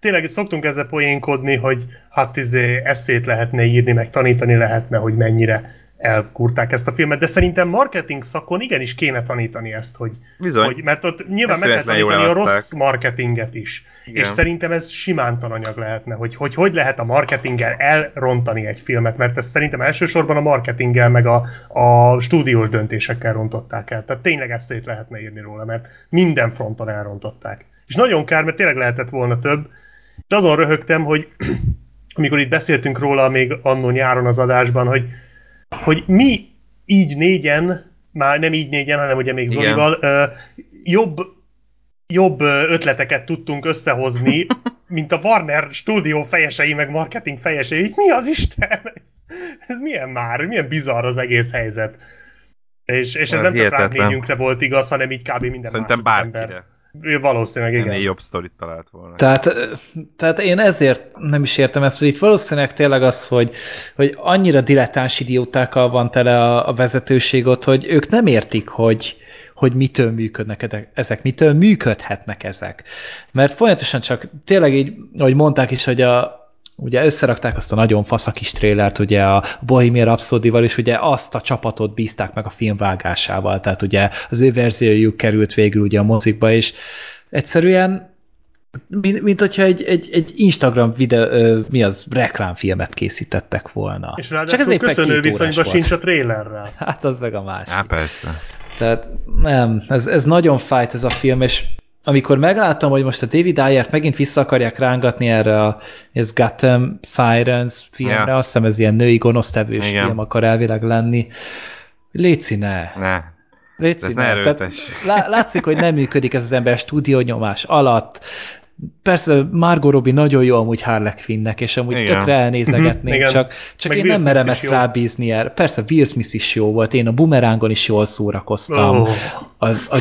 tényleg szoktunk ezzel poénkodni, hogy hát izé eszét lehetne írni, meg tanítani lehetne, hogy mennyire elkurták ezt a filmet, de szerintem marketing szakon igenis kéne tanítani ezt, hogy, Bizony. hogy mert ott nyilván meg kell tanítani a rossz marketinget is. Igen. És szerintem ez simán tananyag lehetne, hogy, hogy hogy lehet a marketinggel elrontani egy filmet, mert ezt szerintem elsősorban a marketinggel meg a, a stúdiós döntésekkel rontották el. Tehát tényleg eszét lehetne írni róla, mert minden fronton elrontották. És nagyon kár, mert tényleg lehetett volna több. És azon röhögtem, hogy amikor itt beszéltünk róla még annó nyáron az adásban, hogy hogy mi így négyen, már nem így négyen, hanem ugye még Zolival, jobb, jobb ötleteket tudtunk összehozni, mint a Warner stúdió fejesei, meg marketing fejesei. Mi az Isten? Ez, ez milyen már? Milyen bizarr az egész helyzet. És, és ez, ez nem csak ránk volt igaz, hanem így kb. minden Szerintem bárkire. Ember. Valószínűleg igen. Ennél jobb sztorit talált volna. Tehát, tehát én ezért nem is értem ezt, hogy itt valószínűleg tényleg az, hogy, hogy annyira dilettáns idiótákkal van tele a, a vezetőség ott, hogy ők nem értik, hogy, hogy mitől működnek ezek, mitől működhetnek ezek. Mert folyamatosan csak tényleg így, ahogy mondták is, hogy a, ugye összerakták azt a nagyon fasz a kis trélert ugye a Bohemian Rhapsody-val, és ugye azt a csapatot bízták meg a film vágásával, tehát ugye az ő verziójuk került végül ugye a mozikba, és egyszerűen mint, mint hogyha egy, egy, egy Instagram videó, mi az, reklámfilmet készítettek volna. És ráadásul Csak ez köszönő viszonyban sincs a trélerrel. Hát az meg a másik. Hát persze. Tehát nem, ez, ez nagyon fájt ez a film, és amikor megláttam, hogy most a David Ayert megint vissza akarják rángatni erre a ez Gotham Sirens filmre, yeah. azt hiszem ez ilyen női gonosztevős Igen. film akar elvileg lenni. Léci ne. Ne. Léci ne. Tehát látszik, hogy nem működik ez az ember stúdiónyomás alatt, Persze Margot Robbie nagyon jó amúgy Harley Quinnnek, és amúgy Igen. tökre elnézegetnék, Igen. csak, csak én nem merem ezt rábízni el. Persze Will Smith is jó volt, én a Bumerángon is jól szórakoztam. Oh. A, a,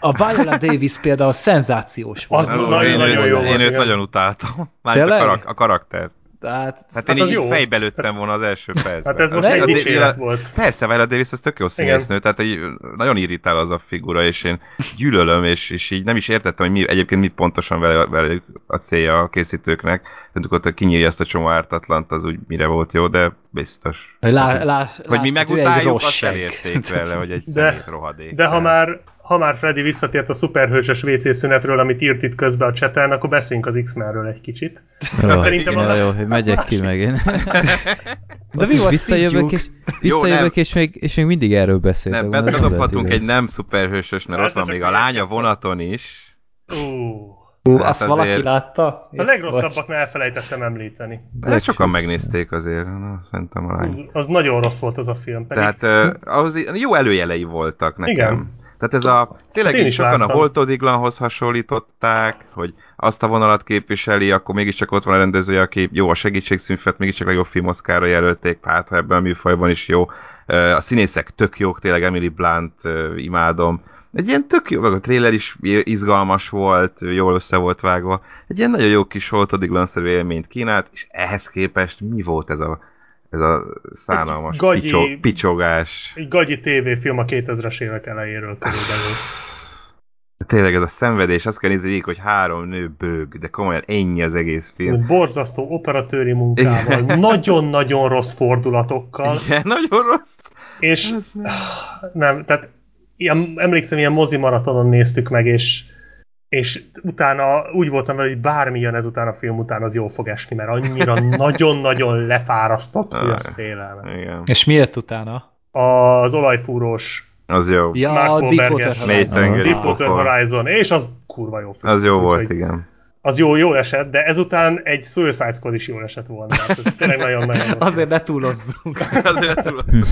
a Viola Davis például szenzációs volt. Az, az nagyon, nagyon jó Én őt nagyon utáltam. Már a, karak, a karakter. Tehát, hát én hát így jó. fejbe lőttem volna az első percben. Hát ez most hát, egy dicséret volt. Persze, Viola Davis az tök jó színésznő, tehát egy, nagyon irritál az a figura, és én gyűlölöm, és, és így nem is értettem, hogy mi, egyébként mi pontosan vele, vele a célja a készítőknek. Tehát ott kinyírja ezt a csomó ártatlant, az úgy mire volt jó, de biztos. Lá, lá, hogy mi megutáljuk, azt elérték vele, hogy egy de, rohadék. De ha már ha már Freddy visszatért a szuperhősös WC szünetről, amit írt itt közben a cseten, akkor beszéljünk az X-Menről egy kicsit. Jó, szerintem igen, a... jó, hogy megyek ki megint. De mi visszajövök, és, visszajövök jó, és, még, és még mindig erről beszéltek. Nem, bedobhatunk egy nem szuperhősös, mert ott van még a lánya vonaton is. Uh. Ú, hát azt azért... valaki látta? A legrosszabbak elfelejtettem említeni. De sokan megnézték azért, na, szerintem a lány. Az nagyon rossz volt az a film. Pedig... Tehát uh, ahhoz jó előjelei voltak nekem. Igen. Tehát ez a, tényleg hát így sokan láttam. a Holtodiglanhoz hasonlították, hogy azt a vonalat képviseli, akkor mégiscsak ott van a rendezője, aki jó, a segítségszínfet mégiscsak legjobb filmoszkára jelölték, hát ha ebben a műfajban is jó. A színészek tök jók, tényleg Emily Blunt imádom. Egy ilyen tök jó, meg a trailer is izgalmas volt, jól össze volt vágva. Egy ilyen nagyon jó kis Holtodiglan-szerű élményt kínált, és ehhez képest mi volt ez a ez a szánalmas gagyi, picsog, picsogás. Egy gagyi tévéfilm a 2000-es évek elejéről körülbelül. Tényleg ez a szenvedés, azt kell nézni hogy három nő bőg, de komolyan ennyi az egész film. Borzasztó operatőri munkával, nagyon-nagyon rossz fordulatokkal. Igen, nagyon rossz. És nem, tehát ilyen, emlékszem, ilyen mozi maratonon néztük meg, és és utána úgy voltam vele, hogy bármi jön ezután a film után, az jól fog esni, mert annyira nagyon-nagyon lefárasztott, hogy az félelme. Igen. És miért utána? Az olajfúrós az jó. Ja, a Deepwater Horizon. Deepwater Horizon. És az kurva jó film. Az jó volt, igen az jó, jó esett, de ezután egy Suicide Squad is jól esett volna. Hát ez tényleg nagyon-nagyon Azért ne túlozzunk. Azért ne túlozzunk.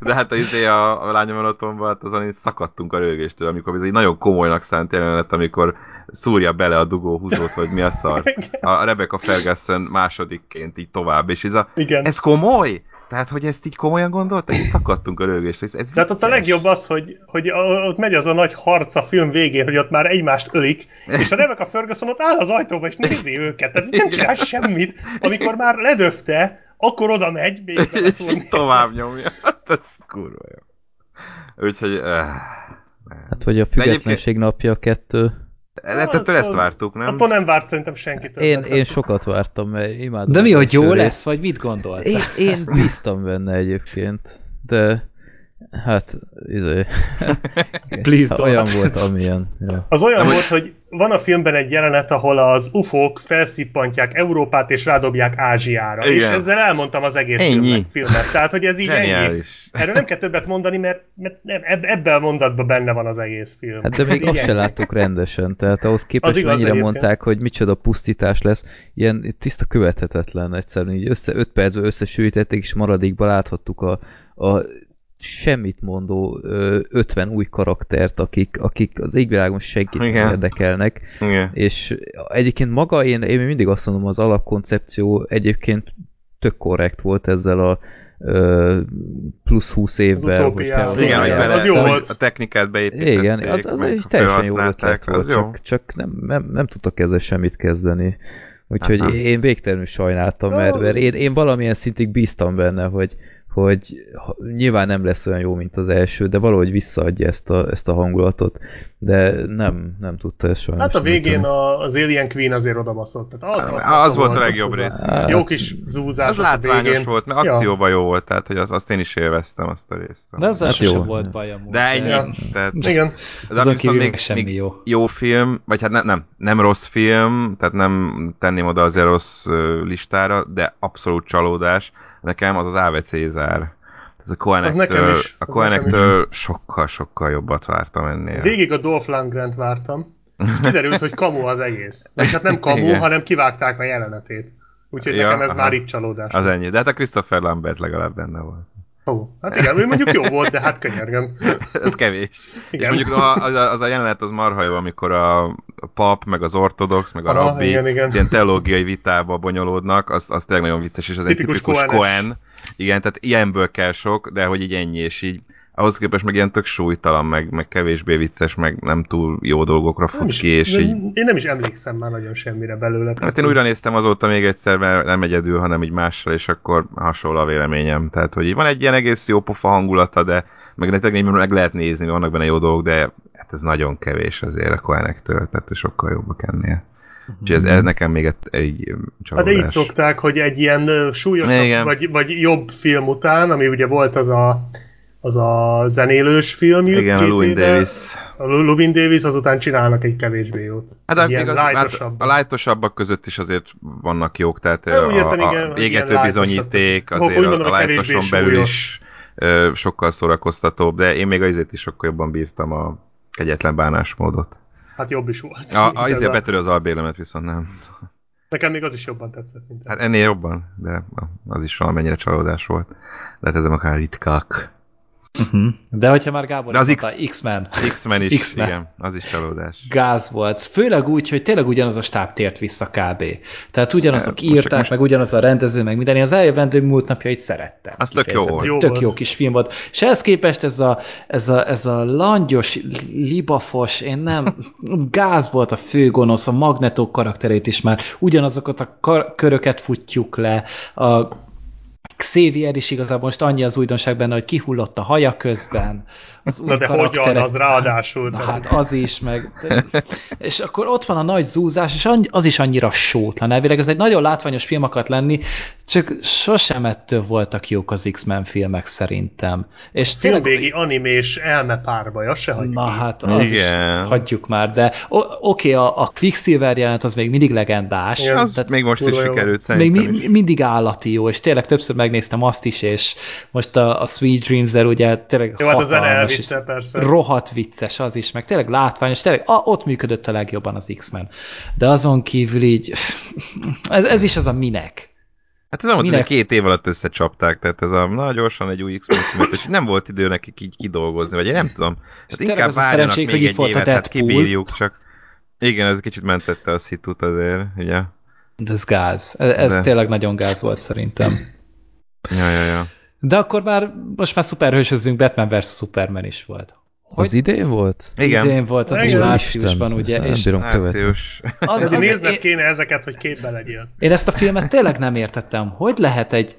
De hát izé a, a lányomanatomban hát azon szakadtunk a rögéstől, amikor ez egy nagyon komolynak szánt jelenet, amikor szúrja bele a dugó húzót, vagy mi a szar. A Rebecca Ferguson másodikként így tovább, és ez a, Igen. ez komoly? Tehát, hogy ezt így komolyan gondolta, így szakadtunk a rögést. Ez, ez Tehát ott a legjobb az, hogy, hogy ott megy az a nagy harc a film végén, hogy ott már egymást ölik, és a Rebecca Ferguson ott áll az ajtóba, és nézi őket, tehát nem csinál semmit, amikor már ledöfte akkor oda megy, még És tovább nyomja. Hát ez kurva jó. Úgyhogy... Uh, hát, hogy a függetlenség napja a kettő Hát, ettől ezt vártuk, nem? Attól nem várt szerintem senkit. Én, én sokat vártam, mert imádom. De mi, hogy jó lesz, vagy mit gondolt? Én, én bíztam benne egyébként, de hát, izé, Please olyan volt, amilyen. Ja. Az olyan volt, hogy van a filmben egy jelenet, ahol az ufók felszippantják Európát és rádobják Ázsiára. Igen. És ezzel elmondtam az egész ennyi. filmet. Tehát, hogy ez így Geniális. ennyi. Erről nem kell többet mondani, mert, mert ebben a mondatban benne van az egész film. Hát de még azt se láttuk rendesen. Tehát ahhoz képest mennyire egyébként. mondták, hogy micsoda pusztítás lesz. Ilyen tiszta követhetetlen egyszerűen. Így össze, öt percben összesűjtették, és maradékban láthattuk a, a semmit mondó 50 új karaktert, akik, akik az égvilágon senkit Igen. érdekelnek. Igen. És egyébként maga, én, én mindig azt mondom, az alapkoncepció egyébként tök korrekt volt ezzel a plusz 20 évvel. Hogy fel, az, igen, az, az jó volt. A technikát beépítették. Igen, az, az egy teljesen jó ötlet volt, jó. csak, csak nem, nem, nem tudtak ezzel semmit kezdeni. Úgyhogy Aha. én végtelenül sajnáltam, mert, mert én, én valamilyen szintig bíztam benne, hogy, hogy nyilván nem lesz olyan jó, mint az első, de valahogy visszaadja ezt a, ezt a hangulatot, de nem, nem tudta ezt sajnos. Hát a végén a, az Alien Queen azért odabaszott. Tehát az, az, az, az volt a legjobb rész. Hát, jó kis zúzás. Az látványos végén. volt, mert akcióban ja. jó volt, tehát hogy az, azt én is élveztem azt a részt. De az hát jó. volt baj amúgy. De ennyi. Ja. Tehát, Igen. Az Azon kívül még, semmi még jó. jó film, vagy hát ne, nem, nem rossz film, tehát nem tenném oda azért rossz listára, de abszolút csalódás nekem az az Ave Cézár. Ez a Koenektől, a Koenektől sokkal-sokkal jobbat vártam ennél. Végig a Dolph Lundgren vártam, és kiderült, hogy kamu az egész. És hát nem kamu, Igen. hanem kivágták a jelenetét. Úgyhogy ja, nekem ez aha. már itt csalódás. Az ennyi. De hát a Christopher Lambert legalább benne volt. Ó, hát igen, ő mondjuk jó volt, de hát könyörgöm. Ez kevés. Igen. És mondjuk az a, az a jelenet az marha jó, amikor a pap, meg az ortodox, meg a Aha, rabbi igen, igen. ilyen teológiai vitába bonyolódnak, az, az tényleg nagyon vicces, és az tipikus egy tipikus Cohen. Igen, tehát ilyenből kell sok, de hogy így ennyi, és így ahhoz képest meg ilyen tök súlytalan, meg, meg kevésbé vicces, meg nem túl jó dolgokra fut is, ki, és így... Én nem is emlékszem már nagyon semmire belőle. Hát én újra néztem azóta még egyszer, mert nem egyedül, hanem így mással, és akkor hasonló a véleményem. Tehát, hogy van egy ilyen egész jó pofa hangulata, de meg nektek meg lehet nézni, vannak benne jó dolgok, de hát ez nagyon kevés azért a Koenektől, tehát sokkal jobbak ennél. Úgyhogy ez, ez nekem még egy, egy csalódás. Hát így szokták, hogy egy ilyen súlyosabb, vagy, vagy jobb film után, ami ugye volt az a az a zenélős film. Igen, a Louis Davis. A Louis Davis, azután csinálnak egy kevésbé jót. Hát a, igaz, hát a lájtosabbak között is azért vannak jók, tehát a, értem, a, igen, égető bizonyíték, azért mondom, a, a lájtoson belül is ö, sokkal szórakoztatóbb, de én még azért is sokkal jobban bírtam a kegyetlen bánásmódot. Hát jobb is volt. A, a, azért betörő az albélemet viszont nem. Nekem még az is jobban tetszett, mint ez. Hát ennél jobban, de az is valamennyire csalódás volt. De hát ezek akár ritkák. Uh-huh. De hogyha már Gábor De az mondta, X-Men. X-Men is, X-Men. igen, az is csalódás. Gáz volt. Főleg úgy, hogy tényleg ugyanaz a stáb tért vissza kb. Tehát ugyanazok e, írták, most... meg ugyanaz a rendező, meg minden. Én az eljövendő múlt napjait szerettem. Az tök jó volt. Tök jó kis film volt. És ehhez képest ez a, ez a, ez a langyos, libafos, én nem, gáz volt a főgonosz, a Magneto karakterét is már. Ugyanazokat a köröket futjuk le, a Xavier is igazából most annyi az újdonság benne, hogy kihullott a haja közben. Az új Na de karakterek, hogyan, az ráadásul. Na, hát az is, meg... És akkor ott van a nagy zúzás, és az is annyira sótlan. Elvileg ez egy nagyon látványos film akart lenni, csak sosem ettől voltak jók az X-Men filmek szerintem. És tényleg... Filmvégi animés elme párbaj, azt se hagyjuk Na ki. hát az Igen. is, hagyjuk már, de oké, okay, a, a Quicksilver jelent az még mindig legendás. Igen, az tehát még most is sikerült szerintem Még mi, mindig állati jó, és tényleg többször megnéztem azt is, és most a, a Sweet Dreams-el ugye tényleg jó, hát az zene elvitte, persze. rohadt vicces az is, meg tényleg látványos, tényleg a, ott működött a legjobban az X-Men. De azon kívül így, ez, ez is az a minek. Hát ez nem volt, hogy két év alatt összecsapták, tehát ez a na gyorsan egy új X-Men és nem volt idő nekik így kidolgozni, vagy én nem tudom. Hát inkább várjanak még hogy egy volt évet, hát kibírjuk, csak igen, ez kicsit mentette a szitut azért, ugye? De ez gáz. Ez, ez De... tényleg nagyon gáz volt szerintem. Ja, ja, ja. De akkor már most már szuperhősözünk, Batman vs. Superman is volt. Hogy? Az idén volt? Igen. Idén volt, az is márciusban, ugye? Nem és bírom Március. Az, az, nézned én... kéne ezeket, hogy képbe legyél. Én ezt a filmet tényleg nem értettem. Hogy lehet egy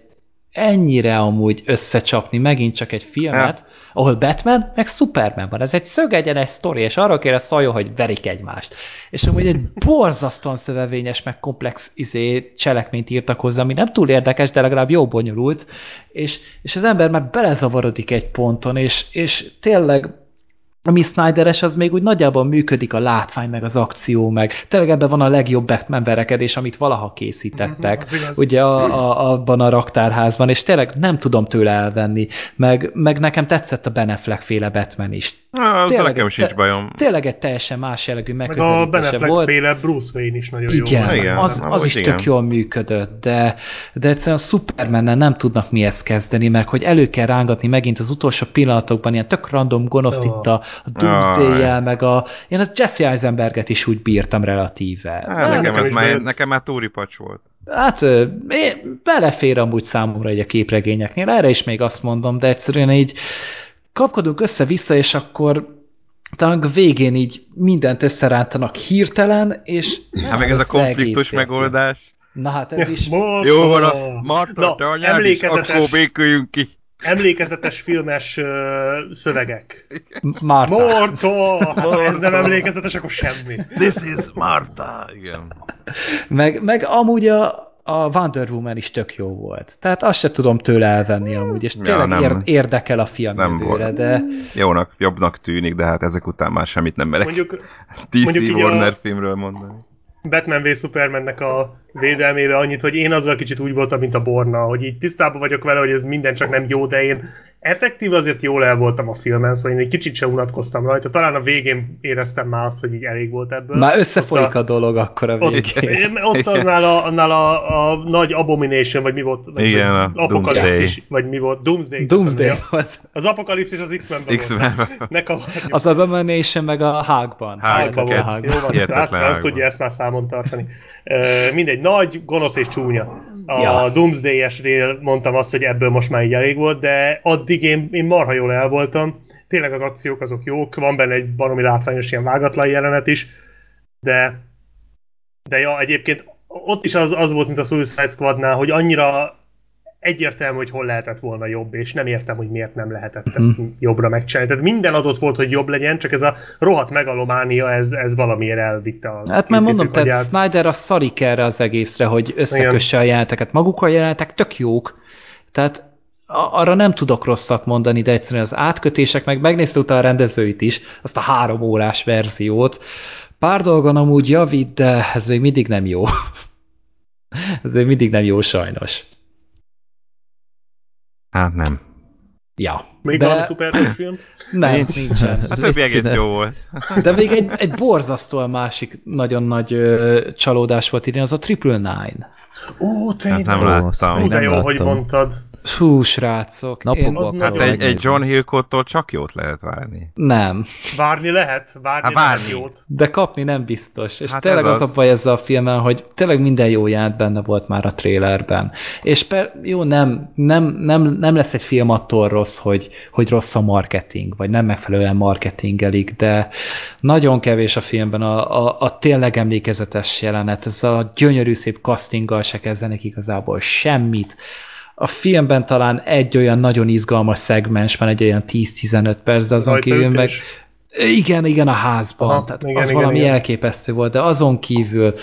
ennyire amúgy összecsapni megint csak egy filmet, ja. ahol Batman meg Superman van. Ez egy szögegyenes sztori, és arról kéne szóljon, hogy verik egymást. És amúgy egy borzasztóan szövevényes, meg komplex izé, cselekményt írtak hozzá, ami nem túl érdekes, de legalább jó bonyolult, és, és az ember már belezavarodik egy ponton, és, és tényleg ami Snyderes, az még úgy nagyjából működik a látvány, meg az akció, meg tényleg ebben van a legjobb Batman verekedés, amit valaha készítettek, mm, ugye a, a, abban a raktárházban, és tényleg nem tudom tőle elvenni, meg, meg nekem tetszett a Ben Affleck féle Batman is. Ah, tényleg, nekem sincs bajom. Tényleg egy teljesen más jellegű megközelítése meg a Ben Affleck volt. féle Bruce Wayne is nagyon igen, jó. Igen, az, az is igen. tök jól működött, de, de egyszerűen superman nem tudnak mihez kezdeni, meg hogy elő kell rángatni megint az utolsó pillanatokban ilyen tök random gonoszt oh. itt a, a doomsday meg a... Én az Jesse Eisenberget is úgy bírtam relatíve. Hát, nekem, nekem, ez már, nekem már túripacs volt. Hát én, belefér amúgy számomra egy a képregényeknél, erre is még azt mondom, de egyszerűen így kapkodunk össze-vissza, és akkor talán a végén így mindent összerántanak hirtelen, és... Hát meg ez a konfliktus megoldás. Na hát ez is... Marta. Jó van, a Marta, Na, te emlékezetes... is, akkor béküljünk ki emlékezetes filmes uh, szövegek. Marta. Marta! Hát ha ez nem emlékezetes, akkor semmi. This is Marta! Igen. Meg, meg amúgy a, a Wonder Woman is tök jó volt. Tehát azt se tudom tőle elvenni amúgy, és tényleg ja, nem, érdekel a fiam nem jövőre, de... Jónak, jobbnak tűnik, de hát ezek után már semmit nem merek mondjuk, DC mondjuk Warner a... filmről mondani. Batman v Supermannek a védelmébe annyit, hogy én azzal kicsit úgy voltam, mint a Borna, hogy így tisztában vagyok vele, hogy ez minden csak nem jó, de én effektív azért jól el voltam a filmen, szóval én egy kicsit se unatkoztam rajta. Talán a végén éreztem már azt, hogy így elég volt ebből. Már összefolyik a, a dolog akkor a végén. Ott, ott annál, a, annál a, a, nagy Abomination, vagy mi volt? Igen, a Apokalipszis, vagy mi volt? Doomsday. Doomsday volt. Az Apokalipszis az X-Men-ben X-Men volt. Ne Az Abomination meg a Hágban. Hágban volt. Jó van, hát, azt tudja ezt már számon tartani. mindegy, nagy, gonosz és csúnya a ja. Doomsday-esnél mondtam azt, hogy ebből most már így elég volt, de addig én, én marha jól el voltam. Tényleg az akciók azok jók, van benne egy baromi látványos ilyen vágatlan jelenet is, de de ja, egyébként ott is az, az volt, mint a Suicide Squadnál, hogy annyira egyértelmű, hogy hol lehetett volna jobb, és nem értem, hogy miért nem lehetett mm. ezt jobbra megcsinálni. Tehát minden adott volt, hogy jobb legyen, csak ez a rohadt megalománia, ez, ez valamiért elvitte a Hát már mondom, tehát Snyder a szarik erre az egészre, hogy összekösse a jeleneteket. Maguk a jelenetek tök jók, tehát arra nem tudok rosszat mondani, de egyszerűen az átkötések, meg megnézte utána a rendezőit is, azt a három órás verziót. Pár dolgon amúgy javít, de ez még mindig nem jó. ez még mindig nem jó sajnos. Hát nem. Ja. Még de... valami film? Nem, Nincs. nincsen. A többi egész jó volt. De még egy, egy borzasztóan másik nagyon nagy ö, csalódás volt idén, az a Triple Nine. Ó, tényleg. Hát nem láttam. Ó, de jó, hogy mondtad. Hú, srácok. Napokban. Hát egy, egy John Hillcottól csak jót lehet várni. Nem. Várni lehet? Várni, hát várni. Lehet jót. De kapni nem biztos. És hát tényleg az, az a baj ezzel a filmen, hogy tényleg minden jó jelent benne volt már a trailerben. És per, jó, nem, nem, nem, nem lesz egy film attól rossz, hogy, hogy rossz a marketing, vagy nem megfelelően marketingelik, de nagyon kevés a filmben a, a, a tényleg emlékezetes jelenet. Ez a gyönyörű szép castinggal se kezdenek igazából semmit a filmben talán egy olyan nagyon izgalmas szegmens van, egy olyan 10-15 perc, de azon kívül meg... Igen, igen, a házban. Aha, Tehát igen, az igen, valami igen. elképesztő volt, de azon kívül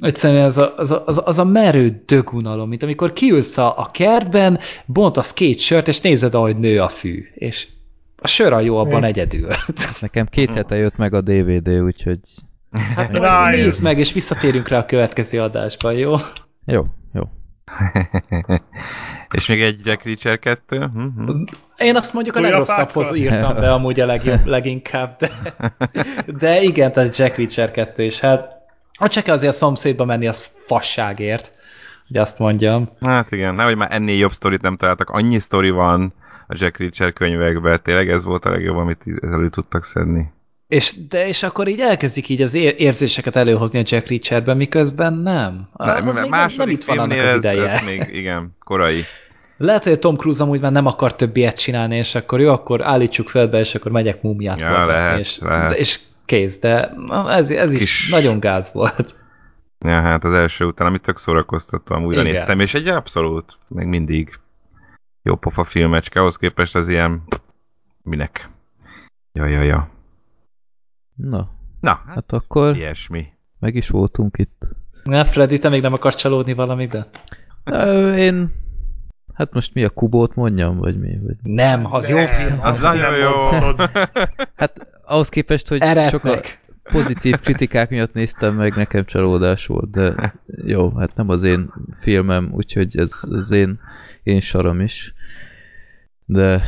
egyszerűen az a, az, a, az, a, az a merő dögunalom, mint amikor kiülsz a, a kertben, bontasz két sört, és nézed, ahogy nő a fű. És a sör a jó abban egyedül. Nekem két hete jött meg a DVD, úgyhogy... Hát nézd meg, és visszatérünk rá a következő adásban? Jó, jó. És még egy Jack Reacher 2? Hm-hm. Én azt mondjuk a legrosszabbhoz írtam be amúgy a legjobb, leginkább, de, de igen, tehát Jack Reacher 2 is. Hát a csak azért a szomszédba menni, az fasságért, hogy azt mondjam. Hát igen, nehogy már ennél jobb sztorit nem találtak. Annyi sztori van a Jack Reacher könyvekben, tényleg ez volt a legjobb, amit elő tudtak szedni. És, de és akkor így elkezdik így az érzéseket előhozni a Jack Reacherben, miközben nem. Az ne, még nem, nem itt van annak az ideje. Ez, ez még, igen, korai. Lehet, hogy a Tom Cruise amúgy már nem akar több ilyet csinálni, és akkor jó, akkor állítsuk fel be, és akkor megyek múmiát ja, forgatni, lehet, és, lehet. és kész, de ez, ez is Kis... nagyon gáz volt. Ja, hát az első után, amit tök szórakoztattam, újra Igen. néztem, és egy abszolút, még mindig jó pofa filmecske, ahhoz képest ez ilyen minek. Ja, ja, ja. Na, Na, hát, hát akkor ilyesmi. meg is voltunk itt. Na, Freddy, te még nem akarsz csalódni valamibe? Ö, Én... Hát most mi a kubót mondjam, vagy mi? Vagy... Nem, az jó film. Az Azt nagyon nem jó. Hát ahhoz képest, hogy csak a Eretnek. pozitív kritikák miatt néztem meg, nekem csalódás volt, de jó, hát nem az én filmem, úgyhogy ez az én, én saram is. De,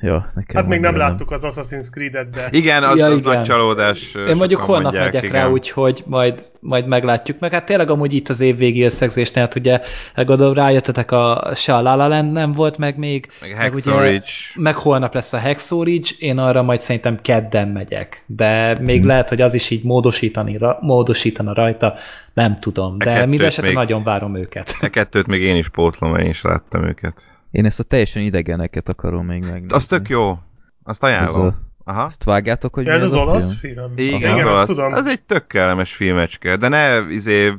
ja, nekem Hát még nem annyira láttuk az Assassin's Creed-et, de Igen, az, Ja, az igen. nagy csalódás. Én mondjuk holnap mondják, megyek igen. rá, úgyhogy majd, majd meglátjuk. Meg hát tényleg amúgy itt az évvégi összegzésnél, hát ugye gondolom rájöttetek, a, se a La La Land nem volt meg még, Meg meg, ugye, Ridge. meg holnap lesz a Ridge, én arra majd szerintem kedden megyek. De még Mhm. lehet, hogy az is így módosítani, ra, módosítana rajta, nem tudom. De kettőt minden esetre még- nagyon várom őket. A kettőt még én is pótlom, én is láttam őket. Én ezt a teljesen idegeneket akarom még megnézni. Az tök jó. Azt Ez ajánlom. a, Aha. azt vágjátok, hogy mi ez az a olasz film? film? Igen, igen, az, olasz. tudom. az egy tök kellemes filmecske, de ne izé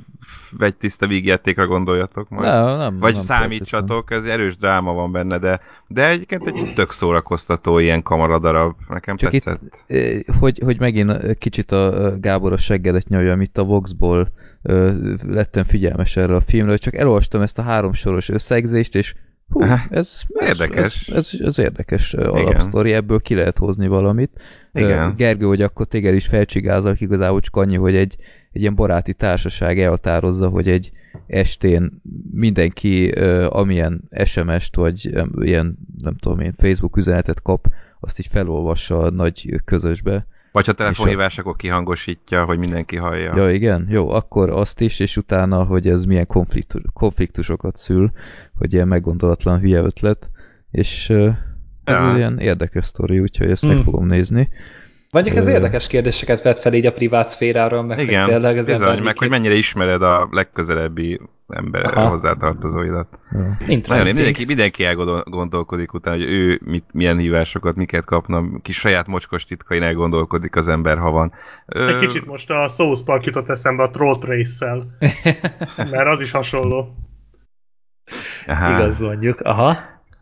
egy tiszta vígjátékra gondoljatok majd. Nem, nem, Vagy nem számítsatok, ez erős dráma van benne, de, de egyébként egy tök szórakoztató ilyen kamaradarab. Nekem Csak tetszett. itt, hogy, hogy megint kicsit a Gábor a seggedet nyalja, amit a Voxból lettem figyelmes erre a filmről, csak elolvastam ezt a háromsoros összegzést, és hú, ez, Érdekes. Ez, ez, ez érdekes ö, alapsztori, ebből ki lehet hozni valamit. Igen. Gergő, hogy akkor téged is felcsigázak, igazából csak annyi, hogy egy, egy ilyen baráti társaság elhatározza, hogy egy estén mindenki, amilyen SMS-t, vagy ilyen, nem tudom én, Facebook üzenetet kap, azt így felolvassa a nagy közösbe. Vagy ha telefonhívás, akkor kihangosítja, hogy mindenki hallja. Ja, igen, jó, akkor azt is, és utána, hogy ez milyen konfliktus, konfliktusokat szül, hogy ilyen meggondolatlan hülye ötlet, és ez Ja. ilyen érdekes sztori, úgyhogy ezt Hmm. meg fogom nézni. Mondjuk ez érdekes kérdéseket vet fel így a privát szféráról, meg Igen, tényleg az bizony, ember meg hogy mennyire ismered a legközelebbi ember Aha. hozzátartozóidat. Nagyon, mindenki, mindenki elgondolkodik utána, hogy ő mit, milyen hívásokat, miket kapna, kis saját mocskos titkain elgondolkodik az ember, ha van. Ö, Egy kicsit most a South Park jutott eszembe a Troll Trace-szel, mert az is hasonló. Aha. Igaz mondjuk, aha.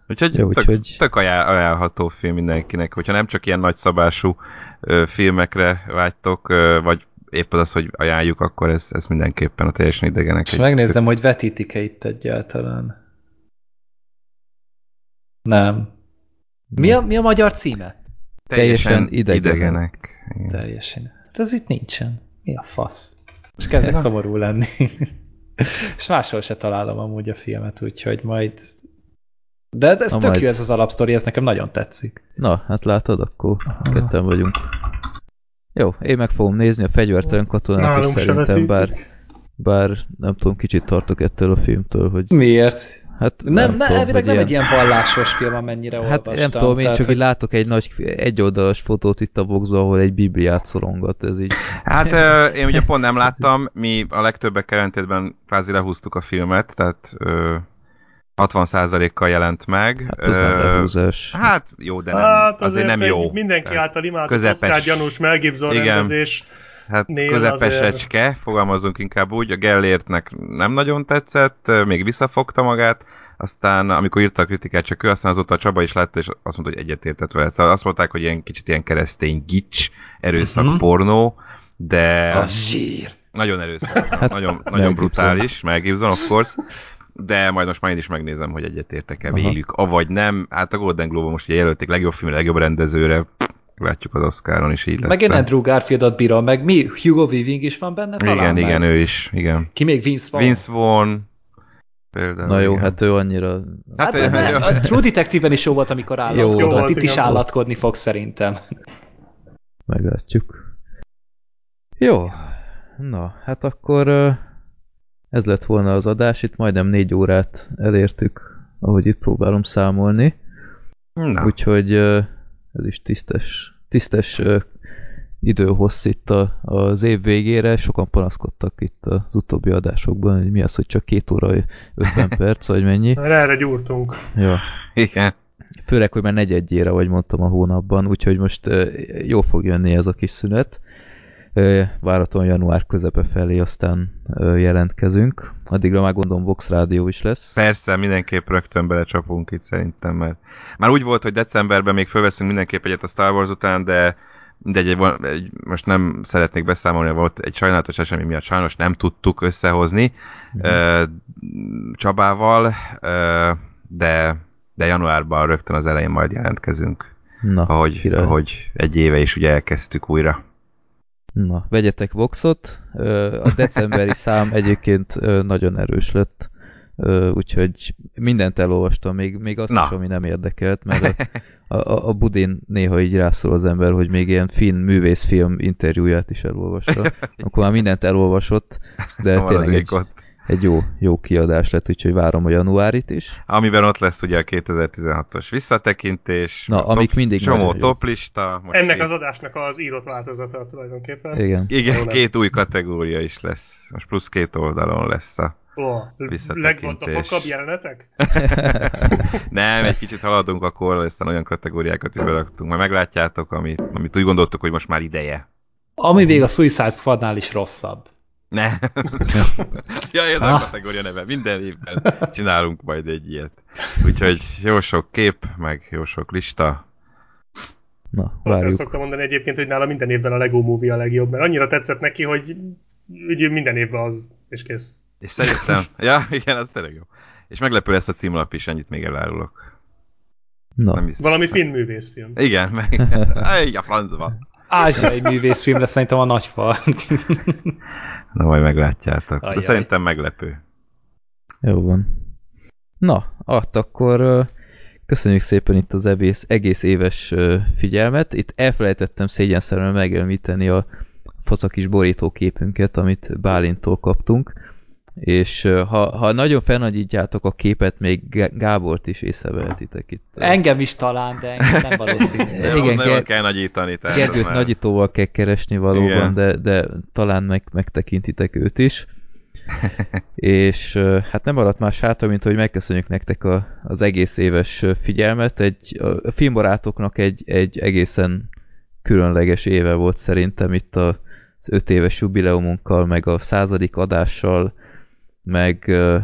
Úgyhogy Jó, tök, úgyhogy- tök ajánl, ajánlható film mindenkinek, hogyha nem csak ilyen nagyszabású ö, filmekre vágytok, ö, vagy épp az, hogy ajánljuk, akkor ez, ez mindenképpen a teljesen idegenek. És egy- megnézem, hogy vetítik-e itt egyáltalán. Nem. Mi a, mi a magyar címe? Teljesen idegenek. idegenek. Igen. Teljesen. Hát ez itt nincsen. Mi a fasz? És kezdek szomorú lenni. És máshol se találom amúgy a filmet, úgyhogy majd... De ez Na tök majd. jó ez az alapsztori, ez nekem nagyon tetszik. Na, hát látod, akkor ketten vagyunk. Jó, én meg fogom nézni a fegyvertelen katonát, Nálunk szerintem bár, bár nem tudom, kicsit tartok ettől a filmtől, hogy Miért? hát Nem, nem, tudom, elvileg nem egy ilyen vallásos film, amennyire Hát olvastam. nem tudom, én tehát, csak hogy- így látok egy nagy egyoldalas fotót itt a Voxban, ahol egy bibliát szorongat, ez így. Hát ö, én ugye pont nem láttam, mi a legtöbbek ellentétben kvázi lehúztuk a filmet, tehát ö, 60%-kal jelent meg. Hát már lehúzás. Hát jó, de nem, Hát azért nem egy jó. Mindenki Tehát által imádt közepes. Oscar gyanús Mel Gibson Igen. rendezés. Hát közepesecske, fogalmazunk inkább úgy, a Gellértnek nem nagyon tetszett, még visszafogta magát, aztán amikor írta a kritikát csak ő, aztán azóta a Csaba is látta, és azt mondta, hogy egyetértett vele. Tehát azt mondták, hogy ilyen kicsit ilyen keresztény gics, erőszak, Mhm. pornó, de Az zsír. nagyon erőszak, hát, nagyon, nagyon brutális, Mel Gibson, of course, de majd most már én is megnézem, hogy egyetértek-e Aha. vélük, avagy nem. Hát a Golden Globe most ugye jelölték legjobb filmre, legjobb rendezőre, látjuk az Oscaron is így lesz. Meg én Andrew Garfieldot bírom, meg mi? Hugo Weaving is van benne talán? Igen, meg? igen, ő is, igen. Ki még Vince Vaughn? Vince Vaughn, például. Na jó, igen. hát ő annyira... Hát, Hát, hát jó. a True Detective-ben is jó volt, amikor Jó állatkodott. volt, Itt is igen. állatkodni fog szerintem. Meglátjuk. Jó. Na, hát akkor ez lett volna az adás. Itt majdnem négy órát elértük, ahogy itt próbálom számolni. Na, Úgyhogy ez is tisztes, tisztes időhossz itt a, az év végére. Sokan panaszkodtak itt az utóbbi adásokban, hogy mi az, hogy csak két óra 50 perc, vagy mennyi. Erre gyúrtunk. Ja. igen. Főleg, hogy már negyedjére, vagy mondtam a hónapban, úgyhogy most jó fog jönni ez a kis szünet. Váraton január közepe felé aztán jelentkezünk. Addigra már gondolom Vox Rádió is lesz. Persze, mindenképp rögtön belecsapunk itt szerintem, mert már úgy volt, hogy decemberben még fölveszünk mindenképp egyet a Star Wars után, de de egy, egy, most nem szeretnék beszámolni, volt egy sajnálatos esemény miatt sajnos nem tudtuk összehozni mm-hmm. Csabával, de, de januárban rögtön az elején majd jelentkezünk. Na, ahogy, ahogy egy éve is ugye elkezdtük újra. Na, vegyetek Voxot. A decemberi szám egyébként nagyon erős lett, úgyhogy mindent elolvastam, még, még azt Na. is, ami nem érdekelt, mert a, a, a Budin néha így rászól az ember, hogy még ilyen finn művészfilm interjúját is elolvasta. Akkor már mindent elolvasott, de tényleg egy, egy jó, jó kiadás lett, úgyhogy várom a januárit is. Amiben ott lesz ugye a 2016-os visszatekintés, Na, amik top, mindig csomó toplista. Ennek az adásnak az írott változata tulajdonképpen. Igen. Igen, két új kategória is lesz. Most plusz két oldalon lesz a Oh, legvantafakabb jelenetek? Nem, egy kicsit haladunk akkor, aztán olyan kategóriákat is beraktunk. Majd meglátjátok, amit, amit úgy gondoltuk, hogy most már ideje. Ami még a Suicide Squadnál is rosszabb. Ne. ja, ez ah. a kategória neve. Minden évben csinálunk majd egy ilyet. Úgyhogy jó sok kép, meg jó sok lista. Na, várjuk. Azt szoktam mondani egyébként, hogy nála minden évben a Lego Movie a legjobb, mert annyira tetszett neki, hogy ugye minden évben az, és kész. És szerintem, ja, igen, az tényleg jó. És meglepő lesz a címlap is, ennyit még elárulok. Na. Nem Valami finn művészfilm. Igen, meg a francba. Ázsiai művészfilm lesz szerintem a nagyfal. Na, majd meglátjátok. Ajaj. De szerintem meglepő. Jó van. Na, hát akkor köszönjük szépen itt az egész, egész éves figyelmet. Itt elfelejtettem szégyenszerűen megemlíteni a faszakis borítóképünket, amit Bálintól kaptunk és ha, ha nagyon felnagyítjátok a képet, még Gábort is észrevehetitek itt. Engem is talán, de engem nem valószínű. Igen, nagyon kell nagyítani. Gergőt nagyítóval kell keresni valóban, de, de talán meg, megtekintitek őt is. és hát nem maradt más hátra, mint hogy megköszönjük nektek a, az egész éves figyelmet. Egy, a filmbarátoknak egy, egy egészen különleges éve volt szerintem itt a, az öt éves jubileumunkkal, meg a századik adással, meg uh,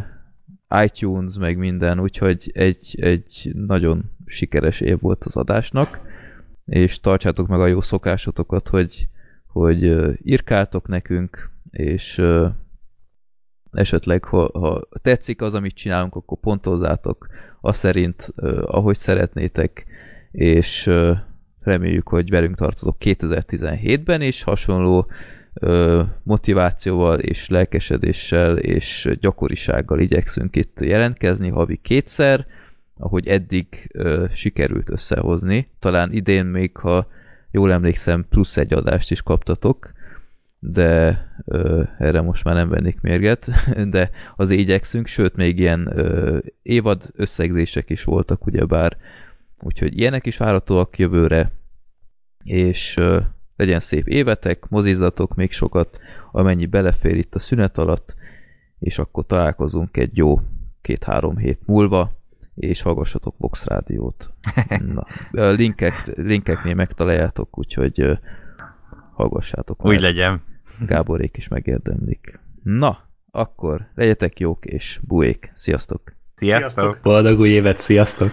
iTunes, meg minden, úgyhogy egy, egy nagyon sikeres év volt az adásnak, és tartsátok meg a jó szokásotokat, hogy, hogy uh, írkáltok nekünk, és esetleg, ha, ha tetszik az, amit csinálunk, akkor pontozzátok azt szerint, ahogy szeretnétek, és uh, reméljük, hogy velünk tartozok 2017-ben, és hasonló motivációval és lelkesedéssel és gyakorisággal igyekszünk itt jelentkezni havi kétszer, ahogy eddig sikerült összehozni. Talán idén még, ha jól emlékszem, plusz egy adást is kaptatok, de ö, erre most már nem vennék mérget, de az igyekszünk, sőt még ilyen ö, évad összegzések is voltak, ugyebár, úgyhogy ilyenek is várhatóak jövőre, és ö, legyen szép évetek, mozizzatok még sokat, amennyi belefér itt a szünet alatt, és akkor találkozunk egy jó két-három hét múlva, és hallgassatok Vox Rádiót. Na, linkek, linkeknél megtaláljátok, úgyhogy hallgassátok. Úgy legyen. Gáborék is megérdemlik. Na, akkor legyetek jók és buék. Sziasztok! Sziasztok! Boldog új évet, sziasztok!